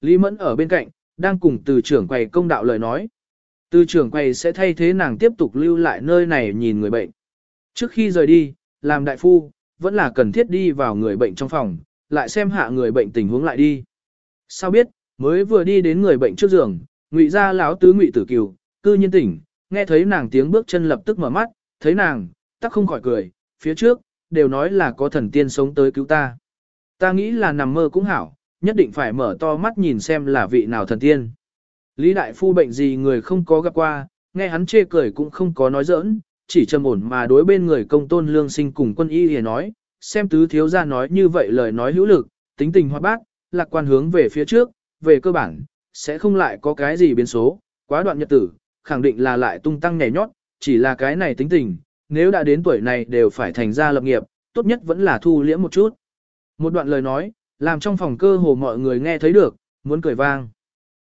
Lý Mẫn ở bên cạnh, đang cùng từ trưởng quầy công đạo lời nói. Từ trưởng quầy sẽ thay thế nàng tiếp tục lưu lại nơi này nhìn người bệnh. Trước khi rời đi, làm đại phu, vẫn là cần thiết đi vào người bệnh trong phòng, lại xem hạ người bệnh tình huống lại đi. Sao biết, mới vừa đi đến người bệnh trước giường, ngụy ra lão tứ ngụy tử kiều, cư nhiên tỉnh, nghe thấy nàng tiếng bước chân lập tức mở mắt, thấy nàng, tắc không khỏi cười, phía trước, đều nói là có thần tiên sống tới cứu ta. Ta nghĩ là nằm mơ cũng hảo, nhất định phải mở to mắt nhìn xem là vị nào thần tiên. Lý đại phu bệnh gì người không có gặp qua, nghe hắn chê cười cũng không có nói giỡn, chỉ trầm ổn mà đối bên người công tôn lương sinh cùng quân y hề nói, xem tứ thiếu gia nói như vậy lời nói hữu lực, tính tình hoạt bác, lạc quan hướng về phía trước, về cơ bản, sẽ không lại có cái gì biến số, quá đoạn nhật tử, khẳng định là lại tung tăng nhảy nhót, chỉ là cái này tính tình, nếu đã đến tuổi này đều phải thành ra lập nghiệp, tốt nhất vẫn là thu liễm một chút. Một đoạn lời nói, làm trong phòng cơ hồ mọi người nghe thấy được, muốn cười vang.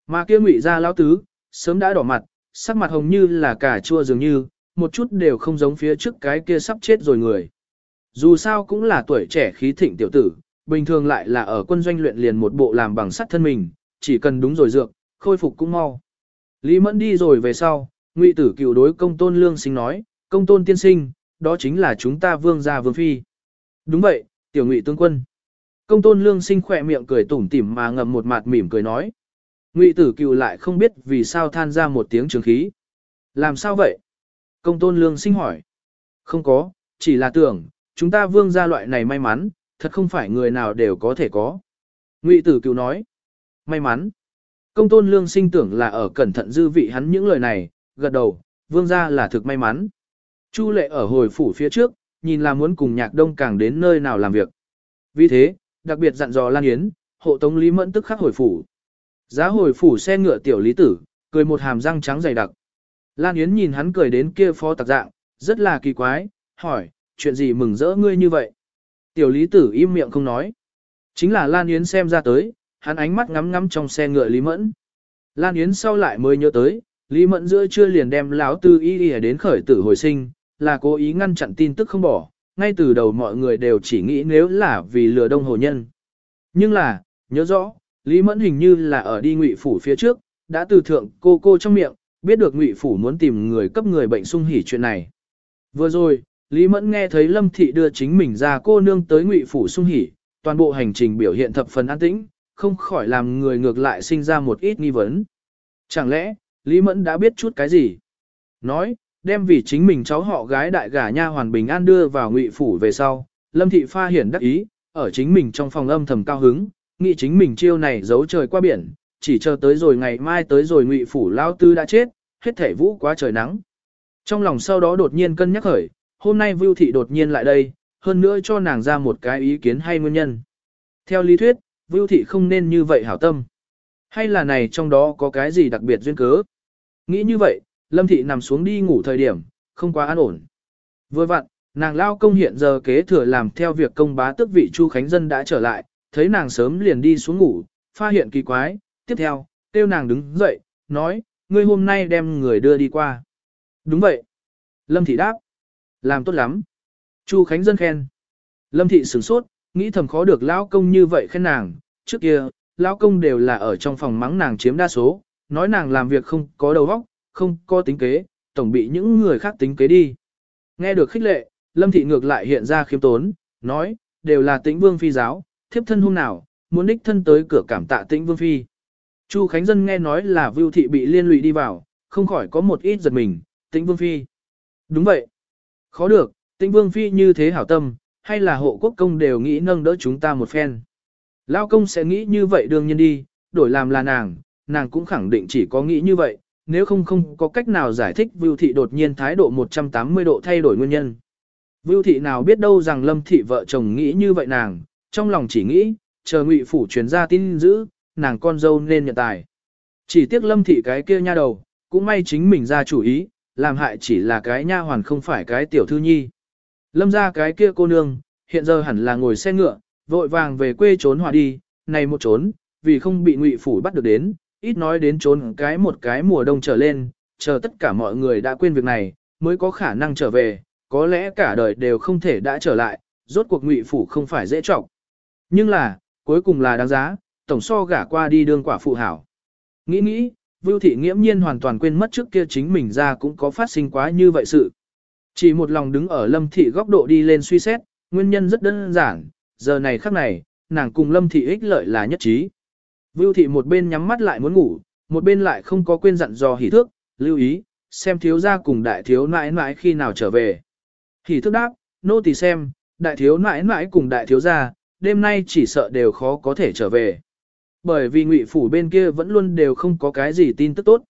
Mà kia ngụy ra lão tứ, sớm đã đỏ mặt, sắc mặt hồng như là cả chua dường như, một chút đều không giống phía trước cái kia sắp chết rồi người. Dù sao cũng là tuổi trẻ khí thịnh tiểu tử, bình thường lại là ở quân doanh luyện liền một bộ làm bằng sắt thân mình, chỉ cần đúng rồi dược, khôi phục cũng mau. Lý Mẫn đi rồi về sau, Ngụy Tử Cựu đối công tôn lương sinh nói, công tôn tiên sinh, đó chính là chúng ta vương gia vương phi. Đúng vậy, tiểu Ngụy tướng quân. Công tôn lương sinh khỏe miệng cười tủm tỉm mà ngậm một mặt mỉm cười nói. Ngụy Tử Cựu lại không biết vì sao than ra một tiếng trường khí. Làm sao vậy? Công tôn lương sinh hỏi. Không có, chỉ là tưởng, chúng ta vương gia loại này may mắn, thật không phải người nào đều có thể có. Ngụy Tử Cựu nói. May mắn. Công tôn lương sinh tưởng là ở cẩn thận dư vị hắn những lời này, gật đầu, vương gia là thực may mắn. Chu lệ ở hồi phủ phía trước, nhìn là muốn cùng nhạc đông càng đến nơi nào làm việc. Vì thế, đặc biệt dặn dò Lan Yến, hộ tống Lý Mẫn tức khắc hồi phủ. Giá hồi phủ xe ngựa tiểu lý tử, cười một hàm răng trắng dày đặc. Lan Yến nhìn hắn cười đến kia phó tặc dạng, rất là kỳ quái, hỏi, chuyện gì mừng rỡ ngươi như vậy? Tiểu lý tử im miệng không nói. Chính là Lan Yến xem ra tới, hắn ánh mắt ngắm ngắm trong xe ngựa Lý Mẫn. Lan Yến sau lại mới nhớ tới, Lý Mẫn giữa chưa liền đem lão tư y y đến khởi tử hồi sinh, là cố ý ngăn chặn tin tức không bỏ, ngay từ đầu mọi người đều chỉ nghĩ nếu là vì lừa đông hồ nhân. Nhưng là, nhớ rõ, Lý Mẫn hình như là ở đi ngụy phủ phía trước, đã từ thượng cô cô trong miệng, biết được ngụy phủ muốn tìm người cấp người bệnh sung hỉ chuyện này. Vừa rồi, Lý Mẫn nghe thấy Lâm Thị đưa chính mình ra cô nương tới ngụy phủ sung hỉ, toàn bộ hành trình biểu hiện thập phần an tĩnh, không khỏi làm người ngược lại sinh ra một ít nghi vấn. Chẳng lẽ, Lý Mẫn đã biết chút cái gì? Nói, đem vì chính mình cháu họ gái đại gả nha hoàn bình an đưa vào ngụy phủ về sau, Lâm Thị Pha hiển đắc ý, ở chính mình trong phòng âm thầm cao hứng, nghĩ chính mình chiêu này giấu trời qua biển, chỉ chờ tới rồi ngày mai tới rồi ngụy phủ lao tư đã chết, hết thể vũ quá trời nắng. Trong lòng sau đó đột nhiên cân nhắc khởi, hôm nay Vưu Thị đột nhiên lại đây, hơn nữa cho nàng ra một cái ý kiến hay nguyên nhân. Theo lý thuyết, Vưu Thị không nên như vậy hảo tâm. Hay là này trong đó có cái gì đặc biệt duyên cớ? Nghĩ như vậy, Lâm Thị nằm xuống đi ngủ thời điểm, không quá an ổn. Vừa vặn, nàng lao công hiện giờ kế thừa làm theo việc công bá tước vị Chu Khánh Dân đã trở lại, thấy nàng sớm liền đi xuống ngủ, pha hiện kỳ quái, tiếp theo, tiêu nàng đứng dậy, nói, ngươi hôm nay đem người đưa đi qua. Đúng vậy. Lâm Thị đáp. Làm tốt lắm. Chu Khánh Dân khen. Lâm Thị sửng sốt, nghĩ thầm khó được lão công như vậy khen nàng, trước kia, lão công đều là ở trong phòng mắng nàng chiếm đa số, nói nàng làm việc không có đầu óc, không có tính kế, tổng bị những người khác tính kế đi. Nghe được khích lệ, Lâm Thị ngược lại hiện ra khiêm tốn, nói, đều là tĩnh vương phi giáo, thiếp thân hôm nào, muốn đích thân tới cửa cảm tạ tĩnh vương phi. Chu Khánh Dân nghe nói là Vưu Thị bị liên lụy đi vào, không khỏi có một ít giật mình, tĩnh vương phi. Đúng vậy. Khó được, tĩnh vương phi như thế hảo tâm, hay là hộ quốc công đều nghĩ nâng đỡ chúng ta một phen. Lao công sẽ nghĩ như vậy đương nhiên đi, đổi làm là nàng, nàng cũng khẳng định chỉ có nghĩ như vậy, nếu không không có cách nào giải thích Vưu Thị đột nhiên thái độ 180 độ thay đổi nguyên nhân. Vưu Thị nào biết đâu rằng Lâm Thị vợ chồng nghĩ như vậy nàng, trong lòng chỉ nghĩ, chờ ngụy phủ truyền ra tin giữ, nàng con dâu nên nhận tài. Chỉ tiếc Lâm Thị cái kia nha đầu, cũng may chính mình ra chủ ý, làm hại chỉ là cái nha hoàn không phải cái tiểu thư nhi. Lâm ra cái kia cô nương, hiện giờ hẳn là ngồi xe ngựa, vội vàng về quê trốn hòa đi, này một trốn, vì không bị ngụy phủ bắt được đến, ít nói đến trốn cái một cái mùa đông trở lên, chờ tất cả mọi người đã quên việc này, mới có khả năng trở về, có lẽ cả đời đều không thể đã trở lại, rốt cuộc ngụy phủ không phải dễ trọng. Nhưng là, cuối cùng là đáng giá, tổng so gả qua đi đương quả phụ hảo. Nghĩ nghĩ, Vưu Thị nghiễm nhiên hoàn toàn quên mất trước kia chính mình ra cũng có phát sinh quá như vậy sự. Chỉ một lòng đứng ở Lâm Thị góc độ đi lên suy xét, nguyên nhân rất đơn giản, giờ này khắc này, nàng cùng Lâm Thị ích lợi là nhất trí. Vưu Thị một bên nhắm mắt lại muốn ngủ, một bên lại không có quên dặn dò hỉ thước, lưu ý, xem thiếu gia cùng đại thiếu nãi nãi khi nào trở về. Hỉ thước đáp, nô tỳ xem, đại thiếu nãi nãi cùng đại thiếu gia, đêm nay chỉ sợ đều khó có thể trở về. Bởi vì ngụy phủ bên kia vẫn luôn đều không có cái gì tin tức tốt.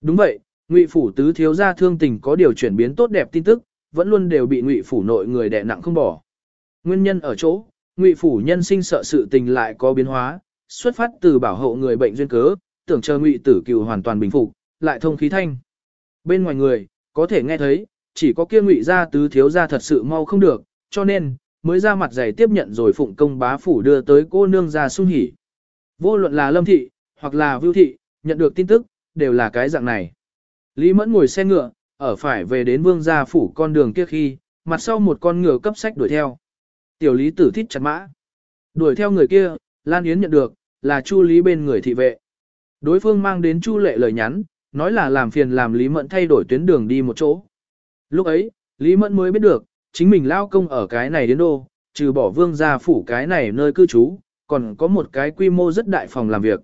Đúng vậy, ngụy phủ tứ thiếu gia thương tình có điều chuyển biến tốt đẹp tin tức, vẫn luôn đều bị ngụy phủ nội người đè nặng không bỏ. Nguyên nhân ở chỗ, ngụy phủ nhân sinh sợ sự tình lại có biến hóa, xuất phát từ bảo hộ người bệnh duyên cớ, tưởng chờ ngụy tử cựu hoàn toàn bình phục, lại thông khí thanh. Bên ngoài người, có thể nghe thấy, chỉ có kia ngụy gia tứ thiếu gia thật sự mau không được, cho nên, mới ra mặt dày tiếp nhận rồi phụng công bá phủ đưa tới cô nương ra sung hỉ. Vô luận là lâm thị, hoặc là vưu thị, nhận được tin tức, đều là cái dạng này. Lý Mẫn ngồi xe ngựa, ở phải về đến vương gia phủ con đường kia khi, mặt sau một con ngựa cấp sách đuổi theo. Tiểu Lý tử thích chặt mã. Đuổi theo người kia, Lan Yến nhận được, là Chu Lý bên người thị vệ. Đối phương mang đến Chu Lệ lời nhắn, nói là làm phiền làm Lý Mẫn thay đổi tuyến đường đi một chỗ. Lúc ấy, Lý Mẫn mới biết được, chính mình lao công ở cái này đến đô, trừ bỏ vương gia phủ cái này nơi cư trú, còn có một cái quy mô rất đại phòng làm việc.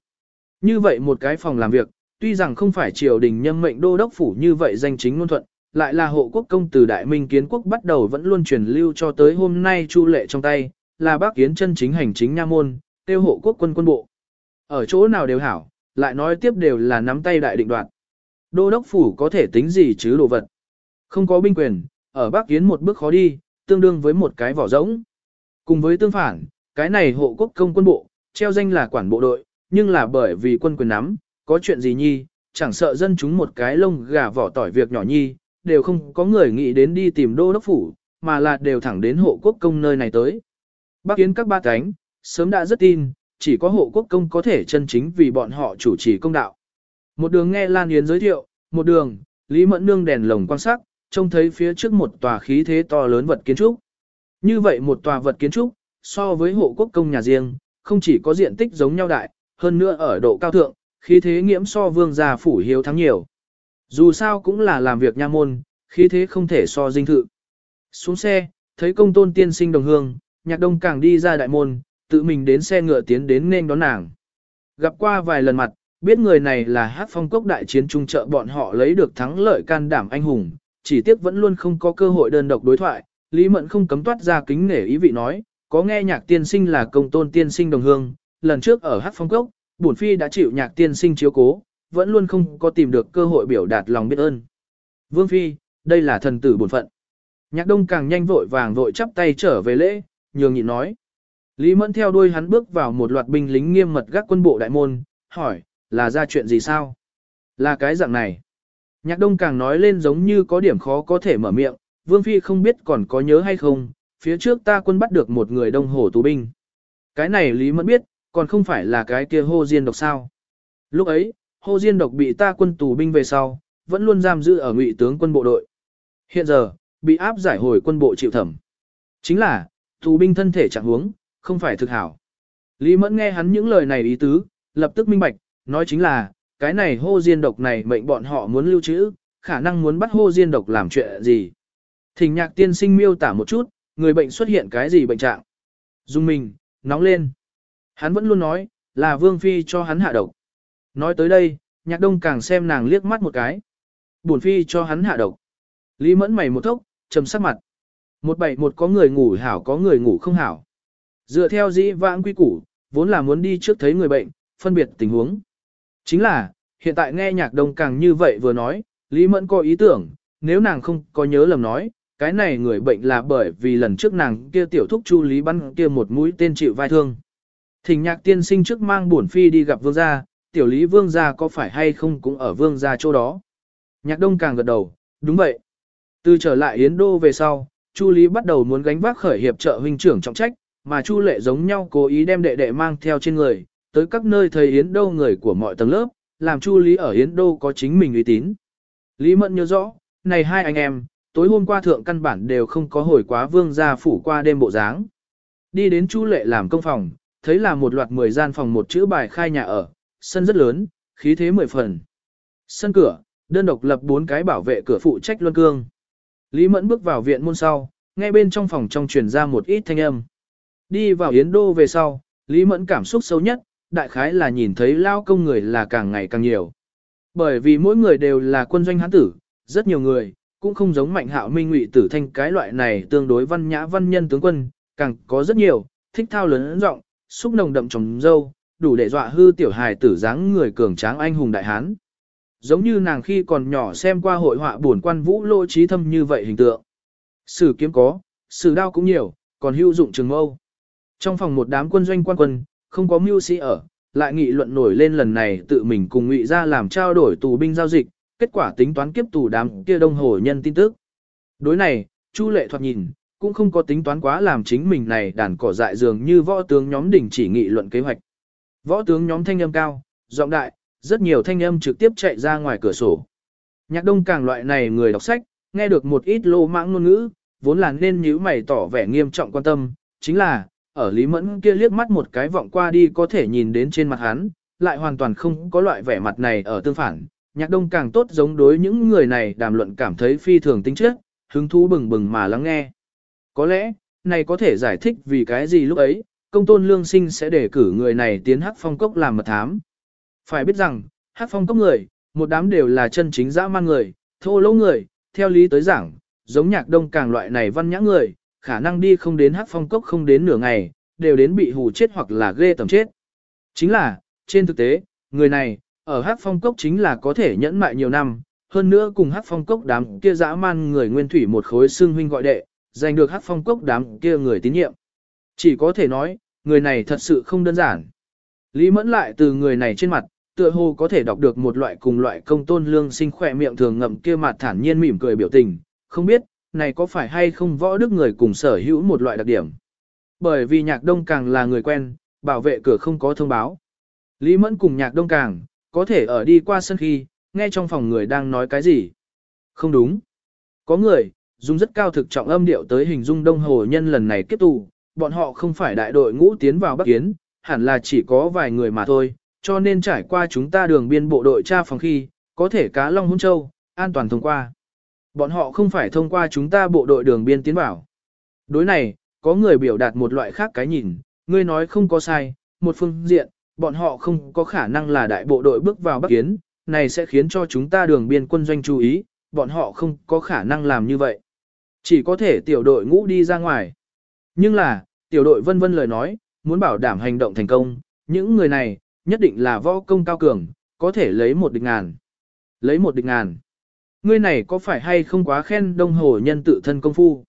Như vậy một cái phòng làm việc, tuy rằng không phải triều đình nhâm mệnh đô đốc phủ như vậy danh chính ngôn thuận, lại là hộ quốc công từ đại minh kiến quốc bắt đầu vẫn luôn truyền lưu cho tới hôm nay chu lệ trong tay, là bác kiến chân chính hành chính nha môn, tiêu hộ quốc quân quân bộ. Ở chỗ nào đều hảo, lại nói tiếp đều là nắm tay đại định đoạt. Đô đốc phủ có thể tính gì chứ đồ vật. Không có binh quyền, ở Bắc Yến một bước khó đi, tương đương với một cái vỏ rỗng. Cùng với tương phản, cái này hộ quốc công quân bộ, treo danh là quản bộ đội, nhưng là bởi vì quân quyền nắm, có chuyện gì nhi, chẳng sợ dân chúng một cái lông gà vỏ tỏi việc nhỏ nhi, đều không có người nghĩ đến đi tìm đô đốc phủ, mà là đều thẳng đến hộ quốc công nơi này tới. Bắc Yến các ba cánh, sớm đã rất tin, chỉ có hộ quốc công có thể chân chính vì bọn họ chủ trì công đạo. Một đường nghe Lan Yến giới thiệu, một đường, Lý Mẫn Nương đèn lồng quan sát, trông thấy phía trước một tòa khí thế to lớn vật kiến trúc. Như vậy một tòa vật kiến trúc, so với hộ quốc công nhà riêng, không chỉ có diện tích giống nhau đại, hơn nữa ở độ cao thượng, khí thế nghiễm so vương gia phủ hiếu thắng nhiều. Dù sao cũng là làm việc nha môn, khí thế không thể so dinh thự. Xuống xe, thấy công tôn tiên sinh đồng hương, nhạc đông càng đi ra đại môn, tự mình đến xe ngựa tiến đến nên đón nàng. Gặp qua vài lần mặt, biết người này là hát phong cốc đại chiến trung trợ bọn họ lấy được thắng lợi can đảm anh hùng, chỉ tiếc vẫn luôn không có cơ hội đơn độc đối thoại, Lý Mẫn không cấm toát ra kính nể ý vị nói, có nghe nhạc tiên sinh là công tôn tiên sinh đồng hương, lần trước ở hát phong cốc, bổn phi đã chịu nhạc tiên sinh chiếu cố, vẫn luôn không có tìm được cơ hội biểu đạt lòng biết ơn. Vương phi, đây là thần tử bổn phận. Nhạc đông càng nhanh vội vàng vội chắp tay trở về lễ, nhường nhịn nói. Lý Mẫn theo đuôi hắn bước vào một loạt binh lính nghiêm mật gác quân bộ đại môn, hỏi, là ra chuyện gì sao? Là cái dạng này. Nhạc đông càng nói lên giống như có điểm khó có thể mở miệng, Vương Phi không biết còn có nhớ hay không, phía trước ta quân bắt được một người đông Hồ tù binh. Cái này Lý Mẫn biết, còn không phải là cái kia hô diên độc sao. Lúc ấy, hô diên độc bị ta quân tù binh về sau, vẫn luôn giam giữ ở ngụy tướng quân bộ đội. Hiện giờ, bị áp giải hồi quân bộ chịu thẩm. Chính là, tù binh thân thể chẳng huống, không phải thực hảo. Lý Mẫn nghe hắn những lời này ý tứ, lập tức minh bạch, nói chính là, cái này hô diên độc này mệnh bọn họ muốn lưu trữ, khả năng muốn bắt hô diên độc làm chuyện gì. Thỉnh nhạc tiên sinh miêu tả một chút, người bệnh xuất hiện cái gì bệnh trạng. Dung mình, nóng lên. Hắn vẫn luôn nói, là vương phi cho hắn hạ độc. Nói tới đây, nhạc đông càng xem nàng liếc mắt một cái. Bổn phi cho hắn hạ độc. Lý mẫn mày một thốc, trầm sắc mặt. Một bảy một có người ngủ hảo có người ngủ không hảo. Dựa theo dĩ vãng quy củ, vốn là muốn đi trước thấy người bệnh, phân biệt tình huống. Chính là, hiện tại nghe nhạc đông càng như vậy vừa nói, Lý Mẫn có ý tưởng, nếu nàng không có nhớ lầm nói, cái này người bệnh là bởi vì lần trước nàng kia tiểu thúc chu Lý bắn kia một mũi tên chịu vai thương. Thỉnh nhạc tiên sinh trước mang bổn phi đi gặp vương gia, tiểu lý vương gia có phải hay không cũng ở vương gia chỗ đó. Nhạc đông càng gật đầu, đúng vậy. Từ trở lại Yến Đô về sau, Chu Lý bắt đầu muốn gánh vác khởi hiệp trợ huynh trưởng trọng trách, mà Chu Lệ giống nhau cố ý đem đệ đệ mang theo trên người, tới các nơi thầy Yến Đô người của mọi tầng lớp, làm Chu Lý ở Yến Đô có chính mình uy tín. Lý Mẫn nhớ rõ, này hai anh em, tối hôm qua thượng căn bản đều không có hồi quá vương gia phủ qua đêm bộ dáng. Đi đến Chu Lệ làm công phòng, thấy là một loạt 10 gian phòng một chữ bài khai nhà ở, sân rất lớn, khí thế mười phần. Sân cửa, đơn độc lập bốn cái bảo vệ cửa phụ trách luân cương. Lý Mẫn bước vào viện môn sau, ngay bên trong phòng trong truyền ra một ít thanh âm. Đi vào Yến Đô về sau, Lý Mẫn cảm xúc sâu nhất, đại khái là nhìn thấy lao công người là càng ngày càng nhiều. Bởi vì mỗi người đều là quân doanh hán tử, rất nhiều người, cũng không giống mạnh hạo minh ngụy tử thanh cái loại này tương đối văn nhã văn nhân tướng quân, càng có rất nhiều, thích thao lớn rộng, xúc nồng đậm trồng dâu, đủ để dọa hư tiểu hài tử dáng người cường tráng anh hùng đại hán. Giống như nàng khi còn nhỏ xem qua hội họa buồn quan vũ lô trí thâm như vậy hình tượng. Sử kiếm có, sử đao cũng nhiều, còn hữu dụng trường mâu. Trong phòng một đám quân doanh quan quân, không có mưu sĩ ở, lại nghị luận nổi lên lần này tự mình cùng ngụy ra làm trao đổi tù binh giao dịch, kết quả tính toán kiếp tù đám kia đông hồ nhân tin tức. Đối này, Chu lệ thoạt nhìn, cũng không có tính toán quá làm chính mình này đàn cỏ dại dường như võ tướng nhóm đỉnh chỉ nghị luận kế hoạch. Võ tướng nhóm thanh âm cao, giọng đại, rất nhiều thanh âm trực tiếp chạy ra ngoài cửa sổ. Nhạc đông càng loại này người đọc sách, nghe được một ít lô mãng ngôn ngữ, vốn là nên nhíu mày tỏ vẻ nghiêm trọng quan tâm, chính là, ở Lý Mẫn kia liếc mắt một cái vọng qua đi có thể nhìn đến trên mặt hắn, lại hoàn toàn không có loại vẻ mặt này ở tương phản. Nhạc đông càng tốt giống đối những người này đàm luận cảm thấy phi thường tính chất, hứng thú bừng bừng mà lắng nghe. Có lẽ, này có thể giải thích vì cái gì lúc ấy, công tôn lương sinh sẽ đề cử người này tiến hắc phong cốc làm mật thám. Phải biết rằng, hắc phong cốc người, một đám đều là chân chính dã man người, thô lỗ người, theo lý tới giảng, giống nhạc đông càng loại này văn nhã người, khả năng đi không đến hắc phong cốc không đến nửa ngày, đều đến bị hù chết hoặc là ghê tầm chết. Chính là, trên thực tế, người này, ở hắc phong cốc chính là có thể nhẫn mại nhiều năm, hơn nữa cùng hắc phong cốc đám kia dã man người nguyên thủy một khối xương huynh gọi đệ, giành được hắc phong cốc đám kia người tín nhiệm. Chỉ có thể nói, người này thật sự không đơn giản. Lý mẫn lại từ người này trên mặt, tựa hồ có thể đọc được một loại cùng loại công tôn lương sinh khỏe miệng thường ngậm kia mặt thản nhiên mỉm cười biểu tình, không biết, này có phải hay không võ đức người cùng sở hữu một loại đặc điểm. Bởi vì nhạc đông càng là người quen, bảo vệ cửa không có thông báo. Lý mẫn cùng nhạc đông càng, có thể ở đi qua sân khi, nghe trong phòng người đang nói cái gì. Không đúng. Có người, dùng rất cao thực trọng âm điệu tới hình dung đông hồ nhân lần này kết tù, bọn họ không phải đại đội ngũ tiến vào Bắc Kiến, hẳn là chỉ có vài người mà thôi, cho nên trải qua chúng ta đường biên bộ đội tra phòng khi, có thể cá Long Hôn Châu, an toàn thông qua. Bọn họ không phải thông qua chúng ta bộ đội đường biên tiến vào. Đối này, có người biểu đạt một loại khác cái nhìn, ngươi nói không có sai, một phương diện, bọn họ không có khả năng là đại bộ đội bước vào Bắc Kiến, này sẽ khiến cho chúng ta đường biên quân doanh chú ý, bọn họ không có khả năng làm như vậy. Chỉ có thể tiểu đội ngũ đi ra ngoài. Nhưng là, tiểu đội vân vân lời nói, muốn bảo đảm hành động thành công, những người này, nhất định là võ công cao cường, có thể lấy một địch ngàn. Lấy một địch ngàn. Ngươi này có phải hay không quá khen đông hồ nhân tự thân công phu?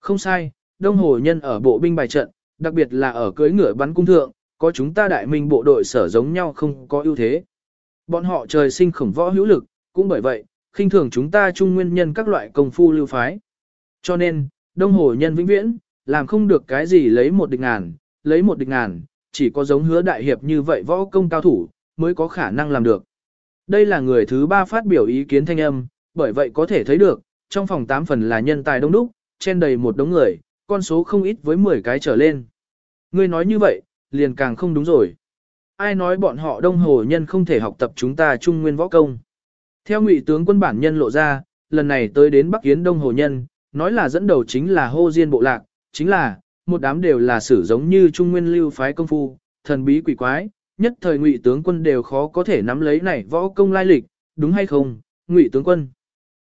Không sai, đông hồ nhân ở bộ binh bài trận, đặc biệt là ở cưới ngựa bắn cung thượng, có chúng ta đại minh bộ đội sở giống nhau không có ưu thế. Bọn họ trời sinh khổng võ hữu lực, cũng bởi vậy, khinh thường chúng ta trung nguyên nhân các loại công phu lưu phái. Cho nên, đông hồ nhân vĩnh viễn, làm không được cái gì lấy một địch ngàn, lấy một địch ngàn, chỉ có giống hứa đại hiệp như vậy võ công cao thủ, mới có khả năng làm được. Đây là người thứ ba phát biểu ý kiến thanh âm, bởi vậy có thể thấy được, trong phòng 8 phần là nhân tài đông đúc, trên đầy một đống người, con số không ít với 10 cái trở lên. Ngươi nói như vậy, liền càng không đúng rồi. Ai nói bọn họ đông hồ nhân không thể học tập chúng ta trung nguyên võ công. Theo ngụy tướng quân bản nhân lộ ra, lần này tới đến Bắc Kiến đông hồ nhân, nói là dẫn đầu chính là hô diên bộ lạc, chính là, một đám đều là sử giống như trung nguyên lưu phái công phu, thần bí quỷ quái, nhất thời ngụy tướng quân đều khó có thể nắm lấy này võ công lai lịch, đúng hay không, ngụy tướng quân.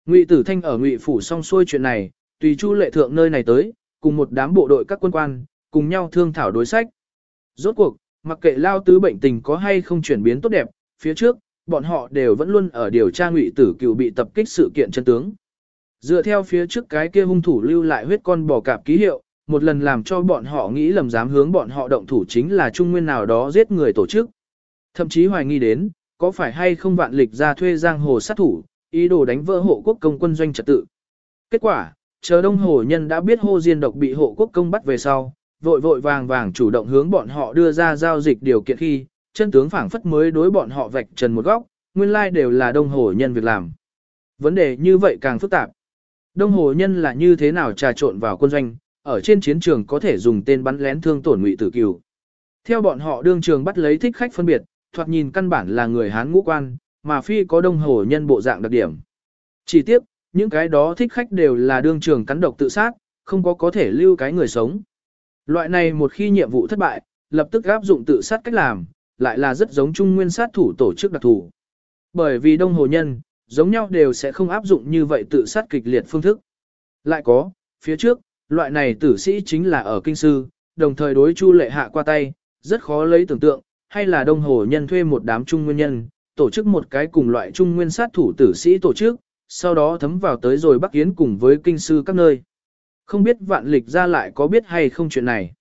Ngụy Tử Thanh ở Ngụy phủ xong xuôi chuyện này, tùy Chu Lệ thượng nơi này tới, cùng một đám bộ đội các quân quan, cùng nhau thương thảo đối sách. Rốt cuộc, mặc kệ lao tứ bệnh tình có hay không chuyển biến tốt đẹp, phía trước, bọn họ đều vẫn luôn ở điều tra Ngụy Tử Cửu bị tập kích sự kiện chân tướng. Dựa theo phía trước cái kia hung thủ lưu lại huyết con bò cạp ký hiệu, một lần làm cho bọn họ nghĩ lầm dám hướng bọn họ động thủ chính là trung nguyên nào đó giết người tổ chức. Thậm chí hoài nghi đến, có phải hay không vạn lịch ra thuê giang hồ sát thủ, ý đồ đánh vỡ hộ quốc công quân doanh trật tự. Kết quả, chờ đông hồ nhân đã biết hô diên độc bị hộ quốc công bắt về sau, vội vội vàng vàng chủ động hướng bọn họ đưa ra giao dịch điều kiện khi, chân tướng phảng phất mới đối bọn họ vạch trần một góc, nguyên lai đều là đông hồ nhân việc làm. Vấn đề như vậy càng phức tạp. Đông hồ nhân là như thế nào trà trộn vào quân doanh, ở trên chiến trường có thể dùng tên bắn lén thương tổn ngụy tử cửu. Theo bọn họ đương trường bắt lấy thích khách phân biệt, thoạt nhìn căn bản là người Hán ngũ quan, mà phi có đông hồ nhân bộ dạng đặc điểm. Chỉ tiếc, những cái đó thích khách đều là đương trường cắn độc tự sát, không có có thể lưu cái người sống. Loại này một khi nhiệm vụ thất bại, lập tức áp dụng tự sát cách làm, lại là rất giống trung nguyên sát thủ tổ chức đặc thủ. Bởi vì đông hồ nhân, giống nhau đều sẽ không áp dụng như vậy tự sát kịch liệt phương thức. Lại có, phía trước, loại này tử sĩ chính là ở kinh sư, đồng thời đối chu lệ hạ qua tay, rất khó lấy tưởng tượng, hay là đông hồ nhân thuê một đám trung nguyên nhân, tổ chức một cái cùng loại trung nguyên sát thủ tử sĩ tổ chức, sau đó thấm vào tới rồi Bắc Yến cùng với kinh sư các nơi. Không biết vạn lịch ra lại có biết hay không chuyện này.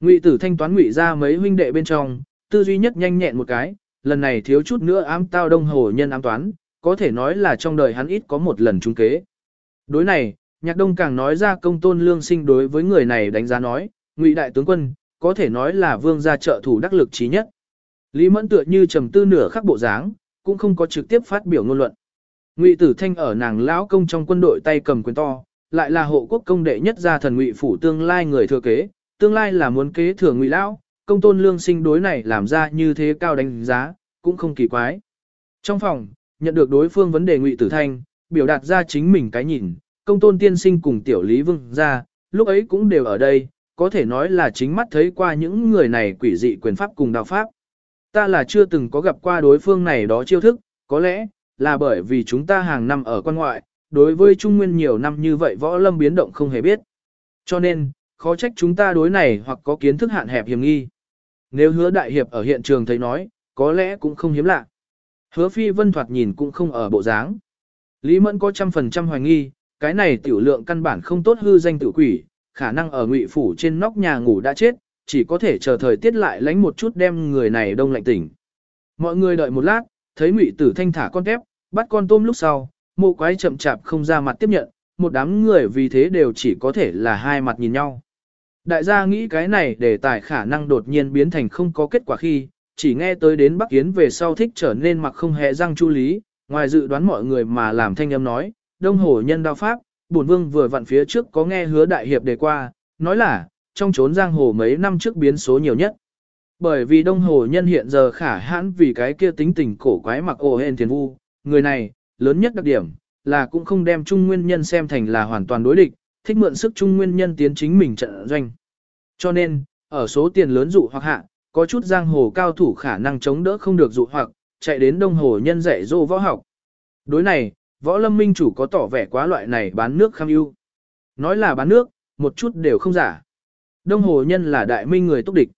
Ngụy tử thanh toán ngụy ra mấy huynh đệ bên trong, tư duy nhất nhanh nhẹn một cái, lần này thiếu chút nữa ám tao đông hồ nhân ám toán, có thể nói là trong đời hắn ít có một lần trúng kế. Đối này, nhạc đông càng nói ra công tôn lương sinh đối với người này đánh giá nói, ngụy đại tướng quân, có thể nói là vương gia trợ thủ đắc lực trí nhất. Lý mẫn tựa như trầm tư nửa khắc bộ dáng, cũng không có trực tiếp phát biểu ngôn luận. Ngụy Tử Thanh ở nàng lão công trong quân đội tay cầm quyền to, lại là hộ quốc công đệ nhất gia thần Ngụy phủ tương lai người thừa kế, tương lai là muốn kế thừa Ngụy lão, công tôn lương sinh đối này làm ra như thế cao đánh giá, cũng không kỳ quái. Trong phòng, nhận được đối phương vấn đề Ngụy Tử Thanh, biểu đạt ra chính mình cái nhìn, công tôn tiên sinh cùng tiểu Lý Vương gia lúc ấy cũng đều ở đây, có thể nói là chính mắt thấy qua những người này quỷ dị quyền pháp cùng đạo pháp. Ta là chưa từng có gặp qua đối phương này đó chiêu thức, có lẽ, là bởi vì chúng ta hàng năm ở quan ngoại, đối với Trung Nguyên nhiều năm như vậy võ lâm biến động không hề biết. Cho nên, khó trách chúng ta đối này hoặc có kiến thức hạn hẹp hiểm nghi. Nếu hứa đại hiệp ở hiện trường thấy nói, có lẽ cũng không hiếm lạ. Hứa phi vân thoạt nhìn cũng không ở bộ dáng. Lý Mẫn có trăm phần trăm hoài nghi, cái này tiểu lượng căn bản không tốt hư danh tự quỷ, khả năng ở ngụy phủ trên nóc nhà ngủ đã chết, chỉ có thể chờ thời tiết lại lánh một chút đem người này đông lạnh tỉnh. Mọi người đợi một lát, thấy ngụy tử thanh thả con tép, bắt con tôm lúc sau, mộ quái chậm chạp không ra mặt tiếp nhận, một đám người vì thế đều chỉ có thể là hai mặt nhìn nhau. Đại gia nghĩ cái này để tài khả năng đột nhiên biến thành không có kết quả khi, chỉ nghe tới đến Bắc Yến về sau thích trở nên mặc không hề răng chu lý, ngoài dự đoán mọi người mà làm thanh âm nói, đông hồ nhân đao pháp, bổn vương vừa vặn phía trước có nghe hứa đại hiệp đề qua, nói là, trong trốn giang hồ mấy năm trước biến số nhiều nhất. Bởi vì đông hồ nhân hiện giờ khả hãn vì cái kia tính tình cổ quái mặc ổ hên thiền vu, người này, lớn nhất đặc điểm, là cũng không đem trung nguyên nhân xem thành là hoàn toàn đối địch, thích mượn sức trung nguyên nhân tiến chính mình trận doanh. Cho nên, ở số tiền lớn dụ hoặc hạ, có chút giang hồ cao thủ khả năng chống đỡ không được dụ hoặc, chạy đến đông hồ nhân dạy dỗ võ học. Đối này, võ lâm minh chủ có tỏ vẻ quá loại này bán nước kham ưu. Nói là bán nước, một chút đều không giả. Đông hồ nhân là đại minh người túc địch.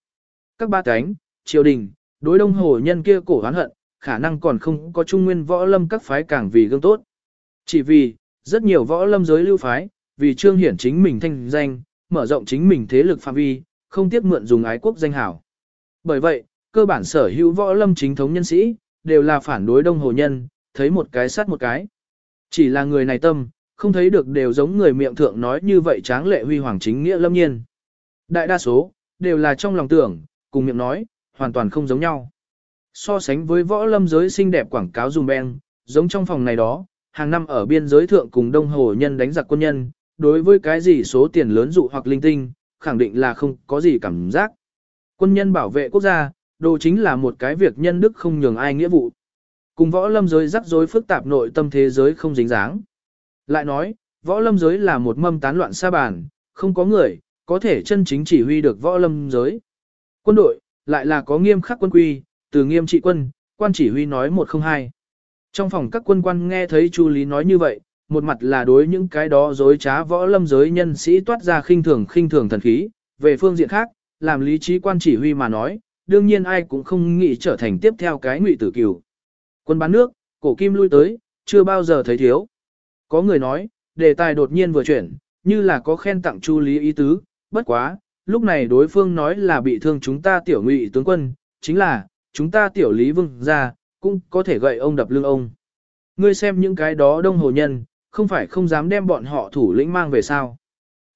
Các ba cánh, triều đình, đối đông hồ nhân kia cổ oán hận, khả năng còn không có trung nguyên võ lâm các phái càng vì gương tốt. Chỉ vì, rất nhiều võ lâm giới lưu phái, vì trương hiển chính mình thanh danh, mở rộng chính mình thế lực phạm vi, không tiếc mượn dùng ái quốc danh hảo. Bởi vậy, cơ bản sở hữu võ lâm chính thống nhân sĩ, đều là phản đối đông hồ nhân, thấy một cái sát một cái. Chỉ là người này tâm, không thấy được đều giống người miệng thượng nói như vậy tráng lệ huy hoàng chính nghĩa lâm nhiên. Đại đa số, đều là trong lòng tưởng, cùng miệng nói, hoàn toàn không giống nhau. So sánh với võ lâm giới xinh đẹp quảng cáo dùm beng, giống trong phòng này đó, hàng năm ở biên giới thượng cùng đông hồ nhân đánh giặc quân nhân, đối với cái gì số tiền lớn dụ hoặc linh tinh, khẳng định là không có gì cảm giác. Quân nhân bảo vệ quốc gia, đồ chính là một cái việc nhân đức không nhường ai nghĩa vụ. Cùng võ lâm giới rắc rối phức tạp nội tâm thế giới không dính dáng. Lại nói, võ lâm giới là một mâm tán loạn xa bàn, không có người, có thể chân chính chỉ huy được võ lâm giới. Quân đội, lại là có nghiêm khắc quân quy, từ nghiêm trị quân, quan chỉ huy nói một không hai. Trong phòng các quân quan nghe thấy Chu Lý nói như vậy, một mặt là đối những cái đó dối trá võ lâm giới nhân sĩ toát ra khinh thường khinh thường thần khí, về phương diện khác, làm lý trí quan chỉ huy mà nói, đương nhiên ai cũng không nghĩ trở thành tiếp theo cái ngụy tử cửu. Quân bán nước, cổ kim lui tới, chưa bao giờ thấy thiếu. Có người nói, đề tài đột nhiên vừa chuyển, như là có khen tặng Chu Lý ý tứ, bất quá, lúc này đối phương nói là bị thương chúng ta tiểu ngụy tướng quân, chính là, chúng ta tiểu lý vương ra, cũng có thể gậy ông đập lưng ông. Ngươi xem những cái đó đông hồ nhân, không phải không dám đem bọn họ thủ lĩnh mang về sao.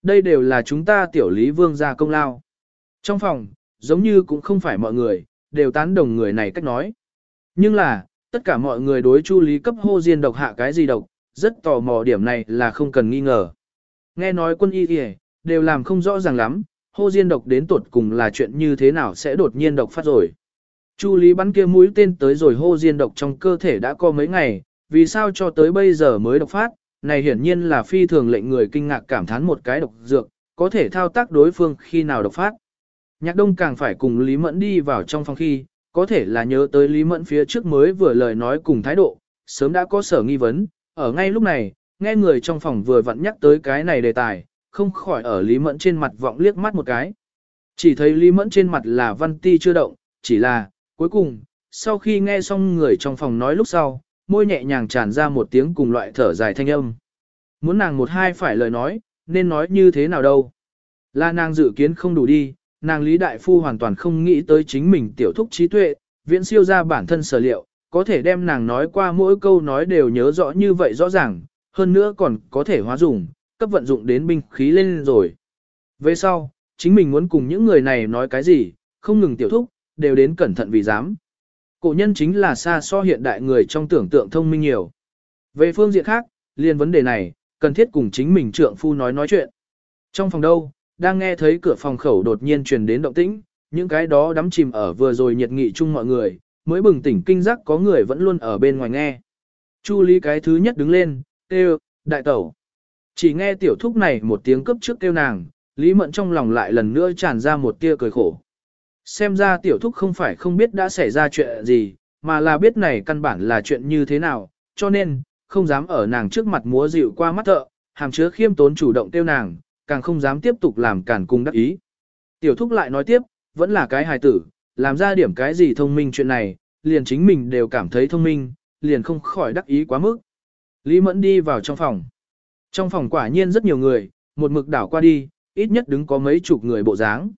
Đây đều là chúng ta tiểu lý vương ra công lao. Trong phòng, giống như cũng không phải mọi người, đều tán đồng người này cách nói. Nhưng là, tất cả mọi người đối chu lý cấp hô diên độc hạ cái gì độc, rất tò mò điểm này là không cần nghi ngờ. Nghe nói quân y kìa, đều làm không rõ ràng lắm, hô diên độc đến tuột cùng là chuyện như thế nào sẽ đột nhiên độc phát rồi. Chu Lý bắn kia mũi tên tới rồi hô diên độc trong cơ thể đã có mấy ngày, vì sao cho tới bây giờ mới độc phát, này hiển nhiên là phi thường lệnh người kinh ngạc cảm thán một cái độc dược, có thể thao tác đối phương khi nào độc phát. Nhạc đông càng phải cùng Lý Mẫn đi vào trong phòng khi, có thể là nhớ tới Lý Mẫn phía trước mới vừa lời nói cùng thái độ, sớm đã có sở nghi vấn, ở ngay lúc này, nghe người trong phòng vừa vặn nhắc tới cái này đề tài, không khỏi ở Lý Mẫn trên mặt vọng liếc mắt một cái. Chỉ thấy Lý Mẫn trên mặt là văn ti chưa động, chỉ là, cuối cùng, sau khi nghe xong người trong phòng nói lúc sau, môi nhẹ nhàng tràn ra một tiếng cùng loại thở dài thanh âm. Muốn nàng một hai phải lời nói, nên nói như thế nào đâu. Là nàng dự kiến không đủ đi, nàng Lý Đại Phu hoàn toàn không nghĩ tới chính mình tiểu thúc trí tuệ, viễn siêu ra bản thân sở liệu, có thể đem nàng nói qua mỗi câu nói đều nhớ rõ như vậy rõ ràng, hơn nữa còn có thể hóa dùng, cấp vận dụng đến binh khí lên rồi. Về sau, chính mình muốn cùng những người này nói cái gì, không ngừng tiểu thúc, đều đến cẩn thận vì dám. Cổ nhân chính là xa so hiện đại người trong tưởng tượng thông minh nhiều. Về phương diện khác, liên vấn đề này, cần thiết cùng chính mình trượng phu nói nói chuyện. Trong phòng đâu, đang nghe thấy cửa phòng khẩu đột nhiên truyền đến động tĩnh, những cái đó đắm chìm ở vừa rồi nhiệt nghị chung mọi người, mới bừng tỉnh kinh giác có người vẫn luôn ở bên ngoài nghe. Chu Lý cái thứ nhất đứng lên, kêu, đại tẩu. Chỉ nghe tiểu thúc này một tiếng cấp trước kêu nàng, Lý Mận trong lòng lại lần nữa tràn ra một tia cười khổ. Xem ra tiểu thúc không phải không biết đã xảy ra chuyện gì, mà là biết này căn bản là chuyện như thế nào, cho nên, không dám ở nàng trước mặt múa dịu qua mắt thợ, hàm chứa khiêm tốn chủ động tiêu nàng, càng không dám tiếp tục làm cản cung đắc ý. Tiểu thúc lại nói tiếp, vẫn là cái hài tử, làm ra điểm cái gì thông minh chuyện này, liền chính mình đều cảm thấy thông minh, liền không khỏi đắc ý quá mức. Lý Mẫn đi vào trong phòng. Trong phòng quả nhiên rất nhiều người, một mực đảo qua đi, ít nhất đứng có mấy chục người bộ dáng.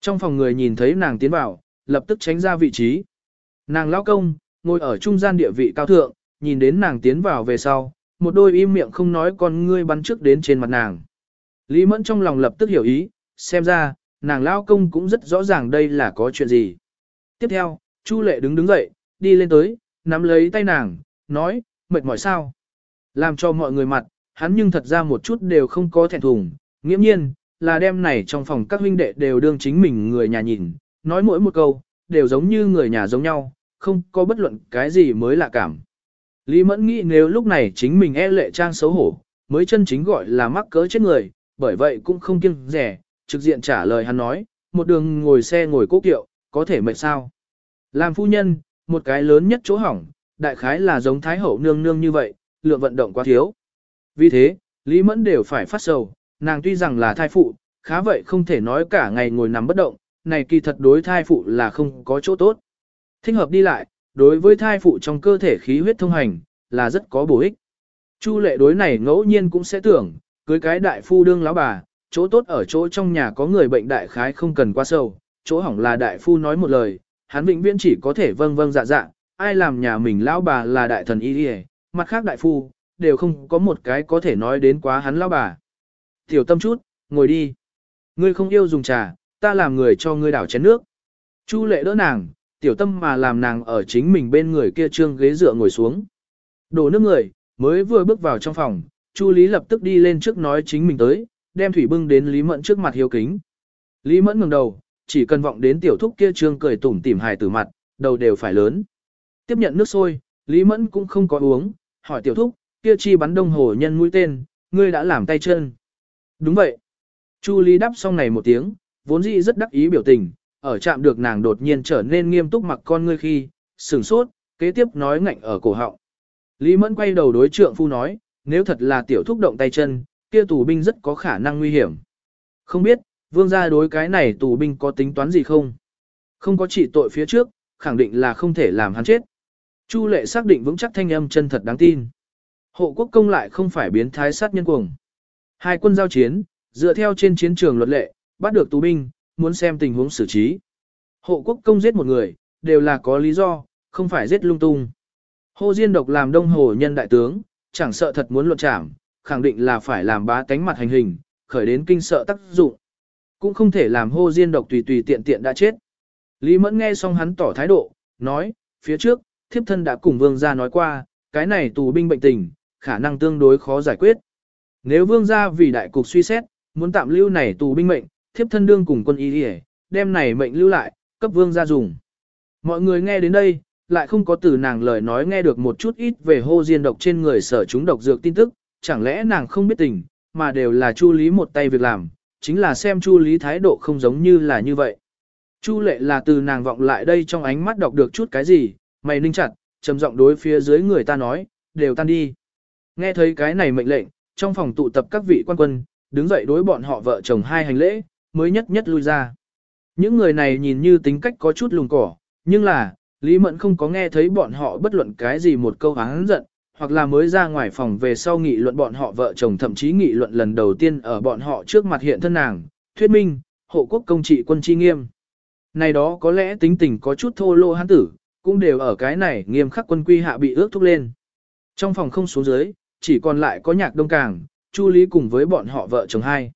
Trong phòng người nhìn thấy nàng tiến vào, lập tức tránh ra vị trí. Nàng lao công, ngồi ở trung gian địa vị cao thượng, nhìn đến nàng tiến vào về sau, một đôi im miệng không nói con ngươi bắn trước đến trên mặt nàng. Lý Mẫn trong lòng lập tức hiểu ý, xem ra, nàng lao công cũng rất rõ ràng đây là có chuyện gì. Tiếp theo, Chu Lệ đứng đứng dậy, đi lên tới, nắm lấy tay nàng, nói, mệt mỏi sao. Làm cho mọi người mặt, hắn nhưng thật ra một chút đều không có thẹn thùng, nghiễm nhiên, là đêm này trong phòng các huynh đệ đều đương chính mình người nhà nhìn, nói mỗi một câu, đều giống như người nhà giống nhau, không có bất luận cái gì mới lạ cảm. Lý Mẫn nghĩ nếu lúc này chính mình e lệ trang xấu hổ, mới chân chính gọi là mắc cỡ chết người, bởi vậy cũng không kiêng rẻ, trực diện trả lời hắn nói, một đường ngồi xe ngồi cố kiệu, có thể mệt sao. Làm phu nhân, một cái lớn nhất chỗ hỏng, đại khái là giống Thái Hậu nương nương như vậy, lượng vận động quá thiếu. Vì thế, Lý Mẫn đều phải phát sầu, nàng tuy rằng là thai phụ, khá vậy không thể nói cả ngày ngồi nằm bất động, này kỳ thật đối thai phụ là không có chỗ tốt. Thích hợp đi lại, đối với thai phụ trong cơ thể khí huyết thông hành, là rất có bổ ích. Chu lệ đối này ngẫu nhiên cũng sẽ tưởng, cưới cái đại phu đương lão bà, chỗ tốt ở chỗ trong nhà có người bệnh đại khái không cần qua sâu, chỗ hỏng là đại phu nói một lời, hắn vĩnh viễn chỉ có thể vâng vâng dạ dạ, ai làm nhà mình lão bà là đại thần y đi mặt khác đại phu, đều không có một cái có thể nói đến quá hắn lão bà. Tiểu tâm chút, ngồi đi. Ngươi không yêu dùng trà, ta làm người cho ngươi đảo chén nước. Chu lệ đỡ nàng, tiểu tâm mà làm nàng ở chính mình bên người kia trương ghế dựa ngồi xuống. Đổ nước người, mới vừa bước vào trong phòng, Chu Lý lập tức đi lên trước nói chính mình tới, đem thủy bưng đến Lý Mẫn trước mặt hiếu kính. Lý Mẫn ngẩng đầu, chỉ cần vọng đến tiểu thúc kia trương cười tủm tỉm hài tử mặt, đầu đều phải lớn. Tiếp nhận nước sôi, Lý Mẫn cũng không có uống, hỏi tiểu thúc, kia chi bắn đông hồ nhân mũi tên, ngươi đã làm tay chân. Đúng vậy. Chu Lý đáp xong này một tiếng, vốn dĩ rất đắc ý biểu tình, ở chạm được nàng đột nhiên trở nên nghiêm túc mặc con ngươi khi, sửng sốt, kế tiếp nói ngạnh ở cổ họng. Lý Mẫn quay đầu đối trượng phu nói, nếu thật là tiểu thúc động tay chân, kia tù binh rất có khả năng nguy hiểm. Không biết, vương gia đối cái này tù binh có tính toán gì không? Không có trị tội phía trước, khẳng định là không thể làm hắn chết. Chu lệ xác định vững chắc thanh âm chân thật đáng tin. Hộ quốc công lại không phải biến thái sát nhân cuồng. Hai quân giao chiến, dựa theo trên chiến trường luật lệ, bắt được tù binh, muốn xem tình huống xử trí. Hộ quốc công giết một người, đều là có lý do, không phải giết lung tung. Hồ Diên độc làm đông hồ nhân đại tướng, chẳng sợ thật muốn luận trảm, khẳng định là phải làm bá tánh mặt hành hình, khởi đến kinh sợ tác dụng. Cũng không thể làm hô diên độc tùy tùy tiện tiện đã chết. Lý Mẫn nghe xong hắn tỏ thái độ, nói, phía trước, thiếp thân đã cùng vương gia nói qua, cái này tù binh bệnh tình, khả năng tương đối khó giải quyết. Nếu vương gia vì đại cục suy xét, muốn tạm lưu này tù binh mệnh, thiếp thân đương cùng quân y đi đem này mệnh lưu lại, cấp vương gia dùng. Mọi người nghe đến đây, lại không có từ nàng lời nói nghe được một chút ít về hô diên độc trên người sở chúng độc dược tin tức, chẳng lẽ nàng không biết tình, mà đều là Chu Lý một tay việc làm, chính là xem Chu Lý thái độ không giống như là như vậy. Chu lệ là từ nàng vọng lại đây trong ánh mắt đọc được chút cái gì, mày ninh chặt, trầm giọng đối phía dưới người ta nói, đều tan đi. Nghe thấy cái này mệnh lệnh, trong phòng tụ tập các vị quan quân, đứng dậy đối bọn họ vợ chồng hai hành lễ, mới nhất nhất lui ra. Những người này nhìn như tính cách có chút lùng cỏ, nhưng là, Lý Mẫn không có nghe thấy bọn họ bất luận cái gì một câu hán giận, hoặc là mới ra ngoài phòng về sau nghị luận bọn họ vợ chồng thậm chí nghị luận lần đầu tiên ở bọn họ trước mặt hiện thân nàng, thuyết minh, hộ quốc công trị quân chi nghiêm. Này đó có lẽ tính tình có chút thô lô hán tử, cũng đều ở cái này nghiêm khắc quân quy hạ bị ước thúc lên. Trong phòng không xuống dưới, chỉ còn lại có nhạc đông càng, Chu Lý cùng với bọn họ vợ chồng hai.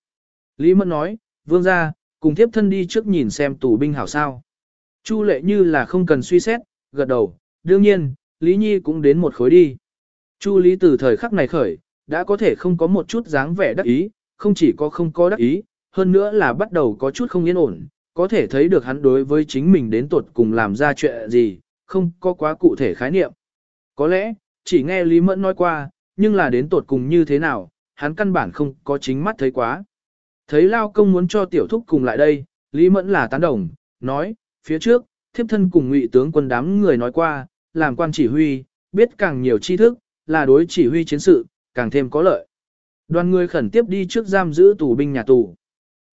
Lý Mẫn nói, vương ra, cùng tiếp thân đi trước nhìn xem tù binh hảo sao. Chu lệ như là không cần suy xét, gật đầu, đương nhiên, Lý Nhi cũng đến một khối đi. Chu Lý từ thời khắc này khởi, đã có thể không có một chút dáng vẻ đắc ý, không chỉ có không có đắc ý, hơn nữa là bắt đầu có chút không yên ổn, có thể thấy được hắn đối với chính mình đến tuột cùng làm ra chuyện gì, không có quá cụ thể khái niệm. Có lẽ, chỉ nghe Lý Mẫn nói qua, nhưng là đến tột cùng như thế nào, hắn căn bản không có chính mắt thấy quá. Thấy Lao Công muốn cho tiểu thúc cùng lại đây, Lý Mẫn là tán đồng, nói, phía trước, thiếp thân cùng ngụy tướng quân đám người nói qua, làm quan chỉ huy, biết càng nhiều tri thức, là đối chỉ huy chiến sự, càng thêm có lợi. Đoàn người khẩn tiếp đi trước giam giữ tù binh nhà tù.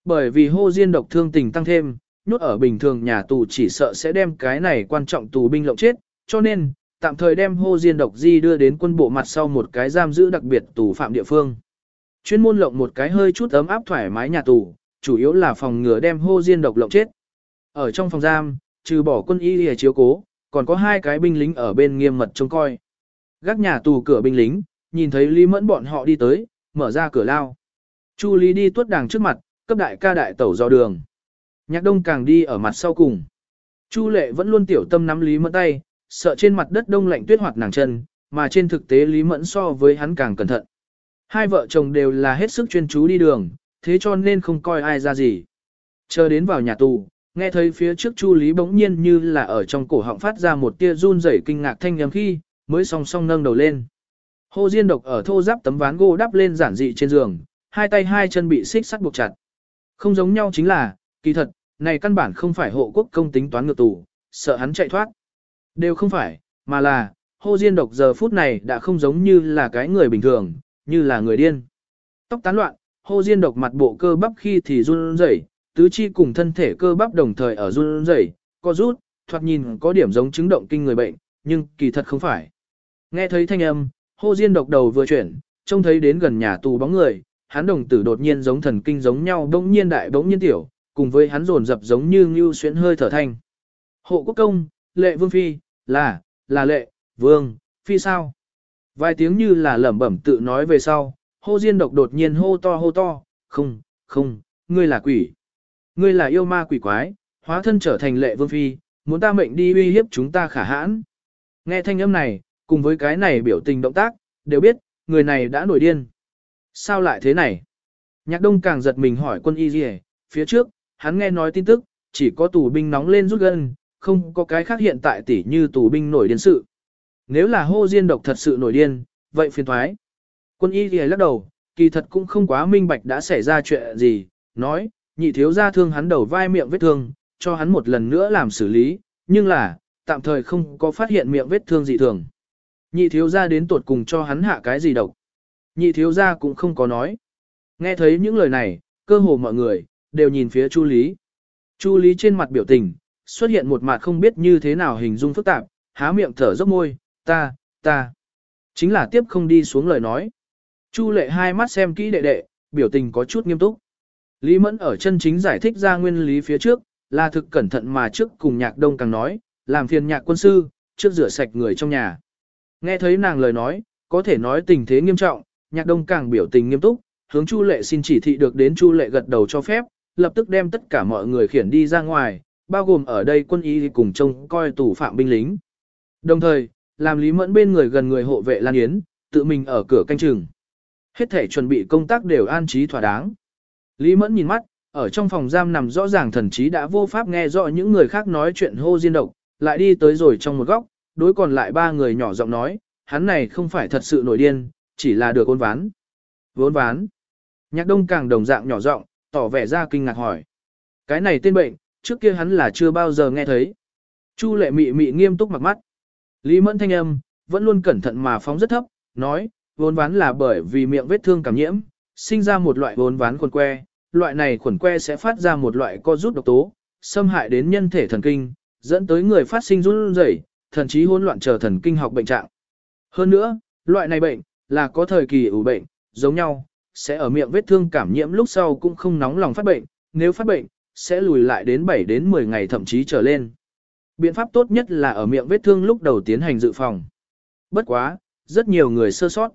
Bởi vì hô diên độc thương tình tăng thêm, nhốt ở bình thường nhà tù chỉ sợ sẽ đem cái này quan trọng tù binh lộng chết, cho nên, tạm thời đem hô diên độc di đưa đến quân bộ mặt sau một cái giam giữ đặc biệt tù phạm địa phương. Chuyên môn lộng một cái hơi chút ấm áp thoải mái nhà tù, chủ yếu là phòng ngừa đem hô diên độc lộng chết. Ở trong phòng giam, trừ bỏ quân y lìa chiếu cố, còn có hai cái binh lính ở bên nghiêm mật trông coi. Gác nhà tù cửa binh lính, nhìn thấy Lý Mẫn bọn họ đi tới, mở ra cửa lao. Chu Lý đi tuốt đàng trước mặt, cấp đại ca đại tẩu dò đường. Nhạc đông càng đi ở mặt sau cùng. Chu lệ vẫn luôn tiểu tâm nắm Lý Mẫn tay, sợ trên mặt đất đông lạnh tuyết hoạt nàng chân, mà trên thực tế Lý Mẫn so với hắn càng cẩn thận. Hai vợ chồng đều là hết sức chuyên chú đi đường, thế cho nên không coi ai ra gì. Chờ đến vào nhà tù, nghe thấy phía trước Chu Lý bỗng nhiên như là ở trong cổ họng phát ra một tia run rẩy kinh ngạc thanh nhầm khi, mới song song nâng đầu lên. Hồ Diên độc ở thô giáp tấm ván gỗ đắp lên giản dị trên giường, hai tay hai chân bị xích sắt buộc chặt. Không giống nhau chính là, kỳ thật, này căn bản không phải hộ quốc công tính toán ngược tù, sợ hắn chạy thoát. Đều không phải, mà là, hô Diên độc giờ phút này đã không giống như là cái người bình thường, như là người điên. Tóc tán loạn, hô Diên độc mặt bộ cơ bắp khi thì run rẩy, tứ chi cùng thân thể cơ bắp đồng thời ở run rẩy, co rút, thoạt nhìn có điểm giống chứng động kinh người bệnh, nhưng kỳ thật không phải. Nghe thấy thanh âm, hô Diên độc đầu vừa chuyển, trông thấy đến gần nhà tù bóng người, hắn đồng tử đột nhiên giống thần kinh giống nhau bỗng nhiên đại bỗng nhiên tiểu, cùng với hắn rồn dập giống như ngưu xuyến hơi thở thanh. Hộ quốc công, lệ vương phi, là, là lệ, vương, phi sao? Vài tiếng như là lẩm bẩm tự nói về sau, hô diên độc đột nhiên hô to hô to, không, không, ngươi là quỷ. Ngươi là yêu ma quỷ quái, hóa thân trở thành lệ vương phi, muốn ta mệnh đi uy hiếp chúng ta khả hãn. Nghe thanh âm này, cùng với cái này biểu tình động tác, đều biết, người này đã nổi điên. Sao lại thế này? Nhạc đông càng giật mình hỏi quân y gì phía trước, hắn nghe nói tin tức, chỉ có tù binh nóng lên rút gân, không có cái khác hiện tại tỉ như tù binh nổi điên sự. Nếu là hô diên độc thật sự nổi điên, vậy phiền thoái. Quân y thì lắc đầu, kỳ thật cũng không quá minh bạch đã xảy ra chuyện gì, nói, nhị thiếu ra thương hắn đầu vai miệng vết thương, cho hắn một lần nữa làm xử lý, nhưng là, tạm thời không có phát hiện miệng vết thương gì thường. Nhị thiếu ra đến tuột cùng cho hắn hạ cái gì độc. Nhị thiếu ra cũng không có nói. Nghe thấy những lời này, cơ hồ mọi người, đều nhìn phía Chu Lý. Chu Lý trên mặt biểu tình, xuất hiện một mặt không biết như thế nào hình dung phức tạp, há miệng thở dốc môi, ta, ta. Chính là tiếp không đi xuống lời nói. Chu lệ hai mắt xem kỹ đệ đệ, biểu tình có chút nghiêm túc. Lý Mẫn ở chân chính giải thích ra nguyên lý phía trước, là thực cẩn thận mà trước cùng nhạc đông càng nói, làm phiền nhạc quân sư, trước rửa sạch người trong nhà. Nghe thấy nàng lời nói, có thể nói tình thế nghiêm trọng, nhạc đông càng biểu tình nghiêm túc, hướng Chu lệ xin chỉ thị được đến Chu lệ gật đầu cho phép, lập tức đem tất cả mọi người khiển đi ra ngoài, bao gồm ở đây quân y cùng trông coi tù phạm binh lính. Đồng thời, làm Lý Mẫn bên người gần người hộ vệ Lan Yến, tự mình ở cửa canh chừng. Hết thể chuẩn bị công tác đều an trí thỏa đáng. Lý Mẫn nhìn mắt, ở trong phòng giam nằm rõ ràng thần trí đã vô pháp nghe rõ những người khác nói chuyện hô diên độc, lại đi tới rồi trong một góc, đối còn lại ba người nhỏ giọng nói, hắn này không phải thật sự nổi điên, chỉ là được ôn ván. Vốn ván. Nhạc đông càng đồng dạng nhỏ giọng, tỏ vẻ ra kinh ngạc hỏi. Cái này tên bệnh, trước kia hắn là chưa bao giờ nghe thấy. Chu lệ mị mị nghiêm túc mặc mắt. Lý mẫn thanh âm, vẫn luôn cẩn thận mà phóng rất thấp, nói, vốn ván là bởi vì miệng vết thương cảm nhiễm, sinh ra một loại vốn ván khuẩn que, loại này khuẩn que sẽ phát ra một loại co rút độc tố, xâm hại đến nhân thể thần kinh, dẫn tới người phát sinh run rẩy, thần trí hỗn loạn chờ thần kinh học bệnh trạng. Hơn nữa, loại này bệnh là có thời kỳ ủ bệnh, giống nhau, sẽ ở miệng vết thương cảm nhiễm lúc sau cũng không nóng lòng phát bệnh, nếu phát bệnh, sẽ lùi lại đến 7 đến 10 ngày thậm chí trở lên. Biện pháp tốt nhất là ở miệng vết thương lúc đầu tiến hành dự phòng. Bất quá, rất nhiều người sơ sót.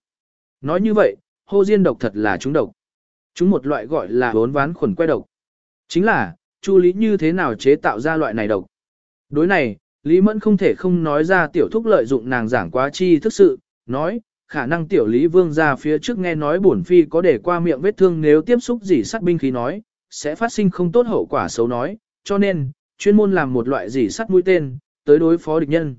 Nói như vậy, hô diên độc thật là chúng độc. Chúng một loại gọi là bốn ván khuẩn que độc. Chính là, Chu Lý như thế nào chế tạo ra loại này độc. Đối này, Lý Mẫn không thể không nói ra tiểu thúc lợi dụng nàng giảng quá chi thức sự, nói, khả năng tiểu Lý Vương ra phía trước nghe nói bổn phi có để qua miệng vết thương nếu tiếp xúc gì sắc binh khí nói, sẽ phát sinh không tốt hậu quả xấu nói, cho nên, chuyên môn làm một loại gì sắt mũi tên, tới đối phó địch nhân.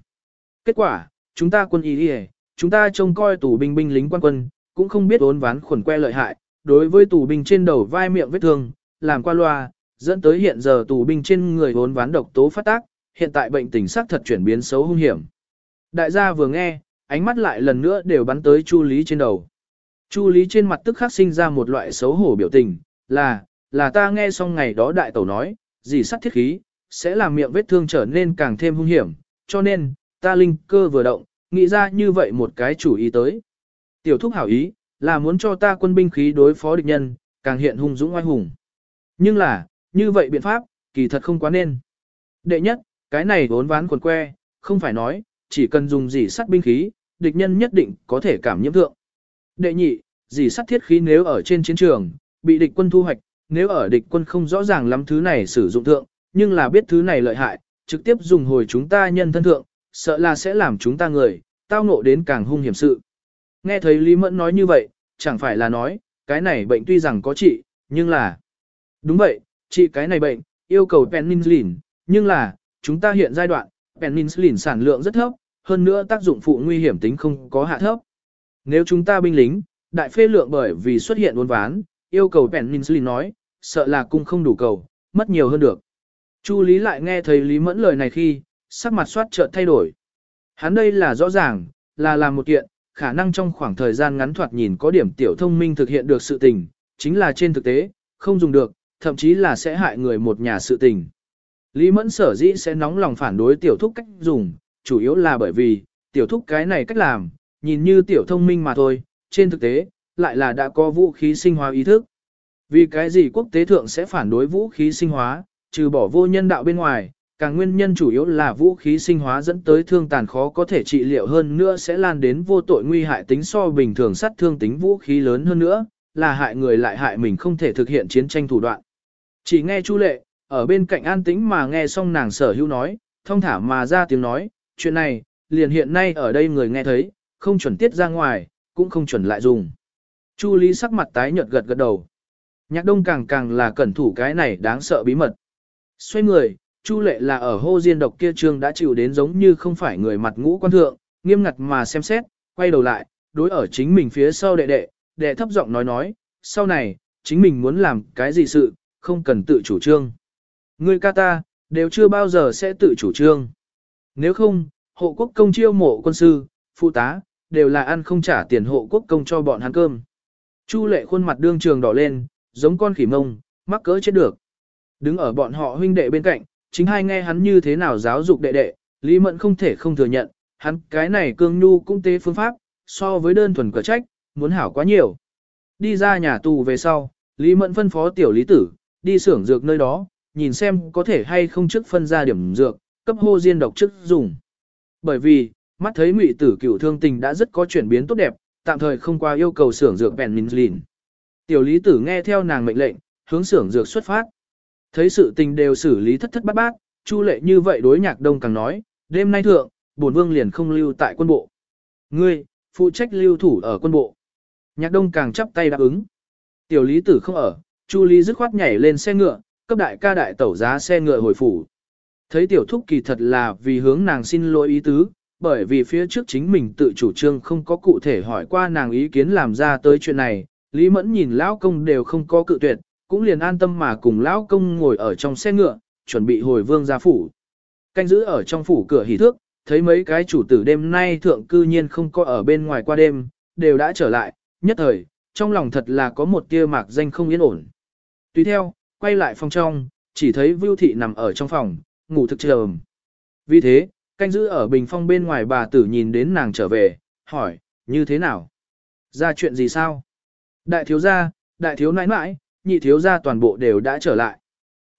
Kết quả, chúng ta quân y đi chúng ta trông coi tù binh binh lính quan quân, cũng không biết ốn ván khuẩn que lợi hại, đối với tù binh trên đầu vai miệng vết thương, làm qua loa, dẫn tới hiện giờ tù binh trên người ốn ván độc tố phát tác, hiện tại bệnh tình xác thật chuyển biến xấu hung hiểm. Đại gia vừa nghe, ánh mắt lại lần nữa đều bắn tới Chu Lý trên đầu. Chu Lý trên mặt tức khắc sinh ra một loại xấu hổ biểu tình, là, là ta nghe xong ngày đó đại tẩu nói, dì sắt thiết khí, sẽ làm miệng vết thương trở nên càng thêm hung hiểm, cho nên, ta linh cơ vừa động, nghĩ ra như vậy một cái chủ ý tới. Tiểu thúc hảo ý, là muốn cho ta quân binh khí đối phó địch nhân, càng hiện hung dũng oai hùng. Nhưng là, như vậy biện pháp, kỳ thật không quá nên. Đệ nhất, cái này vốn ván quần que, không phải nói, chỉ cần dùng dì sắt binh khí, địch nhân nhất định có thể cảm nhiễm thượng. Đệ nhị, dì sắt thiết khí nếu ở trên chiến trường, bị địch quân thu hoạch, nếu ở địch quân không rõ ràng lắm thứ này sử dụng thượng, nhưng là biết thứ này lợi hại, trực tiếp dùng hồi chúng ta nhân thân thượng, sợ là sẽ làm chúng ta người, tao ngộ đến càng hung hiểm sự. Nghe thấy Lý Mẫn nói như vậy, chẳng phải là nói, cái này bệnh tuy rằng có trị, nhưng là... Đúng vậy, trị cái này bệnh, yêu cầu penicillin, nhưng là, chúng ta hiện giai đoạn, penicillin sản lượng rất thấp, hơn nữa tác dụng phụ nguy hiểm tính không có hạ thấp. Nếu chúng ta binh lính, đại phê lượng bởi vì xuất hiện uốn ván, yêu cầu penicillin nói, sợ là cung không đủ cầu, mất nhiều hơn được. Chu Lý lại nghe thấy Lý Mẫn lời này khi, sắc mặt soát chợt thay đổi. Hắn đây là rõ ràng, là làm một kiện, khả năng trong khoảng thời gian ngắn thoạt nhìn có điểm tiểu thông minh thực hiện được sự tình, chính là trên thực tế, không dùng được, thậm chí là sẽ hại người một nhà sự tình. Lý Mẫn sở dĩ sẽ nóng lòng phản đối tiểu thúc cách dùng, chủ yếu là bởi vì, tiểu thúc cái này cách làm, nhìn như tiểu thông minh mà thôi, trên thực tế, lại là đã có vũ khí sinh hóa ý thức. Vì cái gì quốc tế thượng sẽ phản đối vũ khí sinh hóa, trừ bỏ vô nhân đạo bên ngoài, càng nguyên nhân chủ yếu là vũ khí sinh hóa dẫn tới thương tàn khó có thể trị liệu hơn nữa sẽ lan đến vô tội nguy hại tính so bình thường sát thương tính vũ khí lớn hơn nữa, là hại người lại hại mình không thể thực hiện chiến tranh thủ đoạn. Chỉ nghe Chu Lệ, ở bên cạnh an tĩnh mà nghe xong nàng sở hữu nói, thông thả mà ra tiếng nói, chuyện này, liền hiện nay ở đây người nghe thấy, không chuẩn tiết ra ngoài, cũng không chuẩn lại dùng. Chu Lý sắc mặt tái nhợt gật gật đầu. Nhạc đông càng càng là cẩn thủ cái này đáng sợ bí mật. Xoay người, Chu lệ là ở hô diên độc kia trương đã chịu đến giống như không phải người mặt ngũ quan thượng, nghiêm ngặt mà xem xét, quay đầu lại, đối ở chính mình phía sau đệ đệ, đệ thấp giọng nói nói, sau này, chính mình muốn làm cái gì sự, không cần tự chủ trương. Người ca ta, đều chưa bao giờ sẽ tự chủ trương. Nếu không, hộ quốc công chiêu mộ quân sư, phụ tá, đều là ăn không trả tiền hộ quốc công cho bọn hắn cơm. Chu lệ khuôn mặt đương trường đỏ lên, giống con khỉ mông, mắc cỡ chết được. Đứng ở bọn họ huynh đệ bên cạnh, chính hai nghe hắn như thế nào giáo dục đệ đệ, Lý Mẫn không thể không thừa nhận, hắn cái này cương nhu cũng tế phương pháp, so với đơn thuần cờ trách, muốn hảo quá nhiều. Đi ra nhà tù về sau, Lý Mẫn phân phó tiểu lý tử, đi xưởng dược nơi đó, nhìn xem có thể hay không trước phân ra điểm dược, cấp hô diên độc trước dùng. Bởi vì, mắt thấy ngụy tử cửu thương tình đã rất có chuyển biến tốt đẹp, tạm thời không qua yêu cầu xưởng dược penicillin. Tiểu lý tử nghe theo nàng mệnh lệnh, hướng xưởng dược xuất phát. Thấy sự tình đều xử lý thất thất bát bát, Chu lệ như vậy đối nhạc đông càng nói, đêm nay thượng, bổn vương liền không lưu tại quân bộ. Ngươi, phụ trách lưu thủ ở quân bộ. Nhạc đông càng chắp tay đáp ứng. Tiểu lý tử không ở, Chu lý dứt khoát nhảy lên xe ngựa, cấp đại ca đại tẩu giá xe ngựa hồi phủ. Thấy tiểu thúc kỳ thật là vì hướng nàng xin lỗi ý tứ, bởi vì phía trước chính mình tự chủ trương không có cụ thể hỏi qua nàng ý kiến làm ra tới chuyện này, Lý Mẫn nhìn lão công đều không có cự tuyệt, cũng liền an tâm mà cùng lão công ngồi ở trong xe ngựa, chuẩn bị hồi vương gia phủ. Canh giữ ở trong phủ cửa hỉ thước, thấy mấy cái chủ tử đêm nay thượng cư nhiên không có ở bên ngoài qua đêm, đều đã trở lại, nhất thời, trong lòng thật là có một tia mạc danh không yên ổn. Tùy theo, quay lại phòng trong, chỉ thấy Vưu Thị nằm ở trong phòng, ngủ thực trầm. Vì thế, canh giữ ở bình phong bên ngoài bà tử nhìn đến nàng trở về, hỏi, như thế nào? Ra chuyện gì sao? Đại thiếu gia, đại thiếu nãi nãi, nhị thiếu gia toàn bộ đều đã trở lại.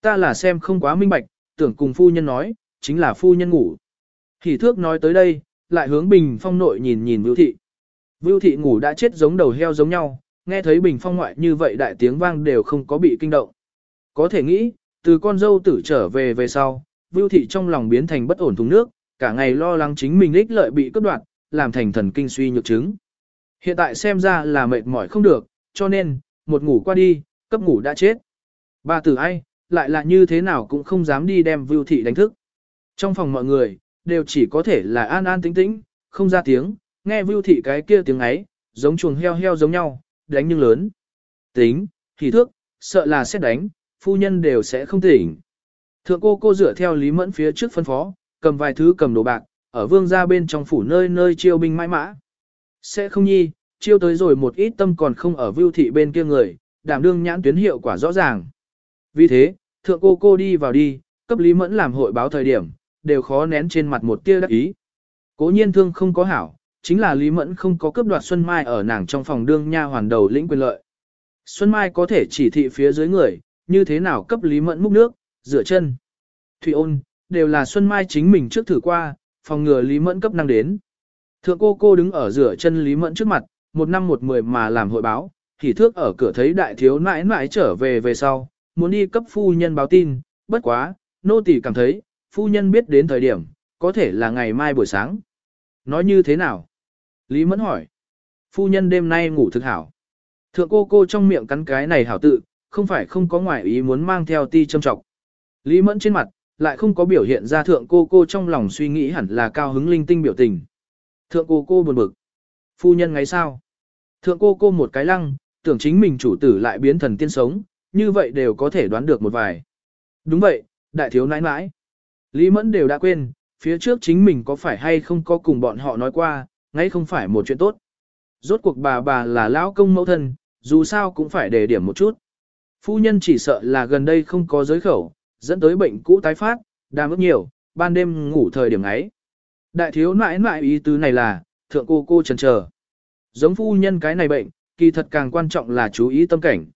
Ta là xem không quá minh bạch, tưởng cùng phu nhân nói, chính là phu nhân ngủ. Hỷ thước nói tới đây, lại hướng bình phong nội nhìn nhìn Vưu Thị. Vưu Thị ngủ đã chết giống đầu heo giống nhau, nghe thấy bình phong ngoại như vậy đại tiếng vang đều không có bị kinh động. Có thể nghĩ, từ con dâu tử trở về về sau, Vưu Thị trong lòng biến thành bất ổn thùng nước, cả ngày lo lắng chính mình ích lợi bị cướp đoạt, làm thành thần kinh suy nhược chứng. Hiện tại xem ra là mệt mỏi không được, cho nên, một ngủ qua đi, cấp ngủ đã chết. Bà tử ai, lại là như thế nào cũng không dám đi đem Vưu Thị đánh thức. Trong phòng mọi người, đều chỉ có thể là an an tĩnh tĩnh, không ra tiếng, nghe Vưu Thị cái kia tiếng ấy, giống chuồng heo heo giống nhau, đánh nhưng lớn. Tính, thì thước, sợ là sẽ đánh, phu nhân đều sẽ không tỉnh. Thượng cô cô dựa theo Lý Mẫn phía trước phân phó, cầm vài thứ cầm đồ bạc, ở vương gia bên trong phủ nơi nơi chiêu binh mãi mã. Sẽ không nhi, chiêu tới rồi một ít tâm còn không ở vưu thị bên kia người, đảm đương nhãn tuyến hiệu quả rõ ràng. Vì thế, thượng cô cô đi vào đi, cấp Lý Mẫn làm hội báo thời điểm, đều khó nén trên mặt một tia đắc ý. Cố nhiên thương không có hảo, chính là Lý Mẫn không có cướp đoạt Xuân Mai ở nàng trong phòng đương nha hoàn đầu lĩnh quyền lợi. Xuân Mai có thể chỉ thị phía dưới người, như thế nào cấp Lý Mẫn múc nước, rửa chân. Thủy ôn, đều là Xuân Mai chính mình trước thử qua, phòng ngừa Lý Mẫn cấp năng đến. Thượng cô cô đứng ở rửa chân Lý Mẫn trước mặt, một năm một mười mà làm hội báo, thì thước ở cửa thấy đại thiếu nãi nãi trở về về sau, muốn đi cấp phu nhân báo tin, bất quá, nô tỳ cảm thấy, phu nhân biết đến thời điểm, có thể là ngày mai buổi sáng. Nói như thế nào? Lý Mẫn hỏi. Phu nhân đêm nay ngủ thực hảo. Thượng cô cô trong miệng cắn cái này hảo tự, không phải không có ngoại ý muốn mang theo ti châm trọng. Lý Mẫn trên mặt, lại không có biểu hiện ra thượng cô cô trong lòng suy nghĩ hẳn là cao hứng linh tinh biểu tình. Thượng cô cô buồn bực. Phu nhân ngay sao? Thượng cô cô một cái lăng, tưởng chính mình chủ tử lại biến thần tiên sống, như vậy đều có thể đoán được một vài. Đúng vậy, đại thiếu nãi nãi. Lý Mẫn đều đã quên, phía trước chính mình có phải hay không có cùng bọn họ nói qua, ngay không phải một chuyện tốt. Rốt cuộc bà bà là lão công mẫu thân, dù sao cũng phải để điểm một chút. Phu nhân chỉ sợ là gần đây không có giới khẩu, dẫn tới bệnh cũ tái phát, đam ức nhiều, ban đêm ngủ thời điểm ấy. Đại thiếu nãi nãi ý tứ này là, thượng cô cô chần chờ. Giống phu nhân cái này bệnh, kỳ thật càng quan trọng là chú ý tâm cảnh.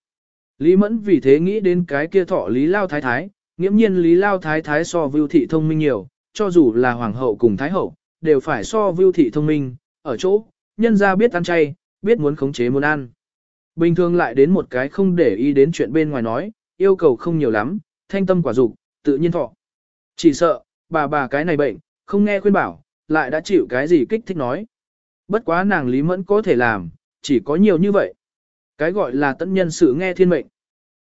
Lý Mẫn vì thế nghĩ đến cái kia thọ Lý Lao Thái Thái, nghiễm nhiên Lý Lao Thái Thái so Vưu Thị thông minh nhiều, cho dù là Hoàng hậu cùng Thái hậu, đều phải so Vưu Thị thông minh, ở chỗ, nhân ra biết ăn chay, biết muốn khống chế muốn ăn. Bình thường lại đến một cái không để ý đến chuyện bên ngoài nói, yêu cầu không nhiều lắm, thanh tâm quả dục, tự nhiên thọ. Chỉ sợ, bà bà cái này bệnh, không nghe khuyên bảo, lại đã chịu cái gì kích thích nói. Bất quá nàng Lý Mẫn có thể làm, chỉ có nhiều như vậy. Cái gọi là tận nhân sự nghe thiên mệnh.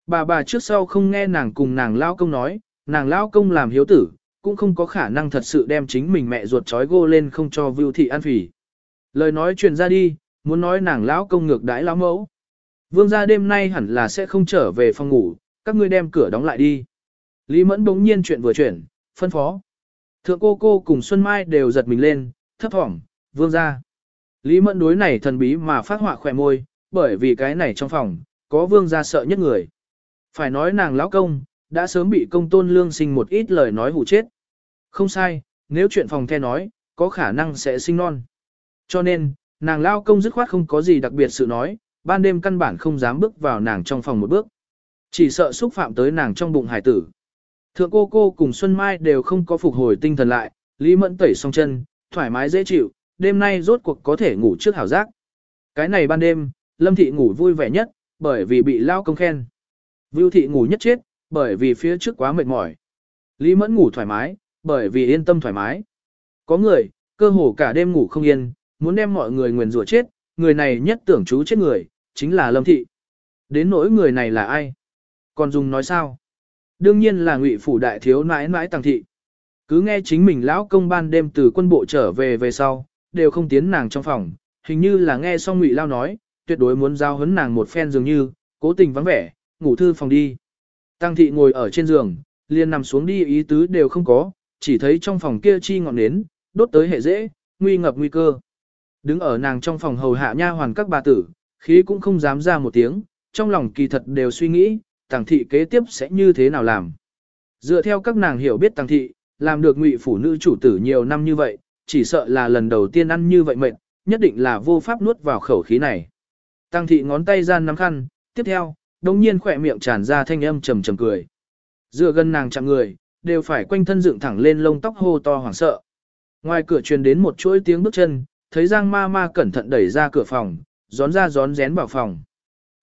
Bà bà trước sau không nghe nàng cùng nàng lao công nói, nàng lao công làm hiếu tử, cũng không có khả năng thật sự đem chính mình mẹ ruột trói gô lên không cho Vưu Thị ăn phỉ. Lời nói truyền ra đi, muốn nói nàng lão công ngược đãi lão mẫu. Vương gia đêm nay hẳn là sẽ không trở về phòng ngủ, các ngươi đem cửa đóng lại đi. Lý Mẫn bỗng nhiên chuyện vừa chuyển, phân phó. Thượng cô cô cùng Xuân Mai đều giật mình lên, thấp thỏm, vương gia. Lý Mẫn đối này thần bí mà phát họa khỏe môi, bởi vì cái này trong phòng, có vương gia sợ nhất người. Phải nói nàng lão công, đã sớm bị công tôn lương sinh một ít lời nói hủ chết. Không sai, nếu chuyện phòng the nói, có khả năng sẽ sinh non. Cho nên, nàng lao công dứt khoát không có gì đặc biệt sự nói, ban đêm căn bản không dám bước vào nàng trong phòng một bước. Chỉ sợ xúc phạm tới nàng trong bụng hải tử. Thượng cô cô cùng Xuân Mai đều không có phục hồi tinh thần lại, Lý Mẫn tẩy xong chân, thoải mái dễ chịu, đêm nay rốt cuộc có thể ngủ trước hảo giác. Cái này ban đêm, Lâm Thị ngủ vui vẻ nhất, bởi vì bị lao công khen. Vưu Thị ngủ nhất chết, bởi vì phía trước quá mệt mỏi. Lý Mẫn ngủ thoải mái, bởi vì yên tâm thoải mái. Có người, cơ hồ cả đêm ngủ không yên, muốn đem mọi người nguyền rủa chết, người này nhất tưởng chú chết người, chính là Lâm Thị. Đến nỗi người này là ai? còn dùng nói sao? Đương nhiên là ngụy phủ đại thiếu nãi nãi tàng thị. Cứ nghe chính mình lão công ban đêm từ quân bộ trở về về sau, đều không tiến nàng trong phòng, hình như là nghe xong ngụy lao nói, tuyệt đối muốn giao hấn nàng một phen dường như, cố tình vắng vẻ, ngủ thư phòng đi. Tăng thị ngồi ở trên giường, liền nằm xuống đi ý tứ đều không có, chỉ thấy trong phòng kia chi ngọn nến, đốt tới hệ dễ, nguy ngập nguy cơ. Đứng ở nàng trong phòng hầu hạ nha hoàn các bà tử, khí cũng không dám ra một tiếng, trong lòng kỳ thật đều suy nghĩ, tàng thị kế tiếp sẽ như thế nào làm. Dựa theo các nàng hiểu biết tàng thị, làm được ngụy phủ nữ chủ tử nhiều năm như vậy, chỉ sợ là lần đầu tiên ăn như vậy mệt, nhất định là vô pháp nuốt vào khẩu khí này. Tăng thị ngón tay gian nắm khăn, tiếp theo, đồng nhiên khỏe miệng tràn ra thanh âm trầm trầm cười. Dựa gần nàng chạm người, đều phải quanh thân dựng thẳng lên lông tóc hô to hoảng sợ. Ngoài cửa truyền đến một chuỗi tiếng bước chân, thấy Giang ma ma cẩn thận đẩy ra cửa phòng, gión ra gión rén vào phòng.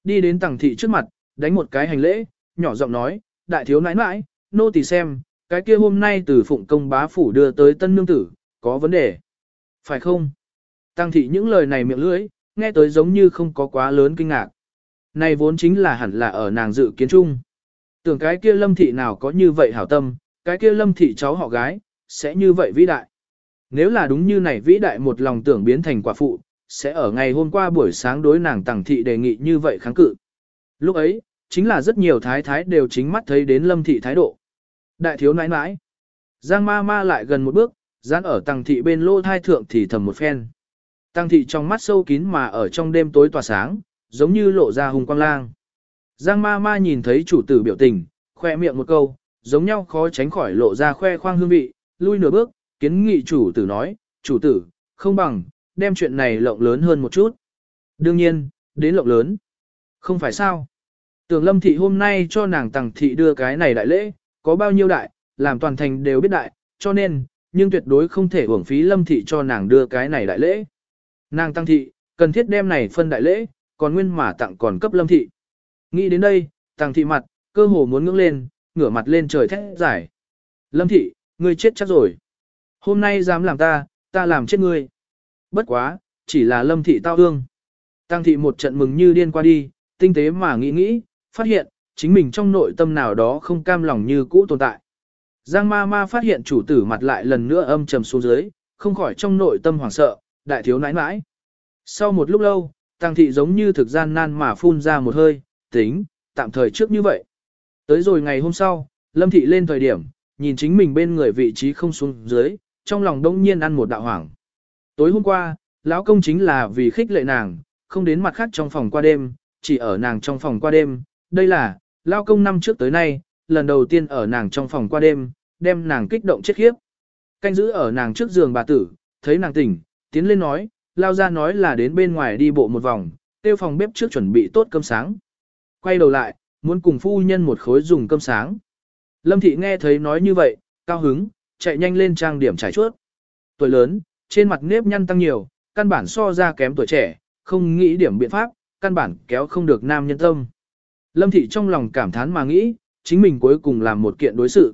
Đi đến tàng thị trước mặt, đánh một cái hành lễ, nhỏ giọng nói, đại thiếu nãi nãi, nô tỳ xem, cái kia hôm nay từ phụng công bá phủ đưa tới tân nương tử, có vấn đề. Phải không? Tăng thị những lời này miệng lưỡi, nghe tới giống như không có quá lớn kinh ngạc. Này vốn chính là hẳn là ở nàng dự kiến chung. Tưởng cái kia lâm thị nào có như vậy hảo tâm, cái kia lâm thị cháu họ gái, sẽ như vậy vĩ đại. Nếu là đúng như này vĩ đại một lòng tưởng biến thành quả phụ, sẽ ở ngày hôm qua buổi sáng đối nàng tàng thị đề nghị như vậy kháng cự. Lúc ấy, chính là rất nhiều thái thái đều chính mắt thấy đến lâm thị thái độ. Đại thiếu nãi nãi. Giang ma ma lại gần một bước, dán ở tăng thị bên lô thai thượng thì thầm một phen. tăng thị trong mắt sâu kín mà ở trong đêm tối tỏa sáng, giống như lộ ra hùng quang lang. Giang ma ma nhìn thấy chủ tử biểu tình, khoe miệng một câu, giống nhau khó tránh khỏi lộ ra khoe khoang hương vị, lui nửa bước, kiến nghị chủ tử nói, chủ tử, không bằng, đem chuyện này lộng lớn hơn một chút. Đương nhiên, đến lộng lớn. Không phải sao. Tưởng lâm thị hôm nay cho nàng tàng thị đưa cái này đại lễ, có bao nhiêu đại, làm toàn thành đều biết đại, cho nên, nhưng tuyệt đối không thể uổng phí lâm thị cho nàng đưa cái này đại lễ. Nàng tăng thị, cần thiết đem này phân đại lễ, còn nguyên mà tặng còn cấp lâm thị. Nghĩ đến đây, tăng thị mặt, cơ hồ muốn ngưỡng lên, ngửa mặt lên trời thét giải. Lâm thị, ngươi chết chắc rồi. Hôm nay dám làm ta, ta làm chết ngươi. Bất quá, chỉ là lâm thị tao ương. Tăng thị một trận mừng như điên qua đi, tinh tế mà nghĩ nghĩ, phát hiện, chính mình trong nội tâm nào đó không cam lòng như cũ tồn tại. Giang ma ma phát hiện chủ tử mặt lại lần nữa âm trầm xuống dưới, không khỏi trong nội tâm hoảng sợ, đại thiếu nãi nãi. Sau một lúc lâu, tăng thị giống như thực gian nan mà phun ra một hơi, tính, tạm thời trước như vậy. Tới rồi ngày hôm sau, lâm thị lên thời điểm, nhìn chính mình bên người vị trí không xuống dưới, trong lòng đông nhiên ăn một đạo hoảng. Tối hôm qua, lão công chính là vì khích lệ nàng, không đến mặt khác trong phòng qua đêm, chỉ ở nàng trong phòng qua đêm. Đây là, lão công năm trước tới nay, lần đầu tiên ở nàng trong phòng qua đêm, đem nàng kích động chết khiếp. Canh giữ ở nàng trước giường bà tử, thấy nàng tỉnh, tiến lên nói, lao ra nói là đến bên ngoài đi bộ một vòng, tiêu phòng bếp trước chuẩn bị tốt cơm sáng. Quay đầu lại, muốn cùng phu nhân một khối dùng cơm sáng. Lâm thị nghe thấy nói như vậy, cao hứng, chạy nhanh lên trang điểm trải chuốt. Tuổi lớn, trên mặt nếp nhăn tăng nhiều, căn bản so ra kém tuổi trẻ, không nghĩ điểm biện pháp, căn bản kéo không được nam nhân tâm. Lâm thị trong lòng cảm thán mà nghĩ, chính mình cuối cùng làm một kiện đối sự.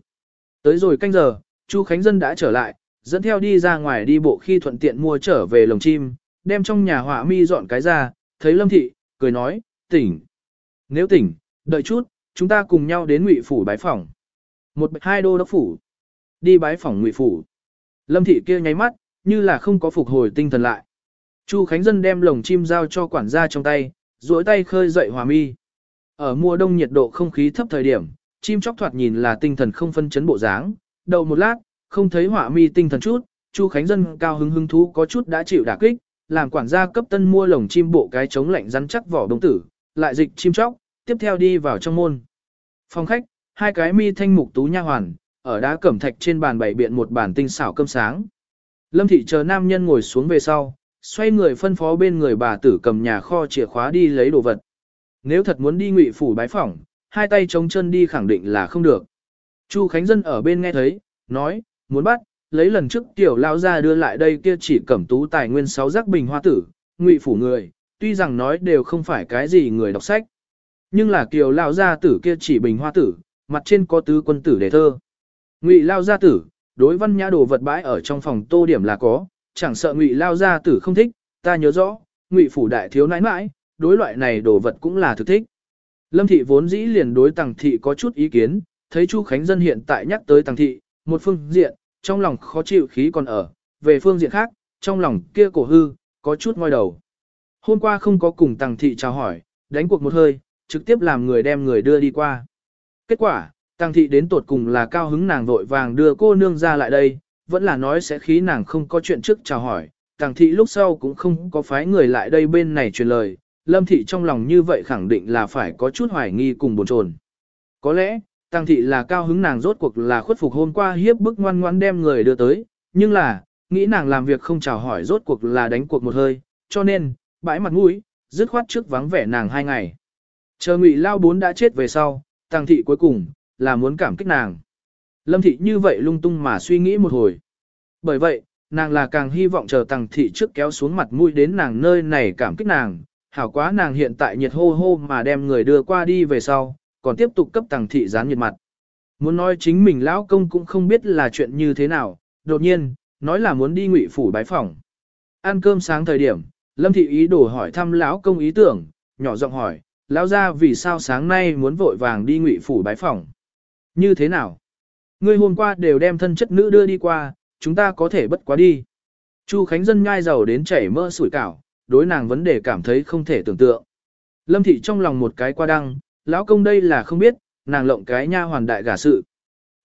Tới rồi canh giờ, Chu Khánh Dân đã trở lại, dẫn theo đi ra ngoài đi bộ khi thuận tiện mua trở về lồng chim, đem trong nhà họa mi dọn cái ra, thấy Lâm thị, cười nói, tỉnh. Nếu tỉnh, đợi chút, chúng ta cùng nhau đến ngụy phủ bái phỏng. Một hai đô đốc phủ. Đi bái phỏng ngụy phủ. Lâm thị kia nháy mắt, như là không có phục hồi tinh thần lại. Chu Khánh Dân đem lồng chim giao cho quản gia trong tay, duỗi tay khơi dậy hòa mi. Ở mùa đông nhiệt độ không khí thấp thời điểm, chim chóc thoạt nhìn là tinh thần không phân chấn bộ dáng, đầu một lát, không thấy hỏa mi tinh thần chút, Chu Khánh Dân cao hứng hứng thú có chút đã chịu đả kích, làm quản gia cấp tân mua lồng chim bộ cái chống lạnh rắn chắc vỏ đồng tử, lại dịch chim chóc, tiếp theo đi vào trong môn. Phòng khách, hai cái mi thanh mục tú nha hoàn, ở đá cẩm thạch trên bàn bày biện một bàn tinh xảo cơm sáng. Lâm thị chờ nam nhân ngồi xuống về sau, xoay người phân phó bên người bà tử cầm nhà kho chìa khóa đi lấy đồ vật. Nếu thật muốn đi ngụy phủ bái phỏng, hai tay chống chân đi khẳng định là không được. Chu Khánh Dân ở bên nghe thấy, nói, muốn bắt, lấy lần trước tiểu lao ra đưa lại đây kia chỉ cẩm tú tài nguyên sáu giác bình hoa tử, ngụy phủ người, tuy rằng nói đều không phải cái gì người đọc sách. Nhưng là kiều lao gia tử kia chỉ bình hoa tử, mặt trên có tứ quân tử đề thơ. Ngụy lao gia tử, đối văn nhã đồ vật bãi ở trong phòng tô điểm là có, chẳng sợ ngụy lao gia tử không thích, ta nhớ rõ, ngụy phủ đại thiếu nãi nãi, đối loại này đồ vật cũng là thực thích. Lâm thị vốn dĩ liền đối Tằng thị có chút ý kiến, thấy Chu Khánh Dân hiện tại nhắc tới Tằng thị, một phương diện, trong lòng khó chịu khí còn ở, về phương diện khác, trong lòng kia cổ hư, có chút ngoi đầu. Hôm qua không có cùng Tằng thị chào hỏi, đánh cuộc một hơi, trực tiếp làm người đem người đưa đi qua. Kết quả, Tằng thị đến tột cùng là cao hứng nàng vội vàng đưa cô nương ra lại đây, vẫn là nói sẽ khí nàng không có chuyện trước chào hỏi, Tằng thị lúc sau cũng không có phái người lại đây bên này truyền lời, Lâm thị trong lòng như vậy khẳng định là phải có chút hoài nghi cùng buồn chồn. Có lẽ, Tăng thị là cao hứng nàng rốt cuộc là khuất phục hôm qua hiếp bức ngoan ngoan đem người đưa tới, nhưng là, nghĩ nàng làm việc không chào hỏi rốt cuộc là đánh cuộc một hơi, cho nên, bãi mặt mũi, dứt khoát trước vắng vẻ nàng hai ngày. Chờ Ngụy Lao bốn đã chết về sau, Tăng thị cuối cùng là muốn cảm kích nàng. Lâm thị như vậy lung tung mà suy nghĩ một hồi. Bởi vậy, nàng là càng hy vọng chờ Tăng thị trước kéo xuống mặt mũi đến nàng nơi này cảm kích nàng, hảo quá nàng hiện tại nhiệt hô hô mà đem người đưa qua đi về sau, còn tiếp tục cấp tàng thị gián nhiệt mặt. Muốn nói chính mình lão công cũng không biết là chuyện như thế nào, đột nhiên, nói là muốn đi ngụy phủ bái phỏng. Ăn cơm sáng thời điểm, Lâm thị ý đồ hỏi thăm lão công ý tưởng, nhỏ giọng hỏi, lão gia vì sao sáng nay muốn vội vàng đi ngụy phủ bái phỏng? Như thế nào? Ngươi hôm qua đều đem thân chất nữ đưa đi qua, chúng ta có thể bất quá đi. Chu Khánh Dân nhai dầu đến chảy mỡ sủi cảo, đối nàng vấn đề cảm thấy không thể tưởng tượng. Lâm thị trong lòng một cái qua đăng, lão công đây là không biết, nàng lộng cái nha hoàn đại gả sự.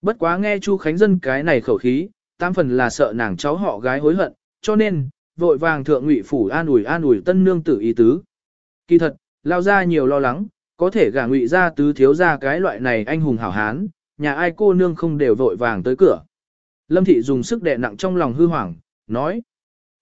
Bất quá nghe Chu Khánh Dân cái này khẩu khí, tam phần là sợ nàng cháu họ gái hối hận, cho nên, vội vàng thượng ngụy phủ an ủi an ủi tân nương tử ý tứ. Kỳ thật, lao ra nhiều lo lắng, có thể gả ngụy ra tứ thiếu ra cái loại này anh hùng hảo hán, nhà ai cô nương không đều vội vàng tới cửa. Lâm thị dùng sức đè nặng trong lòng hư hoảng, nói.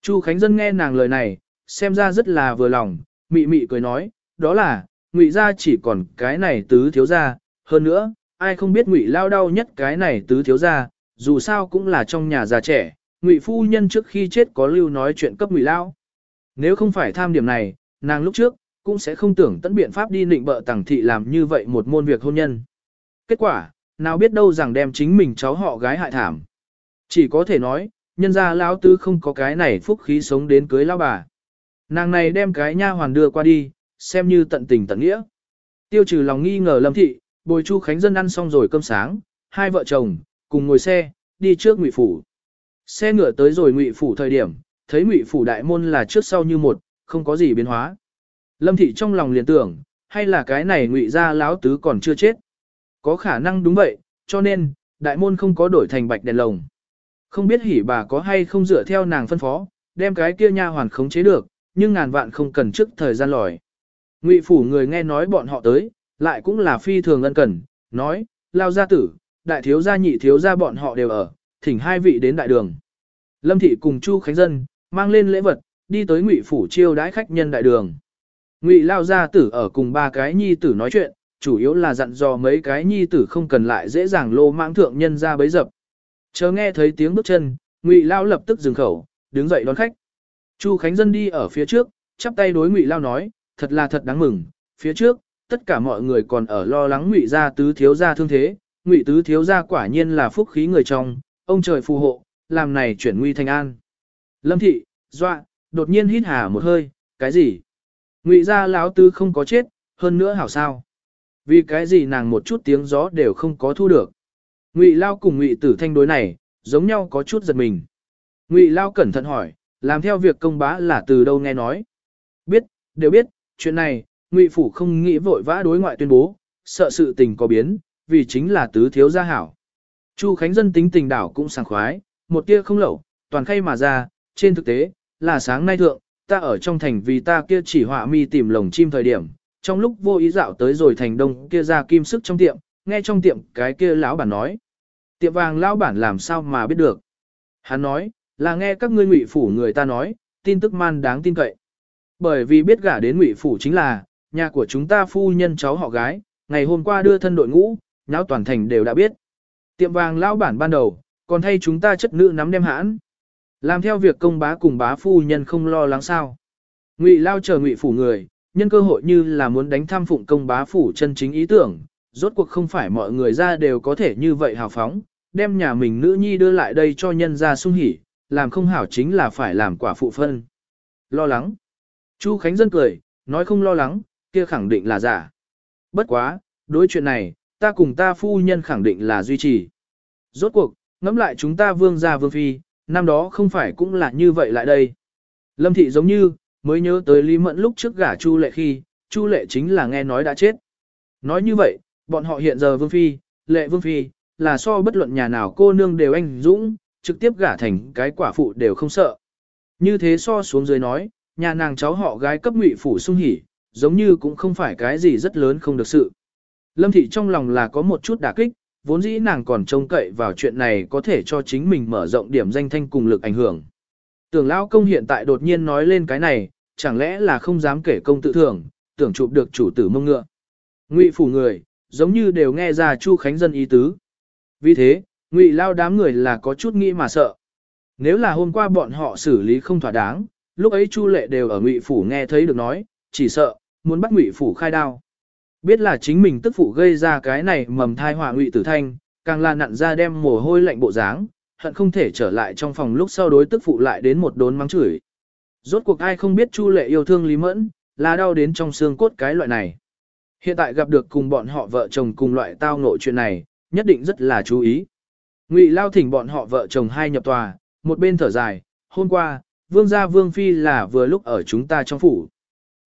Chu Khánh Dân nghe nàng lời này, xem ra rất là vừa lòng, mị mị cười nói, đó là, ngụy ra chỉ còn cái này tứ thiếu ra, hơn nữa, ai không biết ngụy lao đau nhất cái này tứ thiếu ra, dù sao cũng là trong nhà già trẻ, ngụy phu nhân trước khi chết có lưu nói chuyện cấp ngụy lao. Nếu không phải tham điểm này, nàng lúc trước, cũng sẽ không tưởng tận biện pháp đi nịnh bợ tàng thị làm như vậy một môn việc hôn nhân. Kết quả, nào biết đâu rằng đem chính mình cháu họ gái hại thảm. Chỉ có thể nói, nhân gia lão tứ không có cái này phúc khí sống đến cưới lão bà. Nàng này đem cái nha hoàn đưa qua đi, xem như tận tình tận nghĩa. Tiêu trừ lòng nghi ngờ Lâm thị, bồi Chu Khánh dân ăn xong rồi cơm sáng, hai vợ chồng cùng ngồi xe đi trước Ngụy phủ. Xe ngựa tới rồi Ngụy phủ thời điểm, thấy Ngụy phủ đại môn là trước sau như một, không có gì biến hóa. Lâm thị trong lòng liền tưởng, hay là cái này Ngụy gia lão tứ còn chưa chết. Có khả năng đúng vậy, cho nên, đại môn không có đổi thành bạch đèn lồng. Không biết hỉ bà có hay không dựa theo nàng phân phó, đem cái kia nha hoàn khống chế được, nhưng ngàn vạn không cần trước thời gian lòi. Ngụy phủ người nghe nói bọn họ tới, lại cũng là phi thường ân cần, nói, lao gia tử, đại thiếu gia nhị thiếu gia bọn họ đều ở, thỉnh hai vị đến đại đường. Lâm thị cùng Chu Khánh Dân, mang lên lễ vật, đi tới Ngụy phủ chiêu đãi khách nhân đại đường. Ngụy lao gia tử ở cùng ba cái nhi tử nói chuyện, chủ yếu là dặn dò mấy cái nhi tử không cần lại dễ dàng lô mãng thượng nhân ra bấy dập. Chờ nghe thấy tiếng bước chân, Ngụy Lao lập tức dừng khẩu, đứng dậy đón khách. Chu Khánh Dân đi ở phía trước, chắp tay đối Ngụy Lao nói, thật là thật đáng mừng, phía trước, tất cả mọi người còn ở lo lắng Ngụy gia tứ thiếu gia thương thế, Ngụy tứ thiếu gia quả nhiên là phúc khí người trong, ông trời phù hộ, làm này chuyển nguy thành an. Lâm thị, dọa, đột nhiên hít hà một hơi, cái gì? Ngụy gia lão tứ không có chết, hơn nữa hảo sao? Vì cái gì nàng một chút tiếng gió đều không có thu được. Ngụy Lao cùng Ngụy Tử Thanh đối này, giống nhau có chút giật mình. Ngụy Lao cẩn thận hỏi, làm theo việc công bá là từ đâu nghe nói. Biết, đều biết, chuyện này, Ngụy Phủ không nghĩ vội vã đối ngoại tuyên bố, sợ sự tình có biến, vì chính là tứ thiếu gia hảo. Chu Khánh Dân tính tình đảo cũng sảng khoái, một tia không lẩu, toàn khay mà ra, trên thực tế, là sáng nay thượng, ta ở trong thành vì ta kia chỉ họa mi tìm lồng chim thời điểm, trong lúc vô ý dạo tới rồi thành đông kia ra kim sức trong tiệm, nghe trong tiệm cái kia lão bản nói. Tiệm vàng lão bản làm sao mà biết được. Hắn nói, là nghe các ngươi ngụy phủ người ta nói, tin tức man đáng tin cậy. Bởi vì biết gả đến ngụy phủ chính là, nhà của chúng ta phu nhân cháu họ gái, ngày hôm qua đưa thân đội ngũ, nháo toàn thành đều đã biết. Tiệm vàng lão bản ban đầu, còn thay chúng ta chất nữ nắm đem hãn. Làm theo việc công bá cùng bá phu nhân không lo lắng sao. Ngụy lao chờ ngụy phủ người, nhân cơ hội như là muốn đánh tham phụng công bá phủ chân chính ý tưởng, rốt cuộc không phải mọi người ra đều có thể như vậy hào phóng, đem nhà mình nữ nhi đưa lại đây cho nhân ra sung hỉ, làm không hảo chính là phải làm quả phụ phân. Lo lắng. Chu Khánh Dân cười, nói không lo lắng, kia khẳng định là giả. Bất quá, đối chuyện này, ta cùng ta phu nhân khẳng định là duy trì. Rốt cuộc, ngẫm lại chúng ta vương gia vương phi, năm đó không phải cũng là như vậy lại đây. Lâm thị giống như, mới nhớ tới Lý Mẫn lúc trước gả Chu lệ khi, Chu lệ chính là nghe nói đã chết. Nói như vậy, bọn họ hiện giờ vương phi, lệ vương phi, là so bất luận nhà nào cô nương đều anh dũng, trực tiếp gả thành cái quả phụ đều không sợ. Như thế so xuống dưới nói, nhà nàng cháu họ gái cấp ngụy phủ sung hỉ, giống như cũng không phải cái gì rất lớn không được sự. Lâm thị trong lòng là có một chút đả kích, vốn dĩ nàng còn trông cậy vào chuyện này có thể cho chính mình mở rộng điểm danh thanh cùng lực ảnh hưởng. Tưởng lão công hiện tại đột nhiên nói lên cái này, chẳng lẽ là không dám kể công tự thưởng, tưởng chụp được chủ tử mông ngựa. Ngụy phủ người, giống như đều nghe ra Chu Khánh dân ý tứ. Vì thế, Ngụy lao đám người là có chút nghĩ mà sợ. Nếu là hôm qua bọn họ xử lý không thỏa đáng, lúc ấy Chu Lệ đều ở Ngụy phủ nghe thấy được nói, chỉ sợ muốn bắt Ngụy phủ khai đao. Biết là chính mình tức phụ gây ra cái này mầm thai họa Ngụy Tử Thanh, càng là nặn ra đem mồ hôi lạnh bộ dáng, hận không thể trở lại trong phòng lúc sau đối tức phụ lại đến một đốn mắng chửi. Rốt cuộc ai không biết Chu Lệ yêu thương Lý Mẫn, là đau đến trong xương cốt cái loại này. Hiện tại gặp được cùng bọn họ vợ chồng cùng loại tao ngộ chuyện này, nhất định rất là chú ý. Ngụy Lao thỉnh bọn họ vợ chồng hai nhập tòa, một bên thở dài, hôm qua, vương gia vương phi là vừa lúc ở chúng ta trong phủ.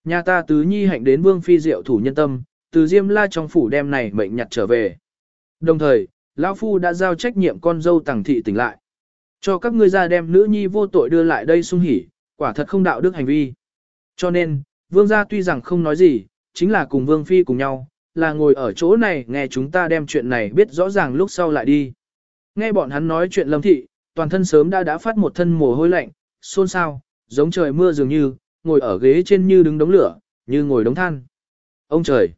Nhà ta tứ nhi hạnh đến vương phi diệu thủ nhân tâm, từ diêm la trong phủ đem này mệnh nhặt trở về. Đồng thời, Lão Phu đã giao trách nhiệm con dâu tàng thị tỉnh lại. Cho các ngươi ra đem nữ nhi vô tội đưa lại đây sung hỉ, quả thật không đạo đức hành vi. Cho nên, vương gia tuy rằng không nói gì, chính là cùng vương phi cùng nhau, là ngồi ở chỗ này nghe chúng ta đem chuyện này biết rõ ràng lúc sau lại đi. Nghe bọn hắn nói chuyện lâm thị, toàn thân sớm đã đã phát một thân mồ hôi lạnh, xôn xao, giống trời mưa dường như, ngồi ở ghế trên như đứng đống lửa, như ngồi đống than. Ông trời!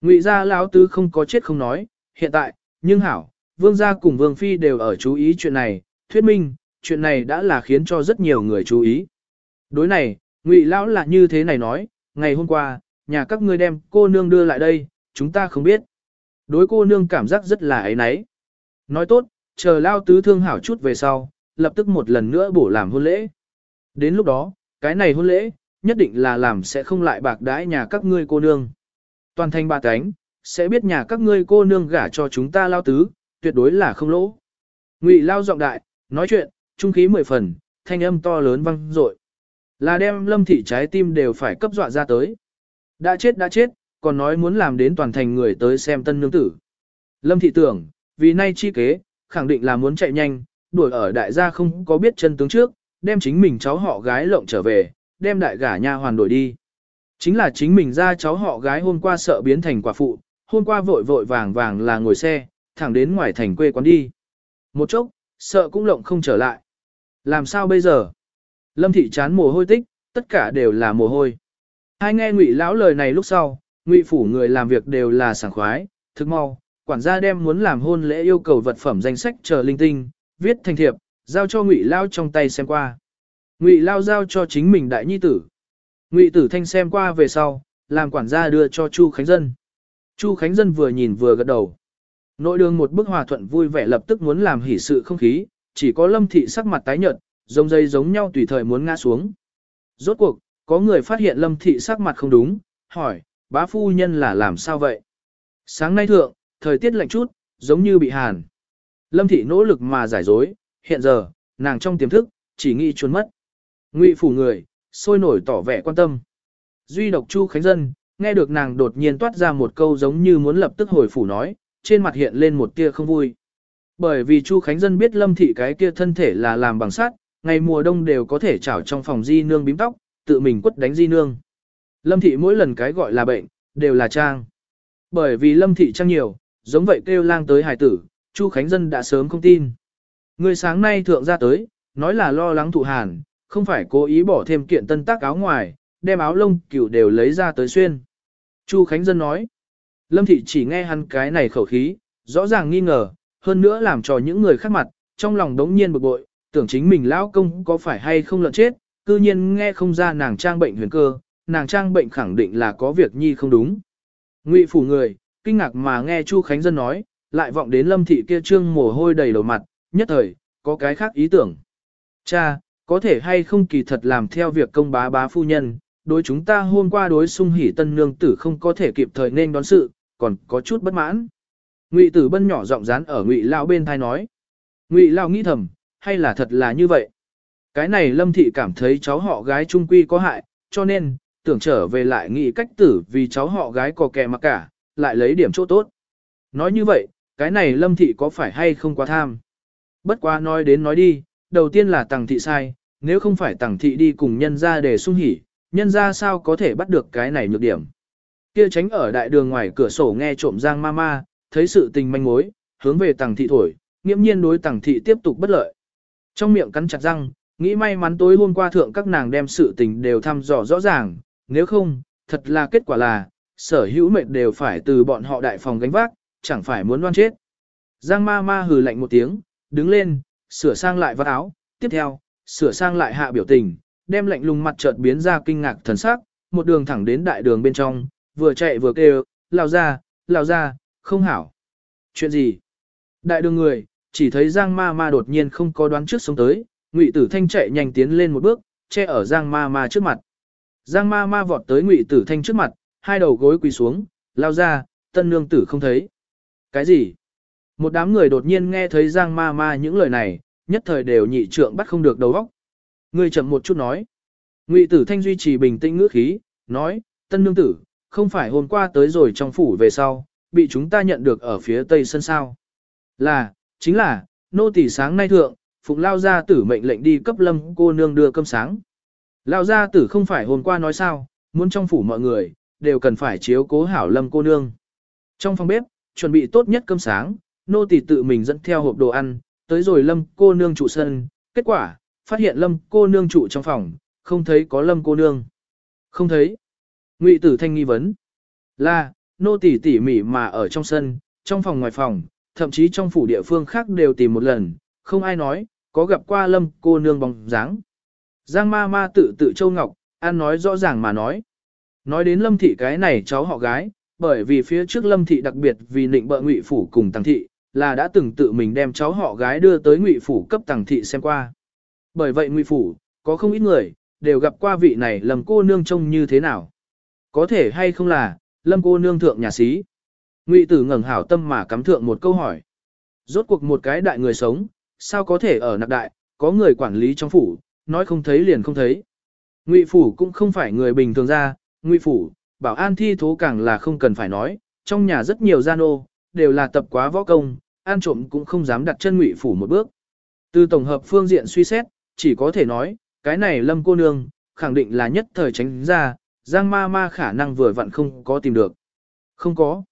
Ngụy gia lão tứ không có chết không nói, hiện tại, nhưng hảo, vương gia cùng vương phi đều ở chú ý chuyện này, thuyết minh, chuyện này đã là khiến cho rất nhiều người chú ý. Đối này, Ngụy lão là như thế này nói, ngày hôm qua, nhà các ngươi đem cô nương đưa lại đây, chúng ta không biết. Đối cô nương cảm giác rất là ấy nấy Nói tốt, chờ lao tứ thương hảo chút về sau, lập tức một lần nữa bổ làm hôn lễ. Đến lúc đó, cái này hôn lễ, nhất định là làm sẽ không lại bạc đãi nhà các ngươi cô nương. Toàn thành ba cánh, sẽ biết nhà các ngươi cô nương gả cho chúng ta lao tứ, tuyệt đối là không lỗ. Ngụy lao giọng đại, nói chuyện, trung khí mười phần, thanh âm to lớn vang dội. Là đem lâm thị trái tim đều phải cấp dọa ra tới. Đã chết đã chết, còn nói muốn làm đến toàn thành người tới xem tân nương tử. Lâm thị tưởng, vì nay chi kế, khẳng định là muốn chạy nhanh, đuổi ở đại gia không có biết chân tướng trước, đem chính mình cháu họ gái lộng trở về, đem đại gả nha hoàn đổi đi. Chính là chính mình ra cháu họ gái hôm qua sợ biến thành quả phụ, hôm qua vội vội vàng vàng là ngồi xe, thẳng đến ngoài thành quê quán đi. Một chốc, sợ cũng lộng không trở lại. Làm sao bây giờ? Lâm thị chán mồ hôi tích, tất cả đều là mồ hôi. Hai nghe ngụy lão lời này lúc sau, ngụy phủ người làm việc đều là sảng khoái, thức mau, quản gia đem muốn làm hôn lễ yêu cầu vật phẩm danh sách chờ linh tinh, viết thành thiệp, giao cho ngụy lao trong tay xem qua. Ngụy lao giao cho chính mình đại nhi tử. Ngụy tử thanh xem qua về sau, làm quản gia đưa cho Chu Khánh Dân. Chu Khánh Dân vừa nhìn vừa gật đầu. Nội đường một bức hòa thuận vui vẻ lập tức muốn làm hỉ sự không khí, chỉ có lâm thị sắc mặt tái nhợt, giống dây giống nhau tùy thời muốn ngã xuống. Rốt cuộc, có người phát hiện lâm thị sắc mặt không đúng, hỏi, bá phu nhân là làm sao vậy? Sáng nay thượng, thời tiết lạnh chút, giống như bị hàn. Lâm thị nỗ lực mà giải dối, hiện giờ, nàng trong tiềm thức, chỉ nghĩ trốn mất. Ngụy phủ người, sôi nổi tỏ vẻ quan tâm. Duy độc Chu Khánh Dân, nghe được nàng đột nhiên toát ra một câu giống như muốn lập tức hồi phủ nói, trên mặt hiện lên một tia không vui. Bởi vì Chu Khánh Dân biết Lâm Thị cái kia thân thể là làm bằng sắt, ngày mùa đông đều có thể chảo trong phòng di nương bím tóc, tự mình quất đánh di nương. Lâm Thị mỗi lần cái gọi là bệnh, đều là trang. Bởi vì Lâm Thị trang nhiều, giống vậy kêu lang tới hải tử, Chu Khánh Dân đã sớm không tin. Người sáng nay thượng ra tới, nói là lo lắng thụ hàn, không phải cố ý bỏ thêm kiện tân tác áo ngoài, đem áo lông cửu đều lấy ra tới xuyên. Chu Khánh Dân nói, Lâm Thị chỉ nghe hắn cái này khẩu khí, rõ ràng nghi ngờ, hơn nữa làm cho những người khác mặt, trong lòng đống nhiên bực bội, tưởng chính mình lão công có phải hay không lợn chết, cư nhiên nghe không ra nàng trang bệnh huyền cơ, nàng trang bệnh khẳng định là có việc nhi không đúng. Ngụy phủ người, kinh ngạc mà nghe Chu Khánh Dân nói, lại vọng đến Lâm Thị kia trương mồ hôi đầy đầu mặt, nhất thời, có cái khác ý tưởng. Cha, có thể hay không kỳ thật làm theo việc công bá bá phu nhân, đối chúng ta hôm qua đối sung hỉ tân nương tử không có thể kịp thời nên đón sự, còn có chút bất mãn. Ngụy Tử Bân nhỏ giọng dán ở Ngụy lão bên thai nói. Ngụy lão nghĩ thầm, hay là thật là như vậy? Cái này Lâm thị cảm thấy cháu họ gái trung quy có hại, cho nên tưởng trở về lại nghĩ cách tử vì cháu họ gái có kẻ mặc cả, lại lấy điểm chỗ tốt. Nói như vậy, cái này Lâm thị có phải hay không quá tham? Bất quá nói đến nói đi, đầu tiên là tàng thị sai, nếu không phải tàng thị đi cùng nhân ra để sung hỉ, nhân ra sao có thể bắt được cái này nhược điểm. Kia tránh ở đại đường ngoài cửa sổ nghe trộm Giang Mama, thấy sự tình manh mối, hướng về tàng thị thổi, nghiễm nhiên đối tàng thị tiếp tục bất lợi. Trong miệng cắn chặt răng, nghĩ may mắn tối hôm qua thượng các nàng đem sự tình đều thăm dò rõ ràng, nếu không, thật là kết quả là, sở hữu mệt đều phải từ bọn họ đại phòng gánh vác, chẳng phải muốn đoan chết. Giang ma ma hừ lạnh một tiếng, đứng lên, sửa sang lại vạt áo, tiếp theo, sửa sang lại hạ biểu tình, đem lạnh lùng mặt chợt biến ra kinh ngạc thần sắc, một đường thẳng đến đại đường bên trong, vừa chạy vừa kêu, lao ra, lao ra, không hảo. Chuyện gì? Đại đường người, chỉ thấy Giang ma ma đột nhiên không có đoán trước sống tới, Ngụy Tử Thanh chạy nhanh tiến lên một bước, che ở Giang ma ma trước mặt. Giang ma ma vọt tới Ngụy Tử Thanh trước mặt, hai đầu gối quỳ xuống, lao ra, tân nương tử không thấy. Cái gì? Một đám người đột nhiên nghe thấy Giang ma ma những lời này, nhất thời đều nhị trượng bắt không được đầu óc. Người chậm một chút nói. Ngụy Tử Thanh duy trì bình tĩnh ngữ khí, nói, tân nương tử, không phải hôm qua tới rồi trong phủ về sau, bị chúng ta nhận được ở phía tây sân sao. Là, chính là, nô tỳ sáng nay thượng, Phụng Lao Gia Tử mệnh lệnh đi cấp lâm cô nương đưa cơm sáng. Lao Gia Tử không phải hôm qua nói sao, muốn trong phủ mọi người, đều cần phải chiếu cố hảo lâm cô nương. Trong phòng bếp, chuẩn bị tốt nhất cơm sáng, nô tỳ tự mình dẫn theo hộp đồ ăn, tới rồi lâm cô nương trụ sân, kết quả, phát hiện lâm cô nương trụ trong phòng, không thấy có lâm cô nương. Không thấy. Ngụy tử thanh nghi vấn. Là, nô tỳ tỉ mỉ mà ở trong sân, trong phòng ngoài phòng, thậm chí trong phủ địa phương khác đều tìm một lần, không ai nói, có gặp qua lâm cô nương bóng dáng. Giang ma ma tự tự châu ngọc, an nói rõ ràng mà nói. Nói đến lâm thị cái này cháu họ gái, bởi vì phía trước lâm thị đặc biệt vì nịnh bợ ngụy phủ cùng tăng thị, là đã từng tự mình đem cháu họ gái đưa tới ngụy phủ cấp tăng thị xem qua. Bởi vậy ngụy phủ, có không ít người, đều gặp qua vị này lâm cô nương trông như thế nào. Có thể hay không là, lâm cô nương thượng nhà sĩ. Ngụy tử ngẩng hảo tâm mà cắm thượng một câu hỏi. Rốt cuộc một cái đại người sống, sao có thể ở nặc đại, có người quản lý trong phủ, nói không thấy liền không thấy. Ngụy phủ cũng không phải người bình thường ra, ngụy phủ, bảo an thi thố càng là không cần phải nói, trong nhà rất nhiều gian ô, đều là tập quá võ công, an trộm cũng không dám đặt chân ngụy phủ một bước. Từ tổng hợp phương diện suy xét, chỉ có thể nói, cái này lâm cô nương, khẳng định là nhất thời tránh ra, giang ma ma khả năng vừa vặn không có tìm được. Không có.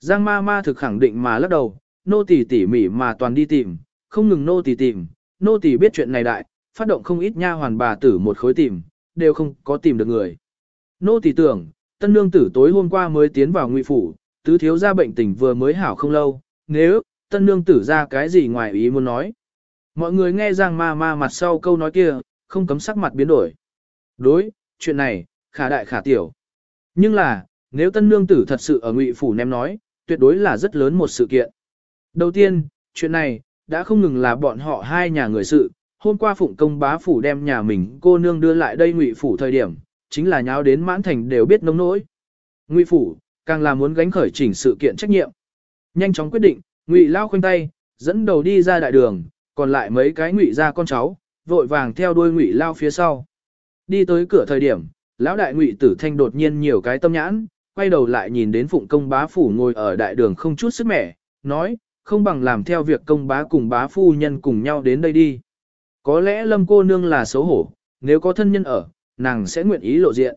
Giang ma ma thực khẳng định mà lắc đầu, nô tỳ tỉ mỉ mà toàn đi tìm, không ngừng nô tỳ tìm, nô tỳ biết chuyện này đại, phát động không ít nha hoàn bà tử một khối tìm, đều không có tìm được người. Nô tỳ tưởng, tân nương tử tối hôm qua mới tiến vào ngụy phủ, tứ thiếu gia bệnh tình vừa mới hảo không lâu, nếu, tân nương tử ra cái gì ngoài ý muốn nói. Mọi người nghe Giang ma ma mặt sau câu nói kia, không cấm sắc mặt biến đổi. Đối, chuyện này, khả đại khả tiểu. Nhưng là, nếu tân nương tử thật sự ở ngụy phủ ném nói, tuyệt đối là rất lớn một sự kiện. Đầu tiên, chuyện này, đã không ngừng là bọn họ hai nhà người sự, hôm qua phụng công bá phủ đem nhà mình cô nương đưa lại đây ngụy phủ thời điểm, chính là nháo đến mãn thành đều biết nông nỗi. Ngụy phủ, càng là muốn gánh khởi chỉnh sự kiện trách nhiệm. Nhanh chóng quyết định, ngụy lao khoanh tay, dẫn đầu đi ra đại đường, còn lại mấy cái ngụy ra con cháu, vội vàng theo đuôi ngụy lao phía sau. Đi tới cửa thời điểm, lão đại ngụy tử thanh đột nhiên nhiều cái tâm nhãn, quay đầu lại nhìn đến phụng công bá phủ ngồi ở đại đường không chút sức mẻ, nói, không bằng làm theo việc công bá cùng bá phu nhân cùng nhau đến đây đi. Có lẽ lâm cô nương là xấu hổ, nếu có thân nhân ở, nàng sẽ nguyện ý lộ diện.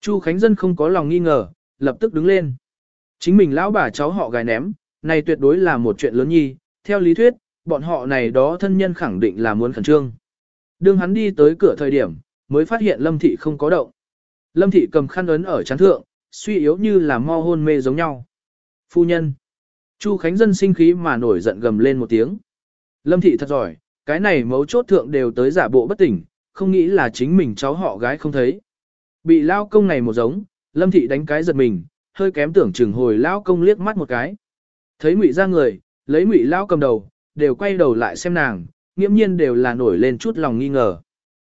Chu Khánh Dân không có lòng nghi ngờ, lập tức đứng lên. Chính mình lão bà cháu họ gài ném, này tuyệt đối là một chuyện lớn nhi, theo lý thuyết, bọn họ này đó thân nhân khẳng định là muốn khẩn trương. Đương hắn đi tới cửa thời điểm, mới phát hiện Lâm Thị không có động. Lâm Thị cầm khăn ấn ở chán thượng, suy yếu như là mo hôn mê giống nhau. Phu nhân. Chu Khánh Dân sinh khí mà nổi giận gầm lên một tiếng. Lâm Thị thật giỏi, cái này mấu chốt thượng đều tới giả bộ bất tỉnh, không nghĩ là chính mình cháu họ gái không thấy. Bị lao công này một giống, Lâm Thị đánh cái giật mình, hơi kém tưởng chừng hồi lao công liếc mắt một cái. Thấy ngụy ra người, lấy ngụy lao cầm đầu, đều quay đầu lại xem nàng, nghiễm nhiên đều là nổi lên chút lòng nghi ngờ.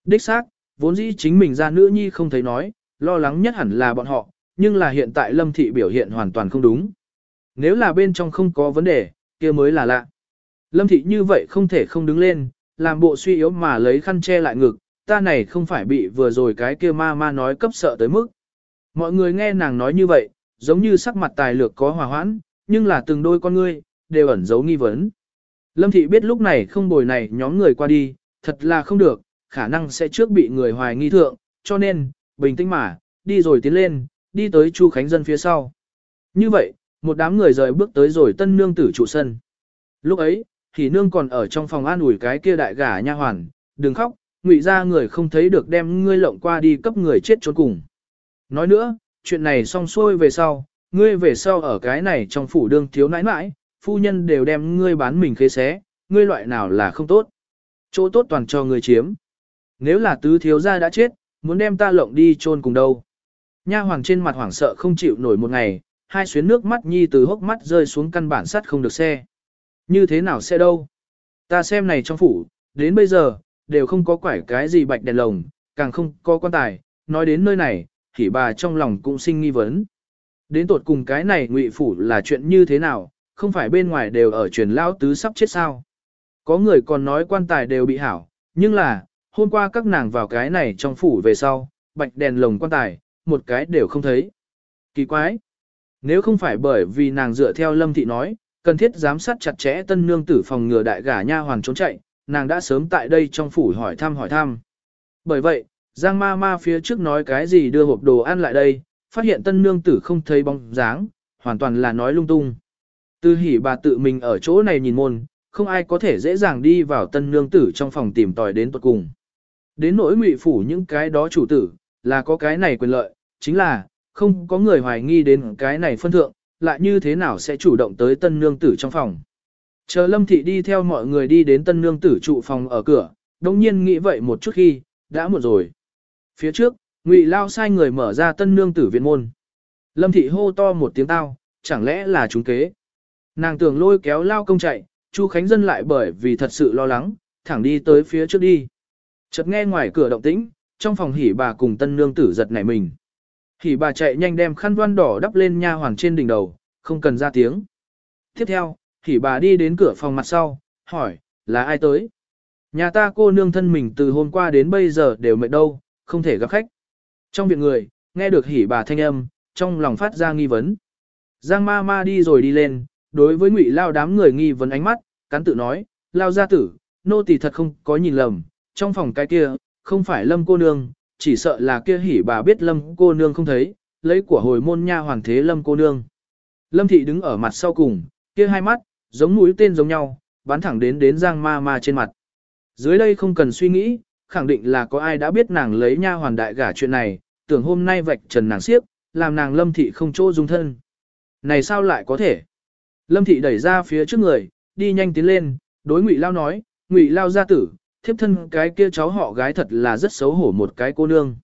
Đích xác, vốn dĩ chính mình ra nữ nhi không thấy nói, lo lắng nhất hẳn là bọn họ, nhưng là hiện tại lâm thị biểu hiện hoàn toàn không đúng. Nếu là bên trong không có vấn đề, kia mới là lạ. Lâm thị như vậy không thể không đứng lên, làm bộ suy yếu mà lấy khăn che lại ngực, ta này không phải bị vừa rồi cái kia ma ma nói cấp sợ tới mức. Mọi người nghe nàng nói như vậy, giống như sắc mặt tài lược có hòa hoãn, nhưng là từng đôi con ngươi, đều ẩn giấu nghi vấn. Lâm thị biết lúc này không bồi này nhóm người qua đi, thật là không được, khả năng sẽ trước bị người hoài nghi thượng, cho nên, bình tĩnh mà, đi rồi tiến lên, đi tới Chu Khánh Dân phía sau. Như vậy, một đám người rời bước tới rồi tân nương tử trụ sân. Lúc ấy, thì nương còn ở trong phòng an ủi cái kia đại gà nha hoàn, đừng khóc, ngụy ra người không thấy được đem ngươi lộng qua đi cấp người chết trốn cùng. Nói nữa, chuyện này xong xuôi về sau, ngươi về sau ở cái này trong phủ đương thiếu nãi nãi, phu nhân đều đem ngươi bán mình khế xé, ngươi loại nào là không tốt. Chỗ tốt toàn cho ngươi chiếm. Nếu là tứ thiếu gia đã chết, muốn đem ta lộng đi chôn cùng đâu. Nha hoàng trên mặt hoảng sợ không chịu nổi một ngày, hai xuyến nước mắt nhi từ hốc mắt rơi xuống căn bản sắt không được xe. Như thế nào xe đâu? Ta xem này trong phủ, đến bây giờ, đều không có quải cái gì bạch đèn lồng, càng không có quan tài, nói đến nơi này, thì bà trong lòng cũng sinh nghi vấn. Đến tột cùng cái này ngụy phủ là chuyện như thế nào, không phải bên ngoài đều ở truyền lao tứ sắp chết sao. Có người còn nói quan tài đều bị hảo, nhưng là, hôm qua các nàng vào cái này trong phủ về sau, bạch đèn lồng quan tài, một cái đều không thấy. Kỳ quái! Nếu không phải bởi vì nàng dựa theo lâm thị nói, cần thiết giám sát chặt chẽ tân nương tử phòng ngừa đại gả nha hoàn trốn chạy, nàng đã sớm tại đây trong phủ hỏi thăm hỏi thăm. Bởi vậy, Giang ma ma phía trước nói cái gì đưa hộp đồ ăn lại đây, phát hiện tân nương tử không thấy bóng dáng, hoàn toàn là nói lung tung. tư hỉ bà tự mình ở chỗ này nhìn môn, không ai có thể dễ dàng đi vào tân nương tử trong phòng tìm tòi đến tuật cùng. Đến nỗi ngụy phủ những cái đó chủ tử, là có cái này quyền lợi, chính là, không có người hoài nghi đến cái này phân thượng, lại như thế nào sẽ chủ động tới tân nương tử trong phòng. Chờ lâm thị đi theo mọi người đi đến tân nương tử trụ phòng ở cửa, đồng nhiên nghĩ vậy một chút khi, đã một rồi. Phía trước, ngụy lao sai người mở ra tân nương tử viện môn. Lâm thị hô to một tiếng tao, chẳng lẽ là chúng kế. Nàng tưởng lôi kéo lao công chạy, Chu Khánh Dân lại bởi vì thật sự lo lắng, thẳng đi tới phía trước đi. Chợt nghe ngoài cửa động tĩnh, trong phòng hỉ bà cùng tân nương tử giật nảy mình. Hỉ bà chạy nhanh đem khăn voan đỏ đắp lên nha hoàn trên đỉnh đầu, không cần ra tiếng. Tiếp theo, thì bà đi đến cửa phòng mặt sau, hỏi, là ai tới? Nhà ta cô nương thân mình từ hôm qua đến bây giờ đều mệt đâu, không thể gặp khách. Trong viện người, nghe được hỉ bà thanh âm, trong lòng phát ra nghi vấn. Giang ma ma đi rồi đi lên, đối với ngụy lao đám người nghi vấn ánh mắt, cắn tự nói, lao gia tử, nô tỳ thật không có nhìn lầm, trong phòng cái kia, không phải lâm cô nương, chỉ sợ là kia hỉ bà biết lâm cô nương không thấy, lấy của hồi môn nha hoàng thế lâm cô nương. Lâm thị đứng ở mặt sau cùng, kia hai mắt, giống mũi tên giống nhau, bắn thẳng đến đến giang ma ma trên mặt. Dưới đây không cần suy nghĩ, khẳng định là có ai đã biết nàng lấy nha hoàn đại gả chuyện này, tưởng hôm nay vạch trần nàng siếp, làm nàng lâm thị không chỗ dung thân. Này sao lại có thể? Lâm thị đẩy ra phía trước người, đi nhanh tiến lên, đối ngụy lao nói, ngụy lao gia tử, thiếp thân cái kia cháu họ gái thật là rất xấu hổ một cái cô nương.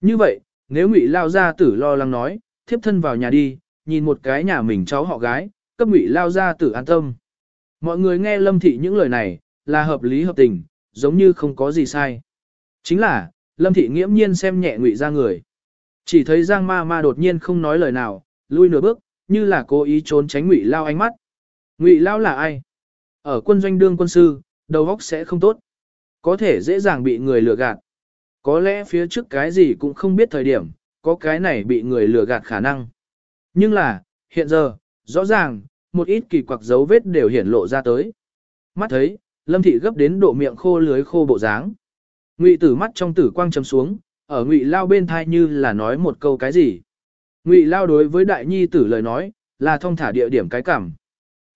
Như vậy, nếu ngụy lao gia tử lo lắng nói, thiếp thân vào nhà đi, nhìn một cái nhà mình cháu họ gái, cấp ngụy lao ra tử an tâm. Mọi người nghe lâm thị những lời này, là hợp lý hợp tình, giống như không có gì sai. Chính là, lâm thị nghiễm nhiên xem nhẹ ngụy ra người. Chỉ thấy giang ma ma đột nhiên không nói lời nào, lui nửa bước, như là cố ý trốn tránh ngụy lao ánh mắt. Ngụy lao là ai? Ở quân doanh đương quân sư, đầu óc sẽ không tốt. Có thể dễ dàng bị người lừa gạt. Có lẽ phía trước cái gì cũng không biết thời điểm, có cái này bị người lừa gạt khả năng. Nhưng là, hiện giờ, rõ ràng, một ít kỳ quặc dấu vết đều hiển lộ ra tới. Mắt thấy, lâm thị gấp đến độ miệng khô lưới khô bộ dáng. Ngụy tử mắt trong tử quang chấm xuống, ở ngụy lao bên thai như là nói một câu cái gì. Ngụy lao đối với đại nhi tử lời nói, là thông thả địa điểm cái cảm.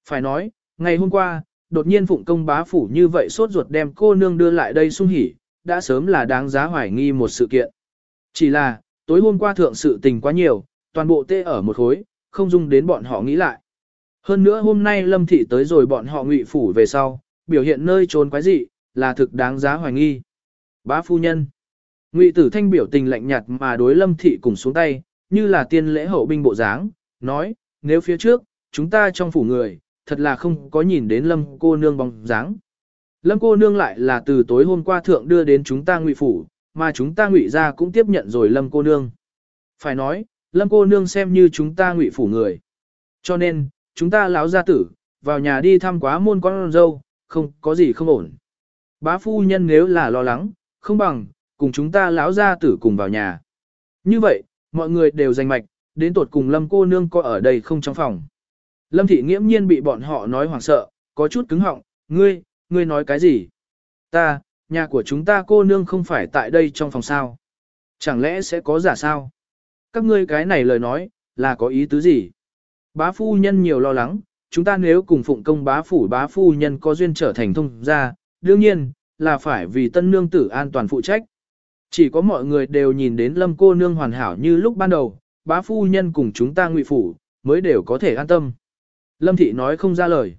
Phải nói, ngày hôm qua, đột nhiên phụng công bá phủ như vậy sốt ruột đem cô nương đưa lại đây sung hỉ, đã sớm là đáng giá hoài nghi một sự kiện. Chỉ là, tối hôm qua thượng sự tình quá nhiều, toàn bộ tê ở một khối, không dung đến bọn họ nghĩ lại. Hơn nữa hôm nay lâm thị tới rồi bọn họ ngụy phủ về sau, biểu hiện nơi trốn quái dị, là thực đáng giá hoài nghi. Bá phu nhân. Ngụy tử thanh biểu tình lạnh nhạt mà đối lâm thị cùng xuống tay, như là tiên lễ hậu binh bộ dáng, nói, nếu phía trước, chúng ta trong phủ người, thật là không có nhìn đến lâm cô nương bóng dáng. Lâm cô nương lại là từ tối hôm qua thượng đưa đến chúng ta ngụy phủ, mà chúng ta ngụy ra cũng tiếp nhận rồi lâm cô nương. Phải nói, lâm cô nương xem như chúng ta ngụy phủ người. Cho nên, chúng ta lão gia tử, vào nhà đi thăm quá môn con dâu, không có gì không ổn. Bá phu nhân nếu là lo lắng, không bằng, cùng chúng ta lão gia tử cùng vào nhà. Như vậy, mọi người đều danh mạch, đến tột cùng lâm cô nương có ở đây không trong phòng. Lâm thị nghiễm nhiên bị bọn họ nói hoảng sợ, có chút cứng họng, ngươi, ngươi nói cái gì? Ta, nhà của chúng ta cô nương không phải tại đây trong phòng sao? Chẳng lẽ sẽ có giả sao? Các ngươi cái này lời nói, là có ý tứ gì? Bá phu nhân nhiều lo lắng, chúng ta nếu cùng phụng công bá phủ bá phu nhân có duyên trở thành thông gia, đương nhiên, là phải vì tân nương tử an toàn phụ trách. Chỉ có mọi người đều nhìn đến lâm cô nương hoàn hảo như lúc ban đầu, bá phu nhân cùng chúng ta ngụy phủ, mới đều có thể an tâm. Lâm thị nói không ra lời.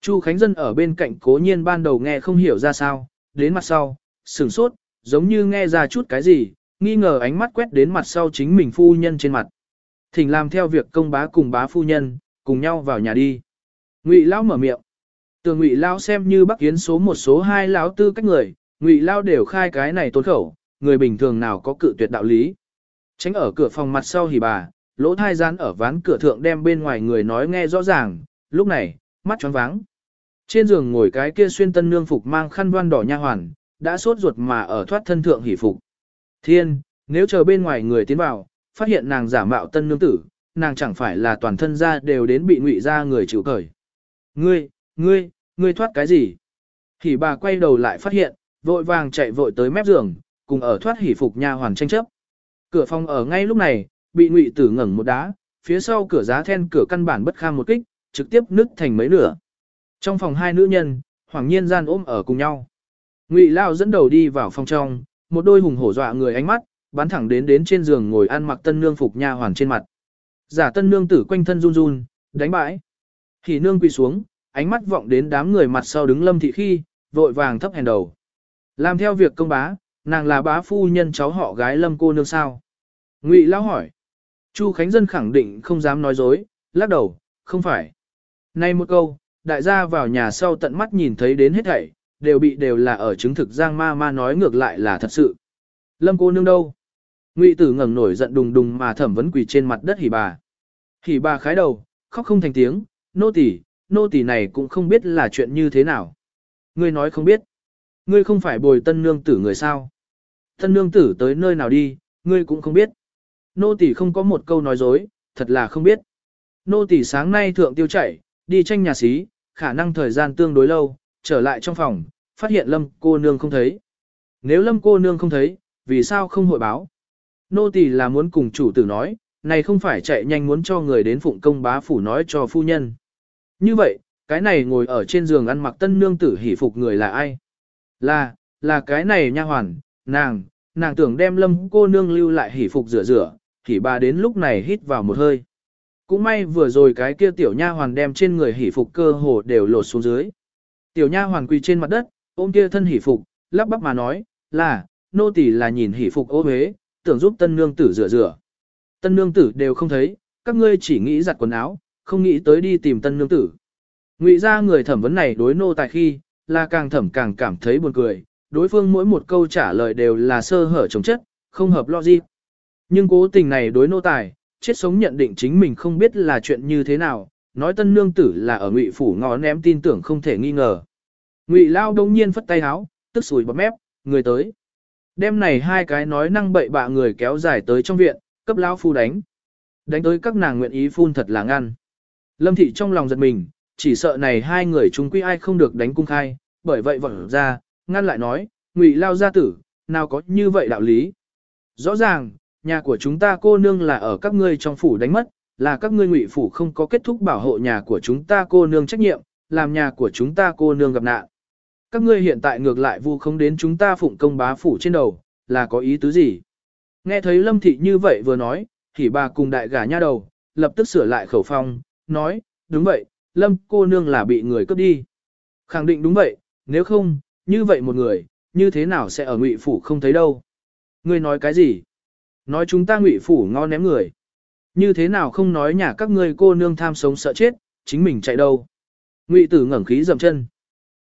Chu Khánh Dân ở bên cạnh cố nhiên ban đầu nghe không hiểu ra sao, đến mặt sau, sửng sốt, giống như nghe ra chút cái gì, nghi ngờ ánh mắt quét đến mặt sau chính mình phu nhân trên mặt. Thỉnh làm theo việc công bá cùng bá phu nhân, cùng nhau vào nhà đi. Ngụy Lão mở miệng. Tường Ngụy Lão xem như Bắc Yến số một số hai lão tư cách người, Ngụy Lão đều khai cái này tốn khẩu, người bình thường nào có cự tuyệt đạo lý. Tránh ở cửa phòng mặt sau hỉ bà, lỗ thai gian ở ván cửa thượng đem bên ngoài người nói nghe rõ ràng, lúc này, mắt choáng váng. Trên giường ngồi cái kia xuyên tân nương phục mang khăn voan đỏ nha hoàn, đã sốt ruột mà ở thoát thân thượng hỉ phục. Thiên, nếu chờ bên ngoài người tiến vào, phát hiện nàng giả mạo tân nương tử, nàng chẳng phải là toàn thân ra đều đến bị ngụy ra người chịu cởi. Ngươi, ngươi, ngươi thoát cái gì? Hỉ bà quay đầu lại phát hiện, vội vàng chạy vội tới mép giường, cùng ở thoát hỉ phục nha hoàn tranh chấp. Cửa phòng ở ngay lúc này, bị ngụy tử ngẩng một đá, phía sau cửa giá then cửa căn bản bất kham một kích, trực tiếp nứt thành mấy nửa. Trong phòng hai nữ nhân, hoàng nhiên gian ôm ở cùng nhau. Ngụy Lao dẫn đầu đi vào phòng trong, một đôi hùng hổ dọa người ánh mắt, bắn thẳng đến đến trên giường ngồi ăn mặc tân nương phục nha hoàn trên mặt. Giả tân nương tử quanh thân run run, đánh bãi. Thì nương quỳ xuống, ánh mắt vọng đến đám người mặt sau đứng lâm thị khi, vội vàng thấp hèn đầu. Làm theo việc công bá, nàng là bá phu nhân cháu họ gái lâm cô nương sao. Ngụy Lao hỏi. Chu Khánh Dân khẳng định không dám nói dối, lắc đầu, không phải. Nay một câu, đại gia vào nhà sau tận mắt nhìn thấy đến hết thảy, đều bị đều là ở chứng thực Giang ma ma nói ngược lại là thật sự. Lâm cô nương đâu? Ngụy tử ngẩng nổi giận đùng đùng mà thẩm vấn quỳ trên mặt đất hỉ bà. Hỉ bà khái đầu, khóc không thành tiếng, nô tỳ, nô tỳ này cũng không biết là chuyện như thế nào. Ngươi nói không biết. Ngươi không phải bồi tân nương tử người sao. Tân nương tử tới nơi nào đi, ngươi cũng không biết. Nô tỳ không có một câu nói dối, thật là không biết. Nô tỳ sáng nay thượng tiêu chảy, đi tranh nhà xí, khả năng thời gian tương đối lâu, trở lại trong phòng, phát hiện lâm cô nương không thấy. Nếu lâm cô nương không thấy, vì sao không hội báo? Nô tỳ là muốn cùng chủ tử nói, này không phải chạy nhanh muốn cho người đến phụng công bá phủ nói cho phu nhân. Như vậy, cái này ngồi ở trên giường ăn mặc tân nương tử hỉ phục người là ai? Là, là cái này nha hoàn, nàng, nàng tưởng đem lâm cô nương lưu lại hỉ phục rửa rửa, hỉ bà đến lúc này hít vào một hơi. Cũng may vừa rồi cái kia tiểu nha hoàn đem trên người hỉ phục cơ hồ đều lột xuống dưới. Tiểu nha hoàn quỳ trên mặt đất, ôm kia thân hỉ phục, lắp bắp mà nói, là, nô tỳ là nhìn hỉ phục ô huế, tưởng giúp tân nương tử rửa rửa. Tân nương tử đều không thấy, các ngươi chỉ nghĩ giặt quần áo, không nghĩ tới đi tìm tân nương tử. Ngụy ra người thẩm vấn này đối nô tài khi, là càng thẩm càng cảm thấy buồn cười, đối phương mỗi một câu trả lời đều là sơ hở chống chất, không hợp logic. Nhưng cố tình này đối nô tài, chết sống nhận định chính mình không biết là chuyện như thế nào, nói tân nương tử là ở ngụy phủ ngó ném tin tưởng không thể nghi ngờ. Ngụy lao đông nhiên phất tay háo, tức sùi bọt mép, người tới. Đêm này hai cái nói năng bậy bạ người kéo dài tới trong viện, cấp lao phu đánh. Đánh tới các nàng nguyện ý phun thật là ngăn. Lâm thị trong lòng giật mình, chỉ sợ này hai người chúng quy ai không được đánh cung khai, bởi vậy vọng ra, ngăn lại nói, ngụy lao gia tử, nào có như vậy đạo lý. Rõ ràng, nhà của chúng ta cô nương là ở các ngươi trong phủ đánh mất, là các ngươi ngụy phủ không có kết thúc bảo hộ nhà của chúng ta cô nương trách nhiệm, làm nhà của chúng ta cô nương gặp nạn. Các ngươi hiện tại ngược lại vu không đến chúng ta phụng công bá phủ trên đầu, là có ý tứ gì? Nghe thấy lâm thị như vậy vừa nói, thì bà cùng đại gả nha đầu, lập tức sửa lại khẩu phong, nói, đúng vậy, lâm cô nương là bị người cướp đi. Khẳng định đúng vậy, nếu không, như vậy một người, như thế nào sẽ ở ngụy phủ không thấy đâu? Ngươi nói cái gì? Nói chúng ta ngụy phủ ngon ném người. Như thế nào không nói nhà các ngươi cô nương tham sống sợ chết, chính mình chạy đâu. Ngụy tử ngẩng khí dầm chân.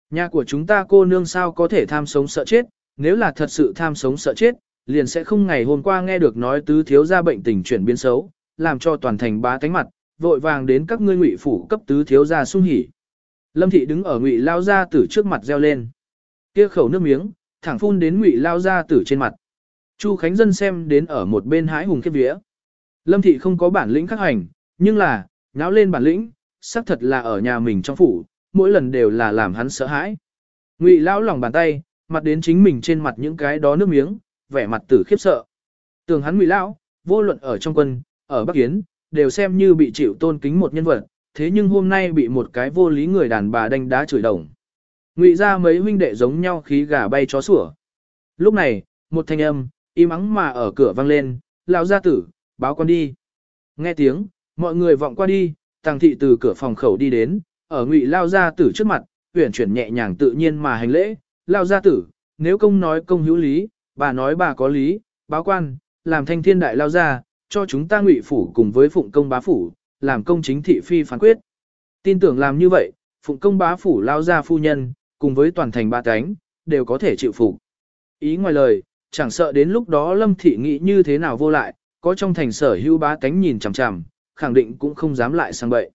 Nhà của chúng ta cô nương sao có thể tham sống sợ chết, nếu là thật sự tham sống sợ chết, liền sẽ không ngày hôm qua nghe được nói tứ thiếu gia bệnh tình chuyển biến xấu, làm cho toàn thành bá tánh mặt, vội vàng đến các ngươi ngụy phủ cấp tứ thiếu gia sung hỉ. Lâm thị đứng ở ngụy lao gia tử trước mặt reo lên. Kia khẩu nước miếng, thẳng phun đến ngụy lao gia tử trên mặt. Chu Khánh Dân xem đến ở một bên hái hùng khiếp vía. Lâm thị không có bản lĩnh khắc hành, nhưng là, nháo lên bản lĩnh, xác thật là ở nhà mình trong phủ, mỗi lần đều là làm hắn sợ hãi. Ngụy lão lòng bàn tay, mặt đến chính mình trên mặt những cái đó nước miếng, vẻ mặt tử khiếp sợ. Tưởng hắn Ngụy lão, vô luận ở trong quân, ở Bắc Kiến, đều xem như bị chịu tôn kính một nhân vật, thế nhưng hôm nay bị một cái vô lý người đàn bà đánh đá chửi đồng. Ngụy ra mấy huynh đệ giống nhau khí gà bay chó sủa. Lúc này, một thanh âm, im ắng mà ở cửa vang lên, lão gia tử, báo con đi. Nghe tiếng, mọi người vọng qua đi, tàng thị từ cửa phòng khẩu đi đến, ở ngụy lao gia tử trước mặt, huyển chuyển nhẹ nhàng tự nhiên mà hành lễ, lao gia tử, nếu công nói công hữu lý, bà nói bà có lý, báo quan, làm thanh thiên đại lao gia, cho chúng ta ngụy phủ cùng với phụng công bá phủ, làm công chính thị phi phán quyết. Tin tưởng làm như vậy, phụng công bá phủ lao gia phu nhân, cùng với toàn thành ba cánh, đều có thể chịu phục. Ý ngoài lời, chẳng sợ đến lúc đó lâm thị nghĩ như thế nào vô lại, có trong thành sở hữu bá cánh nhìn chằm chằm, khẳng định cũng không dám lại sang bậy.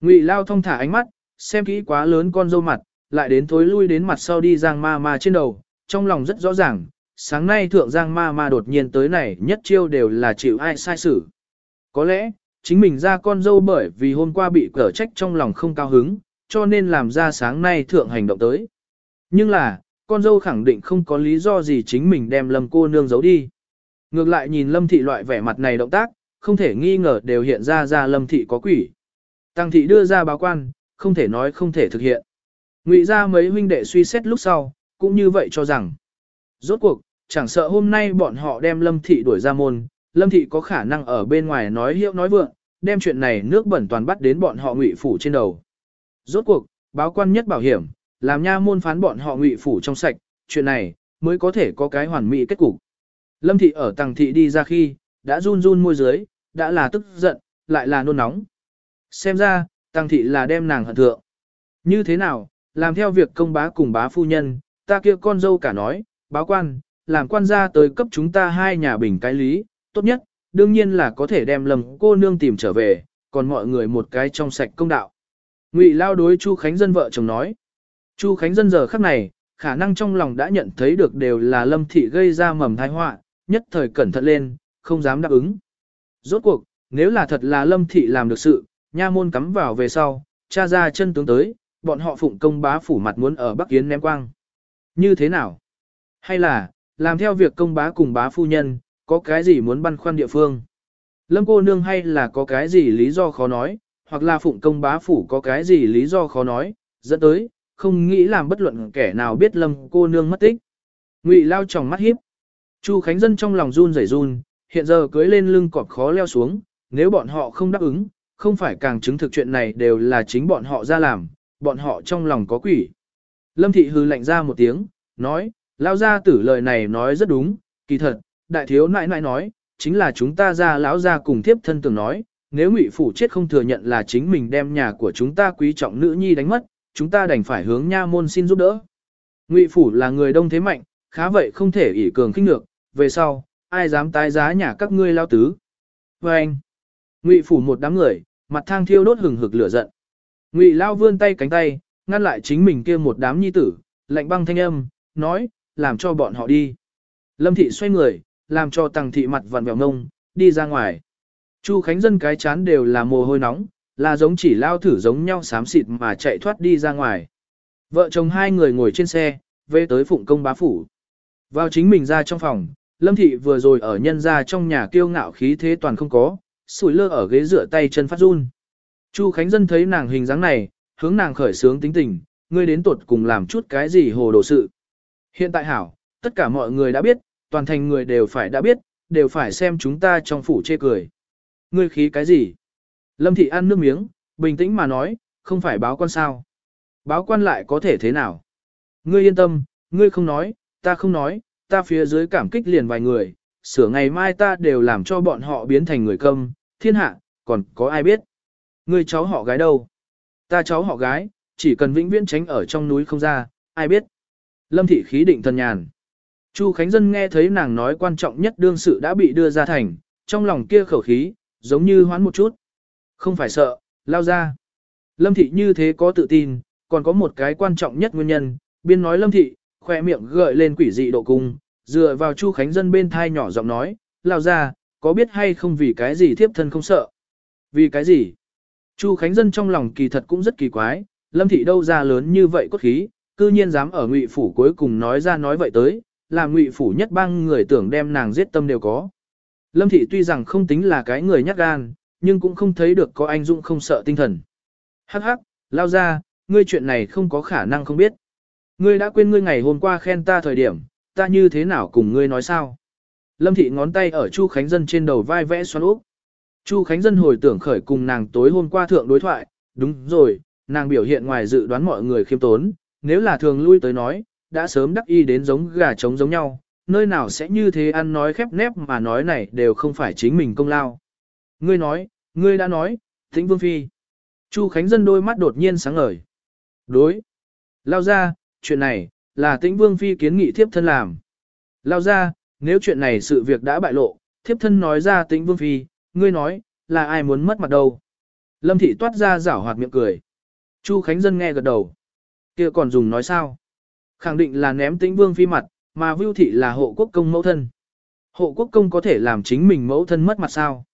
Ngụy lao thông thả ánh mắt, xem kỹ quá lớn con dâu mặt, lại đến thối lui đến mặt sau đi giang ma ma trên đầu, trong lòng rất rõ ràng, sáng nay thượng giang ma ma đột nhiên tới này nhất chiêu đều là chịu ai sai xử. Có lẽ, chính mình ra con dâu bởi vì hôm qua bị cở trách trong lòng không cao hứng, cho nên làm ra sáng nay thượng hành động tới. Nhưng là, con dâu khẳng định không có lý do gì chính mình đem lầm cô nương giấu đi. Ngược lại nhìn lâm thị loại vẻ mặt này động tác, không thể nghi ngờ đều hiện ra ra lâm thị có quỷ. Tăng thị đưa ra báo quan, không thể nói không thể thực hiện. Ngụy ra mấy huynh đệ suy xét lúc sau, cũng như vậy cho rằng. Rốt cuộc, chẳng sợ hôm nay bọn họ đem lâm thị đuổi ra môn, lâm thị có khả năng ở bên ngoài nói hiệu nói vượng, đem chuyện này nước bẩn toàn bắt đến bọn họ ngụy phủ trên đầu. Rốt cuộc, báo quan nhất bảo hiểm, làm nha môn phán bọn họ ngụy phủ trong sạch, chuyện này, mới có thể có cái hoàn mỹ kết cục. Lâm thị ở tàng thị đi ra khi, đã run run môi dưới, đã là tức giận, lại là nôn nóng. Xem ra, tăng thị là đem nàng hận thượng. Như thế nào, làm theo việc công bá cùng bá phu nhân, ta kia con dâu cả nói, báo quan, làm quan gia tới cấp chúng ta hai nhà bình cái lý, tốt nhất, đương nhiên là có thể đem lầm cô nương tìm trở về, còn mọi người một cái trong sạch công đạo. Ngụy lao đối Chu Khánh Dân vợ chồng nói. Chu Khánh Dân giờ khắc này, khả năng trong lòng đã nhận thấy được đều là lâm thị gây ra mầm tai họa, nhất thời cẩn thận lên, không dám đáp ứng. Rốt cuộc, nếu là thật là lâm thị làm được sự, nha môn cắm vào về sau, cha ra chân tướng tới, bọn họ phụng công bá phủ mặt muốn ở Bắc Yến ném quang. Như thế nào? Hay là, làm theo việc công bá cùng bá phu nhân, có cái gì muốn băn khoăn địa phương? Lâm cô nương hay là có cái gì lý do khó nói, hoặc là phụng công bá phủ có cái gì lý do khó nói, dẫn tới, không nghĩ làm bất luận kẻ nào biết lâm cô nương mất tích. Ngụy lao tròng mắt hiếp. Chu Khánh Dân trong lòng run rẩy run, hiện giờ cưới lên lưng cọp khó leo xuống, nếu bọn họ không đáp ứng, không phải càng chứng thực chuyện này đều là chính bọn họ ra làm, bọn họ trong lòng có quỷ. Lâm Thị hư lạnh ra một tiếng, nói, lao ra tử lời này nói rất đúng, kỳ thật, đại thiếu nãi nãi nói, chính là chúng ta ra lão ra cùng thiếp thân tưởng nói, nếu ngụy phủ chết không thừa nhận là chính mình đem nhà của chúng ta quý trọng nữ nhi đánh mất, chúng ta đành phải hướng nha môn xin giúp đỡ. Ngụy phủ là người đông thế mạnh, khá vậy không thể ỷ cường khinh lược, về sau, ai dám tái giá nhà các ngươi lao tứ. Và anh, Ngụy phủ một đám người, mặt thang thiêu đốt hừng hực lửa giận. Ngụy lao vươn tay cánh tay, ngăn lại chính mình kia một đám nhi tử, lạnh băng thanh âm, nói, làm cho bọn họ đi. Lâm thị xoay người, làm cho tàng thị mặt vặn vẹo ngông, đi ra ngoài. Chu Khánh Dân cái chán đều là mồ hôi nóng, là giống chỉ lao thử giống nhau xám xịt mà chạy thoát đi ra ngoài. Vợ chồng hai người ngồi trên xe, về tới phụng công bá phủ. Vào chính mình ra trong phòng, Lâm Thị vừa rồi ở nhân ra trong nhà kiêu ngạo khí thế toàn không có, sủi lơ ở ghế dựa tay chân phát run. Chu Khánh Dân thấy nàng hình dáng này, hướng nàng khởi sướng tính tình, ngươi đến tuột cùng làm chút cái gì hồ đồ sự. Hiện tại hảo, tất cả mọi người đã biết, toàn thành người đều phải đã biết, đều phải xem chúng ta trong phủ chê cười. Ngươi khí cái gì? Lâm Thị ăn nước miếng, bình tĩnh mà nói, không phải báo quan sao. Báo quan lại có thể thế nào? Ngươi yên tâm, ngươi không nói, ta không nói, ta phía dưới cảm kích liền vài người, sửa ngày mai ta đều làm cho bọn họ biến thành người câm, thiên hạ, còn có ai biết. người cháu họ gái đâu? Ta cháu họ gái, chỉ cần vĩnh viễn tránh ở trong núi không ra, ai biết. Lâm thị khí định thần nhàn. Chu Khánh Dân nghe thấy nàng nói quan trọng nhất đương sự đã bị đưa ra thành, trong lòng kia khẩu khí, giống như hoán một chút. Không phải sợ, lao ra. Lâm thị như thế có tự tin, còn có một cái quan trọng nhất nguyên nhân, biên nói Lâm thị, khoe miệng gợi lên quỷ dị độ cung, dựa vào Chu Khánh Dân bên thai nhỏ giọng nói, lao ra, có biết hay không vì cái gì thiếp thân không sợ. Vì cái gì? Chu Khánh Dân trong lòng kỳ thật cũng rất kỳ quái, Lâm thị đâu ra lớn như vậy cốt khí, cư nhiên dám ở ngụy phủ cuối cùng nói ra nói vậy tới, là ngụy phủ nhất bang người tưởng đem nàng giết tâm đều có. Lâm thị tuy rằng không tính là cái người nhát gan, nhưng cũng không thấy được có anh dũng không sợ tinh thần. Hắc hắc, lao ra, ngươi chuyện này không có khả năng không biết. Ngươi đã quên ngươi ngày hôm qua khen ta thời điểm, ta như thế nào cùng ngươi nói sao? Lâm thị ngón tay ở Chu Khánh Dân trên đầu vai vẽ xoắn úp. Chu Khánh Dân hồi tưởng khởi cùng nàng tối hôm qua thượng đối thoại, đúng rồi, nàng biểu hiện ngoài dự đoán mọi người khiêm tốn, nếu là thường lui tới nói, đã sớm đắc y đến giống gà trống giống nhau, nơi nào sẽ như thế ăn nói khép nép mà nói này đều không phải chính mình công lao. Ngươi nói, ngươi đã nói, Thịnh vương phi. Chu Khánh Dân đôi mắt đột nhiên sáng ngời. Đối. Lao ra, chuyện này, là tĩnh vương phi kiến nghị thiếp thân làm. Lao ra, nếu chuyện này sự việc đã bại lộ, thiếp thân nói ra tĩnh vương phi, ngươi nói, là ai muốn mất mặt đâu. Lâm thị toát ra rảo hoạt miệng cười. Chu Khánh Dân nghe gật đầu. kia còn dùng nói sao? Khẳng định là ném tĩnh vương phi mặt, mà Vưu Thị là hộ quốc công mẫu thân. Hộ quốc công có thể làm chính mình mẫu thân mất mặt sao?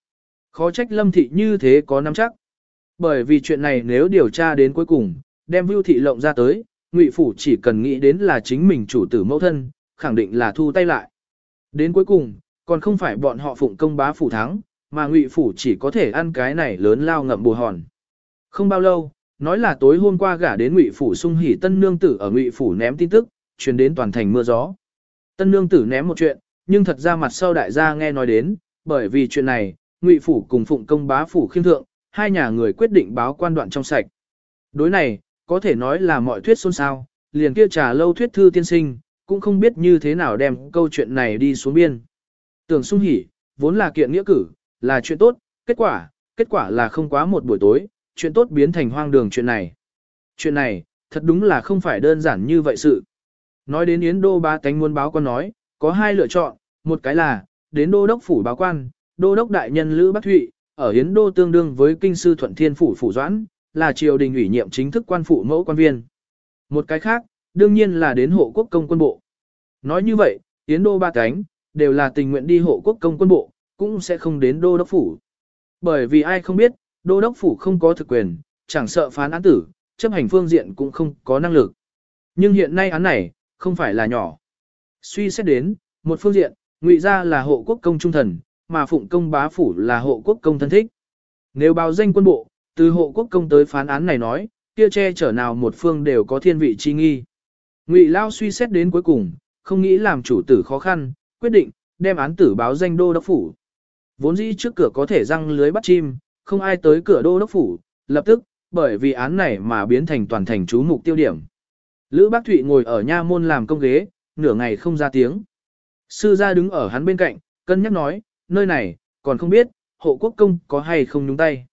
Khó trách Lâm Thị như thế có nắm chắc. Bởi vì chuyện này nếu điều tra đến cuối cùng, đem Vưu Thị lộng ra tới, Ngụy Phủ chỉ cần nghĩ đến là chính mình chủ tử mẫu thân, khẳng định là thu tay lại. Đến cuối cùng, còn không phải bọn họ phụng công bá phủ thắng, mà Ngụy Phủ chỉ có thể ăn cái này lớn lao ngậm bù hòn. Không bao lâu, nói là tối hôm qua gả đến Ngụy Phủ sung hỉ tân nương tử ở Ngụy Phủ ném tin tức, truyền đến toàn thành mưa gió. Tân nương tử ném một chuyện, nhưng thật ra mặt sau đại gia nghe nói đến, bởi vì chuyện này, Ngụy phủ cùng Phụng công bá phủ khiêm thượng, hai nhà người quyết định báo quan đoạn trong sạch. Đối này, có thể nói là mọi thuyết xôn xao, liền kia trà lâu thuyết thư tiên sinh, cũng không biết như thế nào đem câu chuyện này đi xuống biên. Tưởng sung hỉ, vốn là kiện nghĩa cử, là chuyện tốt, kết quả, kết quả là không quá một buổi tối, chuyện tốt biến thành hoang đường chuyện này. Chuyện này, thật đúng là không phải đơn giản như vậy sự. Nói đến Yến Đô ba tánh muốn báo quan nói, có hai lựa chọn, một cái là, đến Đô Đốc Phủ báo quan, Đô Đốc Đại Nhân Lữ Bắc Thụy, ở Yến Đô tương đương với Kinh Sư Thuận Thiên Phủ Phủ Doãn, là triều đình ủy nhiệm chính thức quan phụ mẫu quan viên. Một cái khác, đương nhiên là đến hộ quốc công quân bộ. Nói như vậy, tiến Đô ba cánh, đều là tình nguyện đi hộ quốc công quân bộ, cũng sẽ không đến Đô Đốc Phủ. Bởi vì ai không biết, Đô Đốc Phủ không có thực quyền, chẳng sợ phán án tử, chấp hành phương diện cũng không có năng lực. Nhưng hiện nay án này, không phải là nhỏ. Suy xét đến, một phương diện, ngụy gia là hộ quốc công trung thần, mà phụng công bá phủ là hộ quốc công thân thích. Nếu báo danh quân bộ, từ hộ quốc công tới phán án này nói, kia che chở nào một phương đều có thiên vị chi nghi. Ngụy Lao suy xét đến cuối cùng, không nghĩ làm chủ tử khó khăn, quyết định, đem án tử báo danh đô đốc phủ. Vốn dĩ trước cửa có thể răng lưới bắt chim, không ai tới cửa đô đốc phủ, lập tức, bởi vì án này mà biến thành toàn thành chú mục tiêu điểm. Lữ Bác Thụy ngồi ở nha môn làm công ghế, nửa ngày không ra tiếng. Sư gia đứng ở hắn bên cạnh, cân nhắc nói, nơi này, còn không biết, hộ quốc công có hay không nhúng tay.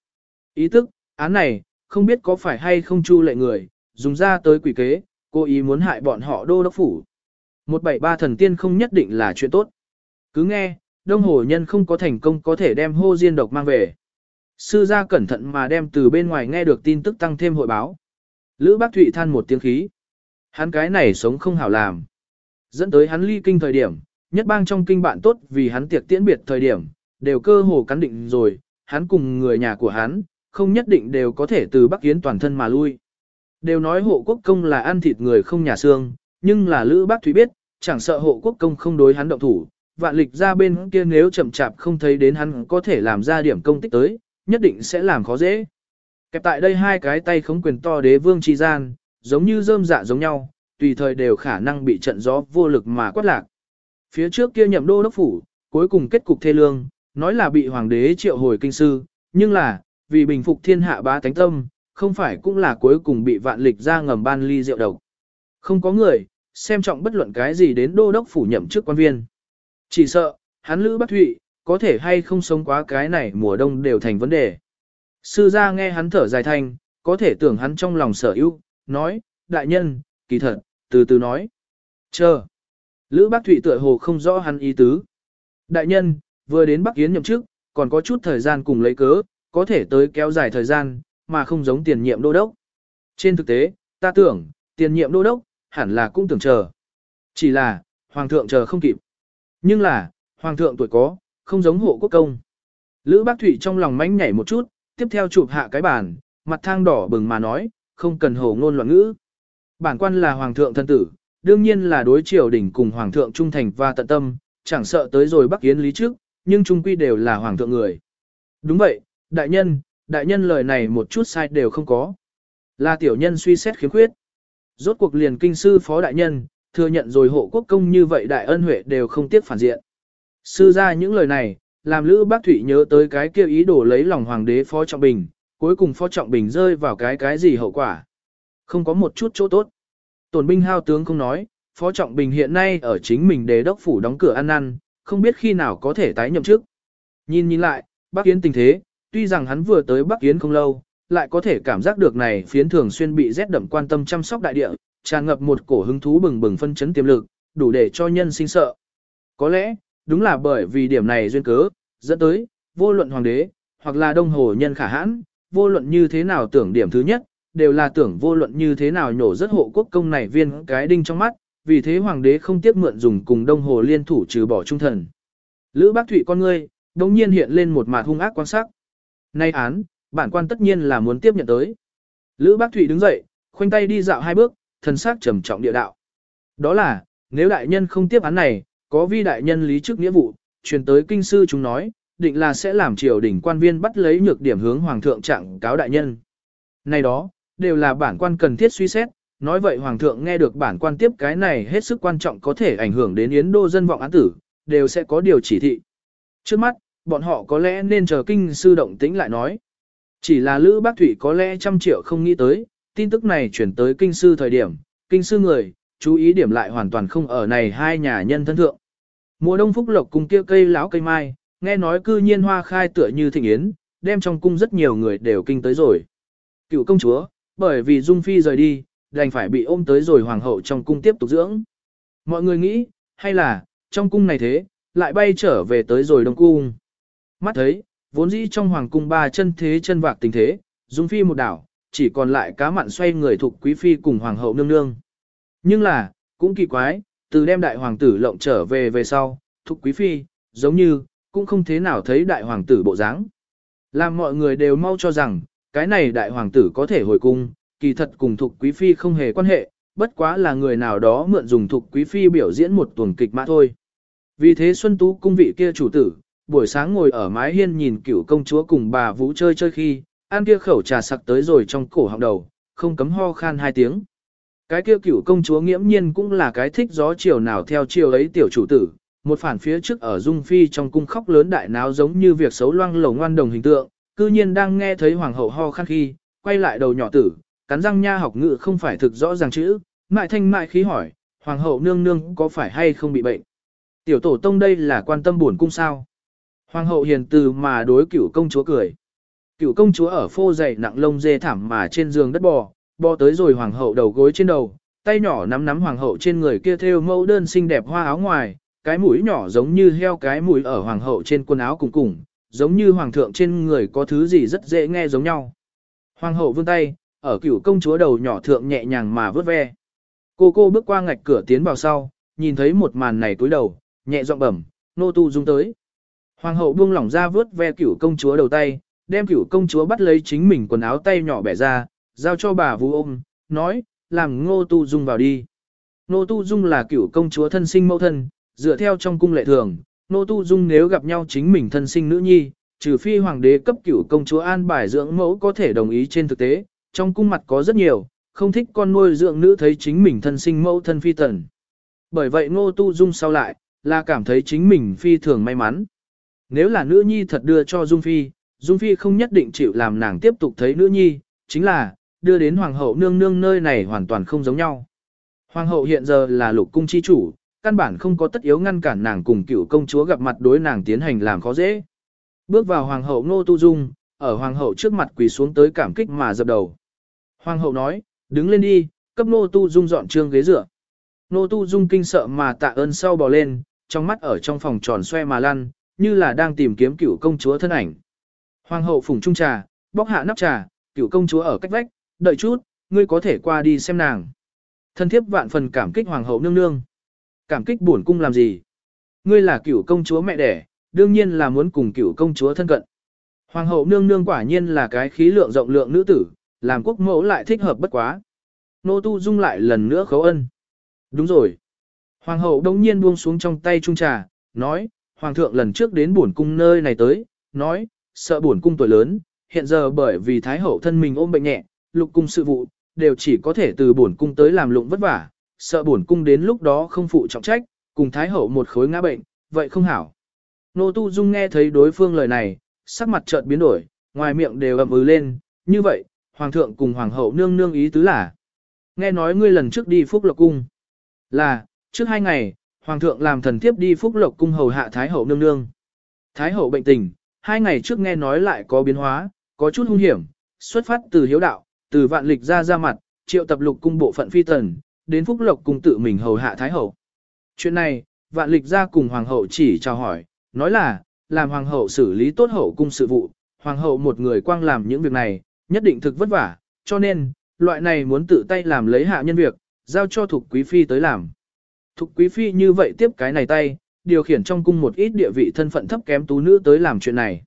Ý tức, án này, không biết có phải hay không chu lệ người, dùng ra tới quỷ kế, cố ý muốn hại bọn họ đô đốc phủ. Một bảy ba thần tiên không nhất định là chuyện tốt. Cứ nghe, đông hồ nhân không có thành công có thể đem hô diên độc mang về. Sư gia cẩn thận mà đem từ bên ngoài nghe được tin tức tăng thêm hội báo. Lữ Bác Thụy than một tiếng khí. Hắn cái này sống không hảo làm. Dẫn tới hắn ly kinh thời điểm, nhất bang trong kinh bạn tốt vì hắn tiệc tiễn biệt thời điểm, đều cơ hồ cắn định rồi, hắn cùng người nhà của hắn, không nhất định đều có thể từ Bắc Yến toàn thân mà lui. Đều nói hộ quốc công là ăn thịt người không nhà xương, nhưng là Lữ Bác Thúy biết, chẳng sợ hộ quốc công không đối hắn động thủ, vạn lịch ra bên kia nếu chậm chạp không thấy đến hắn có thể làm ra điểm công tích tới, nhất định sẽ làm khó dễ. Kẹp tại đây hai cái tay khống quyền to đế vương chi gian, giống như rơm dạ giống nhau, tùy thời đều khả năng bị trận gió vô lực mà quát lạc. Phía trước kia nhậm đô đốc phủ, cuối cùng kết cục thê lương, nói là bị hoàng đế triệu hồi kinh sư, nhưng là, vì bình phục thiên hạ bá tánh tâm, không phải cũng là cuối cùng bị vạn lịch ra ngầm ban ly rượu độc. Không có người, xem trọng bất luận cái gì đến đô đốc phủ nhậm chức quan viên. Chỉ sợ, hắn Lữ Bắc Thụy, có thể hay không sống quá cái này mùa đông đều thành vấn đề. Sư gia nghe hắn thở dài thanh, có thể tưởng hắn trong lòng sở ưu, nói, đại nhân, kỳ thật, từ từ nói. Chờ. Lữ Bác Thụy tựa hồ không rõ hắn ý tứ. Đại nhân, vừa đến Bắc Yến nhậm chức, còn có chút thời gian cùng lấy cớ, có thể tới kéo dài thời gian, mà không giống tiền nhiệm đô đốc. Trên thực tế, ta tưởng, tiền nhiệm đô đốc, hẳn là cũng tưởng chờ. Chỉ là, Hoàng thượng chờ không kịp. Nhưng là, Hoàng thượng tuổi có, không giống hộ quốc công. Lữ Bác Thụy trong lòng mánh nhảy một chút, tiếp theo chụp hạ cái bàn, mặt thang đỏ bừng mà nói, không cần hổ ngôn loạn ngữ. Bản quan là Hoàng thượng thân tử, đương nhiên là đối triều đỉnh cùng Hoàng thượng trung thành và tận tâm, chẳng sợ tới rồi Bắc Yến lý trước, nhưng trung quy đều là Hoàng thượng người. Đúng vậy, đại nhân, đại nhân lời này một chút sai đều không có. Là tiểu nhân suy xét khiếm khuyết. Rốt cuộc liền kinh sư phó đại nhân, thừa nhận rồi hộ quốc công như vậy đại ân huệ đều không tiếc phản diện. Sư ra những lời này, làm Lữ Bác Thụy nhớ tới cái kia ý đồ lấy lòng hoàng đế Phó Trọng Bình, cuối cùng Phó Trọng Bình rơi vào cái cái gì hậu quả. Không có một chút chỗ tốt. Tổn binh hao tướng không nói, Phó Trọng Bình hiện nay ở chính mình đế đốc phủ đóng cửa ăn năn, không biết khi nào có thể tái nhậm chức. Nhìn nhìn lại, bác kiến tình thế, tuy rằng hắn vừa tới Bắc Yến không lâu, lại có thể cảm giác được này phiến thường xuyên bị rét đậm quan tâm chăm sóc đại địa, tràn ngập một cổ hứng thú bừng bừng phân chấn tiềm lực, đủ để cho nhân sinh sợ. Có lẽ, đúng là bởi vì điểm này duyên cớ, dẫn tới, vô luận hoàng đế, hoặc là đông hồ nhân khả hãn, vô luận như thế nào tưởng điểm thứ nhất, đều là tưởng vô luận như thế nào nhổ rất hộ quốc công này viên cái đinh trong mắt, vì thế hoàng đế không tiếc mượn dùng cùng đông hồ liên thủ trừ bỏ trung thần. Lữ bác thụy con ngươi, đồng nhiên hiện lên một mặt hung ác quan sắc. Nay án, bản quan tất nhiên là muốn tiếp nhận tới. Lữ bác thụy đứng dậy, khoanh tay đi dạo hai bước, thân sắc trầm trọng địa đạo. Đó là, nếu đại nhân không tiếp án này, có vi đại nhân lý chức nghĩa vụ, truyền tới kinh sư chúng nói, định là sẽ làm triều đình quan viên bắt lấy nhược điểm hướng hoàng thượng trạng cáo đại nhân. Này đó, đều là bản quan cần thiết suy xét, nói vậy hoàng thượng nghe được bản quan tiếp cái này hết sức quan trọng có thể ảnh hưởng đến yến đô dân vọng án tử, đều sẽ có điều chỉ thị. Trước mắt, bọn họ có lẽ nên chờ kinh sư động tĩnh lại nói. Chỉ là Lữ Bác Thủy có lẽ trăm triệu không nghĩ tới, tin tức này chuyển tới kinh sư thời điểm, kinh sư người, chú ý điểm lại hoàn toàn không ở này hai nhà nhân thân thượng. Mùa đông phúc lộc cùng kia cây lão cây mai, nghe nói cư nhiên hoa khai tựa như thịnh yến, đem trong cung rất nhiều người đều kinh tới rồi. Cựu công chúa, bởi vì Dung Phi rời đi, đành phải bị ôm tới rồi hoàng hậu trong cung tiếp tục dưỡng. Mọi người nghĩ, hay là, trong cung này thế, lại bay trở về tới rồi đông cung. Mắt thấy, vốn dĩ trong hoàng cung ba chân thế chân vạc tình thế, Dung Phi một đảo, chỉ còn lại cá mặn xoay người thuộc quý phi cùng hoàng hậu nương nương. Nhưng là, cũng kỳ quái, từ đem đại hoàng tử lộng trở về về sau, thuộc quý phi, giống như, cũng không thế nào thấy đại hoàng tử bộ dáng. Làm mọi người đều mau cho rằng, cái này đại hoàng tử có thể hồi cung, kỳ thật cùng thuộc quý phi không hề quan hệ, bất quá là người nào đó mượn dùng thuộc quý phi biểu diễn một tuần kịch mà thôi. Vì thế Xuân Tú cung vị kia chủ tử, buổi sáng ngồi ở mái hiên nhìn cựu công chúa cùng bà Vũ chơi chơi khi, ăn kia khẩu trà sặc tới rồi trong cổ họng đầu, không cấm ho khan hai tiếng. Cái kia cựu công chúa nghiễm nhiên cũng là cái thích gió chiều nào theo chiều ấy tiểu chủ tử, một phản phía trước ở Dung Phi trong cung khóc lớn đại náo giống như việc xấu loang lổ ngoan đồng hình tượng, cư nhiên đang nghe thấy hoàng hậu ho khan khi, quay lại đầu nhỏ tử, cắn răng nha học ngữ không phải thực rõ ràng chữ, mại thanh mại khí hỏi, hoàng hậu nương nương có phải hay không bị bệnh. Tiểu tổ tông đây là quan tâm buồn cung sao. Hoàng hậu hiền từ mà đối cửu công chúa cười. Cửu công chúa ở phô dày nặng lông dê thảm mà trên giường đất bò, bò tới rồi hoàng hậu đầu gối trên đầu, tay nhỏ nắm nắm hoàng hậu trên người kia thêu mẫu đơn xinh đẹp hoa áo ngoài, cái mũi nhỏ giống như heo cái mũi ở hoàng hậu trên quần áo cùng cùng, giống như hoàng thượng trên người có thứ gì rất dễ nghe giống nhau. Hoàng hậu vươn tay, ở cửu công chúa đầu nhỏ thượng nhẹ nhàng mà vớt ve. Cô cô bước qua ngạch cửa tiến vào sau, nhìn thấy một màn này túi đầu, nhẹ giọng bẩm, nô tu dung tới. Hoàng hậu buông lỏng ra vớt ve cửu công chúa đầu tay, đem cửu công chúa bắt lấy chính mình quần áo tay nhỏ bẻ ra, giao cho bà vũ ôm, nói, làm ngô tu dung vào đi. Ngô tu dung là cửu công chúa thân sinh mẫu thân, dựa theo trong cung lệ thường, ngô tu dung nếu gặp nhau chính mình thân sinh nữ nhi, trừ phi hoàng đế cấp cửu công chúa an bài dưỡng mẫu có thể đồng ý trên thực tế, trong cung mặt có rất nhiều, không thích con nuôi dưỡng nữ thấy chính mình thân sinh mẫu thân phi tần. Bởi vậy ngô tu dung sau lại, là cảm thấy chính mình phi thường may mắn. Nếu là nữ nhi thật đưa cho Dung Phi, Dung Phi không nhất định chịu làm nàng tiếp tục thấy nữ nhi, chính là, đưa đến hoàng hậu nương nương nơi này hoàn toàn không giống nhau. Hoàng hậu hiện giờ là lục cung chi chủ, căn bản không có tất yếu ngăn cản nàng cùng cựu công chúa gặp mặt đối nàng tiến hành làm khó dễ. Bước vào hoàng hậu Ngô Tu Dung, ở hoàng hậu trước mặt quỳ xuống tới cảm kích mà dập đầu. Hoàng hậu nói, đứng lên đi, cấp Ngô Tu Dung dọn trương ghế dựa. Nô Tu Dung kinh sợ mà tạ ơn sau bò lên, trong mắt ở trong phòng tròn xoe mà lăn, như là đang tìm kiếm cựu công chúa thân ảnh. Hoàng hậu phùng trung trà, bóc hạ nắp trà, cựu công chúa ở cách vách, đợi chút, ngươi có thể qua đi xem nàng. Thân thiếp vạn phần cảm kích hoàng hậu nương nương. Cảm kích buồn cung làm gì? Ngươi là cựu công chúa mẹ đẻ, đương nhiên là muốn cùng cựu công chúa thân cận. Hoàng hậu nương nương quả nhiên là cái khí lượng rộng lượng nữ tử, làm quốc mẫu lại thích hợp bất quá. Nô tu dung lại lần nữa khấu ân. Đúng rồi. Hoàng hậu đống nhiên buông xuống trong tay trung trà, nói, Hoàng thượng lần trước đến bổn cung nơi này tới, nói, sợ bổn cung tuổi lớn, hiện giờ bởi vì Thái hậu thân mình ôm bệnh nhẹ, lục cung sự vụ, đều chỉ có thể từ bổn cung tới làm lụng vất vả, sợ bổn cung đến lúc đó không phụ trọng trách, cùng Thái hậu một khối ngã bệnh, vậy không hảo. Nô Tu Dung nghe thấy đối phương lời này, sắc mặt chợt biến đổi, ngoài miệng đều ầm ừ lên, như vậy, Hoàng thượng cùng Hoàng hậu nương nương ý tứ là. Nghe nói ngươi lần trước đi Phúc Lộc Cung. Là, trước hai ngày, Hoàng thượng làm thần thiếp đi Phúc Lộc Cung hầu hạ Thái hậu nương nương. Thái hậu bệnh tình, hai ngày trước nghe nói lại có biến hóa, có chút hung hiểm, xuất phát từ hiếu đạo, từ vạn lịch ra ra mặt, triệu tập lục cung bộ phận phi tần, đến Phúc Lộc Cung tự mình hầu hạ Thái hậu. Chuyện này, vạn lịch ra cùng Hoàng hậu chỉ chào hỏi, nói là, làm Hoàng hậu xử lý tốt hậu cung sự vụ, Hoàng hậu một người quang làm những việc này, nhất định thực vất vả, cho nên, loại này muốn tự tay làm lấy hạ nhân việc, giao cho thuộc Quý Phi tới làm. Thục Quý Phi như vậy tiếp cái này tay, điều khiển trong cung một ít địa vị thân phận thấp kém tú nữ tới làm chuyện này.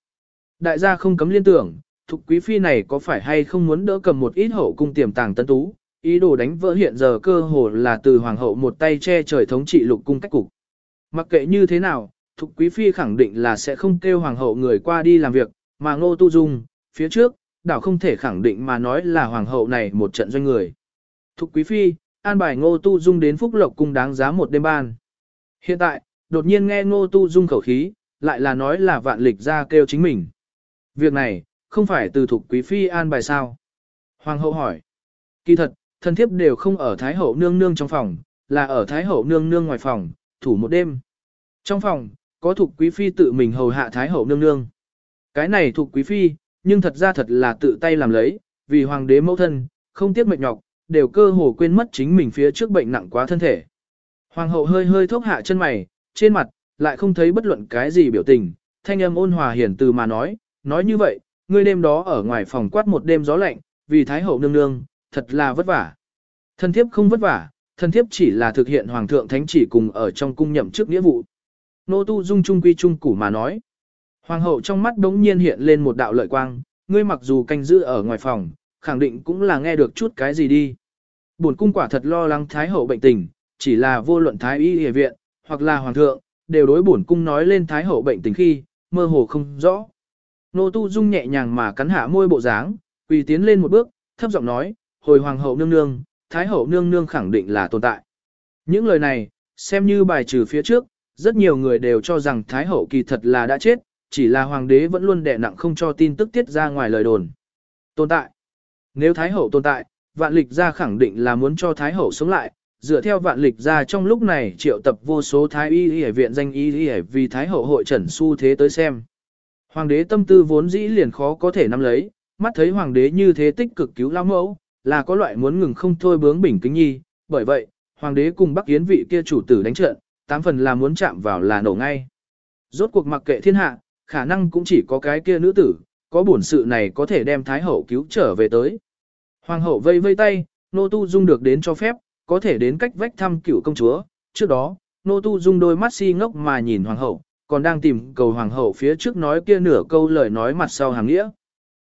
Đại gia không cấm liên tưởng, Thục Quý Phi này có phải hay không muốn đỡ cầm một ít hậu cung tiềm tàng tân tú, ý đồ đánh vỡ hiện giờ cơ hồ là từ hoàng hậu một tay che trời thống trị lục cung cách cục. Mặc kệ như thế nào, Thục Quý Phi khẳng định là sẽ không kêu hoàng hậu người qua đi làm việc, mà ngô tu dung, phía trước, đảo không thể khẳng định mà nói là hoàng hậu này một trận doanh người. Thục Quý Phi, an bài ngô tu dung đến phúc lộc cung đáng giá một đêm ban. Hiện tại, đột nhiên nghe ngô tu dung khẩu khí, lại là nói là vạn lịch ra kêu chính mình. Việc này, không phải từ thuộc Quý Phi an bài sao? Hoàng hậu hỏi. Kỳ thật, thân thiếp đều không ở Thái hậu nương nương trong phòng, là ở Thái hậu nương nương ngoài phòng, thủ một đêm. Trong phòng, có thuộc Quý Phi tự mình hầu hạ Thái hậu nương nương. Cái này thuộc Quý Phi, nhưng thật ra thật là tự tay làm lấy, vì hoàng đế mẫu thân, không tiếc mệt nhọc, đều cơ hồ quên mất chính mình phía trước bệnh nặng quá thân thể. Hoàng hậu hơi hơi thốc hạ chân mày, trên mặt, lại không thấy bất luận cái gì biểu tình, thanh âm ôn hòa hiển từ mà nói, nói như vậy, ngươi đêm đó ở ngoài phòng quát một đêm gió lạnh, vì thái hậu nương nương, thật là vất vả. Thân thiếp không vất vả, thân thiếp chỉ là thực hiện hoàng thượng thánh chỉ cùng ở trong cung nhậm chức nghĩa vụ. Nô tu dung trung quy trung củ mà nói. Hoàng hậu trong mắt đống nhiên hiện lên một đạo lợi quang, ngươi mặc dù canh giữ ở ngoài phòng, khẳng định cũng là nghe được chút cái gì đi. Bổn cung quả thật lo lắng thái hậu bệnh tình, chỉ là vô luận thái y y viện, hoặc là hoàng thượng, đều đối bổn cung nói lên thái hậu bệnh tình khi, mơ hồ không rõ. Nô tu dung nhẹ nhàng mà cắn hạ môi bộ dáng, quỳ tiến lên một bước, thấp giọng nói, hồi hoàng hậu nương nương, thái hậu nương nương khẳng định là tồn tại. Những lời này, xem như bài trừ phía trước, rất nhiều người đều cho rằng thái hậu kỳ thật là đã chết, chỉ là hoàng đế vẫn luôn đè nặng không cho tin tức tiết ra ngoài lời đồn. Tồn tại. Nếu thái hậu tồn tại, vạn lịch gia khẳng định là muốn cho thái hậu sống lại, dựa theo vạn lịch gia trong lúc này triệu tập vô số thái y y viện danh y y vì thái hậu hội trần su thế tới xem. Hoàng đế tâm tư vốn dĩ liền khó có thể nắm lấy, mắt thấy hoàng đế như thế tích cực cứu lão mẫu, là có loại muốn ngừng không thôi bướng bỉnh kính nhi, bởi vậy, hoàng đế cùng bắc yến vị kia chủ tử đánh trận, tám phần là muốn chạm vào là nổ ngay. Rốt cuộc mặc kệ thiên hạ, khả năng cũng chỉ có cái kia nữ tử, có bổn sự này có thể đem thái hậu cứu trở về tới. Hoàng hậu vây vây tay, nô tu dung được đến cho phép, có thể đến cách vách thăm cựu công chúa, trước đó, nô tu dung đôi mắt si ngốc mà nhìn hoàng hậu, còn đang tìm cầu hoàng hậu phía trước nói kia nửa câu lời nói mặt sau hàng nghĩa.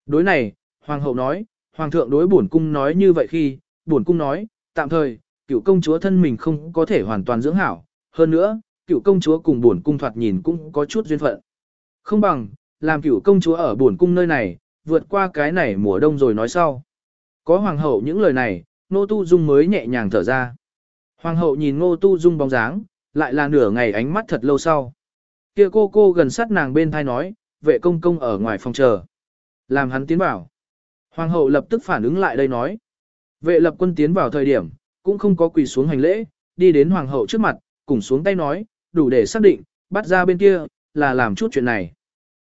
Đối này, hoàng hậu nói, hoàng thượng đối bổn cung nói như vậy khi, bổn cung nói, tạm thời, cựu công chúa thân mình không có thể hoàn toàn dưỡng hảo, hơn nữa, cựu công chúa cùng bổn cung thoạt nhìn cũng có chút duyên phận. Không bằng, làm cựu công chúa ở bổn cung nơi này, vượt qua cái này mùa đông rồi nói sau. Có hoàng hậu những lời này, Nô Tu Dung mới nhẹ nhàng thở ra. Hoàng hậu nhìn Nô Tu Dung bóng dáng, lại là nửa ngày ánh mắt thật lâu sau. Kia cô cô gần sát nàng bên thai nói, vệ công công ở ngoài phòng chờ. Làm hắn tiến vào. Hoàng hậu lập tức phản ứng lại đây nói. Vệ lập quân tiến vào thời điểm, cũng không có quỳ xuống hành lễ, đi đến hoàng hậu trước mặt, cùng xuống tay nói, đủ để xác định, bắt ra bên kia, là làm chút chuyện này.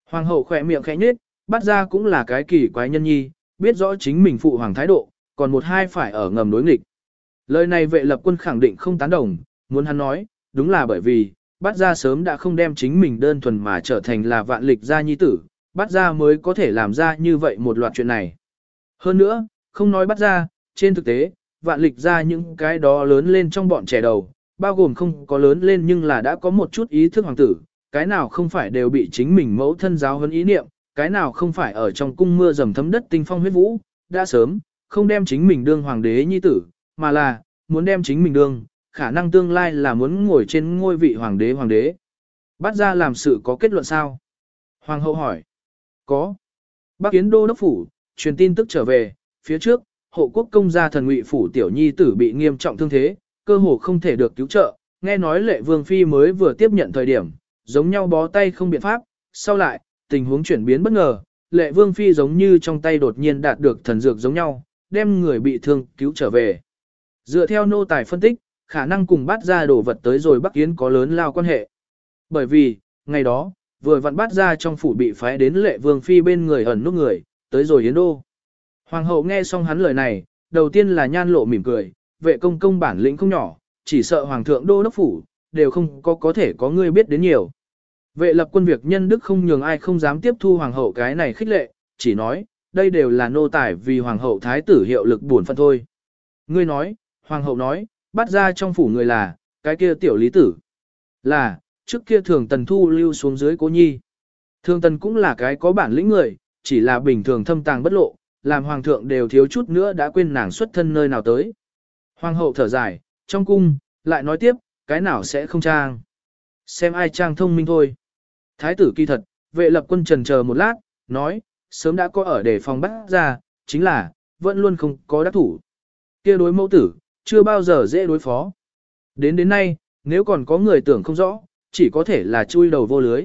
Hoàng hậu khỏe miệng khẽ nhếch, bắt ra cũng là cái kỳ quái nhân nhi, biết rõ chính mình phụ hoàng thái độ, còn một hai phải ở ngầm đối nghịch. Lời này vệ lập quân khẳng định không tán đồng, muốn hắn nói, đúng là bởi vì, bắt ra sớm đã không đem chính mình đơn thuần mà trở thành là vạn lịch gia nhi tử, bắt ra mới có thể làm ra như vậy một loạt chuyện này. Hơn nữa, không nói bắt ra, trên thực tế, vạn lịch ra những cái đó lớn lên trong bọn trẻ đầu, bao gồm không có lớn lên nhưng là đã có một chút ý thức hoàng tử, cái nào không phải đều bị chính mình mẫu thân giáo huấn ý niệm, cái nào không phải ở trong cung mưa dầm thấm đất tinh phong huyết vũ, đã sớm, không đem chính mình đương hoàng đế nhi tử, mà là, muốn đem chính mình đương, khả năng tương lai là muốn ngồi trên ngôi vị hoàng đế hoàng đế. Bắt ra làm sự có kết luận sao? Hoàng hậu hỏi. Có. Bác Yến Đô Đốc Phủ, truyền tin tức trở về, phía trước, hộ quốc công gia thần ngụy phủ tiểu nhi tử bị nghiêm trọng thương thế, cơ hồ không thể được cứu trợ, nghe nói lệ vương phi mới vừa tiếp nhận thời điểm, giống nhau bó tay không biện pháp, sau lại, tình huống chuyển biến bất ngờ, lệ vương phi giống như trong tay đột nhiên đạt được thần dược giống nhau, đem người bị thương cứu trở về. Dựa theo nô tài phân tích, khả năng cùng bắt ra đồ vật tới rồi Bắc Yến có lớn lao quan hệ. Bởi vì, ngày đó, vừa vặn bắt ra trong phủ bị phái đến lệ vương phi bên người ẩn nút người, tới rồi Yến Đô. Hoàng hậu nghe xong hắn lời này, đầu tiên là nhan lộ mỉm cười, vệ công công bản lĩnh không nhỏ, chỉ sợ hoàng thượng đô đốc phủ, đều không có có thể có người biết đến nhiều. Vệ lập quân việc nhân đức không nhường ai không dám tiếp thu hoàng hậu cái này khích lệ, chỉ nói, đây đều là nô tài vì hoàng hậu thái tử hiệu lực buồn phận thôi. Ngươi nói, hoàng hậu nói, bắt ra trong phủ người là, cái kia tiểu lý tử. Là, trước kia thường tần thu lưu xuống dưới cố nhi. Thường tần cũng là cái có bản lĩnh người, chỉ là bình thường thâm tàng bất lộ, làm hoàng thượng đều thiếu chút nữa đã quên nàng xuất thân nơi nào tới. Hoàng hậu thở dài, trong cung, lại nói tiếp, cái nào sẽ không trang. Xem ai trang thông minh thôi. Thái tử kỳ thật, vệ lập quân trần chờ một lát, nói, sớm đã có ở để phòng bắt ra, chính là, vẫn luôn không có đắc thủ. kia đối mẫu tử, chưa bao giờ dễ đối phó. Đến đến nay, nếu còn có người tưởng không rõ, chỉ có thể là chui đầu vô lưới.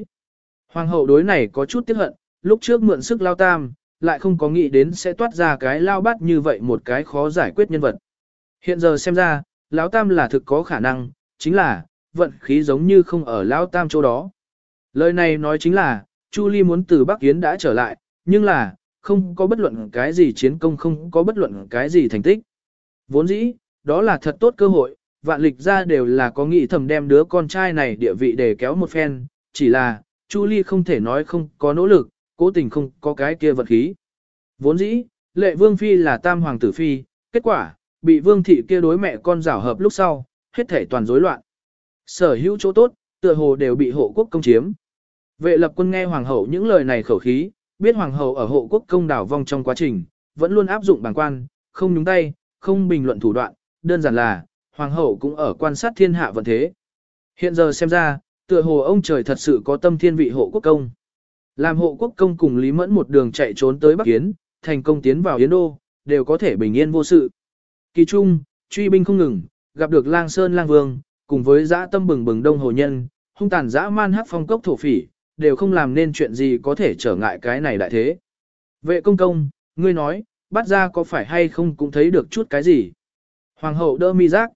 Hoàng hậu đối này có chút tiếc hận, lúc trước mượn sức lao tam, lại không có nghĩ đến sẽ toát ra cái lao bắt như vậy một cái khó giải quyết nhân vật. Hiện giờ xem ra, lão tam là thực có khả năng, chính là, vận khí giống như không ở lão tam chỗ đó. Lời này nói chính là, Chu Ly muốn từ Bắc Yến đã trở lại, nhưng là, không có bất luận cái gì chiến công không có bất luận cái gì thành tích. Vốn dĩ, đó là thật tốt cơ hội, vạn lịch ra đều là có nghĩ thầm đem đứa con trai này địa vị để kéo một phen, chỉ là, Chu Ly không thể nói không có nỗ lực, cố tình không có cái kia vật khí. Vốn dĩ, lệ vương phi là tam hoàng tử phi, kết quả, bị vương thị kia đối mẹ con rảo hợp lúc sau, hết thể toàn rối loạn. Sở hữu chỗ tốt, tựa hồ đều bị hộ quốc công chiếm. Vệ lập quân nghe hoàng hậu những lời này khẩu khí, biết hoàng hậu ở hộ quốc công đảo vong trong quá trình, vẫn luôn áp dụng bằng quan, không nhúng tay, không bình luận thủ đoạn, đơn giản là, hoàng hậu cũng ở quan sát thiên hạ vận thế. Hiện giờ xem ra, tựa hồ ông trời thật sự có tâm thiên vị hộ quốc công. Làm hộ quốc công cùng Lý Mẫn một đường chạy trốn tới Bắc Yến, thành công tiến vào Yến Đô, đều có thể bình yên vô sự. Kỳ trung, truy binh không ngừng, gặp được lang sơn lang vương, cùng với dã tâm bừng bừng đông hồ nhân, hung tàn dã man hắc phong cốc thổ phỉ, đều không làm nên chuyện gì có thể trở ngại cái này đại thế. Vệ công công, ngươi nói, bắt ra có phải hay không cũng thấy được chút cái gì. Hoàng hậu đỡ mi giác.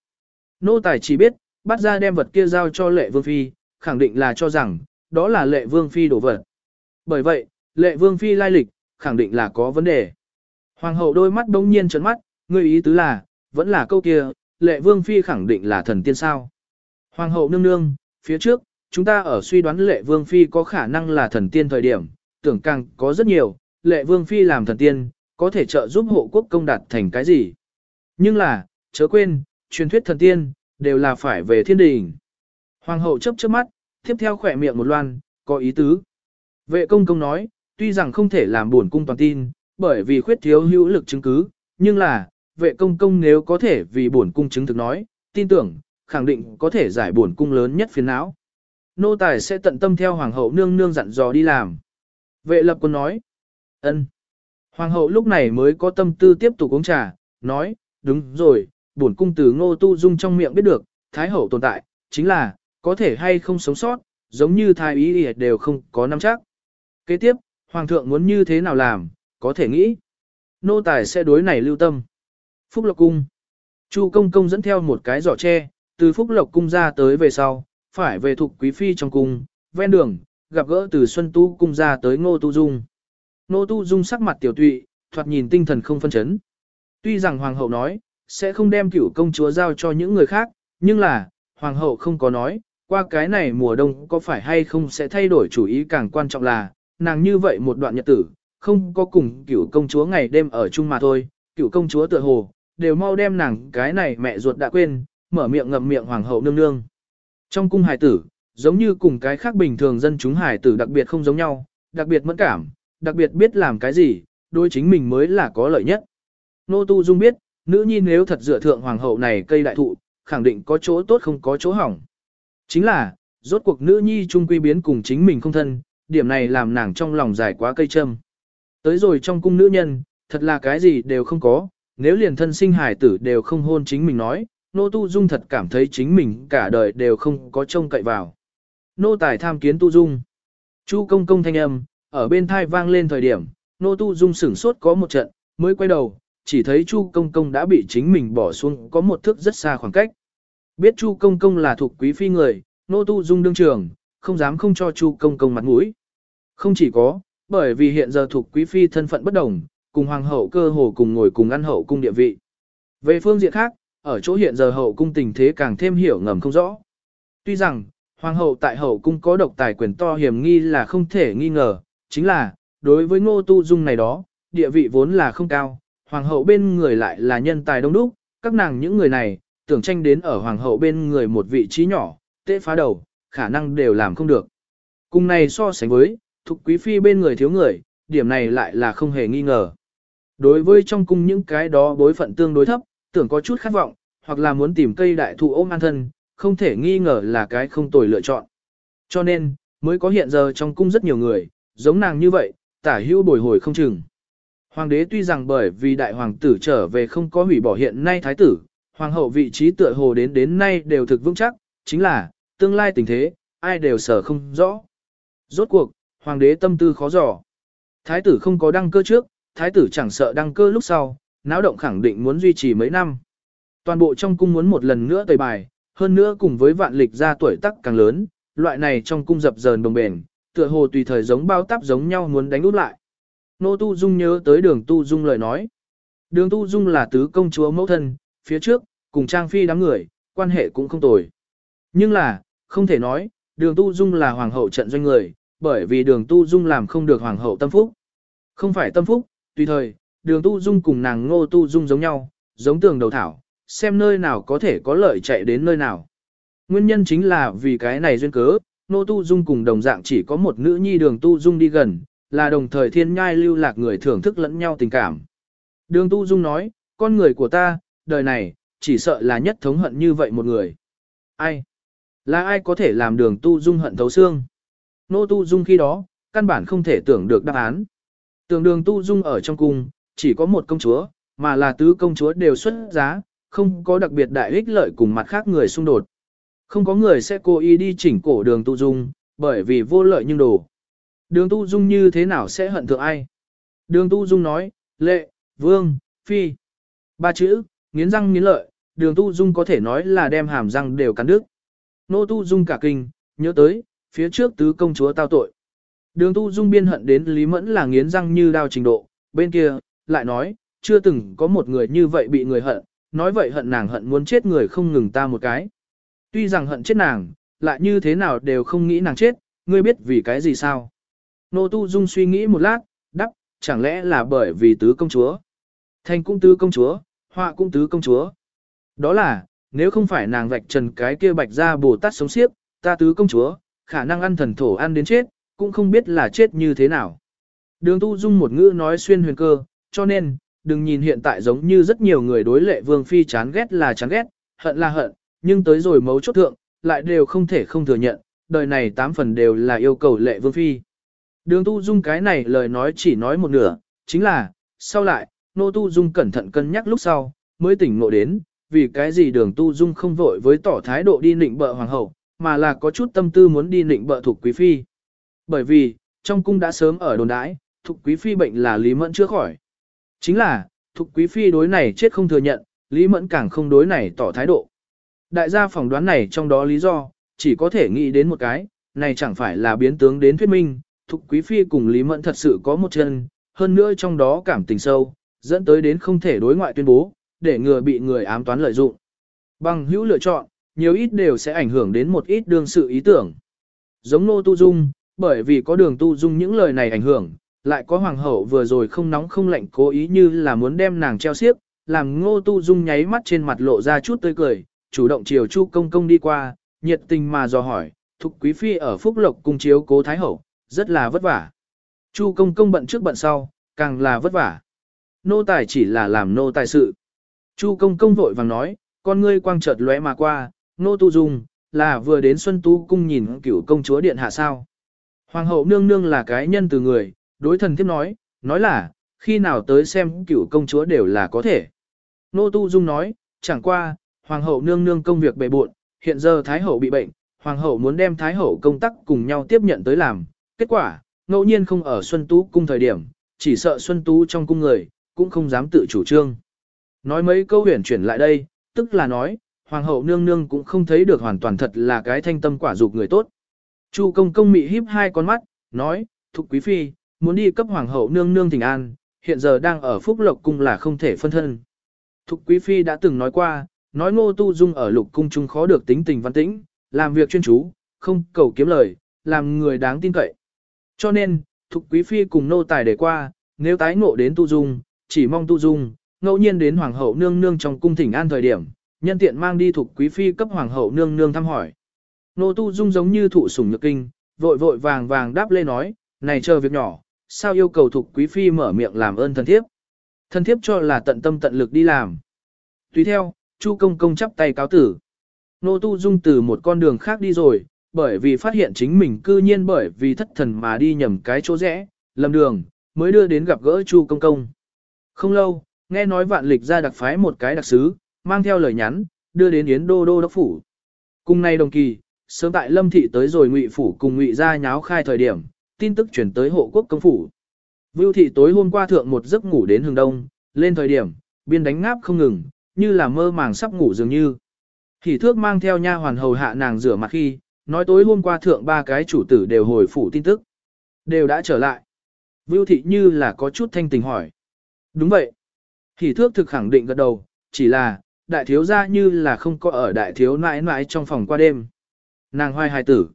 Nô tài chỉ biết, bắt ra đem vật kia giao cho lệ vương phi, khẳng định là cho rằng, đó là lệ vương phi đổ vật. Bởi vậy, lệ vương phi lai lịch, khẳng định là có vấn đề. Hoàng hậu đôi mắt đông nhiên trấn mắt, ngươi ý tứ là, vẫn là câu kia, lệ vương phi khẳng định là thần tiên sao. Hoàng hậu nương nương, phía trước, chúng ta ở suy đoán lệ vương phi có khả năng là thần tiên thời điểm, tưởng càng có rất nhiều, lệ vương phi làm thần tiên, có thể trợ giúp hộ quốc công đạt thành cái gì. Nhưng là, chớ quên, truyền thuyết thần tiên, đều là phải về thiên đình. Hoàng hậu chấp chớp mắt, tiếp theo khỏe miệng một loan, có ý tứ. Vệ công công nói, tuy rằng không thể làm buồn cung toàn tin, bởi vì khuyết thiếu hữu lực chứng cứ, nhưng là, vệ công công nếu có thể vì buồn cung chứng thực nói, tin tưởng, khẳng định có thể giải buồn cung lớn nhất phiền não. Nô tài sẽ tận tâm theo hoàng hậu nương nương dặn dò đi làm. Vệ lập quân nói, ân. Hoàng hậu lúc này mới có tâm tư tiếp tục uống trà, nói, đúng rồi, bổn cung từ ngô tu dung trong miệng biết được, thái hậu tồn tại, chính là, có thể hay không sống sót, giống như thái ý đều không có nắm chắc. Kế tiếp, hoàng thượng muốn như thế nào làm, có thể nghĩ. Nô tài sẽ đối này lưu tâm. Phúc Lộc Cung. Chu công công dẫn theo một cái giỏ tre, từ Phúc Lộc Cung ra tới về sau, phải về thuộc quý phi trong cung, ven đường, gặp gỡ từ Xuân Tu Cung ra tới Ngô Tu Dung. Ngô Tu Dung sắc mặt tiểu tụy, thoạt nhìn tinh thần không phân chấn. Tuy rằng Hoàng hậu nói, sẽ không đem cửu công chúa giao cho những người khác, nhưng là, hoàng hậu không có nói, qua cái này mùa đông có phải hay không sẽ thay đổi chủ ý càng quan trọng là, nàng như vậy một đoạn nhật tử, không có cùng cửu công chúa ngày đêm ở chung mà thôi, cửu công chúa tựa hồ, đều mau đem nàng cái này mẹ ruột đã quên, mở miệng ngậm miệng hoàng hậu nương nương. Trong cung hải tử, giống như cùng cái khác bình thường dân chúng hải tử đặc biệt không giống nhau, đặc biệt mẫn cảm, đặc biệt biết làm cái gì, đối chính mình mới là có lợi nhất. Nô Tu Dung biết, nữ nhi nếu thật dựa thượng hoàng hậu này cây đại thụ, khẳng định có chỗ tốt không có chỗ hỏng. Chính là, rốt cuộc nữ nhi trung quy biến cùng chính mình không thân, điểm này làm nàng trong lòng dài quá cây châm. Tới rồi trong cung nữ nhân, thật là cái gì đều không có, nếu liền thân sinh hải tử đều không hôn chính mình nói, nô tu dung thật cảm thấy chính mình cả đời đều không có trông cậy vào. Nô tài tham kiến tu dung. Chu công công thanh âm, ở bên thai vang lên thời điểm, nô tu dung sửng sốt có một trận, mới quay đầu, chỉ thấy chu công công đã bị chính mình bỏ xuống có một thước rất xa khoảng cách. Biết chu công công là thuộc quý phi người, nô tu dung đương trường, không dám không cho chu công công mặt mũi. Không chỉ có, bởi vì hiện giờ thuộc quý phi thân phận bất đồng, cùng hoàng hậu cơ hồ cùng ngồi cùng ăn hậu cung địa vị. Về phương diện khác, ở chỗ hiện giờ hậu cung tình thế càng thêm hiểu ngầm không rõ. Tuy rằng, hoàng hậu tại hậu cung có độc tài quyền to hiểm nghi là không thể nghi ngờ, chính là, đối với ngô tu dung này đó, địa vị vốn là không cao, hoàng hậu bên người lại là nhân tài đông đúc, các nàng những người này, tưởng tranh đến ở hoàng hậu bên người một vị trí nhỏ, tệ phá đầu, khả năng đều làm không được. Cùng này so sánh với, thục quý phi bên người thiếu người, điểm này lại là không hề nghi ngờ. Đối với trong cung những cái đó bối phận tương đối thấp, tưởng có chút khát vọng, hoặc là muốn tìm cây đại thụ ôm an thân, không thể nghi ngờ là cái không tồi lựa chọn. Cho nên, mới có hiện giờ trong cung rất nhiều người, giống nàng như vậy, tả hữu bồi hồi không chừng. Hoàng đế tuy rằng bởi vì đại hoàng tử trở về không có hủy bỏ hiện nay thái tử, hoàng hậu vị trí tựa hồ đến đến nay đều thực vững chắc, chính là, tương lai tình thế, ai đều sở không rõ. Rốt cuộc, hoàng đế tâm tư khó dò. Thái tử không có đăng cơ trước, thái tử chẳng sợ đăng cơ lúc sau, náo động khẳng định muốn duy trì mấy năm. Toàn bộ trong cung muốn một lần nữa tẩy bài, hơn nữa cùng với vạn lịch ra tuổi tác càng lớn, loại này trong cung dập dờn đồng bền, tựa hồ tùy thời giống bao táp giống nhau muốn đánh út lại. Nô Tu Dung nhớ tới đường Tu Dung lời nói. Đường Tu Dung là tứ công chúa mẫu thân, phía trước, cùng Trang Phi đám người, quan hệ cũng không tồi. Nhưng là, không thể nói, đường Tu Dung là hoàng hậu trận doanh người, bởi vì đường Tu Dung làm không được hoàng hậu tâm phúc. Không phải tâm phúc, tùy thời, đường Tu Dung cùng nàng ngô Tu Dung giống nhau, giống tường đầu thảo, xem nơi nào có thể có lợi chạy đến nơi nào. Nguyên nhân chính là vì cái này duyên cớ, Ngô Tu Dung cùng đồng dạng chỉ có một nữ nhi đường Tu Dung đi gần, là đồng thời thiên nhai lưu lạc người thưởng thức lẫn nhau tình cảm. Đường Tu Dung nói, con người của ta, đời này, chỉ sợ là nhất thống hận như vậy một người. Ai? Là ai có thể làm đường Tu Dung hận thấu xương? Nô Tu Dung khi đó, căn bản không thể tưởng được đáp án. Tưởng đường Tu Dung ở trong cung, chỉ có một công chúa, mà là tứ công chúa đều xuất giá, không có đặc biệt đại ích lợi cùng mặt khác người xung đột. Không có người sẽ cố ý đi chỉnh cổ đường Tu Dung, bởi vì vô lợi nhưng đồ. Đường Tu Dung như thế nào sẽ hận thượng ai? Đường Tu Dung nói, lệ, vương, phi. Ba chữ, nghiến răng nghiến lợi, đường Tu Dung có thể nói là đem hàm răng đều cắn đứt. Nô Tu Dung cả kinh, nhớ tới, phía trước tứ công chúa tao tội. Đường Tu Dung biên hận đến Lý Mẫn là nghiến răng như đao trình độ, bên kia, lại nói, chưa từng có một người như vậy bị người hận, nói vậy hận nàng hận muốn chết người không ngừng ta một cái. Tuy rằng hận chết nàng, lại như thế nào đều không nghĩ nàng chết, ngươi biết vì cái gì sao? Nô Tu Dung suy nghĩ một lát, đắp, chẳng lẽ là bởi vì tứ công chúa? Thành cũng tứ công chúa, họa cũng tứ công chúa. Đó là, nếu không phải nàng vạch trần cái kia bạch ra bồ tát sống xiếp, ta tứ công chúa, khả năng ăn thần thổ ăn đến chết, cũng không biết là chết như thế nào. Đường Tu Dung một ngữ nói xuyên huyền cơ, cho nên, đừng nhìn hiện tại giống như rất nhiều người đối lệ vương phi chán ghét là chán ghét, hận là hận, nhưng tới rồi mấu chốt thượng, lại đều không thể không thừa nhận, đời này tám phần đều là yêu cầu lệ vương phi. Đường tu dung cái này lời nói chỉ nói một nửa, chính là, sau lại, nô tu dung cẩn thận cân nhắc lúc sau, mới tỉnh ngộ đến, vì cái gì đường tu dung không vội với tỏ thái độ đi nịnh bợ hoàng hậu, mà là có chút tâm tư muốn đi nịnh bợ thuộc quý phi. Bởi vì, trong cung đã sớm ở đồn đãi, thuộc quý phi bệnh là Lý Mẫn chưa khỏi. Chính là, Thục quý phi đối này chết không thừa nhận, Lý Mẫn càng không đối này tỏ thái độ. Đại gia phỏng đoán này trong đó lý do, chỉ có thể nghĩ đến một cái, này chẳng phải là biến tướng đến thuyết minh, Thục Quý Phi cùng Lý Mẫn thật sự có một chân, hơn nữa trong đó cảm tình sâu, dẫn tới đến không thể đối ngoại tuyên bố, để ngừa bị người ám toán lợi dụng. Bằng hữu lựa chọn, nhiều ít đều sẽ ảnh hưởng đến một ít đương sự ý tưởng. Giống Nô Tu Dung, bởi vì có đường Tu Dung những lời này ảnh hưởng, lại có hoàng hậu vừa rồi không nóng không lạnh cố ý như là muốn đem nàng treo xiếc, làm Ngô Tu Dung nháy mắt trên mặt lộ ra chút tươi cười, chủ động chiều Chu Công Công đi qua, nhiệt tình mà dò hỏi, thục quý phi ở Phúc Lộc cung chiếu cố Thái Hậu, rất là vất vả. Chu Công Công bận trước bận sau, càng là vất vả. Nô tài chỉ là làm nô tài sự. Chu Công Công vội vàng nói, con ngươi quang chợt lóe mà qua, nô tu dung, là vừa đến Xuân Tu cung nhìn cửu công chúa điện hạ sao. Hoàng hậu nương nương là cái nhân từ người, đối thần tiếp nói, nói là, khi nào tới xem cửu công chúa đều là có thể. Nô tu dung nói, chẳng qua, hoàng hậu nương nương công việc bề bộn, hiện giờ thái hậu bị bệnh, hoàng hậu muốn đem thái hậu công tác cùng nhau tiếp nhận tới làm, kết quả, ngẫu nhiên không ở Xuân Tú cung thời điểm, chỉ sợ Xuân Tú trong cung người, cũng không dám tự chủ trương. Nói mấy câu huyền chuyển lại đây, tức là nói, hoàng hậu nương nương cũng không thấy được hoàn toàn thật là cái thanh tâm quả dục người tốt. Chu công công mị híp hai con mắt, nói, thục quý phi, muốn đi cấp hoàng hậu nương nương thỉnh an, hiện giờ đang ở phúc lộc cung là không thể phân thân. Thục quý phi đã từng nói qua, nói ngô tu dung ở lục cung trung khó được tính tình văn tĩnh, làm việc chuyên chú, không cầu kiếm lời, làm người đáng tin cậy. Cho nên, thục quý phi cùng nô tài để qua, nếu tái ngộ đến tu dung, chỉ mong tu dung, ngẫu nhiên đến hoàng hậu nương nương trong cung thỉnh an thời điểm, nhân tiện mang đi Thục quý phi cấp hoàng hậu nương nương thăm hỏi. Nô tu dung giống như thụ sủng nhược kinh, vội vội vàng vàng đáp lê nói, này chờ việc nhỏ, sao yêu cầu thuộc quý phi mở miệng làm ơn thân thiếp. Thân thiếp cho là tận tâm tận lực đi làm. Tùy theo, chu công công chắp tay cáo tử. Nô tu dung từ một con đường khác đi rồi, bởi vì phát hiện chính mình cư nhiên bởi vì thất thần mà đi nhầm cái chỗ rẽ, lầm đường, mới đưa đến gặp gỡ chu công công. Không lâu, nghe nói vạn lịch ra đặc phái một cái đặc sứ, mang theo lời nhắn, đưa đến Yến Đô Đô Đốc Phủ. Cùng nay đồng kỳ, sớm tại Lâm Thị tới rồi Ngụy Phủ cùng Ngụy ra nháo khai thời điểm, tin tức chuyển tới hộ quốc công phủ. Vưu Thị tối hôm qua thượng một giấc ngủ đến hừng đông, lên thời điểm, biên đánh ngáp không ngừng, như là mơ màng sắp ngủ dường như. Hỉ thước mang theo nha hoàn hầu hạ nàng rửa mặt khi, nói tối hôm qua thượng ba cái chủ tử đều hồi phủ tin tức. Đều đã trở lại. Vưu Thị như là có chút thanh tình hỏi. Đúng vậy. Hỉ thước thực khẳng định gật đầu, chỉ là, đại thiếu gia như là không có ở đại thiếu nãi nãi trong phòng qua đêm. Nàng hoài hài tử.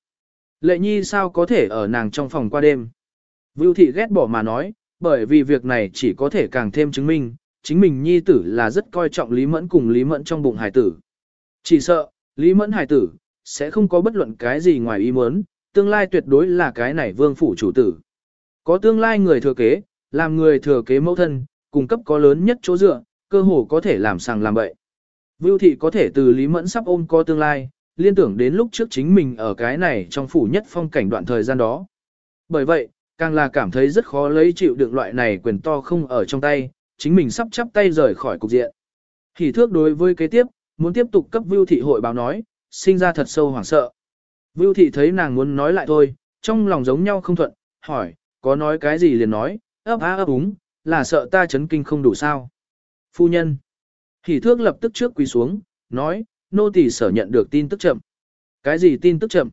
Lệ nhi sao có thể ở nàng trong phòng qua đêm? Vưu thị ghét bỏ mà nói, bởi vì việc này chỉ có thể càng thêm chứng minh, chính mình nhi tử là rất coi trọng Lý Mẫn cùng Lý Mẫn trong bụng Hải tử. Chỉ sợ, Lý Mẫn Hải tử, sẽ không có bất luận cái gì ngoài ý muốn, tương lai tuyệt đối là cái này vương phủ chủ tử. Có tương lai người thừa kế, làm người thừa kế mẫu thân, cung cấp có lớn nhất chỗ dựa, cơ hồ có thể làm sàng làm bậy. Vưu thị có thể từ Lý Mẫn sắp ôm có tương lai, liên tưởng đến lúc trước chính mình ở cái này trong phủ nhất phong cảnh đoạn thời gian đó. Bởi vậy, càng là cảm thấy rất khó lấy chịu đựng loại này quyền to không ở trong tay, chính mình sắp chắp tay rời khỏi cục diện. Hỉ thước đối với kế tiếp, muốn tiếp tục cấp Vưu thị hội báo nói, sinh ra thật sâu hoảng sợ. Vưu thị thấy nàng muốn nói lại thôi, trong lòng giống nhau không thuận, hỏi, có nói cái gì liền nói, ấp á ấp úng, là sợ ta chấn kinh không đủ sao. Phu nhân. Hỷ thước lập tức trước quỳ xuống, nói, nô tỳ sở nhận được tin tức chậm. Cái gì tin tức chậm?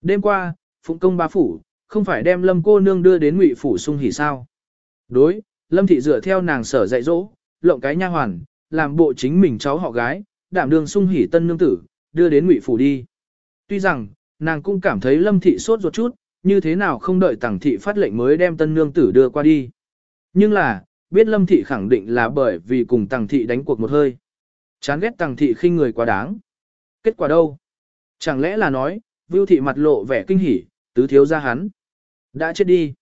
Đêm qua, Phụng công ba phủ, không phải đem lâm cô nương đưa đến ngụy phủ sung hỉ sao? Đối, lâm thị dựa theo nàng sở dạy dỗ, lộng cái nha hoàn, làm bộ chính mình cháu họ gái, đảm đường sung hỉ tân nương tử, đưa đến ngụy phủ đi. Tuy rằng, nàng cũng cảm thấy lâm thị sốt ruột chút, như thế nào không đợi tàng thị phát lệnh mới đem tân nương tử đưa qua đi. Nhưng là, biết lâm thị khẳng định là bởi vì cùng tàng thị đánh cuộc một hơi. Chán ghét tàng thị khinh người quá đáng. Kết quả đâu? Chẳng lẽ là nói, vưu thị mặt lộ vẻ kinh hỉ, tứ thiếu ra hắn. Đã chết đi.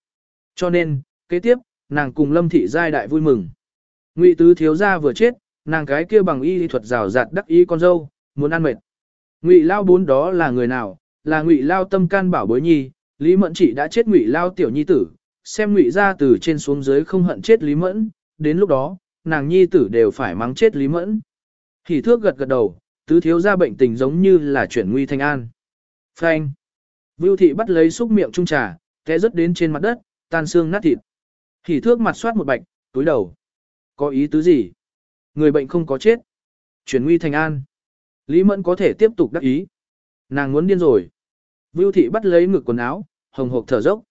Cho nên, kế tiếp, nàng cùng lâm thị giai đại vui mừng. Ngụy tứ thiếu gia vừa chết, nàng cái kia bằng y thuật rào rạt đắc ý con dâu, muốn ăn mệt. Ngụy lao bốn đó là người nào? Là ngụy lao tâm can bảo bối nhi, Lý Mẫn chỉ đã chết ngụy lao tiểu nhi tử, xem ngụy ra từ trên xuống dưới không hận chết Lý Mẫn, đến lúc đó, nàng nhi tử đều phải mắng chết Lý Mẫn. Hỉ thước gật gật đầu, tứ thiếu ra bệnh tình giống như là chuyển nguy thanh an. Phanh. Vưu thị bắt lấy xúc miệng trung trà, té rớt đến trên mặt đất, tan xương nát thịt. Hỉ thước mặt soát một bạch, túi đầu. Có ý tứ gì? Người bệnh không có chết. Chuyển nguy thành an. Lý Mẫn có thể tiếp tục đắc ý. Nàng muốn điên rồi. Vưu thị bắt lấy ngực quần áo, hồng hộc thở dốc.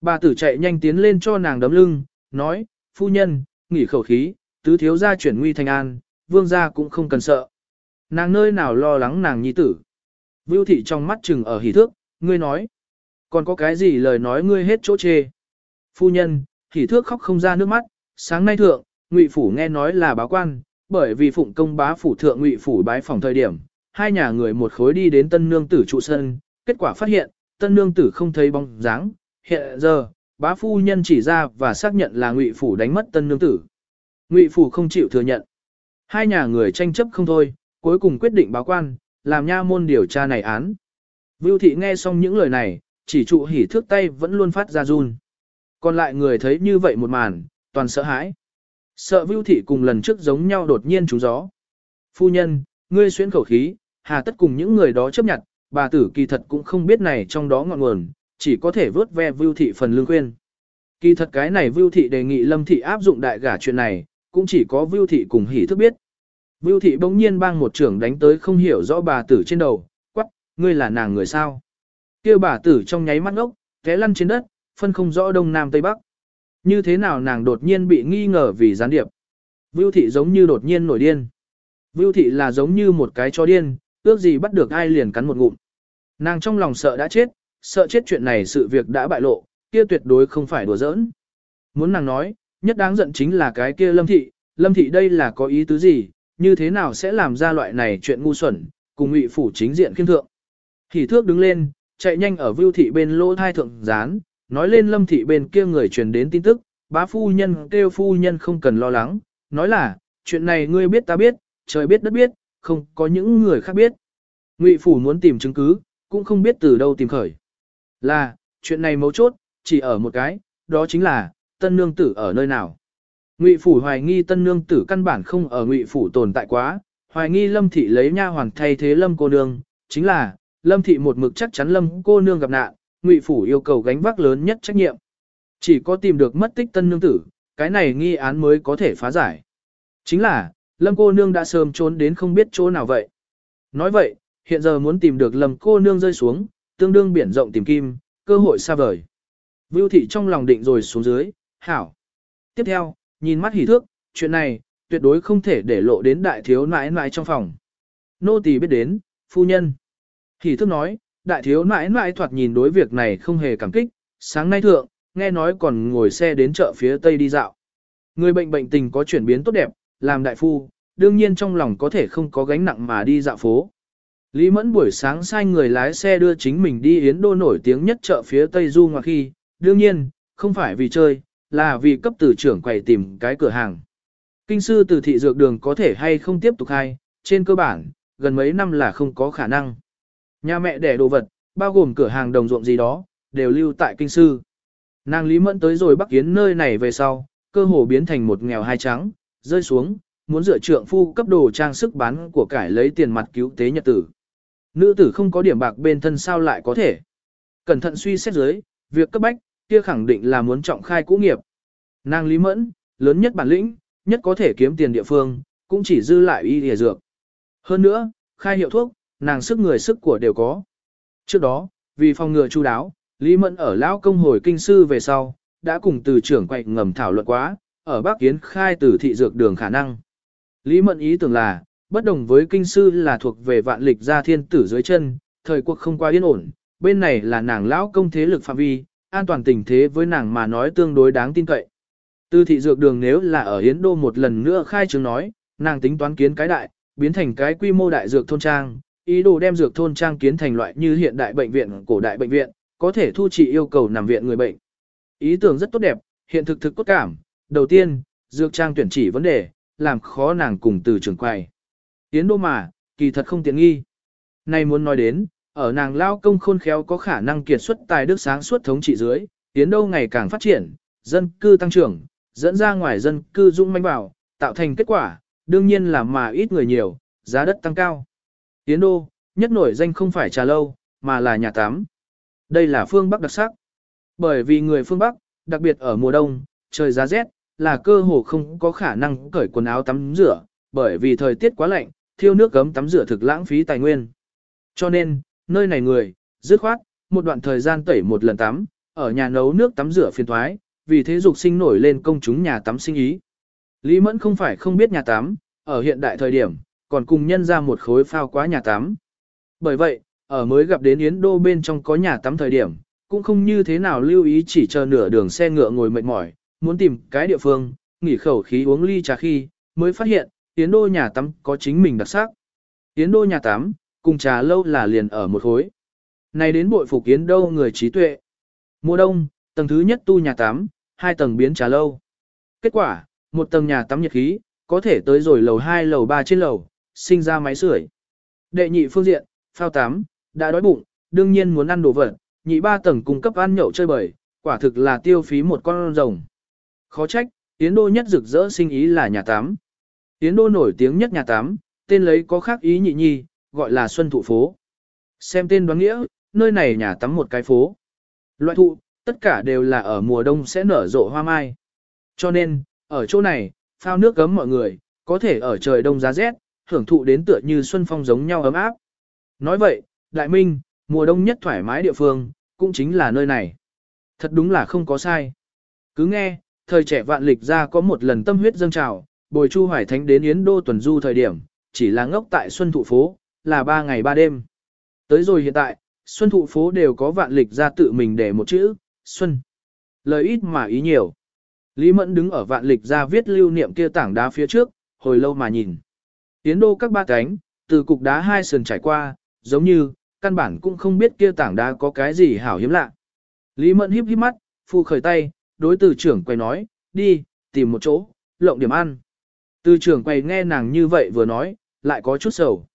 Bà tử chạy nhanh tiến lên cho nàng đấm lưng, nói, phu nhân, nghỉ khẩu khí, tứ thiếu gia chuyển nguy thành an, vương gia cũng không cần sợ. Nàng nơi nào lo lắng nàng nhi tử. Vưu thị trong mắt chừng ở hỉ thước, ngươi nói. Còn có cái gì lời nói ngươi hết chỗ chê. Phu nhân, hỉ thước khóc không ra nước mắt, sáng nay thượng, ngụy phủ nghe nói là báo quan, bởi vì phụng công bá phủ thượng ngụy phủ bái phòng thời điểm, hai nhà người một khối đi đến tân nương tử trụ sân, kết quả phát hiện, tân nương tử không thấy bóng dáng, hiện giờ, bá phu nhân chỉ ra và xác nhận là ngụy phủ đánh mất tân nương tử. Ngụy phủ không chịu thừa nhận. Hai nhà người tranh chấp không thôi, cuối cùng quyết định báo quan, làm nha môn điều tra này án. Vưu thị nghe xong những lời này, chỉ trụ hỉ thước tay vẫn luôn phát ra run. Còn lại người thấy như vậy một màn, toàn sợ hãi. Sợ Vưu thị cùng lần trước giống nhau đột nhiên trúng gió. Phu nhân, ngươi xuyên khẩu khí, hà tất cùng những người đó chấp nhận, bà tử kỳ thật cũng không biết này trong đó ngọn nguồn, chỉ có thể vớt ve Vưu thị phần lương khuyên. Kỳ thật cái này Vưu thị đề nghị Lâm thị áp dụng đại gả chuyện này, cũng chỉ có Vưu thị cùng hỉ thức biết. Vưu thị bỗng nhiên bang một trưởng đánh tới không hiểu rõ bà tử trên đầu, quắc, ngươi là nàng người sao. kia bà tử trong nháy mắt ngốc, té lăn trên đất, phân không rõ đông nam tây bắc. Như thế nào nàng đột nhiên bị nghi ngờ vì gián điệp. Vưu thị giống như đột nhiên nổi điên. Vưu thị là giống như một cái chó điên, ước gì bắt được ai liền cắn một ngụm. Nàng trong lòng sợ đã chết, sợ chết chuyện này sự việc đã bại lộ, kia tuyệt đối không phải đùa giỡn. Muốn nàng nói, nhất đáng giận chính là cái kia lâm thị, lâm thị đây là có ý tứ gì, như thế nào sẽ làm ra loại này chuyện ngu xuẩn, cùng ngụy phủ chính diện khiêm thượng. Hỉ thước đứng lên, chạy nhanh ở vưu thị bên lỗ thai thượng gián, nói lên lâm thị bên kia người truyền đến tin tức, bá phu nhân kêu phu nhân không cần lo lắng, nói là, chuyện này ngươi biết ta biết, trời biết đất biết, không có những người khác biết. Ngụy phủ muốn tìm chứng cứ, cũng không biết từ đâu tìm khởi. Là, chuyện này mấu chốt, chỉ ở một cái, đó chính là, tân nương tử ở nơi nào. Ngụy phủ hoài nghi tân nương tử căn bản không ở ngụy phủ tồn tại quá, hoài nghi lâm thị lấy nha hoàn thay thế lâm cô nương, chính là, lâm thị một mực chắc chắn lâm cô nương gặp nạn, ngụy phủ yêu cầu gánh vác lớn nhất trách nhiệm. Chỉ có tìm được mất tích tân nương tử, cái này nghi án mới có thể phá giải. Chính là, lâm cô nương đã sớm trốn đến không biết chỗ nào vậy. Nói vậy, hiện giờ muốn tìm được lâm cô nương rơi xuống, tương đương biển rộng tìm kim, cơ hội xa vời. Vưu thị trong lòng định rồi xuống dưới, hảo. Tiếp theo, nhìn mắt hỉ thước, chuyện này, tuyệt đối không thể để lộ đến đại thiếu nãi nãi trong phòng. Nô tỳ biết đến, phu nhân. Hỉ thước nói, đại thiếu nãi nãi thoạt nhìn đối việc này không hề cảm kích, sáng nay thượng, nghe nói còn ngồi xe đến chợ phía tây đi dạo. Người bệnh bệnh tình có chuyển biến tốt đẹp, làm đại phu, đương nhiên trong lòng có thể không có gánh nặng mà đi dạo phố. Lý Mẫn buổi sáng sai người lái xe đưa chính mình đi Yến Đô nổi tiếng nhất chợ phía Tây Du ngoặc khi, đương nhiên, không phải vì chơi, là vì cấp tử trưởng quầy tìm cái cửa hàng. Kinh sư từ thị dược đường có thể hay không tiếp tục hay, trên cơ bản, gần mấy năm là không có khả năng. Nhà mẹ đẻ đồ vật, bao gồm cửa hàng đồng ruộng gì đó, đều lưu tại kinh sư. Nàng Lý Mẫn tới rồi Bắc kiến nơi này về sau, cơ hồ biến thành một nghèo hai trắng, rơi xuống, muốn dựa trượng phu cấp đồ trang sức bán của cải lấy tiền mặt cứu tế nhật tử. Nữ tử không có điểm bạc bên thân sao lại có thể. Cẩn thận suy xét dưới, việc cấp bách, kia khẳng định là muốn trọng khai cũ nghiệp. Nàng Lý Mẫn, lớn nhất bản lĩnh, nhất có thể kiếm tiền địa phương, cũng chỉ dư lại y lìa dược. Hơn nữa, khai hiệu thuốc, nàng sức người sức của đều có. Trước đó, vì phòng ngừa chu đáo, Lý Mẫn ở Lão Công hồi kinh sư về sau, đã cùng từ trưởng quậy ngầm thảo luận quá, ở Bắc Kiến khai từ thị dược đường khả năng. Lý Mẫn ý tưởng là, bất đồng với kinh sư là thuộc về vạn lịch gia thiên tử dưới chân, thời cuộc không quá yên ổn, bên này là nàng lão công thế lực phạm vi, an toàn tình thế với nàng mà nói tương đối đáng tin cậy. Tư thị dược đường nếu là ở Yến Đô một lần nữa khai trương nói, nàng tính toán kiến cái đại, biến thành cái quy mô đại dược thôn trang, ý đồ đem dược thôn trang kiến thành loại như hiện đại bệnh viện, cổ đại bệnh viện, có thể thu trị yêu cầu nằm viện người bệnh. Ý tưởng rất tốt đẹp, hiện thực thực cốt cảm. Đầu tiên, dược trang tuyển chỉ vấn đề, làm khó nàng cùng từ trường quay. Yến Đô mà, kỳ thật không tiện nghi. Nay muốn nói đến, ở nàng lao công khôn khéo có khả năng kiệt xuất tài đức sáng suốt thống trị dưới, tiến Đô ngày càng phát triển, dân cư tăng trưởng, dẫn ra ngoài dân cư dung manh vào, tạo thành kết quả, đương nhiên là mà ít người nhiều, giá đất tăng cao. tiến Đô, nhất nổi danh không phải trà lâu, mà là nhà tắm. Đây là phương Bắc đặc sắc. Bởi vì người phương Bắc, đặc biệt ở mùa đông, trời giá rét, là cơ hồ không có khả năng cởi quần áo tắm rửa, bởi vì thời tiết quá lạnh, thiêu nước gấm tắm rửa thực lãng phí tài nguyên. Cho nên, nơi này người, dứt khoát, một đoạn thời gian tẩy một lần tắm, ở nhà nấu nước tắm rửa phiền thoái, vì thế dục sinh nổi lên công chúng nhà tắm sinh ý. Lý Mẫn không phải không biết nhà tắm, ở hiện đại thời điểm, còn cùng nhân ra một khối phao quá nhà tắm. Bởi vậy, ở mới gặp đến Yến Đô bên trong có nhà tắm thời điểm, cũng không như thế nào lưu ý chỉ chờ nửa đường xe ngựa ngồi mệt mỏi, muốn tìm cái địa phương, nghỉ khẩu khí uống ly trà khi, mới phát hiện, Yến Đô nhà tắm có chính mình đặc sắc. Yến Đô nhà tắm, cùng trà lâu là liền ở một khối. Này đến bội phục kiến Đô người trí tuệ. Mùa đông, tầng thứ nhất tu nhà tắm, hai tầng biến trà lâu. Kết quả, một tầng nhà tắm nhiệt khí, có thể tới rồi lầu 2 lầu 3 trên lầu, sinh ra máy sưởi. Đệ nhị phương diện, phao tắm, đã đói bụng, đương nhiên muốn ăn đồ vật, nhị ba tầng cung cấp ăn nhậu chơi bời, quả thực là tiêu phí một con rồng. Khó trách, Yến Đô nhất rực rỡ sinh ý là nhà tắm. Yến Đô nổi tiếng nhất nhà tắm, tên lấy có khác ý nhị nhi, gọi là Xuân Thụ Phố. Xem tên đoán nghĩa, nơi này nhà tắm một cái phố. Loại thụ, tất cả đều là ở mùa đông sẽ nở rộ hoa mai. Cho nên, ở chỗ này, phao nước gấm mọi người, có thể ở trời đông giá rét, hưởng thụ đến tựa như xuân phong giống nhau ấm áp. Nói vậy, Đại Minh, mùa đông nhất thoải mái địa phương, cũng chính là nơi này. Thật đúng là không có sai. Cứ nghe, thời trẻ vạn lịch ra có một lần tâm huyết dâng trào, bồi chu hoài thánh đến Yến Đô tuần du thời điểm, chỉ là ngốc tại Xuân Thụ Phố, là ba ngày ba đêm. Tới rồi hiện tại, Xuân Thụ Phố đều có vạn lịch ra tự mình để một chữ, Xuân. Lời ít mà ý nhiều. Lý Mẫn đứng ở vạn lịch ra viết lưu niệm kia tảng đá phía trước, hồi lâu mà nhìn. Tiến Đô các ba cánh, từ cục đá hai sườn trải qua, giống như, căn bản cũng không biết kia tảng đá có cái gì hảo hiếm lạ. Lý Mẫn híp híp mắt, phu khởi tay, đối từ trưởng quay nói, đi, tìm một chỗ, lộng điểm ăn. Từ trưởng quay nghe nàng như vậy vừa nói, lại có chút sầu.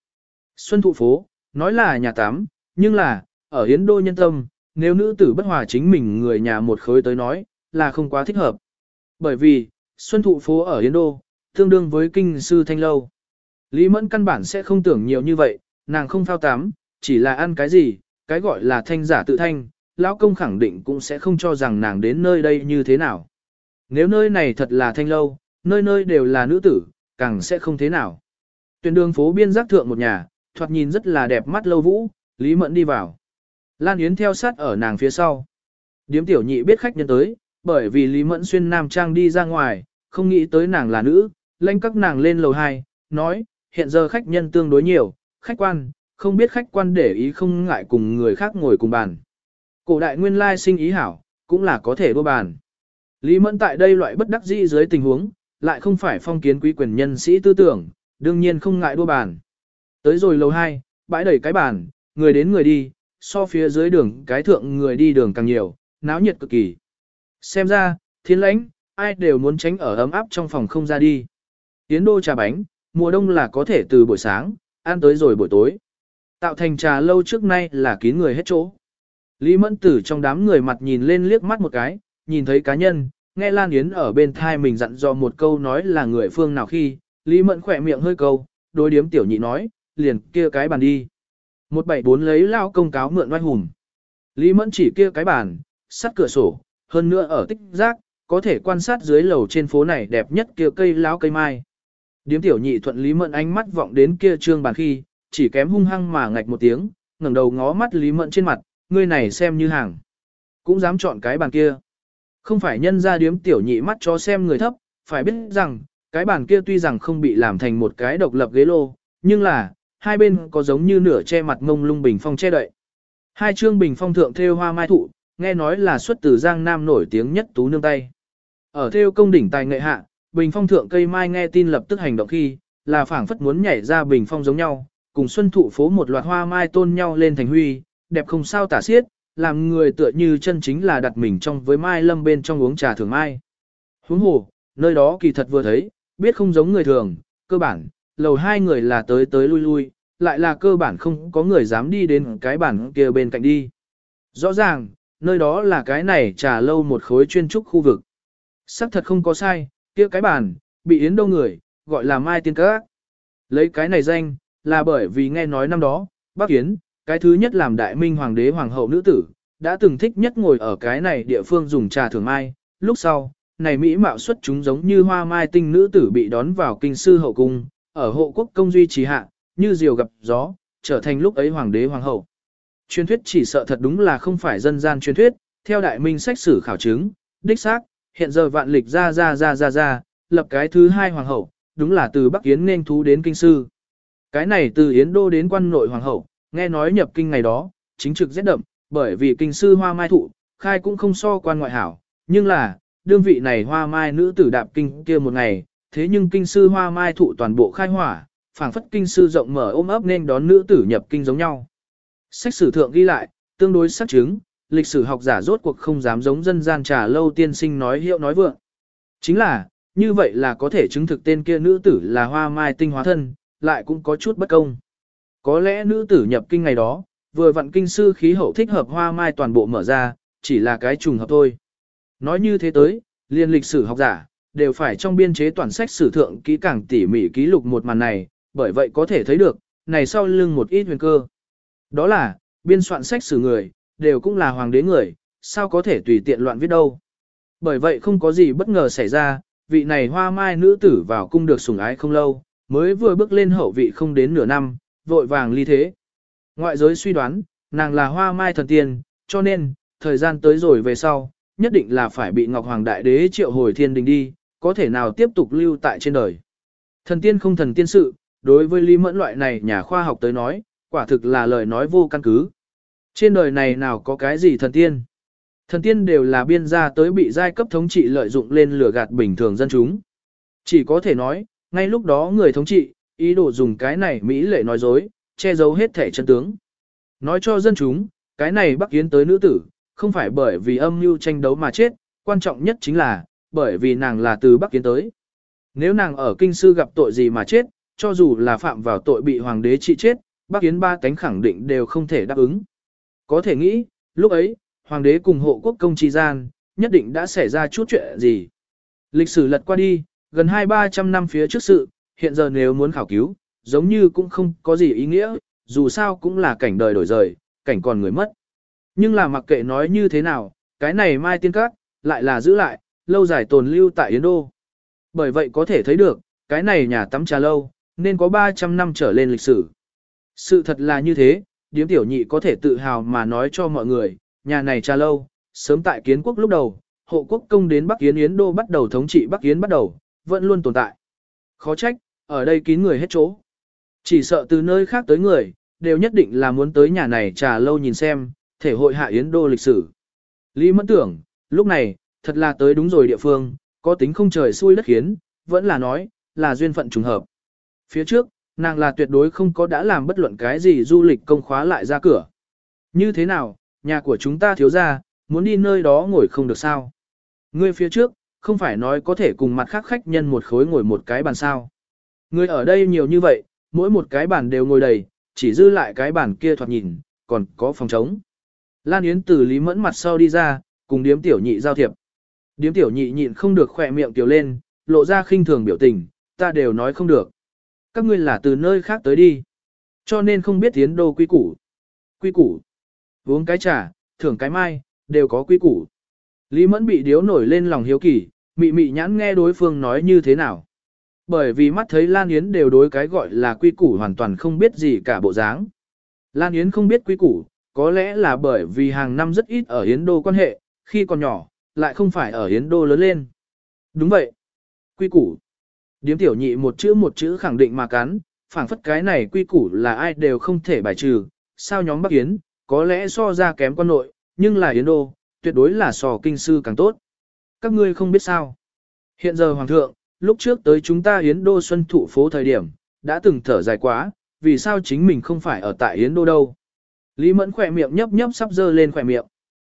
Xuân thụ phố, nói là nhà tắm, nhưng là, ở hiến đô nhân tâm, nếu nữ tử bất hòa chính mình người nhà một khối tới nói, là không quá thích hợp. Bởi vì, Xuân thụ phố ở hiến đô, tương đương với kinh sư thanh lâu. Lý Mẫn căn bản sẽ không tưởng nhiều như vậy, nàng không phao tắm, chỉ là ăn cái gì, cái gọi là thanh giả tự thanh, lão công khẳng định cũng sẽ không cho rằng nàng đến nơi đây như thế nào. Nếu nơi này thật là thanh lâu, nơi nơi đều là nữ tử, càng sẽ không thế nào. Tuyển đường phố biên giác thượng một nhà, thoạt nhìn rất là đẹp mắt lâu vũ, Lý Mẫn đi vào. Lan Yến theo sát ở nàng phía sau. Điếm tiểu nhị biết khách nhân tới, bởi vì Lý Mẫn xuyên nam trang đi ra ngoài, không nghĩ tới nàng là nữ, lanh các nàng lên lầu 2, nói, hiện giờ khách nhân tương đối nhiều, khách quan, không biết khách quan để ý không ngại cùng người khác ngồi cùng bàn. Cổ đại nguyên lai sinh ý hảo, cũng là có thể đua bàn. Lý Mẫn tại đây loại bất đắc dĩ dưới tình huống, lại không phải phong kiến quý quyền nhân sĩ tư tưởng, đương nhiên không ngại đua bàn. Tới rồi lầu 2, bãi đẩy cái bàn, người đến người đi, so phía dưới đường cái thượng người đi đường càng nhiều, náo nhiệt cực kỳ. Xem ra, thiên lãnh, ai đều muốn tránh ở ấm áp trong phòng không ra đi. Tiến đô trà bánh, mùa đông là có thể từ buổi sáng, ăn tới rồi buổi tối. Tạo thành trà lâu trước nay là kín người hết chỗ. Lý Mẫn Tử trong đám người mặt nhìn lên liếc mắt một cái, nhìn thấy cá nhân, nghe Lan Yến ở bên thai mình dặn dò một câu nói là người phương nào khi, Lý Mẫn khỏe miệng hơi câu, đối điếm tiểu nhị nói, liền kia cái bàn đi. Một bảy bốn lấy lao công cáo mượn oai hùng. Lý Mẫn chỉ kia cái bàn, sắt cửa sổ, hơn nữa ở tích giác, có thể quan sát dưới lầu trên phố này đẹp nhất kia cây lão cây mai. Điếm tiểu nhị thuận Lý Mẫn ánh mắt vọng đến kia trương bàn khi, chỉ kém hung hăng mà ngạch một tiếng, ngẩng đầu ngó mắt Lý Mẫn trên mặt, ngươi này xem như hàng. Cũng dám chọn cái bàn kia. Không phải nhân ra điếm tiểu nhị mắt cho xem người thấp, phải biết rằng, cái bàn kia tuy rằng không bị làm thành một cái độc lập ghế lô, nhưng là, hai bên có giống như nửa che mặt ngông lung bình phong che đậy. Hai chương bình phong thượng thêu hoa mai thụ, nghe nói là xuất từ Giang Nam nổi tiếng nhất tú nương tay. Ở thêu công đỉnh tài nghệ hạ, bình phong thượng cây mai nghe tin lập tức hành động khi, là phảng phất muốn nhảy ra bình phong giống nhau, cùng xuân thụ phố một loạt hoa mai tôn nhau lên thành huy, đẹp không sao tả xiết, làm người tựa như chân chính là đặt mình trong với mai lâm bên trong uống trà thường mai. Huống hồ, nơi đó kỳ thật vừa thấy, biết không giống người thường, cơ bản, lầu hai người là tới tới lui lui, lại là cơ bản không có người dám đi đến cái bản kia bên cạnh đi. Rõ ràng, nơi đó là cái này trà lâu một khối chuyên trúc khu vực. Sắc thật không có sai, kia cái bản, bị yến đâu người, gọi là mai tiên các. Lấy cái này danh, là bởi vì nghe nói năm đó, Bắc Yến, cái thứ nhất làm đại minh hoàng đế hoàng hậu nữ tử, đã từng thích nhất ngồi ở cái này địa phương dùng trà thường mai, lúc sau, này Mỹ mạo xuất chúng giống như hoa mai tinh nữ tử bị đón vào kinh sư hậu cung, ở hộ quốc công duy trì hạ, như diều gặp gió, trở thành lúc ấy hoàng đế hoàng hậu. Truyền thuyết chỉ sợ thật đúng là không phải dân gian truyền thuyết, theo đại minh sách sử khảo chứng, đích xác, hiện giờ vạn lịch ra ra ra ra ra, lập cái thứ hai hoàng hậu, đúng là từ Bắc Yến nên thú đến kinh sư. Cái này từ Yến Đô đến quan nội hoàng hậu, nghe nói nhập kinh ngày đó, chính trực rét đậm, bởi vì kinh sư hoa mai thụ, khai cũng không so quan ngoại hảo, nhưng là, đương vị này hoa mai nữ tử đạp kinh kia một ngày, thế nhưng kinh sư hoa mai thụ toàn bộ khai hỏa, phảng phất kinh sư rộng mở ôm ấp nên đón nữ tử nhập kinh giống nhau. Sách sử thượng ghi lại, tương đối xác chứng, lịch sử học giả rốt cuộc không dám giống dân gian trà lâu tiên sinh nói hiệu nói vượng. Chính là, như vậy là có thể chứng thực tên kia nữ tử là hoa mai tinh hóa thân, lại cũng có chút bất công. Có lẽ nữ tử nhập kinh ngày đó, vừa vặn kinh sư khí hậu thích hợp hoa mai toàn bộ mở ra, chỉ là cái trùng hợp thôi. Nói như thế tới, liên lịch sử học giả, đều phải trong biên chế toàn sách sử thượng kỹ càng tỉ mỉ ký lục một màn này, bởi vậy có thể thấy được, này sau lưng một ít huyền cơ. Đó là, biên soạn sách sử người, đều cũng là hoàng đế người, sao có thể tùy tiện loạn viết đâu. Bởi vậy không có gì bất ngờ xảy ra, vị này hoa mai nữ tử vào cung được sủng ái không lâu, mới vừa bước lên hậu vị không đến nửa năm, vội vàng ly thế. Ngoại giới suy đoán, nàng là hoa mai thần tiên, cho nên, thời gian tới rồi về sau, nhất định là phải bị Ngọc Hoàng Đại Đế triệu hồi thiên đình đi, có thể nào tiếp tục lưu tại trên đời. Thần tiên không thần tiên sự, đối với Lý Mẫn loại này nhà khoa học tới nói, quả thực là lời nói vô căn cứ. Trên đời này nào có cái gì thần tiên? Thần tiên đều là biên gia tới bị giai cấp thống trị lợi dụng lên lừa gạt bình thường dân chúng. Chỉ có thể nói, ngay lúc đó người thống trị, ý đồ dùng cái này Mỹ lệ nói dối, che giấu hết thể chân tướng. Nói cho dân chúng, cái này bắc yến tới nữ tử, không phải bởi vì âm mưu tranh đấu mà chết, quan trọng nhất chính là, bởi vì nàng là từ bắc Kiến tới. Nếu nàng ở kinh sư gặp tội gì mà chết, cho dù là phạm vào tội bị hoàng đế trị chết, bắc Kiến ba cánh khẳng định đều không thể đáp ứng. Có thể nghĩ, lúc ấy, hoàng đế cùng hộ quốc công tri gian, nhất định đã xảy ra chút chuyện gì. Lịch sử lật qua đi, gần hai ba trăm năm phía trước sự, hiện giờ nếu muốn khảo cứu, giống như cũng không có gì ý nghĩa, dù sao cũng là cảnh đời đổi rời, cảnh còn người mất. Nhưng là mặc kệ nói như thế nào, cái này mai tiên cát, lại là giữ lại, lâu dài tồn lưu tại Yến Đô. Bởi vậy có thể thấy được, cái này nhà tắm trà lâu, nên có 300 năm trở lên lịch sử. Sự thật là như thế, điếm tiểu nhị có thể tự hào mà nói cho mọi người, nhà này trà lâu, sớm tại kiến quốc lúc đầu, hộ quốc công đến Bắc Yến Yến Đô bắt đầu thống trị Bắc Yến bắt đầu, vẫn luôn tồn tại. Khó trách, ở đây kín người hết chỗ. Chỉ sợ từ nơi khác tới người, đều nhất định là muốn tới nhà này trà lâu nhìn xem, thể hội hạ Yến Đô lịch sử. Lý mẫn tưởng, lúc này, thật là tới đúng rồi địa phương, có tính không trời xui đất khiến, vẫn là nói, là duyên phận trùng hợp. Phía trước, nàng là tuyệt đối không có đã làm bất luận cái gì du lịch công khóa lại ra cửa. Như thế nào, nhà của chúng ta thiếu ra, muốn đi nơi đó ngồi không được sao. Ngươi phía trước, không phải nói có thể cùng mặt khác khách nhân một khối ngồi một cái bàn sao. Người ở đây nhiều như vậy, mỗi một cái bàn đều ngồi đầy, chỉ dư lại cái bàn kia thoạt nhìn, còn có phòng trống. Lan Yến từ Lý Mẫn mặt sau đi ra, cùng điếm tiểu nhị giao thiệp. Điếm tiểu nhị nhịn không được khỏe miệng tiểu lên, lộ ra khinh thường biểu tình, ta đều nói không được. Các ngươi là từ nơi khác tới đi. Cho nên không biết tiến đô quy củ. Quy củ. Uống cái trà, thưởng cái mai, đều có quy củ. Lý Mẫn bị điếu nổi lên lòng hiếu kỳ, mị mị nhãn nghe đối phương nói như thế nào. Bởi vì mắt thấy Lan Yến đều đối cái gọi là quy củ hoàn toàn không biết gì cả bộ dáng. Lan Yến không biết quy củ, có lẽ là bởi vì hàng năm rất ít ở Yến Đô quan hệ, khi còn nhỏ, lại không phải ở Yến Đô lớn lên. Đúng vậy. Quy củ. Điếm tiểu nhị một chữ một chữ khẳng định mà cắn, phảng phất cái này quy củ là ai đều không thể bài trừ. Sao nhóm Bắc Yến, có lẽ so ra kém quan nội, nhưng là Yến Đô, tuyệt đối là sò kinh sư càng tốt. Các ngươi không biết sao. Hiện giờ Hoàng thượng, lúc trước tới chúng ta Yến Đô Xuân Thụ phố thời điểm, đã từng thở dài quá, vì sao chính mình không phải ở tại Yến Đô đâu. Lý Mẫn khỏe miệng nhấp nhấp sắp dơ lên khỏe miệng.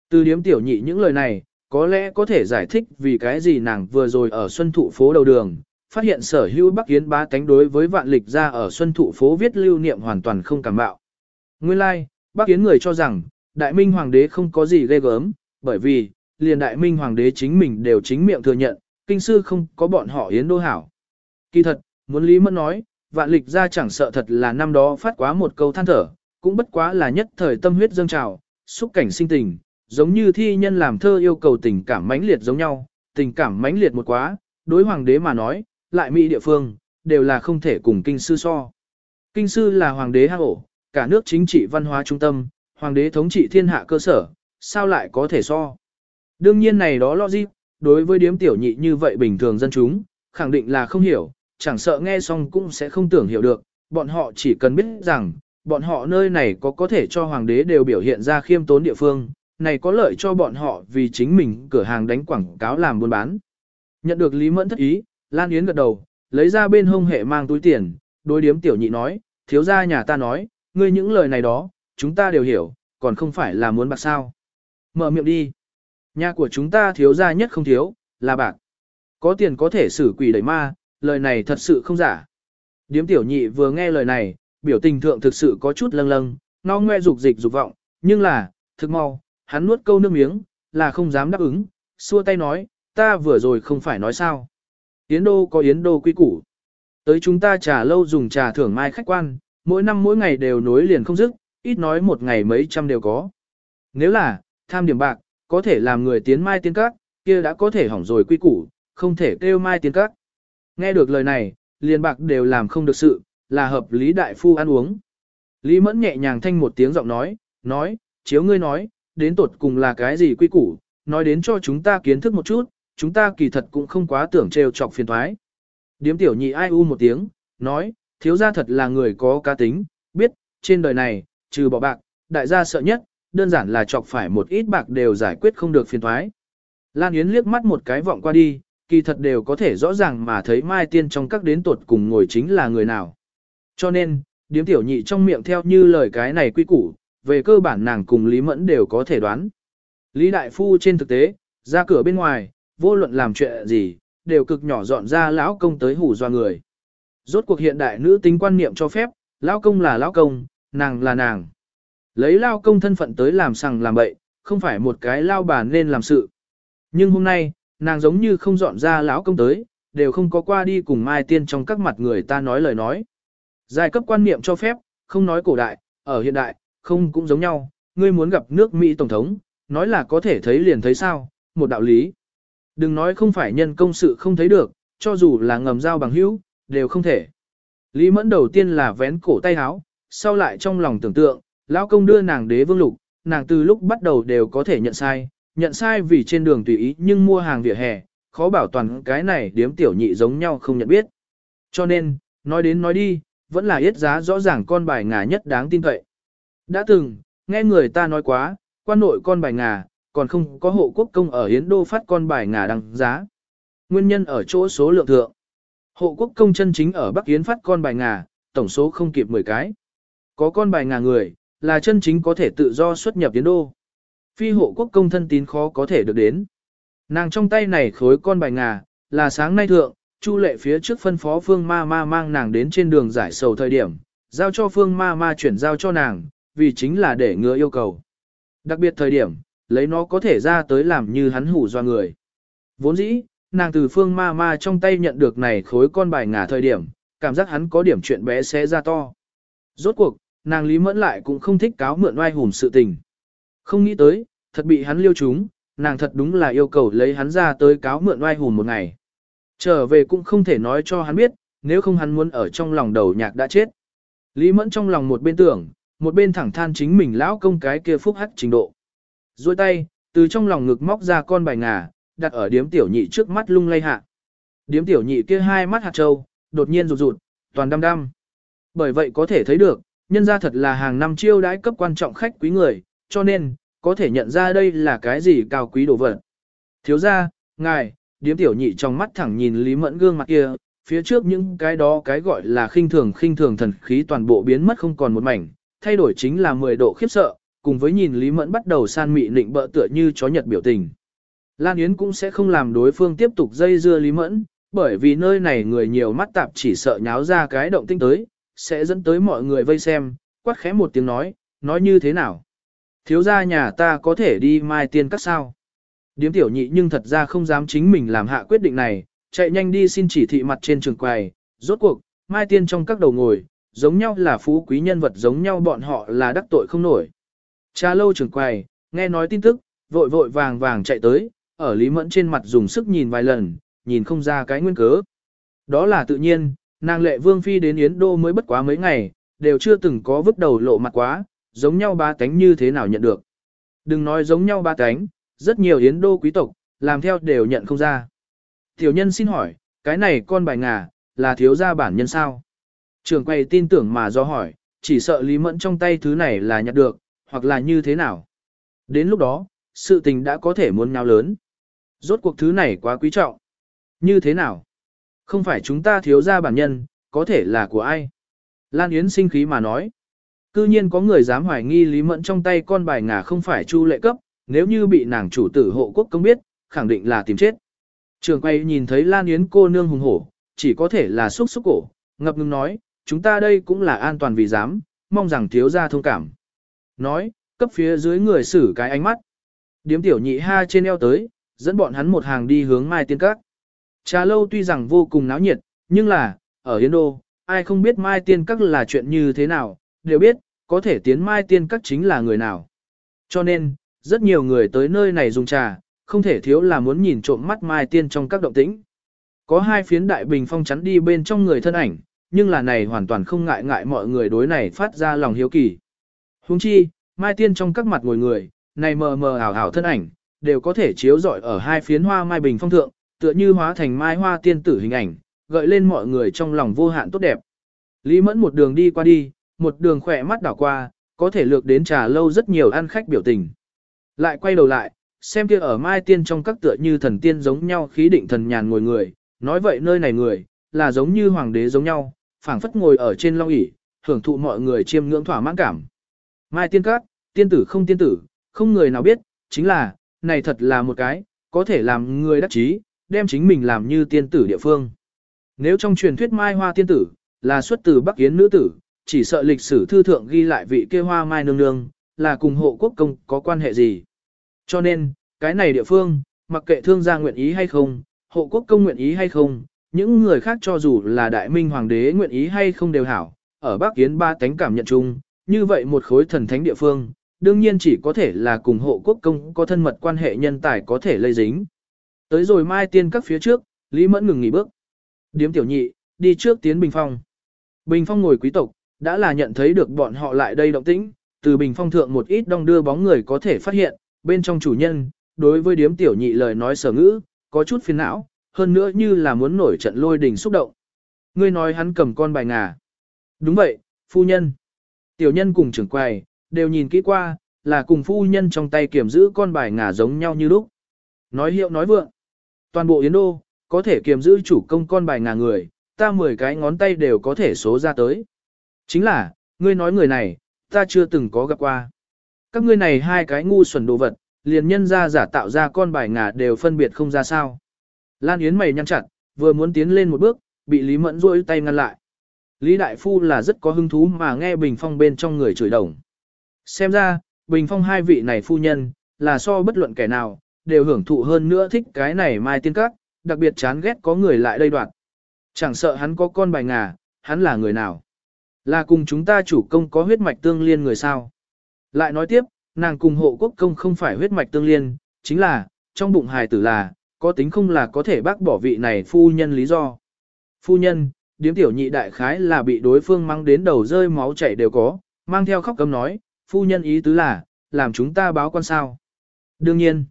Từ điếm tiểu nhị những lời này, có lẽ có thể giải thích vì cái gì nàng vừa rồi ở Xuân Thụ phố đầu đường, phát hiện sở hữu Bắc Yến bá tánh đối với vạn lịch ra ở Xuân Thụ phố viết lưu niệm hoàn toàn không cảm bạo. Nguyên lai, like, Bắc Yến người cho rằng, Đại Minh Hoàng đế không có gì ghê gớm, bởi vì, liền Đại Minh Hoàng đế chính mình đều chính miệng thừa nhận, kinh sư không có bọn họ Yến đô hảo. Kỳ thật, muốn Lý Mẫn nói, vạn lịch ra chẳng sợ thật là năm đó phát quá một câu than thở, cũng bất quá là nhất thời tâm huyết dâng trào, xúc cảnh sinh tình, giống như thi nhân làm thơ yêu cầu tình cảm mãnh liệt giống nhau, tình cảm mãnh liệt một quá, đối hoàng đế mà nói, lại mỹ địa phương, đều là không thể cùng kinh sư so. Kinh sư là hoàng đế hang ổ, cả nước chính trị văn hóa trung tâm, hoàng đế thống trị thiên hạ cơ sở, sao lại có thể so. Đương nhiên này đó logic, đối với điếm tiểu nhị như vậy bình thường dân chúng, khẳng định là không hiểu, chẳng sợ nghe xong cũng sẽ không tưởng hiểu được, bọn họ chỉ cần biết rằng, bọn họ nơi này có có thể cho hoàng đế đều biểu hiện ra khiêm tốn địa phương, này có lợi cho bọn họ vì chính mình cửa hàng đánh quảng cáo làm buôn bán. Nhận được Lý Mẫn thất ý, Lan Yến gật đầu, lấy ra bên hông hệ mang túi tiền, đối điếm tiểu nhị nói, thiếu gia nhà ta nói, ngươi những lời này đó, chúng ta đều hiểu, còn không phải là muốn bạc sao. Mở miệng đi. Nhà của chúng ta thiếu gia nhất không thiếu, là bạc. Có tiền có thể xử quỷ đẩy ma, lời này thật sự không giả. Điếm tiểu nhị vừa nghe lời này, biểu tình thượng thực sự có chút lâng lâng, nó ngoe dục dịch dục vọng, nhưng là, thực mau, hắn nuốt câu nước miếng, là không dám đáp ứng, xua tay nói, ta vừa rồi không phải nói sao. Yến đô có yến đô quy củ. Tới chúng ta trà lâu dùng trà thưởng mai khách quan, mỗi năm mỗi ngày đều nối liền không dứt, ít nói một ngày mấy trăm đều có. Nếu là, tham điểm bạc, có thể làm người tiến mai tiến các, kia đã có thể hỏng rồi quy củ, không thể kêu mai tiến các. Nghe được lời này, liền bạc đều làm không được sự, là hợp lý đại phu ăn uống. Lý mẫn nhẹ nhàng thanh một tiếng giọng nói, nói, chiếu ngươi nói, đến tột cùng là cái gì quy củ, nói đến cho chúng ta kiến thức một chút, chúng ta kỳ thật cũng không quá tưởng trêu chọc phiền thoái. Điếm tiểu nhị ai u một tiếng, nói, thiếu gia thật là người có cá tính, biết, trên đời này, trừ bỏ bạc, đại gia sợ nhất, đơn giản là chọc phải một ít bạc đều giải quyết không được phiền thoái. Lan Yến liếc mắt một cái vọng qua đi, kỳ thật đều có thể rõ ràng mà thấy Mai Tiên trong các đến tuột cùng ngồi chính là người nào. Cho nên, điếm tiểu nhị trong miệng theo như lời cái này quy củ, về cơ bản nàng cùng Lý Mẫn đều có thể đoán. Lý Đại Phu trên thực tế, ra cửa bên ngoài, vô luận làm chuyện gì, đều cực nhỏ dọn ra lão công tới hủ doa người. Rốt cuộc hiện đại nữ tính quan niệm cho phép, lão công là lão công, nàng là nàng. Lấy lao công thân phận tới làm sằng làm bậy, không phải một cái lao bà nên làm sự. Nhưng hôm nay, nàng giống như không dọn ra lão công tới, đều không có qua đi cùng Mai Tiên trong các mặt người ta nói lời nói. Giai cấp quan niệm cho phép, không nói cổ đại, ở hiện đại, không cũng giống nhau, ngươi muốn gặp nước Mỹ Tổng thống, nói là có thể thấy liền thấy sao, một đạo lý. Đừng nói không phải nhân công sự không thấy được, cho dù là ngầm giao bằng hữu, đều không thể. Lý mẫn đầu tiên là vén cổ tay áo, sau lại trong lòng tưởng tượng, lão công đưa nàng đế vương lục, nàng từ lúc bắt đầu đều có thể nhận sai, nhận sai vì trên đường tùy ý nhưng mua hàng vỉa hè, khó bảo toàn cái này điếm tiểu nhị giống nhau không nhận biết. Cho nên, nói đến nói đi, vẫn là yết giá rõ ràng con bài ngà nhất đáng tin cậy. Đã từng, nghe người ta nói quá, quan nội con bài ngà, còn không có hộ quốc công ở Hiến Đô phát con bài ngà đăng giá. Nguyên nhân ở chỗ số lượng thượng. Hộ quốc công chân chính ở Bắc Yến phát con bài ngà, tổng số không kịp 10 cái. Có con bài ngà người, là chân chính có thể tự do xuất nhập Yến Đô. Phi hộ quốc công thân tín khó có thể được đến. Nàng trong tay này khối con bài ngà, là sáng nay thượng, Chu lệ phía trước phân phó Phương Ma Ma mang nàng đến trên đường giải sầu thời điểm, giao cho Phương Ma Ma chuyển giao cho nàng, vì chính là để ngừa yêu cầu. Đặc biệt thời điểm, lấy nó có thể ra tới làm như hắn hủ do người. Vốn dĩ, nàng từ Phương Ma Ma trong tay nhận được này khối con bài ngả thời điểm, cảm giác hắn có điểm chuyện bé sẽ ra to. Rốt cuộc, nàng Lý Mẫn lại cũng không thích cáo mượn oai hùm sự tình. Không nghĩ tới, thật bị hắn liêu chúng, nàng thật đúng là yêu cầu lấy hắn ra tới cáo mượn oai hùm một ngày. Trở về cũng không thể nói cho hắn biết, nếu không hắn muốn ở trong lòng đầu nhạc đã chết. Lý Mẫn trong lòng một bên tưởng, một bên thẳng than chính mình lão công cái kia phúc hắc trình độ. Rồi tay, từ trong lòng ngực móc ra con bài ngà, đặt ở điếm tiểu nhị trước mắt lung lay hạ. Điếm tiểu nhị kia hai mắt hạt trâu, đột nhiên rụt rụt, toàn đăm đăm. Bởi vậy có thể thấy được, nhân ra thật là hàng năm chiêu đãi cấp quan trọng khách quý người, cho nên, có thể nhận ra đây là cái gì cao quý đồ vật. Thiếu ra, ngài, điếm tiểu nhị trong mắt thẳng nhìn Lý Mẫn gương mặt kia, phía trước những cái đó cái gọi là khinh thường khinh thường thần khí toàn bộ biến mất không còn một mảnh, thay đổi chính là 10 độ khiếp sợ, cùng với nhìn Lý Mẫn bắt đầu san mị nịnh bợ tựa như chó nhật biểu tình. Lan Yến cũng sẽ không làm đối phương tiếp tục dây dưa Lý Mẫn, bởi vì nơi này người nhiều mắt tạp chỉ sợ nháo ra cái động tinh tới, sẽ dẫn tới mọi người vây xem, quát khẽ một tiếng nói, nói như thế nào. Thiếu gia nhà ta có thể đi mai tiên các sao. Điếm tiểu nhị nhưng thật ra không dám chính mình làm hạ quyết định này, chạy nhanh đi xin chỉ thị mặt trên trường quầy, rốt cuộc, mai tiên trong các đầu ngồi, giống nhau là phú quý nhân vật giống nhau bọn họ là đắc tội không nổi. Cha lâu trường quầy, nghe nói tin tức, vội vội vàng vàng chạy tới, ở Lý Mẫn trên mặt dùng sức nhìn vài lần, nhìn không ra cái nguyên cớ. Đó là tự nhiên, nàng lệ vương phi đến Yến Đô mới bất quá mấy ngày, đều chưa từng có vứt đầu lộ mặt quá, giống nhau ba tánh như thế nào nhận được. Đừng nói giống nhau ba tánh, rất nhiều Yến Đô quý tộc, làm theo đều nhận không ra. Tiểu nhân xin hỏi, cái này con bài ngà, là thiếu gia bản nhân sao? Trường quay tin tưởng mà do hỏi, chỉ sợ Lý Mẫn trong tay thứ này là nhặt được, hoặc là như thế nào. Đến lúc đó, sự tình đã có thể muốn nhau lớn. Rốt cuộc thứ này quá quý trọng. Như thế nào? Không phải chúng ta thiếu gia bản nhân, có thể là của ai? Lan Yến sinh khí mà nói. Cư nhiên có người dám hoài nghi Lý Mẫn trong tay con bài ngà không phải chu lệ cấp, nếu như bị nàng chủ tử hộ quốc công biết, khẳng định là tìm chết. Trường quay nhìn thấy Lan Yến cô nương hùng hổ, chỉ có thể là xúc xúc cổ, ngập ngừng nói, chúng ta đây cũng là an toàn vì dám, mong rằng thiếu gia thông cảm. Nói, cấp phía dưới người xử cái ánh mắt. Điếm tiểu nhị ha trên eo tới, dẫn bọn hắn một hàng đi hướng Mai Tiên Các. Trà lâu tuy rằng vô cùng náo nhiệt, nhưng là, ở Yến Đô, ai không biết Mai Tiên Các là chuyện như thế nào, đều biết, có thể tiến Mai Tiên Các chính là người nào. Cho nên, rất nhiều người tới nơi này dùng trà, không thể thiếu là muốn nhìn trộm mắt Mai Tiên trong các động tĩnh. Có hai phiến đại bình phong chắn đi bên trong người thân ảnh, nhưng là này hoàn toàn không ngại ngại mọi người đối này phát ra lòng hiếu kỳ. Huống chi, Mai Tiên trong các mặt ngồi người, này mờ mờ ảo ảo thân ảnh, đều có thể chiếu rọi ở hai phiến hoa mai bình phong thượng, tựa như hóa thành mai hoa tiên tử hình ảnh, gợi lên mọi người trong lòng vô hạn tốt đẹp. Lý Mẫn một đường đi qua đi, một đường khỏe mắt đảo qua, có thể lược đến trà lâu rất nhiều ăn khách biểu tình. Lại quay đầu lại, xem kia ở mai tiên trong các tựa như thần tiên giống nhau khí định thần nhàn ngồi người, nói vậy nơi này người, là giống như hoàng đế giống nhau, phảng phất ngồi ở trên long ỷ hưởng thụ mọi người chiêm ngưỡng thỏa mãn cảm. Mai tiên các, tiên tử không tiên tử, không người nào biết, chính là, này thật là một cái, có thể làm người đắc chí, đem chính mình làm như tiên tử địa phương. Nếu trong truyền thuyết Mai Hoa tiên tử, là xuất từ Bắc Yến nữ tử, chỉ sợ lịch sử thư thượng ghi lại vị kia Hoa Mai nương nương, là cùng hộ quốc công có quan hệ gì. Cho nên, cái này địa phương, mặc kệ thương gia nguyện ý hay không, hộ quốc công nguyện ý hay không, những người khác cho dù là đại minh hoàng đế nguyện ý hay không đều hảo, ở Bắc Yến ba tánh cảm nhận chung, như vậy một khối thần thánh địa phương, đương nhiên chỉ có thể là cùng hộ quốc công có thân mật quan hệ nhân tài có thể lây dính. Tới rồi mai tiên các phía trước, Lý Mẫn ngừng nghỉ bước. Điếm tiểu nhị, đi trước tiến Bình Phong. Bình Phong ngồi quý tộc, đã là nhận thấy được bọn họ lại đây động tĩnh, từ Bình Phong thượng một ít đong đưa bóng người có thể phát hiện, bên trong chủ nhân, đối với điếm tiểu nhị lời nói sở ngữ, có chút phiền não, hơn nữa như là muốn nổi trận lôi đình xúc động. Ngươi nói hắn cầm con bài ngà. Đúng vậy, phu nhân. Tiểu nhân cùng trưởng quầy, đều nhìn kỹ qua, là cùng phu nhân trong tay kiểm giữ con bài ngà giống nhau như lúc. Nói hiệu nói vượng. Toàn bộ Yến Đô, có thể kiểm giữ chủ công con bài ngà người, ta 10 cái ngón tay đều có thể số ra tới. Chính là, ngươi nói người này, ta chưa từng có gặp qua. Các ngươi này hai cái ngu xuẩn đồ vật, liền nhân ra giả tạo ra con bài ngà đều phân biệt không ra sao. Lan Yến mày nhăn chặt, vừa muốn tiến lên một bước, bị Lý Mẫn rôi tay ngăn lại. Lý Đại Phu là rất có hứng thú mà nghe Bình Phong bên trong người chửi đồng. Xem ra, Bình Phong hai vị này phu nhân, là so bất luận kẻ nào, đều hưởng thụ hơn nữa thích cái này mai tiên các, đặc biệt chán ghét có người lại đây đoạt. Chẳng sợ hắn có con bài ngà, hắn là người nào. Là cùng chúng ta chủ công có huyết mạch tương liên người sao. Lại nói tiếp, nàng cùng hộ quốc công không phải huyết mạch tương liên, chính là, trong bụng hài tử là, có tính không là có thể bác bỏ vị này phu nhân lý do. Phu nhân, điếm tiểu nhị đại khái là bị đối phương mang đến đầu rơi máu chảy đều có, mang theo khóc cấm nói, phu nhân ý tứ là, làm chúng ta báo con sao. Đương nhiên,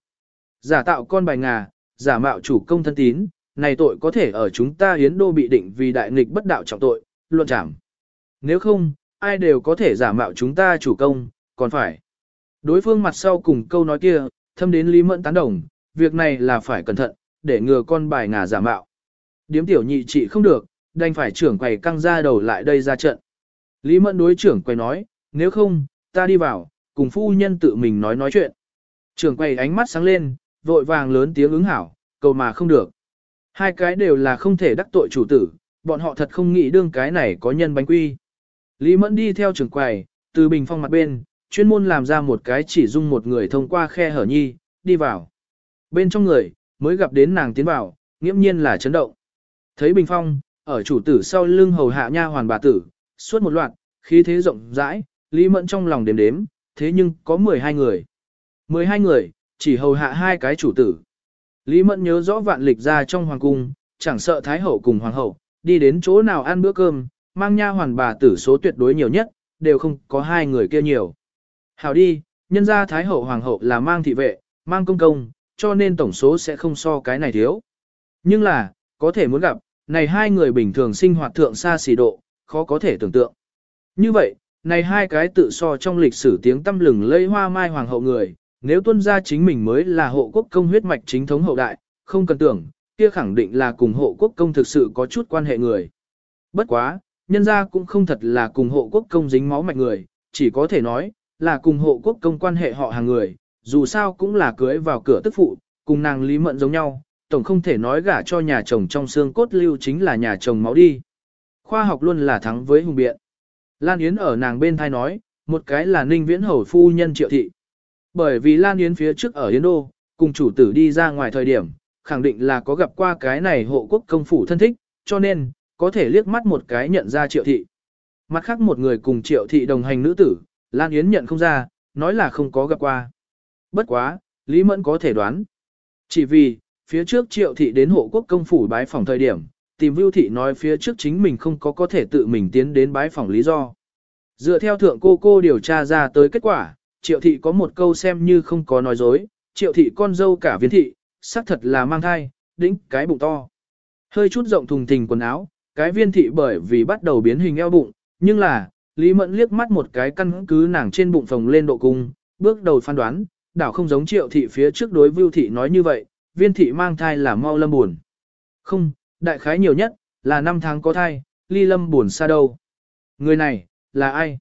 giả tạo con bài ngà, giả mạo chủ công thân tín, này tội có thể ở chúng ta hiến đô bị định vì đại nghịch bất đạo trọng tội, luận trảm. Nếu không, ai đều có thể giả mạo chúng ta chủ công, còn phải. Đối phương mặt sau cùng câu nói kia, thâm đến Lý Mẫn tán đồng, việc này là phải cẩn thận, để ngừa con bài ngà giả mạo. Điếm tiểu nhị trị không được, đành phải trưởng quầy căng ra đầu lại đây ra trận. Lý Mẫn đối trưởng quầy nói, nếu không, ta đi vào, cùng phu nhân tự mình nói nói chuyện. Trưởng quầy ánh mắt sáng lên, vội vàng lớn tiếng ứng hảo, cầu mà không được. Hai cái đều là không thể đắc tội chủ tử, bọn họ thật không nghĩ đương cái này có nhân bánh quy. Lý Mẫn đi theo trưởng quầy, từ bình phong mặt bên, chuyên môn làm ra một cái chỉ dung một người thông qua khe hở nhi, đi vào. Bên trong người, mới gặp đến nàng tiến vào, nghiễm nhiên là chấn động. Thấy bình phong, ở chủ tử sau lưng hầu hạ nha hoàn bà tử, suốt một loạt, khí thế rộng rãi, Lý Mẫn trong lòng đếm đếm, thế nhưng có 12 người. 12 người, chỉ hầu hạ hai cái chủ tử. Lý Mẫn nhớ rõ vạn lịch ra trong hoàng cung, chẳng sợ Thái Hậu cùng Hoàng Hậu, đi đến chỗ nào ăn bữa cơm, mang nha hoàn bà tử số tuyệt đối nhiều nhất, đều không có hai người kia nhiều. Hảo đi, nhân ra Thái Hậu Hoàng Hậu là mang thị vệ, mang công công, cho nên tổng số sẽ không so cái này thiếu. Nhưng là, có thể muốn gặp, này hai người bình thường sinh hoạt thượng xa xỉ độ, khó có thể tưởng tượng. Như vậy, này hai cái tự so trong lịch sử tiếng tâm lừng lây hoa mai hoàng hậu người, nếu tuân ra chính mình mới là hộ quốc công huyết mạch chính thống hậu đại, không cần tưởng, kia khẳng định là cùng hộ quốc công thực sự có chút quan hệ người. Bất quá, nhân ra cũng không thật là cùng hộ quốc công dính máu mạch người, chỉ có thể nói, là cùng hộ quốc công quan hệ họ hàng người, dù sao cũng là cưới vào cửa tức phụ, cùng nàng Lý Mận giống nhau, tổng không thể nói gả cho nhà chồng trong xương cốt lưu chính là nhà chồng máu đi. Khoa học luôn là thắng với hùng biện. Lan Yến ở nàng bên thai nói, một cái là ninh viễn hầu phu nhân triệu thị. Bởi vì Lan Yến phía trước ở Yến Đô, cùng chủ tử đi ra ngoài thời điểm, khẳng định là có gặp qua cái này hộ quốc công phủ thân thích, cho nên, có thể liếc mắt một cái nhận ra triệu thị. Mặt khác một người cùng triệu thị đồng hành nữ tử, Lan Yến nhận không ra, nói là không có gặp qua. Bất quá, Lý Mẫn có thể đoán. Chỉ vì, phía trước triệu thị đến hộ quốc công phủ bái phòng thời điểm, tìm Vưu thị nói phía trước chính mình không có có thể tự mình tiến đến bái phòng lý do. Dựa theo thượng cô cô điều tra ra tới kết quả, triệu thị có một câu xem như không có nói dối, triệu thị con dâu cả viên thị, xác thật là mang thai, đĩnh cái bụng to. Hơi chút rộng thùng thình quần áo, cái viên thị bởi vì bắt đầu biến hình eo bụng, nhưng là, Lý Mẫn liếc mắt một cái căn cứ nàng trên bụng phồng lên độ cung, bước đầu phán đoán, đảo không giống triệu thị phía trước đối vưu thị nói như vậy, viên thị mang thai là mau lâm buồn. Không, đại khái nhiều nhất, là 5 tháng có thai, ly lâm buồn xa đâu. Người này, là ai?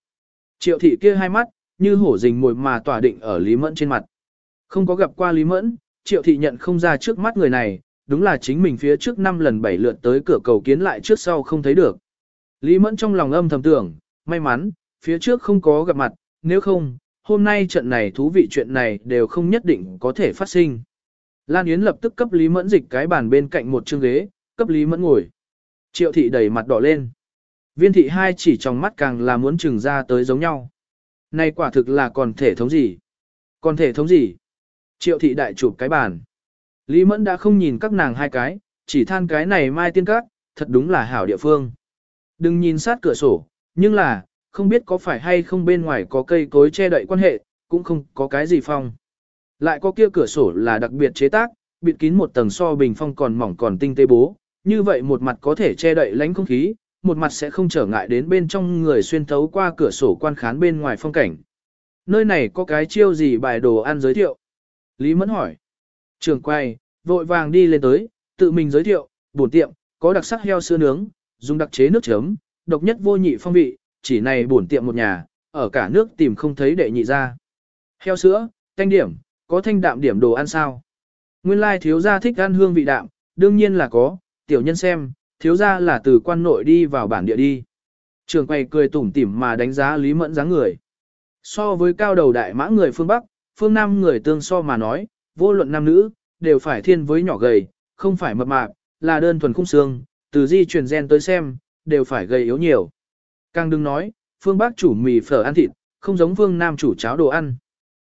Triệu thị kia hai mắt, như hổ rình mồi mà tỏa định ở Lý Mẫn trên mặt. Không có gặp qua Lý Mẫn, triệu thị nhận không ra trước mắt người này, đúng là chính mình phía trước năm lần bảy lượt tới cửa cầu kiến lại trước sau không thấy được. Lý Mẫn trong lòng âm thầm tưởng, may mắn, phía trước không có gặp mặt, nếu không, hôm nay trận này thú vị chuyện này đều không nhất định có thể phát sinh. Lan Yến lập tức cấp Lý Mẫn dịch cái bàn bên cạnh một chương ghế, cấp Lý Mẫn ngồi. Triệu thị đầy mặt đỏ lên. Viên thị hai chỉ trong mắt càng là muốn trừng ra tới giống nhau. Này quả thực là còn thể thống gì? Còn thể thống gì? Triệu thị đại chụp cái bàn. Lý Mẫn đã không nhìn các nàng hai cái, chỉ than cái này mai tiên các, thật đúng là hảo địa phương. Đừng nhìn sát cửa sổ, nhưng là, không biết có phải hay không bên ngoài có cây cối che đậy quan hệ, cũng không có cái gì phong. Lại có kia cửa sổ là đặc biệt chế tác, bịt kín một tầng so bình phong còn mỏng còn tinh tế bố, như vậy một mặt có thể che đậy lánh không khí, một mặt sẽ không trở ngại đến bên trong người xuyên thấu qua cửa sổ quan khán bên ngoài phong cảnh. Nơi này có cái chiêu gì bài đồ ăn giới thiệu? Lý Mẫn hỏi. Trường quay, vội vàng đi lên tới, tự mình giới thiệu, bổn tiệm, có đặc sắc heo sữa nướng, dùng đặc chế nước chấm, độc nhất vô nhị phong vị, chỉ này bổn tiệm một nhà, ở cả nước tìm không thấy đệ nhị ra. Heo sữa, thanh điểm, có thanh đạm điểm đồ ăn sao? Nguyên lai thiếu gia thích ăn hương vị đạm, đương nhiên là có, tiểu nhân xem, thiếu gia là từ quan nội đi vào bản địa đi. Trường quay cười tủm tỉm mà đánh giá Lý Mẫn dáng người. So với cao đầu đại mã người phương Bắc, phương Nam người tương so mà nói, vô luận nam nữ, đều phải thiên với nhỏ gầy, không phải mập mạp, là đơn thuần khung xương, từ di truyền gen tới xem, đều phải gầy yếu nhiều. Càng đừng nói, phương Bắc chủ mì phở ăn thịt, không giống phương Nam chủ cháo đồ ăn.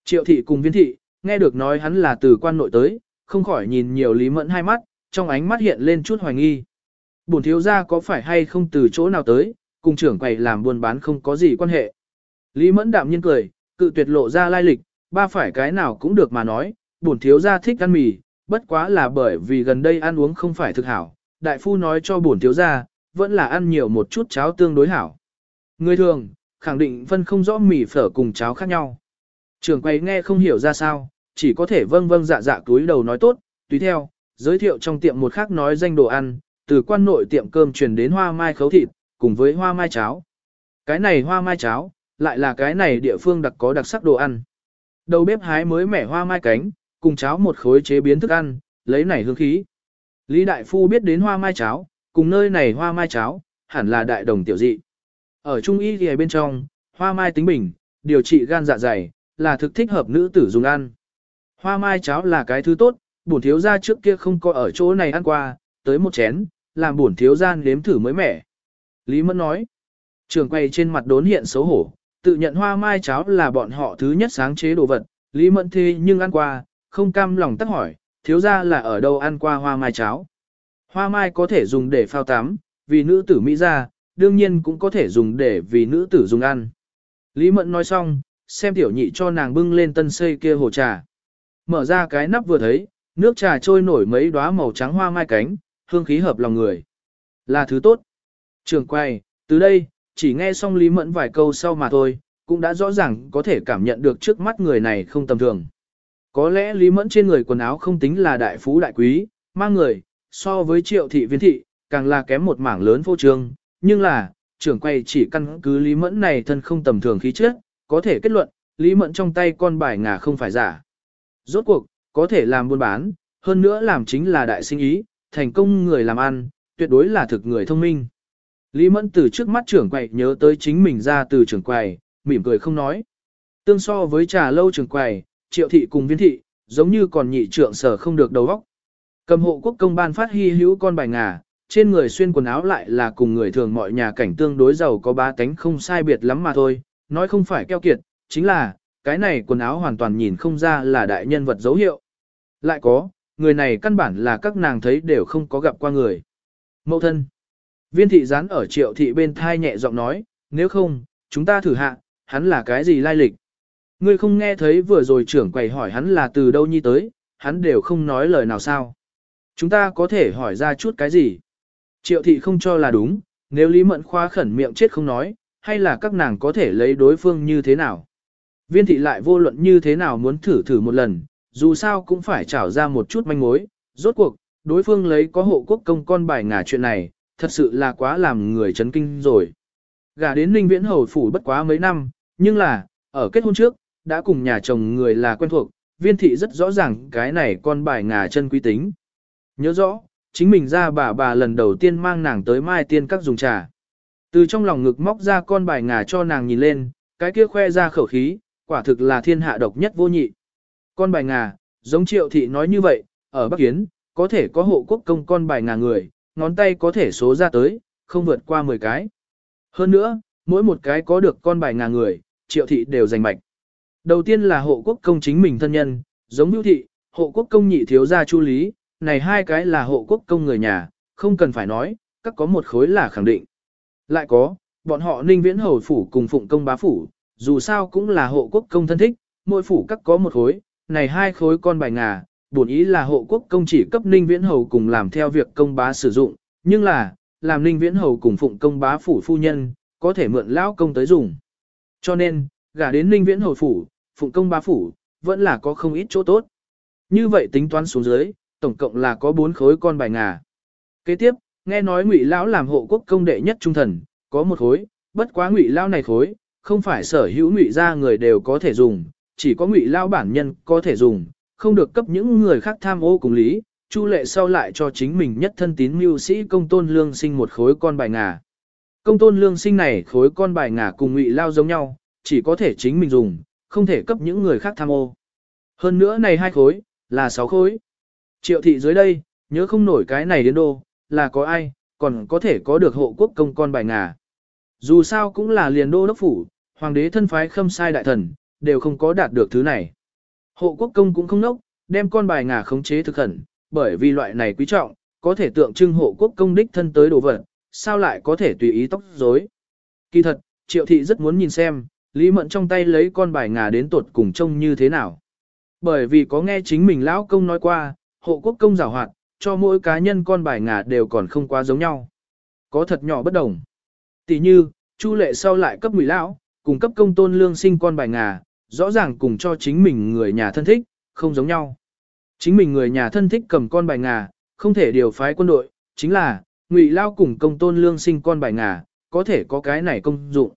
Triệu thị cùng viên thị, nghe được nói hắn là từ quan nội tới, không khỏi nhìn nhiều Lý Mẫn hai mắt, trong ánh mắt hiện lên chút hoài nghi. Bổn thiếu gia có phải hay không từ chỗ nào tới, cùng trưởng quầy làm buôn bán không có gì quan hệ. Lý Mẫn đạm nhiên cười, cự tuyệt lộ ra lai lịch, ba phải cái nào cũng được mà nói, bổn thiếu gia thích ăn mì, bất quá là bởi vì gần đây ăn uống không phải thực hảo. Đại phu nói cho bổn thiếu gia, vẫn là ăn nhiều một chút cháo tương đối hảo. Người thường, khẳng định phân không rõ mì phở cùng cháo khác nhau. Trường quay nghe không hiểu ra sao, chỉ có thể vâng vâng dạ dạ túi đầu nói tốt, tùy theo, giới thiệu trong tiệm một khác nói danh đồ ăn, từ quan nội tiệm cơm truyền đến hoa mai khấu thịt, cùng với hoa mai cháo. Cái này hoa mai cháo, lại là cái này địa phương đặc có đặc sắc đồ ăn. Đầu bếp hái mới mẻ hoa mai cánh, cùng cháo một khối chế biến thức ăn, lấy này hương khí. Lý Đại Phu biết đến hoa mai cháo, cùng nơi này hoa mai cháo, hẳn là đại đồng tiểu dị. Ở trung y thì bên trong, hoa mai tính bình, điều trị gan dạ dày, là thực thích hợp nữ tử dùng ăn. Hoa mai cháo là cái thứ tốt, bổn thiếu gia trước kia không có ở chỗ này ăn qua, tới một chén, làm bổn thiếu gia nếm thử mới mẻ. Lý Mẫn nói, trường quay trên mặt đốn hiện xấu hổ, tự nhận hoa mai cháo là bọn họ thứ nhất sáng chế đồ vật, Lý Mẫn thế nhưng ăn qua, không cam lòng tắc hỏi, thiếu gia là ở đâu ăn qua hoa mai cháo. Hoa mai có thể dùng để phao tắm, vì nữ tử Mỹ ra, đương nhiên cũng có thể dùng để vì nữ tử dùng ăn. Lý Mẫn nói xong, xem tiểu nhị cho nàng bưng lên tân xây kia hồ trà. Mở ra cái nắp vừa thấy, nước trà trôi nổi mấy đóa màu trắng hoa mai cánh, hương khí hợp lòng người. Là thứ tốt. Trường quay, từ đây, chỉ nghe xong Lý Mẫn vài câu sau mà thôi, cũng đã rõ ràng có thể cảm nhận được trước mắt người này không tầm thường. Có lẽ Lý Mẫn trên người quần áo không tính là đại phú đại quý, mang người, so với triệu thị viên thị, càng là kém một mảng lớn vô trương, nhưng là, trưởng quay chỉ căn cứ Lý Mẫn này thân không tầm thường khí chất, có thể kết luận, Lý Mẫn trong tay con bài ngà không phải giả. Rốt cuộc, có thể làm buôn bán, hơn nữa làm chính là đại sinh ý, thành công người làm ăn, tuyệt đối là thực người thông minh. Lý Mẫn từ trước mắt trưởng quầy nhớ tới chính mình ra từ trưởng quầy, mỉm cười không nói. Tương so với trà lâu trưởng quầy, triệu thị cùng viên thị, giống như còn nhị trưởng sở không được đầu óc. Cầm hộ quốc công ban phát hy hữu con bài ngà, trên người xuyên quần áo lại là cùng người thường mọi nhà cảnh tương đối giàu có ba tánh không sai biệt lắm mà thôi, nói không phải keo kiệt, chính là, cái này quần áo hoàn toàn nhìn không ra là đại nhân vật dấu hiệu. Lại có, người này căn bản là các nàng thấy đều không có gặp qua người. Mậu thân. Viên thị gián ở triệu thị bên thai nhẹ giọng nói, nếu không, chúng ta thử hạ, hắn là cái gì lai lịch. Ngươi không nghe thấy vừa rồi trưởng quầy hỏi hắn là từ đâu nhi tới, hắn đều không nói lời nào sao. Chúng ta có thể hỏi ra chút cái gì. Triệu thị không cho là đúng, nếu Lý Mẫn khoa khẩn miệng chết không nói, hay là các nàng có thể lấy đối phương như thế nào. Viên thị lại vô luận như thế nào muốn thử thử một lần, dù sao cũng phải trảo ra một chút manh mối, rốt cuộc, đối phương lấy có hộ quốc công con bài ngả chuyện này, thật sự là quá làm người chấn kinh rồi. Gả đến Ninh Viễn Hầu Phủ bất quá mấy năm, nhưng là, ở kết hôn trước, đã cùng nhà chồng người là quen thuộc, viên thị rất rõ ràng cái này con bài ngà chân quý tính. Nhớ rõ, chính mình ra bà bà lần đầu tiên mang nàng tới mai tiên các dùng trà. Từ trong lòng ngực móc ra con bài ngà cho nàng nhìn lên, cái kia khoe ra khẩu khí, quả thực là thiên hạ độc nhất vô nhị. Con bài ngà, giống triệu thị nói như vậy, ở Bắc yến có thể có hộ quốc công con bài ngà người, ngón tay có thể số ra tới, không vượt qua 10 cái. Hơn nữa, mỗi một cái có được con bài ngà người, triệu thị đều giành mạch. Đầu tiên là hộ quốc công chính mình thân nhân, giống bưu thị, hộ quốc công nhị thiếu gia chu lý, này hai cái là hộ quốc công người nhà, không cần phải nói, các có một khối là khẳng định. Lại có, bọn họ ninh viễn hầu phủ cùng phụng công bá phủ, dù sao cũng là hộ quốc công thân thích, mỗi phủ các có một khối, này hai khối con bài ngà, bổn ý là hộ quốc công chỉ cấp ninh viễn hầu cùng làm theo việc công bá sử dụng, nhưng là, làm ninh viễn hầu cùng phụng công bá phủ phu nhân, có thể mượn lão công tới dùng. Cho nên, gả đến ninh viễn hầu phủ, phụng công bá phủ, vẫn là có không ít chỗ tốt. Như vậy tính toán xuống dưới, tổng cộng là có bốn khối con bài ngà. Kế tiếp, nghe nói ngụy lão làm hộ quốc công đệ nhất trung thần, có một khối, bất quá ngụy lão này khối, không phải sở hữu ngụy gia người đều có thể dùng, chỉ có ngụy lão bản nhân có thể dùng, không được cấp những người khác tham ô cùng lý. Chu lệ sau lại cho chính mình nhất thân tín mưu sĩ công tôn lương sinh một khối con bài ngà. Công tôn lương sinh này khối con bài ngà cùng ngụy lao giống nhau, chỉ có thể chính mình dùng, không thể cấp những người khác tham ô. Hơn nữa này hai khối, là sáu khối. Triệu thị dưới đây, nhớ không nổi cái này đến đô, là có ai, còn có thể có được hộ quốc công con bài ngà. Dù sao cũng là liền đô đốc phủ, hoàng đế thân phái khâm sai đại thần, đều không có đạt được thứ này. Hộ quốc công cũng không nốc, đem con bài ngà khống chế thực khẩn, bởi vì loại này quý trọng, có thể tượng trưng hộ quốc công đích thân tới đồ vật, sao lại có thể tùy ý tóc rối. Kỳ thật, triệu thị rất muốn nhìn xem, Lý Mận trong tay lấy con bài ngà đến tuột cùng trông như thế nào. Bởi vì có nghe chính mình lão công nói qua, hộ quốc công giảo hoạt, cho mỗi cá nhân con bài ngà đều còn không quá giống nhau. Có thật nhỏ bất đồng. Tỷ như, Chu lệ sau lại cấp ngụy lão, cùng cấp công tôn lương sinh con bài ngà, rõ ràng cùng cho chính mình người nhà thân thích, không giống nhau. Chính mình người nhà thân thích cầm con bài ngà, không thể điều phái quân đội, chính là, ngụy lao cùng công tôn lương sinh con bài ngà, có thể có cái này công dụng.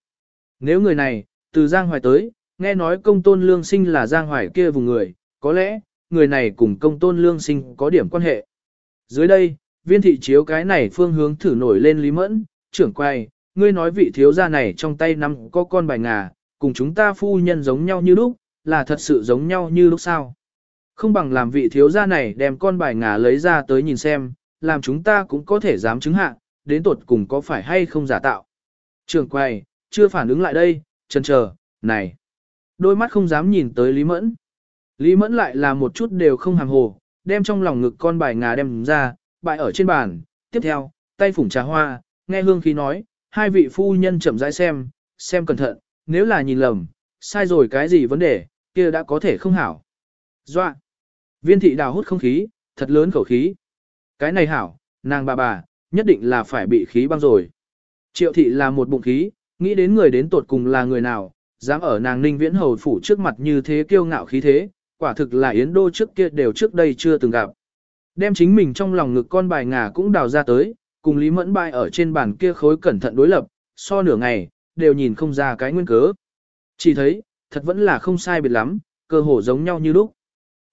Nếu người này, từ Giang Hoài tới, nghe nói công tôn lương sinh là Giang Hoài kia vùng người, có lẽ, người này cùng công tôn lương sinh có điểm quan hệ. Dưới đây, viên thị chiếu cái này phương hướng thử nổi lên Lý Mẫn, trưởng quay, ngươi nói vị thiếu gia này trong tay nắm có con bài ngà, cùng chúng ta phu nhân giống nhau như lúc, là thật sự giống nhau như lúc sao. Không bằng làm vị thiếu gia này đem con bài ngà lấy ra tới nhìn xem, làm chúng ta cũng có thể dám chứng hạ, đến tột cùng có phải hay không giả tạo. trưởng quay, chưa phản ứng lại đây, chân chờ, này. Đôi mắt không dám nhìn tới Lý Mẫn. Lý Mẫn lại là một chút đều không hàng hồ, đem trong lòng ngực con bài ngà đem ra, bại ở trên bàn. Tiếp theo, tay phủng trà hoa, nghe hương khí nói, hai vị phu nhân chậm rãi xem, xem cẩn thận, nếu là nhìn lầm, sai rồi cái gì vấn đề, kia đã có thể không hảo. Doa! Viên thị đào hút không khí, thật lớn khẩu khí. Cái này hảo, nàng bà bà, nhất định là phải bị khí băng rồi. Triệu thị là một bụng khí, nghĩ đến người đến tột cùng là người nào, dám ở nàng ninh viễn hầu phủ trước mặt như thế kiêu ngạo khí thế, quả thực là Yến Đô trước kia đều trước đây chưa từng gặp. Đem chính mình trong lòng ngực con bài ngà cũng đào ra tới, cùng Lý Mẫn bài ở trên bàn kia khối cẩn thận đối lập, so nửa ngày, đều nhìn không ra cái nguyên cớ. Chỉ thấy, thật vẫn là không sai biệt lắm, cơ hồ giống nhau như lúc.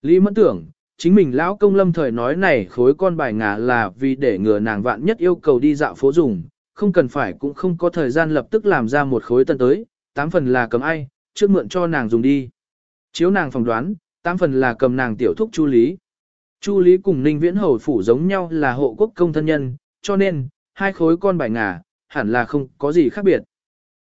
Lý Mẫn tưởng, chính mình lão công lâm thời nói này khối con bài ngà là vì để ngừa nàng vạn nhất yêu cầu đi dạo phố dùng, không cần phải cũng không có thời gian lập tức làm ra một khối tân tới, tám phần là cầm ai, trước mượn cho nàng dùng đi. Chiếu nàng phỏng đoán, tám phần là cầm nàng tiểu thúc Chu Lý. Chu Lý cùng Ninh Viễn Hầu phủ giống nhau là hộ quốc công thân nhân, cho nên, hai khối con bài ngà, hẳn là không có gì khác biệt.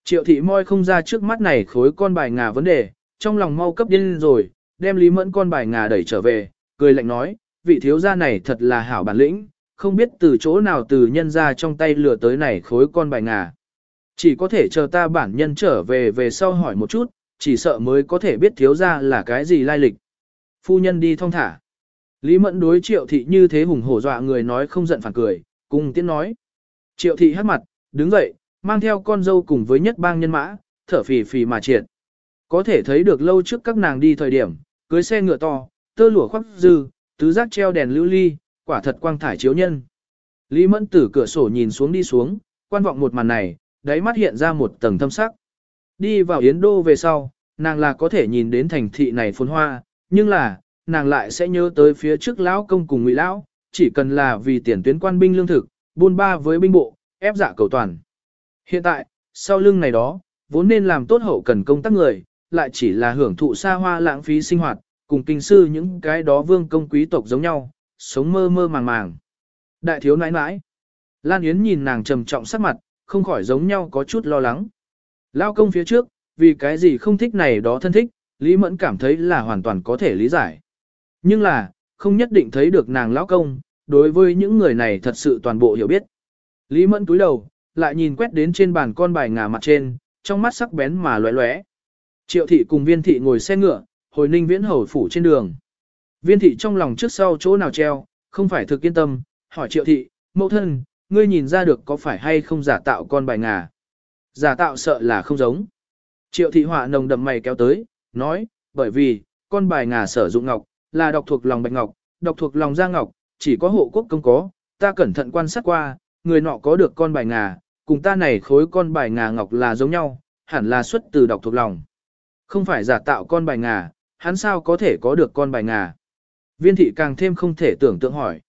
Triệu thị moi không ra trước mắt này khối con bài ngà vấn đề, trong lòng mau cấp điên rồi, đem Lý Mẫn con bài ngà đẩy trở về, cười lạnh nói, vị thiếu gia này thật là hảo bản lĩnh, không biết từ chỗ nào từ nhân ra trong tay lừa tới này khối con bài ngà. Chỉ có thể chờ ta bản nhân trở về về sau hỏi một chút, chỉ sợ mới có thể biết thiếu gia là cái gì lai lịch. Phu nhân đi thong thả. Lý Mẫn đối triệu thị như thế hùng hổ dọa người nói không giận phản cười, cùng tiến nói. Triệu thị hát mặt, đứng dậy, mang theo con dâu cùng với nhất bang nhân mã, thở phì phì mà triệt. Có thể thấy được lâu trước các nàng đi thời điểm, cưới xe ngựa to, tơ lụa khoác dư, tứ giác treo đèn lưu ly, quả thật quang thải chiếu nhân. Lý Mẫn từ cửa sổ nhìn xuống đi xuống, quan vọng một màn này, đáy mắt hiện ra một tầng thâm sắc. Đi vào Yến Đô về sau, nàng là có thể nhìn đến thành thị này phồn hoa, nhưng là, nàng lại sẽ nhớ tới phía trước lão công cùng ngụy lão, chỉ cần là vì tiền tuyến quan binh lương thực, buôn ba với binh bộ, ép dạ cầu toàn. Hiện tại, sau lưng này đó, vốn nên làm tốt hậu cần công tác người, lại chỉ là hưởng thụ xa hoa lãng phí sinh hoạt, cùng kinh sư những cái đó vương công quý tộc giống nhau, sống mơ mơ màng màng. Đại thiếu nãi nãi. Lan Yến nhìn nàng trầm trọng sắc mặt, không khỏi giống nhau có chút lo lắng. Lao công phía trước, vì cái gì không thích này đó thân thích, Lý Mẫn cảm thấy là hoàn toàn có thể lý giải. Nhưng là, không nhất định thấy được nàng lão công, đối với những người này thật sự toàn bộ hiểu biết. Lý Mẫn túi đầu, lại nhìn quét đến trên bàn con bài ngà mặt trên, trong mắt sắc bén mà lóe lóe. Triệu thị cùng viên thị ngồi xe ngựa, hồi ninh viễn hầu phủ trên đường. Viên thị trong lòng trước sau chỗ nào treo, không phải thực yên tâm, hỏi triệu thị, mẫu thân, ngươi nhìn ra được có phải hay không giả tạo con bài ngà. Giả tạo sợ là không giống. Triệu thị họa nồng đậm mày kéo tới, nói, bởi vì, con bài ngà sở dụng ngọc, là độc thuộc lòng bạch ngọc, độc thuộc lòng da ngọc, chỉ có hộ quốc công có, ta cẩn thận quan sát qua, người nọ có được con bài ngà, cùng ta này khối con bài ngà ngọc là giống nhau, hẳn là xuất từ độc thuộc lòng. Không phải giả tạo con bài ngà, hắn sao có thể có được con bài ngà. Viên thị càng thêm không thể tưởng tượng hỏi.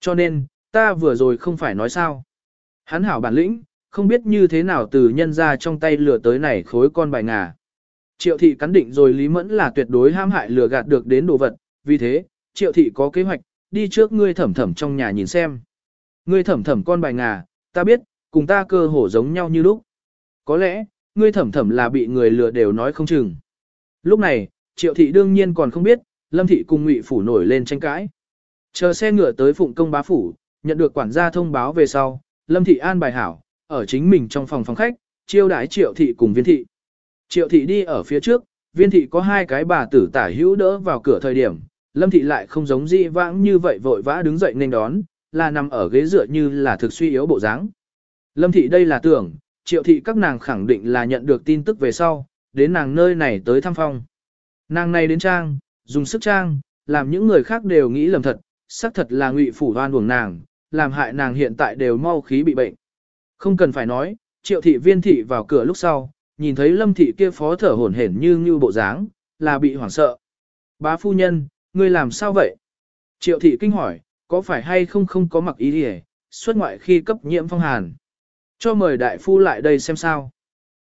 Cho nên, ta vừa rồi không phải nói sao. Hắn hảo bản lĩnh, không biết như thế nào từ nhân ra trong tay lừa tới này khối con bài ngà. Triệu thị cắn định rồi Lý Mẫn là tuyệt đối ham hại lừa gạt được đến đồ vật, vì thế, triệu thị có kế hoạch, đi trước ngươi thẩm thẩm trong nhà nhìn xem. Ngươi thẩm thẩm con bài ngà, ta biết, cùng ta cơ hổ giống nhau như lúc. Có lẽ, ngươi thẩm thẩm là bị người lừa đều nói không chừng. Lúc này, triệu thị đương nhiên còn không biết, lâm thị cùng ngụy phủ nổi lên tranh cãi. Chờ xe ngựa tới phụng công bá phủ, nhận được quản gia thông báo về sau, lâm thị an bài hảo, ở chính mình trong phòng phòng khách, chiêu đái triệu thị cùng viên thị. Triệu thị đi ở phía trước, viên thị có hai cái bà tử tả hữu đỡ vào cửa thời điểm, lâm thị lại không giống di vãng như vậy vội vã đứng dậy nên đón, là nằm ở ghế dựa như là thực suy yếu bộ dáng. Lâm thị đây là tưởng, triệu thị các nàng khẳng định là nhận được tin tức về sau, đến nàng nơi này tới thăm phong. Nàng này đến trang, dùng sức trang, làm những người khác đều nghĩ lầm thật, xác thật là ngụy phủ đoan buồng nàng, làm hại nàng hiện tại đều mau khí bị bệnh. Không cần phải nói, triệu thị viên thị vào cửa lúc sau, nhìn thấy lâm thị kia phó thở hổn hển như như bộ dáng, là bị hoảng sợ. Bá phu nhân, ngươi làm sao vậy? Triệu thị kinh hỏi, có phải hay không không có mặc ý gì xuất ngoại khi cấp nhiễm phong hàn. Cho mời đại phu lại đây xem sao.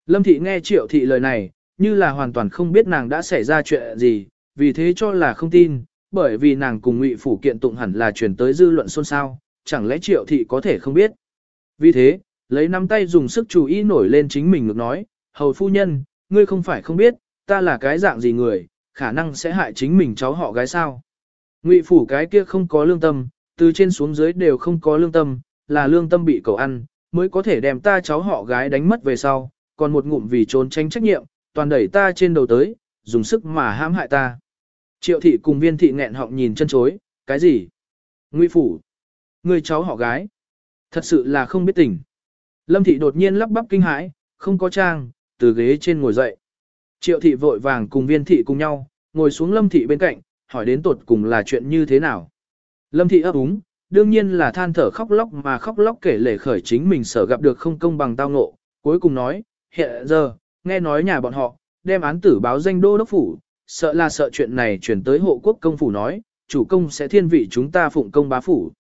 Lâm thị nghe triệu thị lời này, như là hoàn toàn không biết nàng đã xảy ra chuyện gì, vì thế cho là không tin, bởi vì nàng cùng ngụy phủ kiện tụng hẳn là chuyển tới dư luận xôn xao, chẳng lẽ triệu thị có thể không biết. Vì thế, lấy nắm tay dùng sức chú ý nổi lên chính mình ngược nói, hầu phu nhân, ngươi không phải không biết, ta là cái dạng gì người, khả năng sẽ hại chính mình cháu họ gái sao. Ngụy phủ cái kia không có lương tâm, từ trên xuống dưới đều không có lương tâm, là lương tâm bị cầu ăn, mới có thể đem ta cháu họ gái đánh mất về sau, còn một ngụm vì trốn tránh trách nhiệm, toàn đẩy ta trên đầu tới, dùng sức mà hãm hại ta. Triệu thị cùng viên thị nghẹn họng nhìn chân chối, cái gì? Ngụy phủ. Người cháu họ gái. Thật sự là không biết tình. Lâm thị đột nhiên lắp bắp kinh hãi, không có trang, từ ghế trên ngồi dậy. Triệu thị vội vàng cùng viên thị cùng nhau, ngồi xuống lâm thị bên cạnh, hỏi đến tột cùng là chuyện như thế nào. Lâm thị ấp úng, đương nhiên là than thở khóc lóc mà khóc lóc kể lể khởi chính mình sở gặp được không công bằng tao ngộ, cuối cùng nói, hiện giờ, nghe nói nhà bọn họ, đem án tử báo danh đô đốc phủ, sợ là sợ chuyện này chuyển tới hộ quốc công phủ nói, chủ công sẽ thiên vị chúng ta phụng công bá phủ.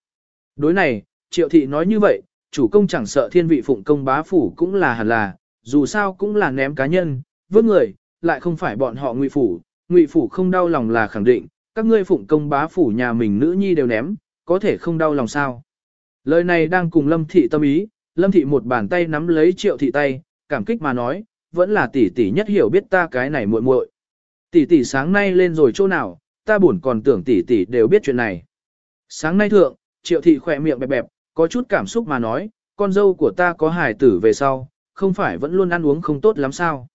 Đối này, triệu thị nói như vậy, chủ công chẳng sợ thiên vị phụng công bá phủ cũng là hẳn là, dù sao cũng là ném cá nhân, vớt người, lại không phải bọn họ ngụy phủ, ngụy phủ không đau lòng là khẳng định, các ngươi phụng công bá phủ nhà mình nữ nhi đều ném, có thể không đau lòng sao. Lời này đang cùng lâm thị tâm ý, lâm thị một bàn tay nắm lấy triệu thị tay, cảm kích mà nói, vẫn là tỷ tỷ nhất hiểu biết ta cái này muội muội. Tỷ tỷ sáng nay lên rồi chỗ nào, ta buồn còn tưởng tỷ tỷ đều biết chuyện này. Sáng nay thượng, triệu thị khỏe miệng bẹp bẹp, có chút cảm xúc mà nói, con dâu của ta có hài tử về sau, không phải vẫn luôn ăn uống không tốt lắm sao.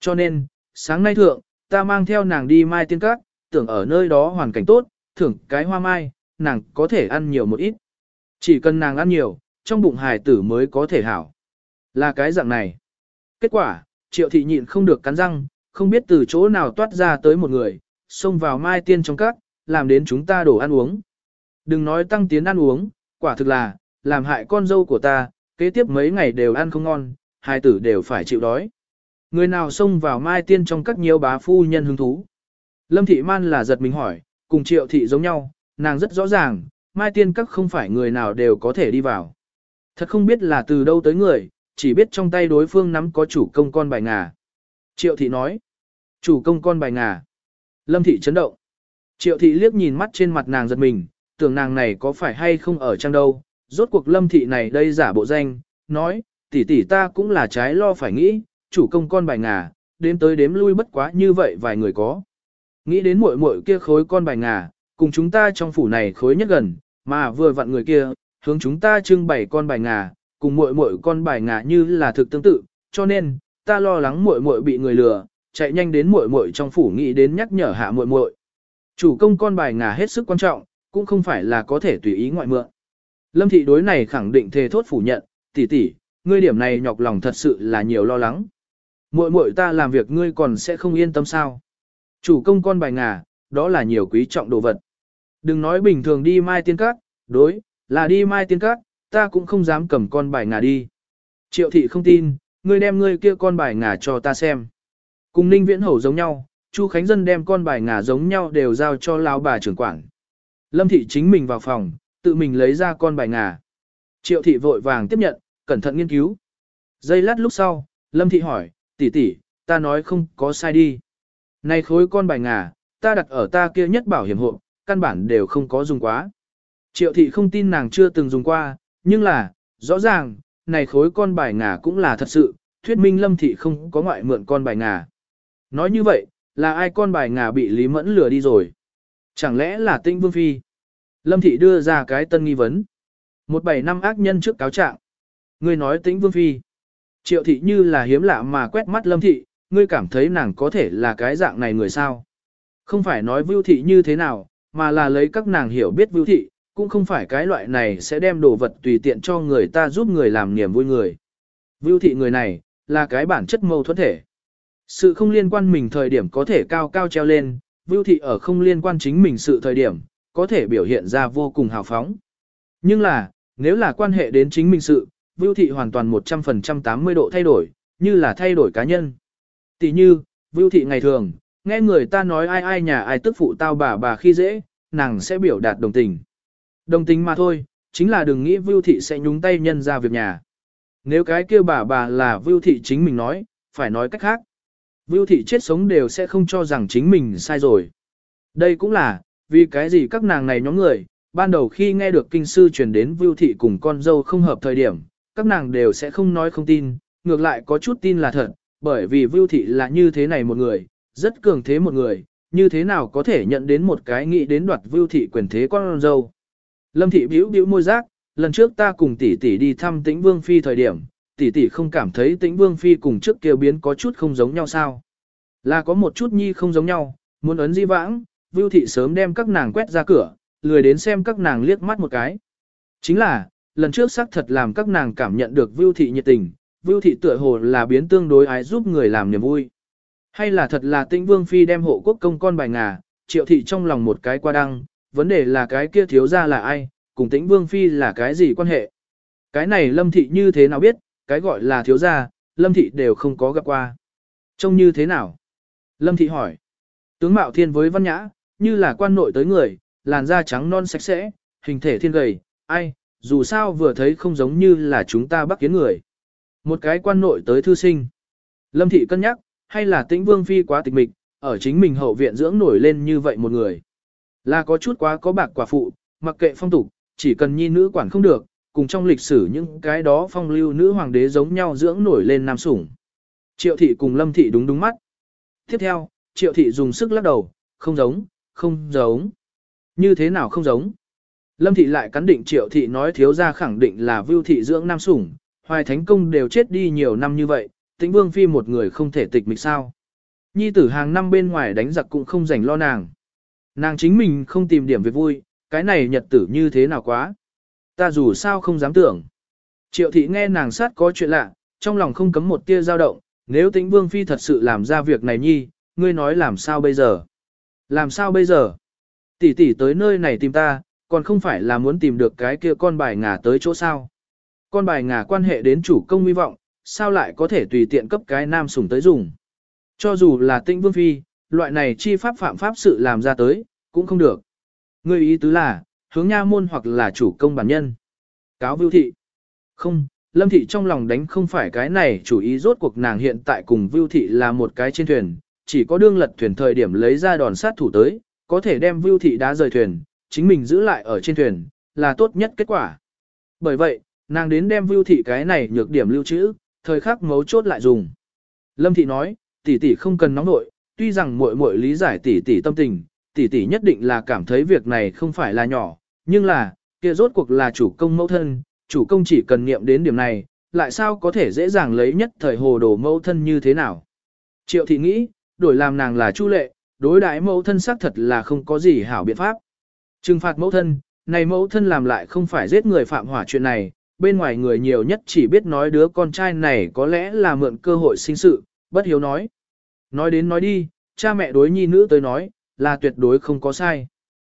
Cho nên, sáng nay thượng, ta mang theo nàng đi mai tiên các, tưởng ở nơi đó hoàn cảnh tốt, thưởng cái hoa mai, nàng có thể ăn nhiều một ít. Chỉ cần nàng ăn nhiều, trong bụng hài tử mới có thể hảo. Là cái dạng này. Kết quả, triệu thị nhịn không được cắn răng, không biết từ chỗ nào toát ra tới một người, xông vào mai tiên trong các, làm đến chúng ta đổ ăn uống. Đừng nói tăng tiến ăn uống, quả thực là, làm hại con dâu của ta, kế tiếp mấy ngày đều ăn không ngon, hai tử đều phải chịu đói. Người nào xông vào mai tiên trong các nhiều bá phu nhân hứng thú. Lâm thị man là giật mình hỏi, cùng triệu thị giống nhau, nàng rất rõ ràng, mai tiên các không phải người nào đều có thể đi vào. Thật không biết là từ đâu tới người, chỉ biết trong tay đối phương nắm có chủ công con bài ngà. Triệu thị nói, chủ công con bài ngà. Lâm thị chấn động. Triệu thị liếc nhìn mắt trên mặt nàng giật mình, tưởng nàng này có phải hay không ở trang đâu. Rốt cuộc lâm thị này đây giả bộ danh, nói, tỷ tỷ ta cũng là trái lo phải nghĩ, chủ công con bài ngà, đến tới đếm lui bất quá như vậy vài người có. Nghĩ đến muội muội kia khối con bài ngà, cùng chúng ta trong phủ này khối nhất gần, mà vừa vặn người kia, hướng chúng ta trưng bày con bài ngà, cùng muội muội con bài ngà như là thực tương tự, cho nên, ta lo lắng muội muội bị người lừa, chạy nhanh đến muội muội trong phủ nghĩ đến nhắc nhở hạ muội muội. Chủ công con bài ngà hết sức quan trọng, cũng không phải là có thể tùy ý ngoại mượn. Lâm thị đối này khẳng định thề thốt phủ nhận, tỷ tỷ, ngươi điểm này nhọc lòng thật sự là nhiều lo lắng. Muội muội ta làm việc ngươi còn sẽ không yên tâm sao? Chủ công con bài ngà, đó là nhiều quý trọng đồ vật. Đừng nói bình thường đi mai tiên cát, đối, là đi mai tiên cát, ta cũng không dám cầm con bài ngà đi. Triệu thị không tin, ngươi đem ngươi kia con bài ngà cho ta xem. Cùng ninh viễn hầu giống nhau, Chu Khánh Dân đem con bài ngà giống nhau đều giao cho lão bà trưởng quản. Lâm thị chính mình vào phòng, tự mình lấy ra con bài ngà. Triệu thị vội vàng tiếp nhận, cẩn thận nghiên cứu. Giây lát lúc sau, Lâm thị hỏi, tỷ tỷ, ta nói không có sai đi. Này khối con bài ngà, ta đặt ở ta kia nhất bảo hiểm hộ, căn bản đều không có dùng quá. Triệu thị không tin nàng chưa từng dùng qua, nhưng là, rõ ràng, này khối con bài ngà cũng là thật sự, thuyết minh lâm thị không có ngoại mượn con bài ngà. Nói như vậy, là ai con bài ngà bị Lý Mẫn lừa đi rồi? Chẳng lẽ là tinh vương phi? Lâm thị đưa ra cái tân nghi vấn. Một bảy năm ác nhân trước cáo trạng. Ngươi nói tĩnh vương phi. Triệu thị như là hiếm lạ mà quét mắt lâm thị, ngươi cảm thấy nàng có thể là cái dạng này người sao? Không phải nói vưu thị như thế nào, mà là lấy các nàng hiểu biết vưu thị, cũng không phải cái loại này sẽ đem đồ vật tùy tiện cho người ta giúp người làm niềm vui người. Vưu thị người này, là cái bản chất mâu thuẫn thể. Sự không liên quan mình thời điểm có thể cao cao treo lên, vưu thị ở không liên quan chính mình sự thời điểm, có thể biểu hiện ra vô cùng hào phóng. Nhưng là, nếu là quan hệ đến chính mình sự, vưu thị hoàn toàn 100% 80 độ thay đổi, như là thay đổi cá nhân. Tỷ như, vưu thị ngày thường, nghe người ta nói ai ai nhà ai tức phụ tao bà bà khi dễ, nàng sẽ biểu đạt đồng tình. Đồng tình mà thôi, chính là đừng nghĩ vưu thị sẽ nhúng tay nhân ra việc nhà. Nếu cái kia bà bà là vưu thị chính mình nói, phải nói cách khác. Vưu thị chết sống đều sẽ không cho rằng chính mình sai rồi. Đây cũng là, vì cái gì các nàng này nhóm người, ban đầu khi nghe được kinh sư truyền đến Vưu thị cùng con dâu không hợp thời điểm, các nàng đều sẽ không nói không tin, ngược lại có chút tin là thật, bởi vì Vưu thị là như thế này một người, rất cường thế một người, như thế nào có thể nhận đến một cái nghĩ đến đoạt Vưu thị quyền thế con dâu. Lâm thị bĩu bĩu môi giác, lần trước ta cùng tỷ tỷ đi thăm Tĩnh Vương phi thời điểm, tỷ tỷ không cảm thấy Tĩnh Vương phi cùng trước kia biến có chút không giống nhau sao? Là có một chút nhi không giống nhau, muốn ấn di vãng, Vưu thị sớm đem các nàng quét ra cửa, lười đến xem các nàng liếc mắt một cái. Chính là, lần trước xác thật làm các nàng cảm nhận được vưu thị nhiệt tình, vưu thị tựa hồ là biến tương đối ái giúp người làm niềm vui. Hay là thật là tĩnh vương phi đem hộ quốc công con bài ngà, triệu thị trong lòng một cái qua đăng, vấn đề là cái kia thiếu ra là ai, cùng tĩnh vương phi là cái gì quan hệ. Cái này lâm thị như thế nào biết, cái gọi là thiếu gia, lâm thị đều không có gặp qua. Trông như thế nào? Lâm thị hỏi. Tướng mạo thiên với văn nhã, như là quan nội tới người, làn da trắng non sạch sẽ, hình thể thiên gầy, ai, dù sao vừa thấy không giống như là chúng ta bắt kiến người. Một cái quan nội tới thư sinh. Lâm thị cân nhắc, hay là tĩnh vương phi quá tịch mịch, ở chính mình hậu viện dưỡng nổi lên như vậy một người. Là có chút quá có bạc quả phụ, mặc kệ phong tục, chỉ cần nhi nữ quản không được, cùng trong lịch sử những cái đó phong lưu nữ hoàng đế giống nhau dưỡng nổi lên nam sủng. Triệu thị cùng lâm thị đúng đúng mắt. Tiếp theo, triệu thị dùng sức lắc đầu, không giống, không giống. Như thế nào không giống? Lâm thị lại cắn định triệu thị nói thiếu ra khẳng định là vưu thị dưỡng nam sủng, hoài thánh công đều chết đi nhiều năm như vậy, tĩnh vương phi một người không thể tịch mịch sao. Nhi tử hàng năm bên ngoài đánh giặc cũng không rảnh lo nàng. Nàng chính mình không tìm điểm việc vui, cái này nhật tử như thế nào quá. Ta dù sao không dám tưởng. Triệu thị nghe nàng sát có chuyện lạ, trong lòng không cấm một tia dao động, nếu tĩnh vương phi thật sự làm ra việc này nhi, ngươi nói làm sao bây giờ? Làm sao bây giờ? Tỷ tỷ tới nơi này tìm ta, còn không phải là muốn tìm được cái kia con bài ngà tới chỗ sao? Con bài ngà quan hệ đến chủ công hy vọng, sao lại có thể tùy tiện cấp cái nam sủng tới dùng? Cho dù là tĩnh vương phi, loại này chi pháp phạm pháp sự làm ra tới, cũng không được. Ngươi ý tứ là, hướng nha môn hoặc là chủ công bản nhân. Cáo vưu thị. Không, lâm thị trong lòng đánh không phải cái này chủ ý rốt cuộc nàng hiện tại cùng vưu thị là một cái trên thuyền, chỉ có đương lật thuyền thời điểm lấy ra đòn sát thủ tới, có thể đem vưu thị đá rời thuyền, chính mình giữ lại ở trên thuyền, là tốt nhất kết quả. Bởi vậy, nàng đến đem vưu thị cái này nhược điểm lưu trữ, thời khắc mấu chốt lại dùng. Lâm thị nói, tỷ tỷ không cần nóng nội, tuy rằng muội muội lý giải tỷ tỷ tâm tình, tỷ tỷ nhất định là cảm thấy việc này không phải là nhỏ, nhưng là, kia rốt cuộc là chủ công mẫu thân, chủ công chỉ cần niệm đến điểm này, lại sao có thể dễ dàng lấy nhất thời hồ đồ mẫu thân như thế nào. Triệu thị nghĩ, đổi làm nàng là chu lệ, đối đãi mẫu thân xác thật là không có gì hảo biện pháp. Trừng phạt mẫu thân, này mẫu thân làm lại không phải giết người phạm hỏa chuyện này, bên ngoài người nhiều nhất chỉ biết nói đứa con trai này có lẽ là mượn cơ hội sinh sự, bất hiếu nói. Nói đến nói đi, cha mẹ đối nhi nữ tới nói, là tuyệt đối không có sai.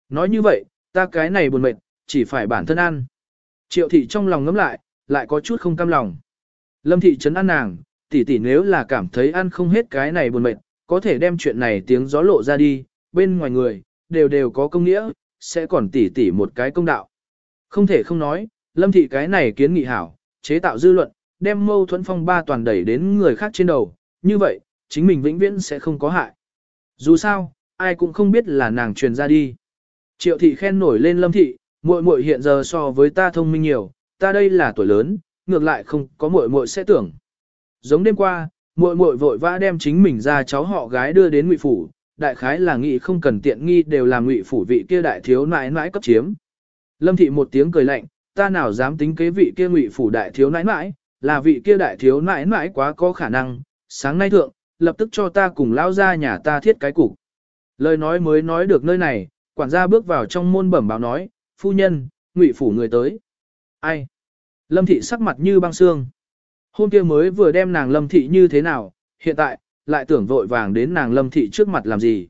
Nói như vậy, ta cái này buồn mệt, chỉ phải bản thân ăn. Triệu thị trong lòng ngấm lại, lại có chút không cam lòng. Lâm thị trấn ăn nàng, tỷ tỷ nếu là cảm thấy ăn không hết cái này buồn mệt, có thể đem chuyện này tiếng gió lộ ra đi, bên ngoài người, đều đều có công nghĩa, sẽ còn tỉ tỷ một cái công đạo. Không thể không nói, lâm thị cái này kiến nghị hảo, chế tạo dư luận, đem mâu thuẫn phong ba toàn đẩy đến người khác trên đầu, như vậy, chính mình vĩnh viễn sẽ không có hại. Dù sao, ai cũng không biết là nàng truyền ra đi. Triệu thị khen nổi lên lâm thị, muội muội hiện giờ so với ta thông minh nhiều, ta đây là tuổi lớn, ngược lại không có muội muội sẽ tưởng. Giống đêm qua, muội muội vội vã đem chính mình ra cháu họ gái đưa đến ngụy phủ, đại khái là nghĩ không cần tiện nghi đều làm ngụy phủ vị kia đại thiếu nãi nãi cấp chiếm. Lâm thị một tiếng cười lạnh, ta nào dám tính kế vị kia ngụy phủ đại thiếu nãi nãi, là vị kia đại thiếu nãi nãi quá có khả năng, sáng nay thượng, lập tức cho ta cùng lao ra nhà ta thiết cái cục. Lời nói mới nói được nơi này, quản gia bước vào trong môn bẩm báo nói, phu nhân, ngụy phủ người tới. Ai? Lâm thị sắc mặt như băng xương. Hôm kia mới vừa đem nàng lâm thị như thế nào, hiện tại, lại tưởng vội vàng đến nàng lâm thị trước mặt làm gì.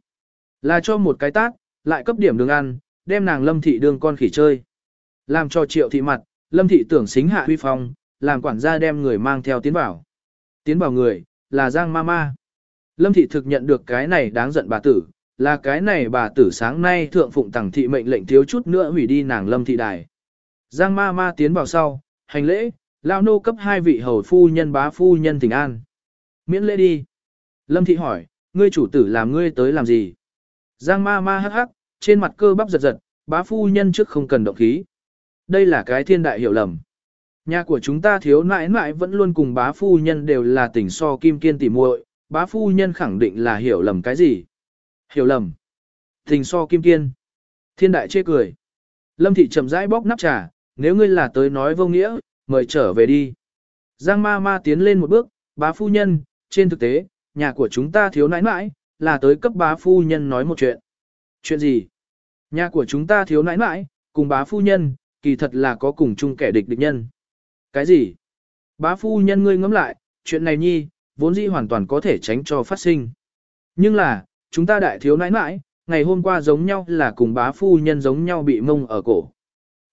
Là cho một cái tát, lại cấp điểm đường ăn, đem nàng lâm thị đương con khỉ chơi. Làm cho triệu thị mặt, lâm thị tưởng xính hạ huy phong, làm quản gia đem người mang theo tiến vào. Tiến vào người, là Giang Mama. Lâm thị thực nhận được cái này đáng giận bà tử, là cái này bà tử sáng nay thượng phụng tẳng thị mệnh lệnh thiếu chút nữa hủy đi nàng lâm thị đài. Giang ma ma tiến vào sau, hành lễ, lao nô cấp hai vị hầu phu nhân bá phu nhân tình an. Miễn lễ đi. Lâm thị hỏi, ngươi chủ tử làm ngươi tới làm gì? Giang ma ma hắc hắc, trên mặt cơ bắp giật giật, bá phu nhân trước không cần động khí. Đây là cái thiên đại hiểu lầm. Nhà của chúng ta thiếu nãi nãi vẫn luôn cùng bá phu nhân đều là tình so kim kiên tỉ muội, bá phu nhân khẳng định là hiểu lầm cái gì. Hiểu lầm. Tình so kim kiên. Thiên đại chê cười. Lâm thị chậm rãi bóc nắp trà, nếu ngươi là tới nói vô nghĩa, mời trở về đi. Giang ma ma tiến lên một bước, bá phu nhân, trên thực tế, nhà của chúng ta thiếu nãi nãi, là tới cấp bá phu nhân nói một chuyện. Chuyện gì? Nhà của chúng ta thiếu nãi nãi, cùng bá phu nhân, kỳ thật là có cùng chung kẻ địch địch nhân. Cái gì? Bá phu nhân ngươi ngẫm lại, chuyện này nhi, vốn dĩ hoàn toàn có thể tránh cho phát sinh. Nhưng là, chúng ta đại thiếu nãi nãi, ngày hôm qua giống nhau là cùng bá phu nhân giống nhau bị mông ở cổ.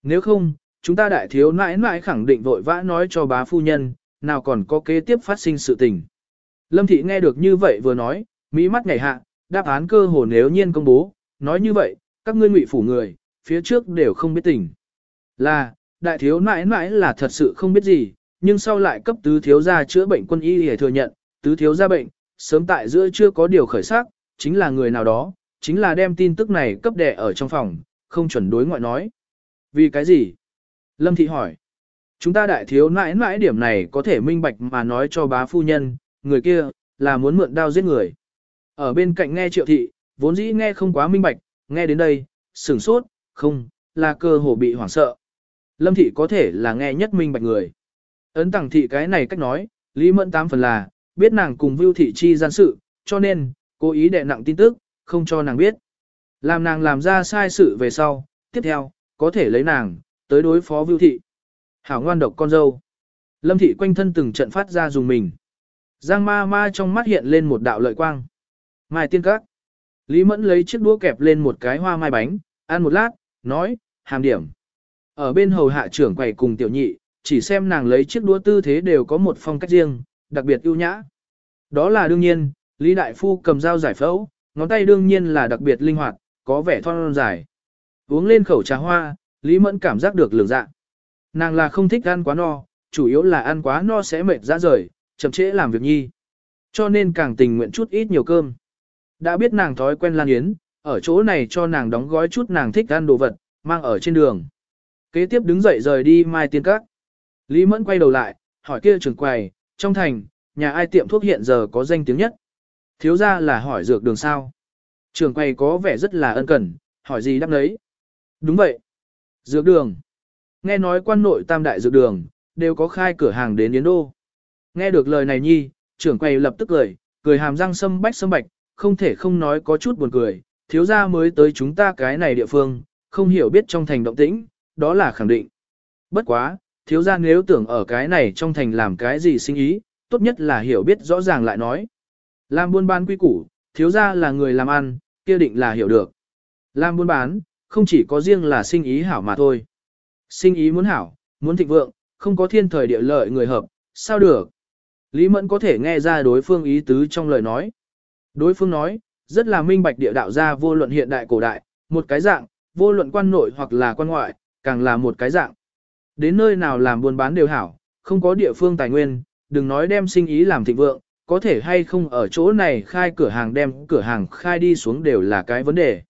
Nếu không, chúng ta đại thiếu nãi nãi khẳng định vội vã nói cho bá phu nhân, nào còn có kế tiếp phát sinh sự tình. Lâm thị nghe được như vậy vừa nói, mỹ mắt nhảy hạ, đáp án cơ hồ nếu nhiên công bố, nói như vậy, các ngươi ngụy phủ người, phía trước đều không biết tình. Là, đại thiếu nãi nãi là thật sự không biết gì, nhưng sau lại cấp tứ thiếu gia chữa bệnh quân y để thừa nhận, tứ thiếu gia bệnh, sớm tại giữa chưa có điều khởi sắc, chính là người nào đó, chính là đem tin tức này cấp đệ ở trong phòng, không chuẩn đối ngoại nói. Vì cái gì? Lâm Thị hỏi. Chúng ta đại thiếu nãi nãi điểm này có thể minh bạch mà nói cho bá phu nhân, người kia, là muốn mượn đao giết người. Ở bên cạnh nghe triệu thị, vốn dĩ nghe không quá minh bạch, nghe đến đây, sửng sốt, không, là cơ hồ bị hoảng sợ. Lâm thị có thể là nghe nhất minh bạch người. Ấn tẳng thị cái này cách nói, Lý Mẫn tám phần là, biết nàng cùng Vưu thị chi gian sự, cho nên, cố ý đè nặng tin tức, không cho nàng biết. Làm nàng làm ra sai sự về sau, tiếp theo, có thể lấy nàng, tới đối phó Vưu thị. Hảo ngoan độc con dâu. Lâm thị quanh thân từng trận phát ra dùng mình. Giang ma ma trong mắt hiện lên một đạo lợi quang. Mai tiên các. Lý Mẫn lấy chiếc đũa kẹp lên một cái hoa mai bánh, ăn một lát, nói, hàm điểm. Ở bên hầu hạ trưởng quầy cùng tiểu nhị, chỉ xem nàng lấy chiếc đũa tư thế đều có một phong cách riêng, đặc biệt ưu nhã. Đó là đương nhiên, Lý Đại Phu cầm dao giải phẫu, ngón tay đương nhiên là đặc biệt linh hoạt, có vẻ thon dài. Uống lên khẩu trà hoa, Lý Mẫn cảm giác được lường dạ. Nàng là không thích ăn quá no, chủ yếu là ăn quá no sẽ mệt ra rời, chậm trễ làm việc nhi. Cho nên càng tình nguyện chút ít nhiều cơm. Đã biết nàng thói quen Lan Yến, ở chỗ này cho nàng đóng gói chút nàng thích ăn đồ vật, mang ở trên đường. Kế tiếp đứng dậy rời đi Mai Tiên Các. Lý Mẫn quay đầu lại, hỏi kia trưởng quầy, trong thành, nhà ai tiệm thuốc hiện giờ có danh tiếng nhất? Thiếu ra là hỏi dược đường sao? Trưởng quầy có vẻ rất là ân cần, hỏi gì đáp đấy? Đúng vậy. Dược đường. Nghe nói quan nội tam đại dược đường, đều có khai cửa hàng đến Yến Đô. Nghe được lời này nhi, trưởng quầy lập tức cười, cười hàm răng sâm bách sâm bạch, không thể không nói có chút buồn cười, thiếu gia mới tới chúng ta cái này địa phương, không hiểu biết trong thành động tĩnh, đó là khẳng định. Bất quá, thiếu gia nếu tưởng ở cái này trong thành làm cái gì sinh ý, tốt nhất là hiểu biết rõ ràng lại nói. Làm buôn bán quy củ, thiếu gia là người làm ăn, kia định là hiểu được. Làm buôn bán, không chỉ có riêng là sinh ý hảo mà thôi. Sinh ý muốn hảo, muốn thịnh vượng, không có thiên thời địa lợi người hợp, sao được? Lý Mẫn có thể nghe ra đối phương ý tứ trong lời nói. Đối phương nói, rất là minh bạch địa đạo ra vô luận hiện đại cổ đại, một cái dạng, vô luận quan nội hoặc là quan ngoại, càng là một cái dạng. Đến nơi nào làm buôn bán đều hảo, không có địa phương tài nguyên, đừng nói đem sinh ý làm thịnh vượng, có thể hay không ở chỗ này khai cửa hàng đem cửa hàng khai đi xuống đều là cái vấn đề.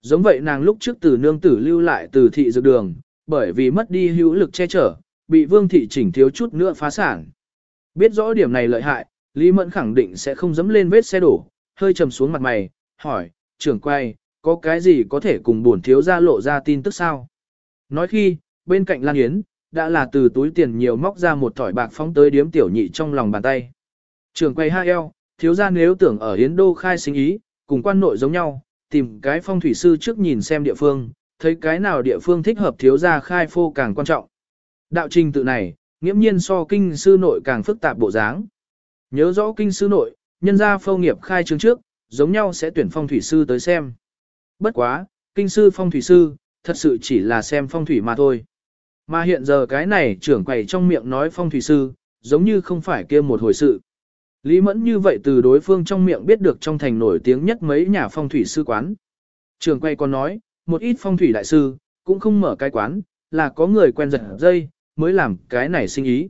Giống vậy nàng lúc trước từ nương tử lưu lại từ thị dược đường, bởi vì mất đi hữu lực che chở, bị vương thị chỉnh thiếu chút nữa phá sản. Biết rõ điểm này lợi hại, Lý Mẫn khẳng định sẽ không dẫm lên vết xe đổ, hơi trầm xuống mặt mày, hỏi, trưởng quay, có cái gì có thể cùng buồn thiếu ra lộ ra tin tức sao? Nói khi, bên cạnh Lan Yến, đã là từ túi tiền nhiều móc ra một thỏi bạc phóng tới điếm tiểu nhị trong lòng bàn tay. Trưởng quay hai eo, thiếu ra nếu tưởng ở Yến Đô khai sinh ý, cùng quan nội giống nhau, tìm cái phong thủy sư trước nhìn xem địa phương, thấy cái nào địa phương thích hợp thiếu ra khai phô càng quan trọng. Đạo trình tự này, nghiễm nhiên so kinh sư nội càng phức tạp bộ dáng. Nhớ rõ kinh sư nội, nhân gia phâu nghiệp khai trương trước, giống nhau sẽ tuyển phong thủy sư tới xem. Bất quá, kinh sư phong thủy sư, thật sự chỉ là xem phong thủy mà thôi. Mà hiện giờ cái này trưởng quầy trong miệng nói phong thủy sư, giống như không phải kia một hồi sự. Lý Mẫn như vậy từ đối phương trong miệng biết được trong thành nổi tiếng nhất mấy nhà phong thủy sư quán. Trường quầy còn nói, một ít phong thủy đại sư, cũng không mở cái quán, là có người quen giật dây, mới làm cái này sinh ý.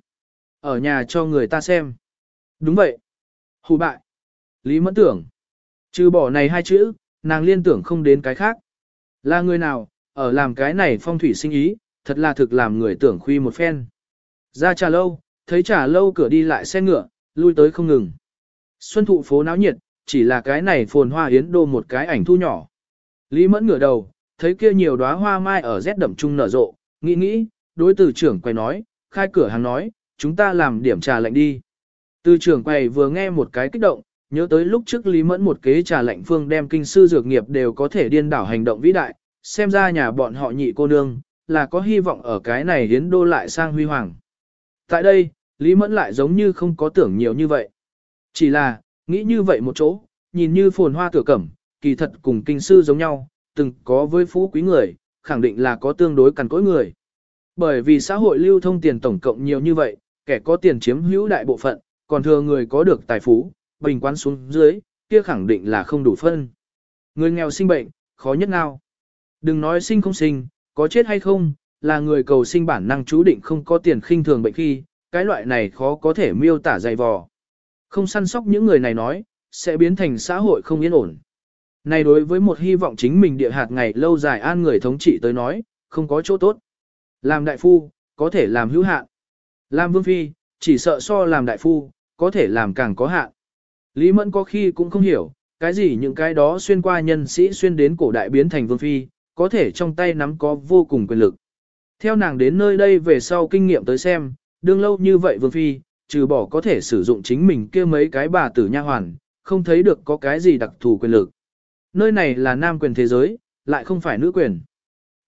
Ở nhà cho người ta xem. Đúng vậy. Hù bại. Lý mẫn tưởng. Trừ bỏ này hai chữ, nàng liên tưởng không đến cái khác. Là người nào, ở làm cái này phong thủy sinh ý, thật là thực làm người tưởng khuy một phen. Ra trà lâu, thấy trà lâu cửa đi lại xe ngựa, lui tới không ngừng. Xuân thụ phố náo nhiệt, chỉ là cái này phồn hoa yến đô một cái ảnh thu nhỏ. Lý mẫn ngửa đầu, thấy kia nhiều đóa hoa mai ở rét đậm trung nở rộ, nghĩ nghĩ, đối từ trưởng quay nói, khai cửa hàng nói, chúng ta làm điểm trà lạnh đi. Từ trưởng quầy vừa nghe một cái kích động, nhớ tới lúc trước Lý Mẫn một kế trà lạnh phương đem kinh sư dược nghiệp đều có thể điên đảo hành động vĩ đại, xem ra nhà bọn họ nhị cô nương, là có hy vọng ở cái này hiến đô lại sang huy hoàng. Tại đây, Lý Mẫn lại giống như không có tưởng nhiều như vậy. Chỉ là, nghĩ như vậy một chỗ, nhìn như phồn hoa tựa cẩm, kỳ thật cùng kinh sư giống nhau, từng có với phú quý người, khẳng định là có tương đối cằn cỗi người. Bởi vì xã hội lưu thông tiền tổng cộng nhiều như vậy, kẻ có tiền chiếm hữu đại bộ phận, còn thừa người có được tài phú, bình quán xuống dưới, kia khẳng định là không đủ phân. Người nghèo sinh bệnh, khó nhất nào. Đừng nói sinh không sinh, có chết hay không, là người cầu sinh bản năng chú định không có tiền khinh thường bệnh khi, cái loại này khó có thể miêu tả dày vò. Không săn sóc những người này nói, sẽ biến thành xã hội không yên ổn. Này đối với một hy vọng chính mình địa hạt ngày lâu dài an người thống trị tới nói, không có chỗ tốt. Làm đại phu, có thể làm hữu hạn. Làm vương phi, chỉ sợ so làm đại phu, có thể làm càng có hạn. Lý Mẫn có khi cũng không hiểu, cái gì những cái đó xuyên qua nhân sĩ xuyên đến cổ đại biến thành vương phi, có thể trong tay nắm có vô cùng quyền lực. Theo nàng đến nơi đây về sau kinh nghiệm tới xem, đương lâu như vậy vương phi, trừ bỏ có thể sử dụng chính mình kia mấy cái bà tử nha hoàn, không thấy được có cái gì đặc thù quyền lực. Nơi này là nam quyền thế giới, lại không phải nữ quyền.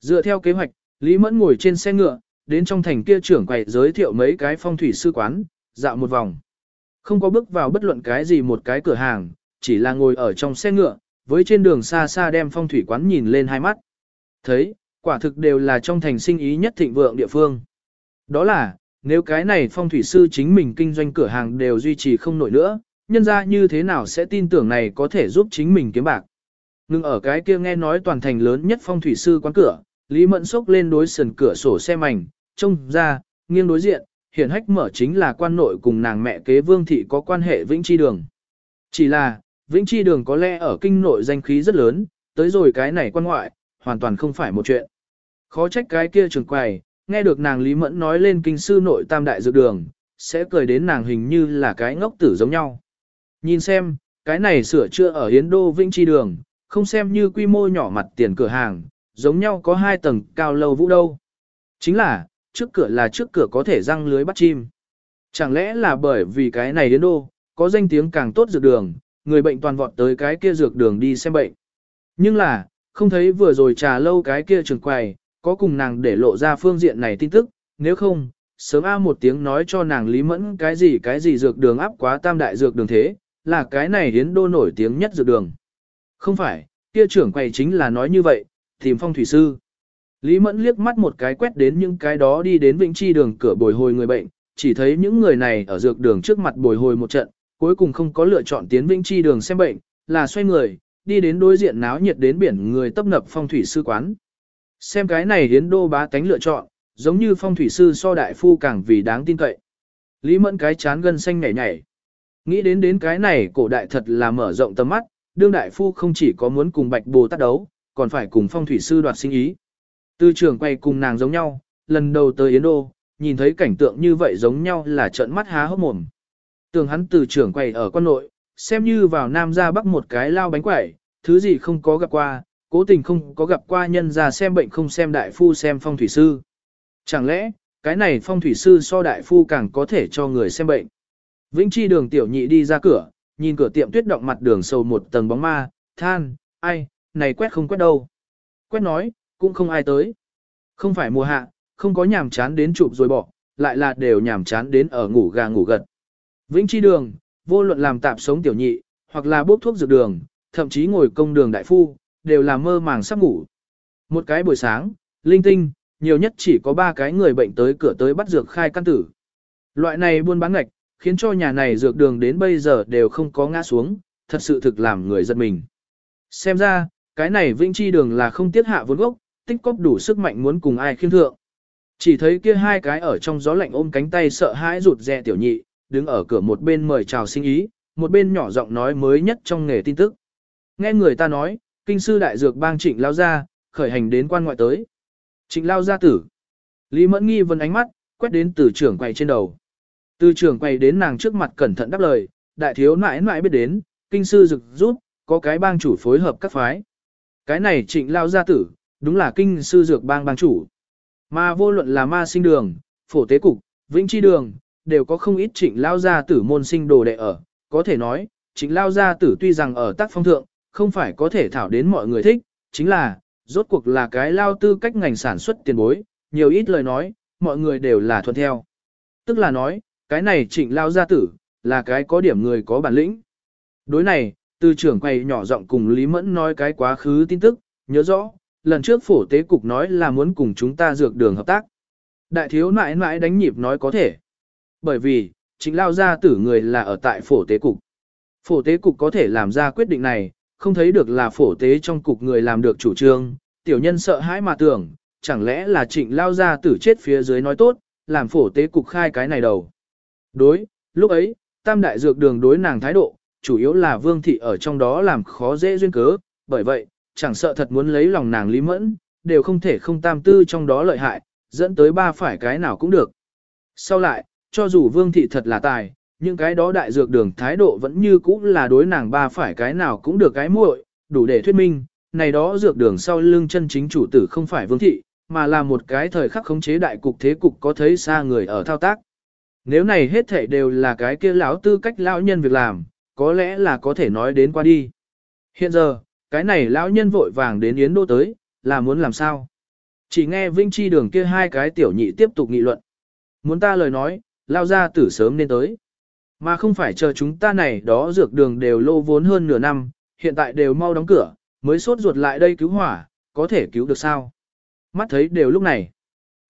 Dựa theo kế hoạch, Lý Mẫn ngồi trên xe ngựa, đến trong thành kia trưởng quầy giới thiệu mấy cái phong thủy sư quán, dạo một vòng. Không có bước vào bất luận cái gì một cái cửa hàng, chỉ là ngồi ở trong xe ngựa, với trên đường xa xa đem phong thủy quán nhìn lên hai mắt. Thấy, quả thực đều là trong thành sinh ý nhất thịnh vượng địa phương. Đó là, nếu cái này phong thủy sư chính mình kinh doanh cửa hàng đều duy trì không nổi nữa, nhân ra như thế nào sẽ tin tưởng này có thể giúp chính mình kiếm bạc. Ngưng ở cái kia nghe nói toàn thành lớn nhất phong thủy sư quán cửa, Lý Mẫn sốc lên đối sườn cửa sổ xe mảnh, trông ra, nghiêng đối diện, hiện hách mở chính là quan nội cùng nàng mẹ kế vương thị có quan hệ vĩnh chi đường. Chỉ là, vĩnh chi đường có lẽ ở kinh nội danh khí rất lớn, tới rồi cái này quan ngoại, hoàn toàn không phải một chuyện. Khó trách cái kia trường quầy, nghe được nàng Lý Mẫn nói lên kinh sư nội tam đại dược đường, sẽ cười đến nàng hình như là cái ngốc tử giống nhau. Nhìn xem, cái này sửa chữa ở Hiến Đô Vĩnh Chi Đường, không xem như quy mô nhỏ mặt tiền cửa hàng, giống nhau có hai tầng cao lâu vũ đâu. Chính là, trước cửa là trước cửa có thể răng lưới bắt chim. Chẳng lẽ là bởi vì cái này đến Đô, có danh tiếng càng tốt dược đường, người bệnh toàn vọt tới cái kia dược đường đi xem bệnh. Nhưng là, không thấy vừa rồi trà lâu cái kia trường quầy, có cùng nàng để lộ ra phương diện này tin tức, nếu không, sớm A một tiếng nói cho nàng Lý Mẫn cái gì cái gì dược đường áp quá tam đại dược đường thế, là cái này hiến đô nổi tiếng nhất dược đường. Không phải, kia trưởng quầy chính là nói như vậy, tìm phong thủy sư. Lý Mẫn liếc mắt một cái quét đến những cái đó đi đến Vĩnh Chi đường cửa bồi hồi người bệnh, chỉ thấy những người này ở dược đường trước mặt bồi hồi một trận, cuối cùng không có lựa chọn tiến Vĩnh Chi đường xem bệnh, là xoay người, đi đến đối diện náo nhiệt đến biển người tấp nập phong thủy sư quán. Xem cái này hiến đô bá tánh lựa chọn, giống như phong thủy sư so đại phu càng vì đáng tin cậy. Lý mẫn cái chán gân xanh nhảy nhảy. Nghĩ đến đến cái này cổ đại thật là mở rộng tầm mắt, đương đại phu không chỉ có muốn cùng bạch bồ tát đấu, còn phải cùng phong thủy sư đoạt sinh ý. Tư trưởng quay cùng nàng giống nhau, lần đầu tới Yến Đô, nhìn thấy cảnh tượng như vậy giống nhau là trợn mắt há hốc mồm. Tường hắn từ trưởng quay ở quan nội, xem như vào Nam ra bắc một cái lao bánh quẩy, thứ gì không có gặp qua, cố tình không có gặp qua nhân ra xem bệnh không xem đại phu xem phong thủy sư. Chẳng lẽ, cái này phong thủy sư so đại phu càng có thể cho người xem bệnh. Vĩnh Chi đường tiểu nhị đi ra cửa, nhìn cửa tiệm tuyết động mặt đường sâu một tầng bóng ma, than, ai, này quét không quét đâu. Quét nói, cũng không ai tới. Không phải mùa hạ, không có nhàm chán đến chụp rồi bỏ, lại là đều nhàm chán đến ở ngủ gà ngủ gật. Vĩnh Chi đường, vô luận làm tạp sống tiểu nhị, hoặc là bốc thuốc dược đường, thậm chí ngồi công đường đại phu, đều là mơ màng sắp ngủ. Một cái buổi sáng, linh tinh, nhiều nhất chỉ có ba cái người bệnh tới cửa tới bắt dược khai căn tử. Loại này buôn bán ngạch, khiến cho nhà này dược đường đến bây giờ đều không có ngã xuống, thật sự thực làm người giật mình. Xem ra, cái này vĩnh chi đường là không tiết hạ vốn gốc, tích cóp đủ sức mạnh muốn cùng ai khiêm thượng. Chỉ thấy kia hai cái ở trong gió lạnh ôm cánh tay sợ hãi rụt rè tiểu nhị, đứng ở cửa một bên mời chào sinh ý, một bên nhỏ giọng nói mới nhất trong nghề tin tức. Nghe người ta nói, kinh sư đại dược bang trịnh lao ra, khởi hành đến quan ngoại tới. Trịnh lao gia tử. Lý mẫn nghi vân ánh mắt, quét đến từ trưởng quầy trên đầu. Từ trưởng quầy đến nàng trước mặt cẩn thận đáp lời, đại thiếu nãi nãi biết đến, kinh sư rực rút, có cái bang chủ phối hợp các phái. Cái này trịnh lao gia tử, đúng là kinh sư dược bang bang chủ. Mà vô luận là ma sinh đường, phổ tế cục, vĩnh chi đường, đều có không ít trịnh lao gia tử môn sinh đồ đệ ở. Có thể nói, trịnh lao gia tử tuy rằng ở tác phong thượng, không phải có thể thảo đến mọi người thích, chính là, rốt cuộc là cái lao tư cách ngành sản xuất tiền bối, nhiều ít lời nói, mọi người đều là thuận theo. Tức là nói, cái này trịnh lao gia tử, là cái có điểm người có bản lĩnh. Đối này, từ trưởng quầy nhỏ giọng cùng Lý Mẫn nói cái quá khứ tin tức, nhớ rõ, lần trước phổ tế cục nói là muốn cùng chúng ta dược đường hợp tác. Đại thiếu nãi nãi đánh nhịp nói có thể. Bởi vì, chính lao gia tử người là ở tại phổ tế cục. Phổ tế cục có thể làm ra quyết định này, không thấy được là phổ tế trong cục người làm được chủ trương, tiểu nhân sợ hãi mà tưởng, chẳng lẽ là trịnh lao gia tử chết phía dưới nói tốt, làm phổ tế cục khai cái này đầu. Đối, lúc ấy, tam đại dược đường đối nàng thái độ, chủ yếu là vương thị ở trong đó làm khó dễ duyên cớ, bởi vậy, chẳng sợ thật muốn lấy lòng nàng lý mẫn, đều không thể không tam tư trong đó lợi hại, dẫn tới ba phải cái nào cũng được. Sau lại, cho dù vương thị thật là tài, những cái đó đại dược đường thái độ vẫn như cũ là đối nàng ba phải cái nào cũng được cái muội, đủ để thuyết minh, này đó dược đường sau lưng chân chính chủ tử không phải vương thị, mà là một cái thời khắc khống chế đại cục thế cục có thấy xa người ở thao tác. Nếu này hết thể đều là cái kia lão tư cách lão nhân việc làm, có lẽ là có thể nói đến qua đi. Hiện giờ, cái này lão nhân vội vàng đến Yến Đô tới, là muốn làm sao? Chỉ nghe Vinh Chi đường kia hai cái tiểu nhị tiếp tục nghị luận. Muốn ta lời nói, lao ra tử sớm nên tới. Mà không phải chờ chúng ta này đó dược đường đều lô vốn hơn nửa năm, hiện tại đều mau đóng cửa, mới sốt ruột lại đây cứu hỏa, có thể cứu được sao? Mắt thấy đều lúc này.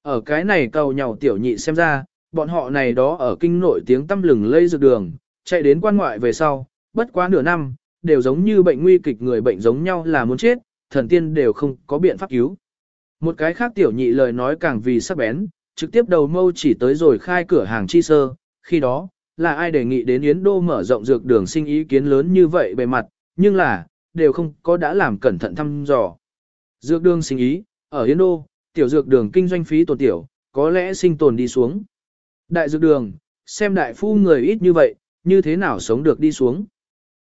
Ở cái này cầu nhàu tiểu nhị xem ra, bọn họ này đó ở kinh nội tiếng tâm lừng lây dược đường, chạy đến quan ngoại về sau, bất quá nửa năm, đều giống như bệnh nguy kịch người bệnh giống nhau là muốn chết, thần tiên đều không có biện pháp cứu. Một cái khác tiểu nhị lời nói càng vì sắc bén, trực tiếp đầu mâu chỉ tới rồi khai cửa hàng chi sơ, khi đó, là ai đề nghị đến Yến Đô mở rộng dược đường sinh ý kiến lớn như vậy bề mặt, nhưng là, đều không có đã làm cẩn thận thăm dò. Dược đường sinh ý, ở Yến Đô, tiểu dược đường kinh doanh phí tổn tiểu, có lẽ sinh tồn đi xuống. Đại dược đường, xem đại phu người ít như vậy, như thế nào sống được đi xuống.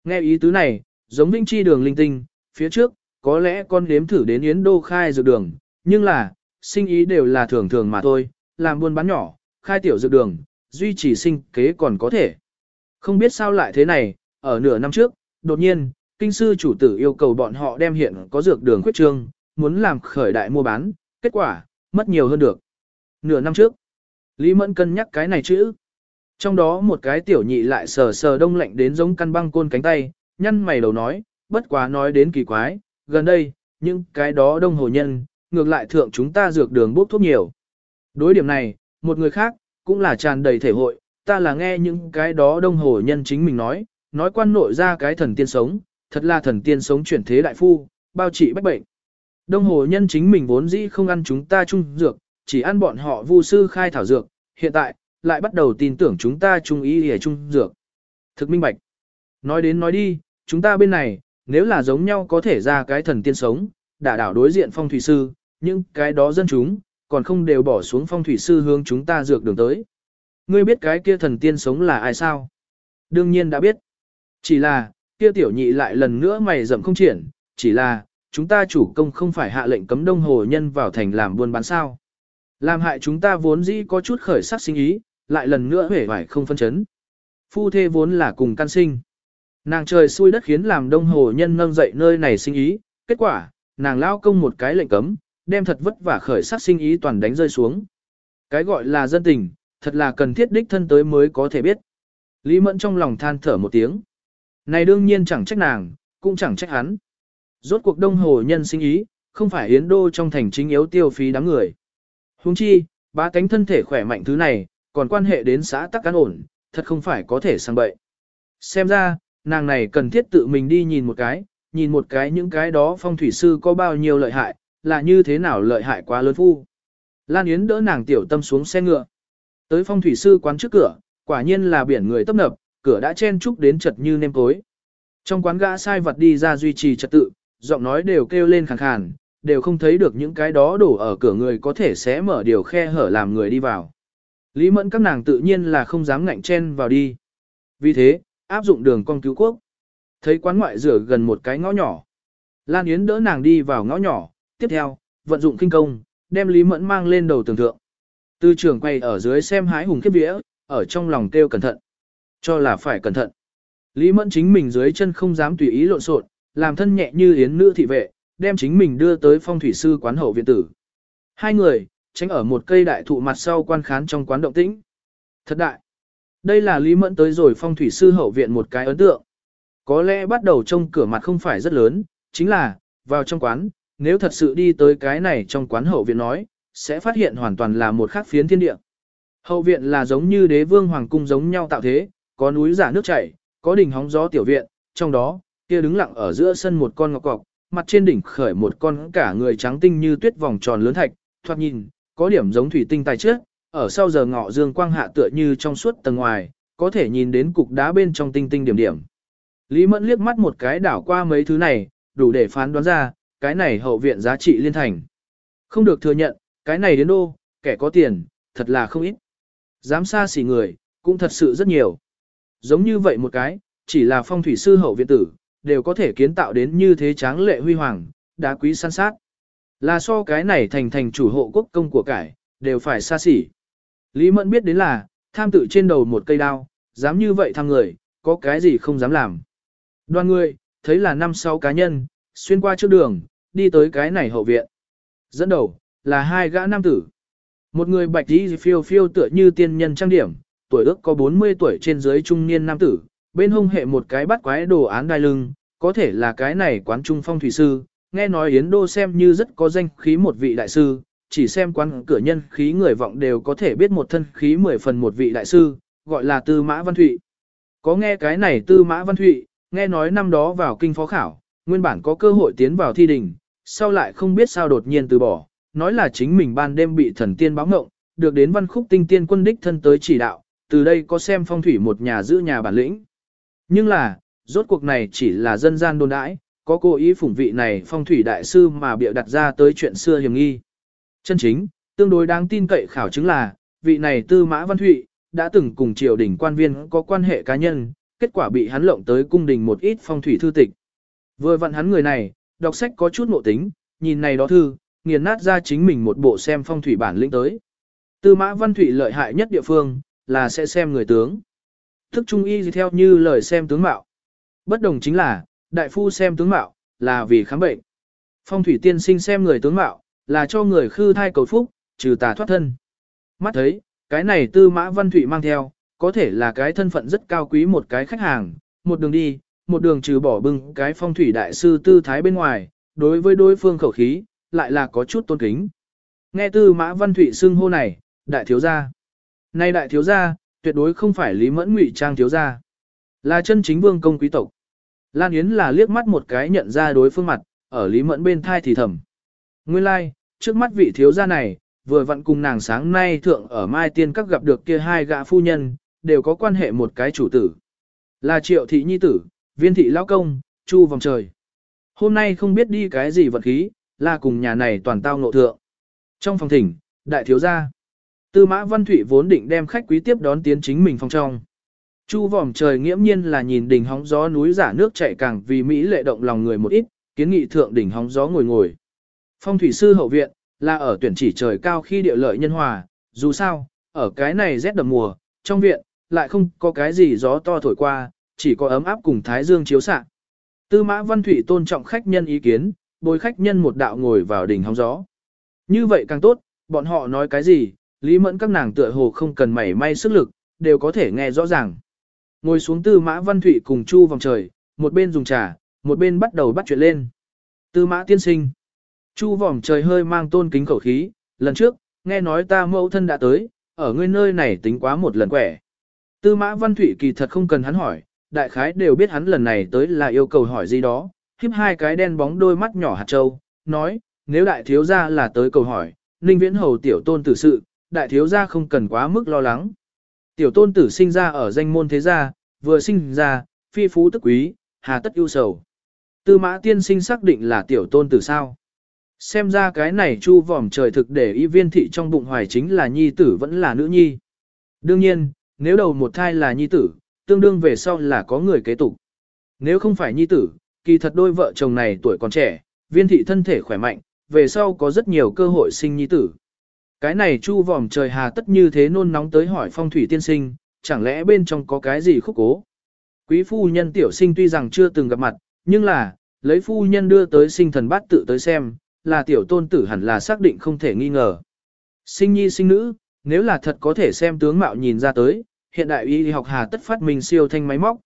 Nghe ý tứ này, giống Vinh Chi đường linh tinh, phía trước, có lẽ con đếm thử đến Yến Đô khai dược đường, nhưng là, sinh ý đều là thường thường mà thôi, làm buôn bán nhỏ, khai tiểu dược đường, duy trì sinh kế còn có thể. Không biết sao lại thế này, ở nửa năm trước, đột nhiên, kinh sư chủ tử yêu cầu bọn họ đem hiện có dược đường khuyết trương, muốn làm khởi đại mua bán, kết quả, mất nhiều hơn được. Nửa năm trước, Lý Mẫn cân nhắc cái này chữ. Trong đó một cái tiểu nhị lại sờ sờ đông lạnh đến giống căn băng côn cánh tay, nhăn mày đầu nói, bất quá nói đến kỳ quái, gần đây, những cái đó đông hồ nhân, ngược lại thượng chúng ta dược đường bốc thuốc nhiều. Đối điểm này, một người khác, cũng là tràn đầy thể hội, ta là nghe những cái đó đông hồ nhân chính mình nói, nói quan nội ra cái thần tiên sống, thật là thần tiên sống chuyển thế đại phu, bao trị bách bệnh. Đông hồ nhân chính mình vốn dĩ không ăn chúng ta chung dược, chỉ ăn bọn họ vu sư khai thảo dược, hiện tại, lại bắt đầu tin tưởng chúng ta trung ý hề trung dược. Thực minh bạch. Nói đến nói đi, chúng ta bên này, nếu là giống nhau có thể ra cái thần tiên sống, đả đảo đối diện phong thủy sư, nhưng cái đó dân chúng, còn không đều bỏ xuống phong thủy sư hướng chúng ta dược đường tới. Ngươi biết cái kia thần tiên sống là ai sao? Đương nhiên đã biết. Chỉ là, kia tiểu nhị lại lần nữa mày rậm không triển, chỉ là, chúng ta chủ công không phải hạ lệnh cấm đông hồ nhân vào thành làm buôn bán sao. Làm hại chúng ta vốn dĩ có chút khởi sắc sinh ý, lại lần nữa hể vải không phân chấn. Phu thê vốn là cùng căn sinh. Nàng trời xui đất khiến làm đông hồ nhân nâng dậy nơi này sinh ý, kết quả, nàng lao công một cái lệnh cấm, đem thật vất vả khởi sắc sinh ý toàn đánh rơi xuống. Cái gọi là dân tình, thật là cần thiết đích thân tới mới có thể biết. Lý Mẫn trong lòng than thở một tiếng. Này đương nhiên chẳng trách nàng, cũng chẳng trách hắn. Rốt cuộc đông hồ nhân sinh ý, không phải yến đô trong thành chính yếu tiêu phí đám người. Huống chi, ba cánh thân thể khỏe mạnh thứ này, còn quan hệ đến xã tắc cán ổn, thật không phải có thể sang bậy. Xem ra, nàng này cần thiết tự mình đi nhìn một cái, nhìn một cái những cái đó phong thủy sư có bao nhiêu lợi hại, là như thế nào lợi hại quá lớn phu. Lan Yến đỡ nàng tiểu tâm xuống xe ngựa. Tới phong thủy sư quán trước cửa, quả nhiên là biển người tấp nập, cửa đã chen trúc đến chật như nêm cối. Trong quán gã sai vật đi ra duy trì trật tự, giọng nói đều kêu lên khàn khàn, đều không thấy được những cái đó đổ ở cửa người có thể sẽ mở điều khe hở làm người đi vào. Lý mẫn các nàng tự nhiên là không dám ngạnh chen vào đi. Vì thế, áp dụng đường con cứu quốc. Thấy quán ngoại rửa gần một cái ngõ nhỏ. Lan Yến đỡ nàng đi vào ngõ nhỏ, tiếp theo, vận dụng kinh công, đem Lý Mẫn mang lên đầu tường thượng. Tư trưởng quay ở dưới xem hái hùng kiếp vía, ở trong lòng kêu cẩn thận. Cho là phải cẩn thận. Lý Mẫn chính mình dưới chân không dám tùy ý lộn xộn, làm thân nhẹ như yến nữ thị vệ, đem chính mình đưa tới phong thủy sư quán hậu viện tử. Hai người, tránh ở một cây đại thụ mặt sau quan khán trong quán động tĩnh. Thật đại. Đây là Lý Mẫn tới rồi phong thủy sư hậu viện một cái ấn tượng. Có lẽ bắt đầu trông cửa mặt không phải rất lớn, chính là, vào trong quán, nếu thật sự đi tới cái này trong quán hậu viện nói, sẽ phát hiện hoàn toàn là một khác phiến thiên địa. Hậu viện là giống như đế vương hoàng cung giống nhau tạo thế, có núi giả nước chảy, có đỉnh hóng gió tiểu viện, trong đó, kia đứng lặng ở giữa sân một con ngọc cọc, mặt trên đỉnh khởi một con cả người trắng tinh như tuyết vòng tròn lớn thạch, thoạt nhìn, có điểm giống thủy tinh tài trước, ở sau giờ ngọ dương quang hạ tựa như trong suốt tầng ngoài, có thể nhìn đến cục đá bên trong tinh tinh điểm điểm. Lý Mẫn liếc mắt một cái đảo qua mấy thứ này, đủ để phán đoán ra, cái này hậu viện giá trị liên thành. Không được thừa nhận, cái này đến đô, kẻ có tiền, thật là không ít. Dám xa xỉ người, cũng thật sự rất nhiều. Giống như vậy một cái, chỉ là phong thủy sư hậu viện tử, đều có thể kiến tạo đến như thế tráng lệ huy hoàng, đá quý săn sát. Là so cái này thành thành chủ hộ quốc công của cải, đều phải xa xỉ. Lý Mẫn biết đến là, tham tự trên đầu một cây đao, dám như vậy tham người, có cái gì không dám làm. Đoàn người, thấy là năm sáu cá nhân, xuyên qua trước đường, đi tới cái này hậu viện. Dẫn đầu, là hai gã nam tử. Một người bạch đi phiêu phiêu tựa như tiên nhân trang điểm, tuổi ước có 40 tuổi trên dưới trung niên nam tử, bên hông hệ một cái bắt quái đồ án đai lưng, có thể là cái này quán trung phong thủy sư, nghe nói Yến Đô xem như rất có danh khí một vị đại sư, chỉ xem quán cửa nhân khí người vọng đều có thể biết một thân khí mười phần một vị đại sư, gọi là Tư Mã Văn Thụy. Có nghe cái này Tư Mã Văn Thụy, nghe nói năm đó vào kinh phó khảo, nguyên bản có cơ hội tiến vào thi đình, sau lại không biết sao đột nhiên từ bỏ, nói là chính mình ban đêm bị thần tiên báo ngộng, được đến văn khúc tinh tiên quân đích thân tới chỉ đạo, từ đây có xem phong thủy một nhà giữ nhà bản lĩnh. Nhưng là, rốt cuộc này chỉ là dân gian đồn đãi, có cố ý phủng vị này phong thủy đại sư mà bịa đặt ra tới chuyện xưa hiểm nghi. Chân chính, tương đối đáng tin cậy khảo chứng là, vị này tư mã văn thụy, đã từng cùng triều đình quan viên có quan hệ cá nhân, kết quả bị hắn lộng tới cung đình một ít phong thủy thư tịch. Vừa vặn hắn người này, đọc sách có chút ngộ tính, nhìn này đó thư, nghiền nát ra chính mình một bộ xem phong thủy bản lĩnh tới. Tư mã văn thủy lợi hại nhất địa phương, là sẽ xem người tướng. Thức trung y theo như lời xem tướng mạo. Bất đồng chính là, đại phu xem tướng mạo, là vì khám bệnh. Phong thủy tiên sinh xem người tướng mạo, là cho người khư thai cầu phúc, trừ tà thoát thân. Mắt thấy, cái này tư mã văn thủy mang theo, có thể là cái thân phận rất cao quý một cái khách hàng, một đường đi, một đường trừ bỏ bưng cái phong thủy đại sư tư thái bên ngoài, đối với đối phương khẩu khí, lại là có chút tôn kính. Nghe tư mã văn thủy xưng hô này, đại thiếu gia. Nay đại thiếu gia, tuyệt đối không phải lý mẫn ngụy trang thiếu gia, là chân chính vương công quý tộc. Lan Yến là liếc mắt một cái nhận ra đối phương mặt, ở lý mẫn bên thai thì thầm. Nguyên lai, like, trước mắt vị thiếu gia này, vừa vặn cùng nàng sáng nay thượng ở Mai Tiên các gặp được kia hai gã phu nhân, đều có quan hệ một cái chủ tử. Là triệu thị nhi tử, viên thị lão công, chu vòng trời. Hôm nay không biết đi cái gì vật khí, là cùng nhà này toàn tao ngộ thượng. Trong phòng thỉnh, đại thiếu gia. Tư mã văn thủy vốn định đem khách quý tiếp đón tiến chính mình phòng trong. Chu vòm trời nghiễm nhiên là nhìn đỉnh hóng gió núi giả nước chảy càng vì Mỹ lệ động lòng người một ít, kiến nghị thượng đỉnh hóng gió ngồi ngồi. Phong thủy sư hậu viện, là ở tuyển chỉ trời cao khi địa lợi nhân hòa, dù sao, ở cái này rét đậm mùa, trong viện, lại không có cái gì gió to thổi qua, chỉ có ấm áp cùng thái dương chiếu xạ. Tư mã văn thủy tôn trọng khách nhân ý kiến, bồi khách nhân một đạo ngồi vào đỉnh hóng gió. Như vậy càng tốt, bọn họ nói cái gì, lý mẫn các nàng tựa hồ không cần mảy may sức lực, đều có thể nghe rõ ràng. Ngồi xuống tư mã văn Thụy cùng chu vòng trời, một bên dùng trà, một bên bắt đầu bắt chuyện lên. Tư mã tiên sinh. Chu vòng trời hơi mang tôn kính khẩu khí, lần trước, nghe nói ta mẫu thân đã tới, ở ngươi nơi này tính quá một lần quẻ. Tư mã văn Thụy kỳ thật không cần hắn hỏi, đại khái đều biết hắn lần này tới là yêu cầu hỏi gì đó, khiếp hai cái đen bóng đôi mắt nhỏ hạt châu, nói, nếu đại thiếu gia là tới cầu hỏi, ninh viễn hầu tiểu tôn tử sự, đại thiếu gia không cần quá mức lo lắng. Tiểu tôn tử sinh ra ở danh môn thế gia, vừa sinh ra, phi phú tức quý, hà tất ưu sầu. Tư mã tiên sinh xác định là tiểu tôn tử sao. Xem ra cái này chu vòm trời thực để y viên thị trong bụng hoài chính là nhi tử vẫn là nữ nhi. Đương nhiên, nếu đầu một thai là nhi tử, tương đương về sau là có người kế tục. Nếu không phải nhi tử, kỳ thật đôi vợ chồng này tuổi còn trẻ, viên thị thân thể khỏe mạnh, về sau có rất nhiều cơ hội sinh nhi tử. Cái này chu vòm trời hà tất như thế nôn nóng tới hỏi phong thủy tiên sinh, chẳng lẽ bên trong có cái gì khúc cố. Quý phu nhân tiểu sinh tuy rằng chưa từng gặp mặt, nhưng là, lấy phu nhân đưa tới sinh thần bát tự tới xem, là tiểu tôn tử hẳn là xác định không thể nghi ngờ. Sinh nhi sinh nữ, nếu là thật có thể xem tướng mạo nhìn ra tới, hiện đại y học hà tất phát minh siêu thanh máy móc.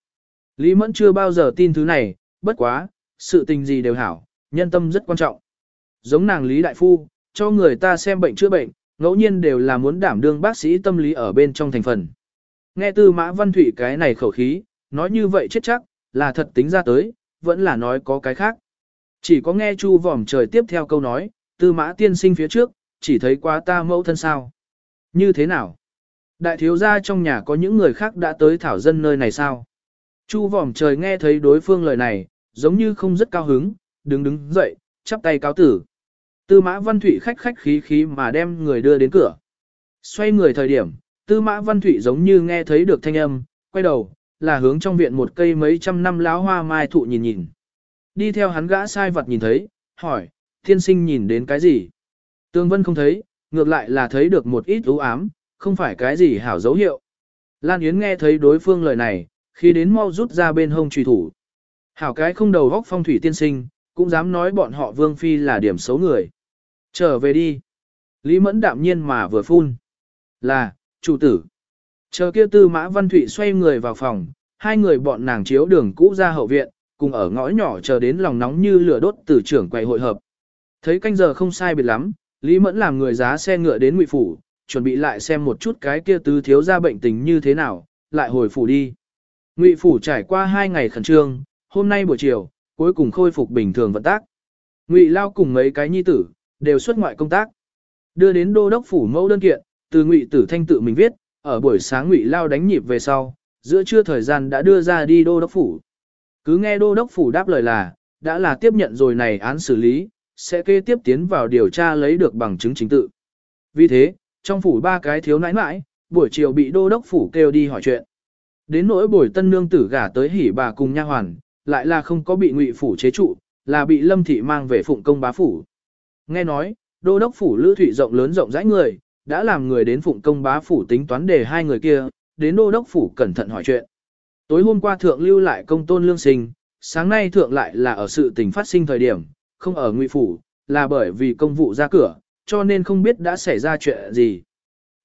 Lý Mẫn chưa bao giờ tin thứ này, bất quá, sự tình gì đều hảo, nhân tâm rất quan trọng. Giống nàng Lý Đại Phu, cho người ta xem bệnh chữa bệnh, ngẫu nhiên đều là muốn đảm đương bác sĩ tâm lý ở bên trong thành phần. Nghe tư mã văn thủy cái này khẩu khí, nói như vậy chết chắc, là thật tính ra tới, vẫn là nói có cái khác. Chỉ có nghe chu vòm trời tiếp theo câu nói, tư mã tiên sinh phía trước, chỉ thấy quá ta mẫu thân sao. Như thế nào? Đại thiếu gia trong nhà có những người khác đã tới thảo dân nơi này sao? Chu vòm trời nghe thấy đối phương lời này, giống như không rất cao hứng, đứng đứng dậy, chắp tay cáo tử. Tư mã văn thủy khách khách khí khí mà đem người đưa đến cửa. Xoay người thời điểm, tư mã văn thủy giống như nghe thấy được thanh âm, quay đầu, là hướng trong viện một cây mấy trăm năm láo hoa mai thụ nhìn nhìn. Đi theo hắn gã sai vật nhìn thấy, hỏi, thiên sinh nhìn đến cái gì? Tương Vân không thấy, ngược lại là thấy được một ít ưu ám, không phải cái gì hảo dấu hiệu. Lan Yến nghe thấy đối phương lời này, khi đến mau rút ra bên hông trùy thủ. Hảo cái không đầu góc phong thủy tiên sinh, cũng dám nói bọn họ vương phi là điểm xấu người. Trở về đi. Lý Mẫn đạm nhiên mà vừa phun. Là, chủ tử. Chờ kia tư mã văn thụy xoay người vào phòng, hai người bọn nàng chiếu đường cũ ra hậu viện, cùng ở ngõ nhỏ chờ đến lòng nóng như lửa đốt từ trưởng quầy hội hợp. Thấy canh giờ không sai biệt lắm, Lý Mẫn làm người giá xe ngựa đến ngụy phủ, chuẩn bị lại xem một chút cái kia tứ thiếu ra bệnh tình như thế nào, lại hồi phủ đi. Ngụy phủ trải qua hai ngày khẩn trương, hôm nay buổi chiều, cuối cùng khôi phục bình thường vận tác. Ngụy Lao cùng mấy cái nhi tử, đều xuất ngoại công tác. Đưa đến đô đốc phủ mẫu đơn kiện, từ Ngụy Tử Thanh tự mình viết, ở buổi sáng Ngụy Lao đánh nhịp về sau, giữa trưa thời gian đã đưa ra đi đô đốc phủ. Cứ nghe đô đốc phủ đáp lời là, đã là tiếp nhận rồi này án xử lý, sẽ kế tiếp tiến vào điều tra lấy được bằng chứng chính tự. Vì thế, trong phủ ba cái thiếu nãi nãi, buổi chiều bị đô đốc phủ kêu đi hỏi chuyện. Đến nỗi buổi tân nương tử gả tới hỉ bà cùng nha hoàn, lại là không có bị ngụy phủ chế trụ, là bị lâm thị mang về phụng công bá phủ. Nghe nói, đô đốc phủ lữ thủy rộng lớn rộng rãi người, đã làm người đến phụng công bá phủ tính toán để hai người kia, đến đô đốc phủ cẩn thận hỏi chuyện. Tối hôm qua thượng lưu lại công tôn lương sinh, sáng nay thượng lại là ở sự tình phát sinh thời điểm, không ở ngụy phủ, là bởi vì công vụ ra cửa, cho nên không biết đã xảy ra chuyện gì.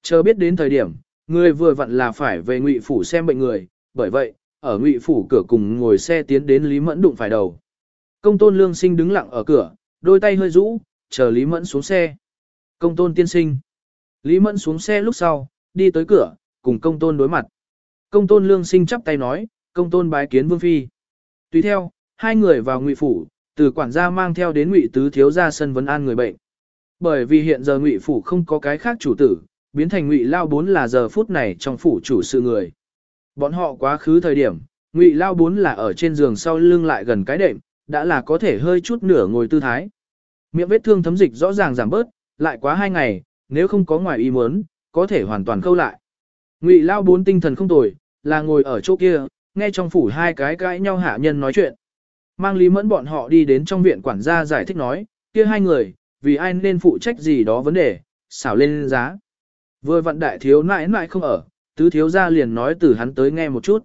Chờ biết đến thời điểm, người vừa vặn là phải về ngụy phủ xem bệnh người, bởi vậy, ở ngụy phủ cửa cùng ngồi xe tiến đến Lý Mẫn đụng phải đầu. Công tôn lương sinh đứng lặng ở cửa, đôi tay hơi rũ, chờ Lý Mẫn xuống xe. Công tôn tiên sinh. Lý Mẫn xuống xe lúc sau, đi tới cửa, cùng công tôn đối mặt. Công tôn lương sinh chắp tay nói, công tôn bái kiến vương phi. Tùy theo, hai người vào ngụy phủ, từ quản gia mang theo đến ngụy tứ thiếu ra sân vấn an người bệnh. Bởi vì hiện giờ ngụy phủ không có cái khác chủ tử, biến thành ngụy lao bốn là giờ phút này trong phủ chủ sự người. Bọn họ quá khứ thời điểm, ngụy lao bốn là ở trên giường sau lưng lại gần cái đệm, đã là có thể hơi chút nửa ngồi tư thái. Miệng vết thương thấm dịch rõ ràng giảm bớt, lại quá hai ngày, nếu không có ngoài ý muốn, có thể hoàn toàn khâu lại. Ngụy lao bốn tinh thần không tồi, là ngồi ở chỗ kia, nghe trong phủ hai cái cãi nhau hạ nhân nói chuyện. Mang Lý Mẫn bọn họ đi đến trong viện quản gia giải thích nói, kia hai người, vì ai nên phụ trách gì đó vấn đề, xảo lên giá. Vừa vận đại thiếu nãi nãi không ở, tứ thiếu gia liền nói từ hắn tới nghe một chút.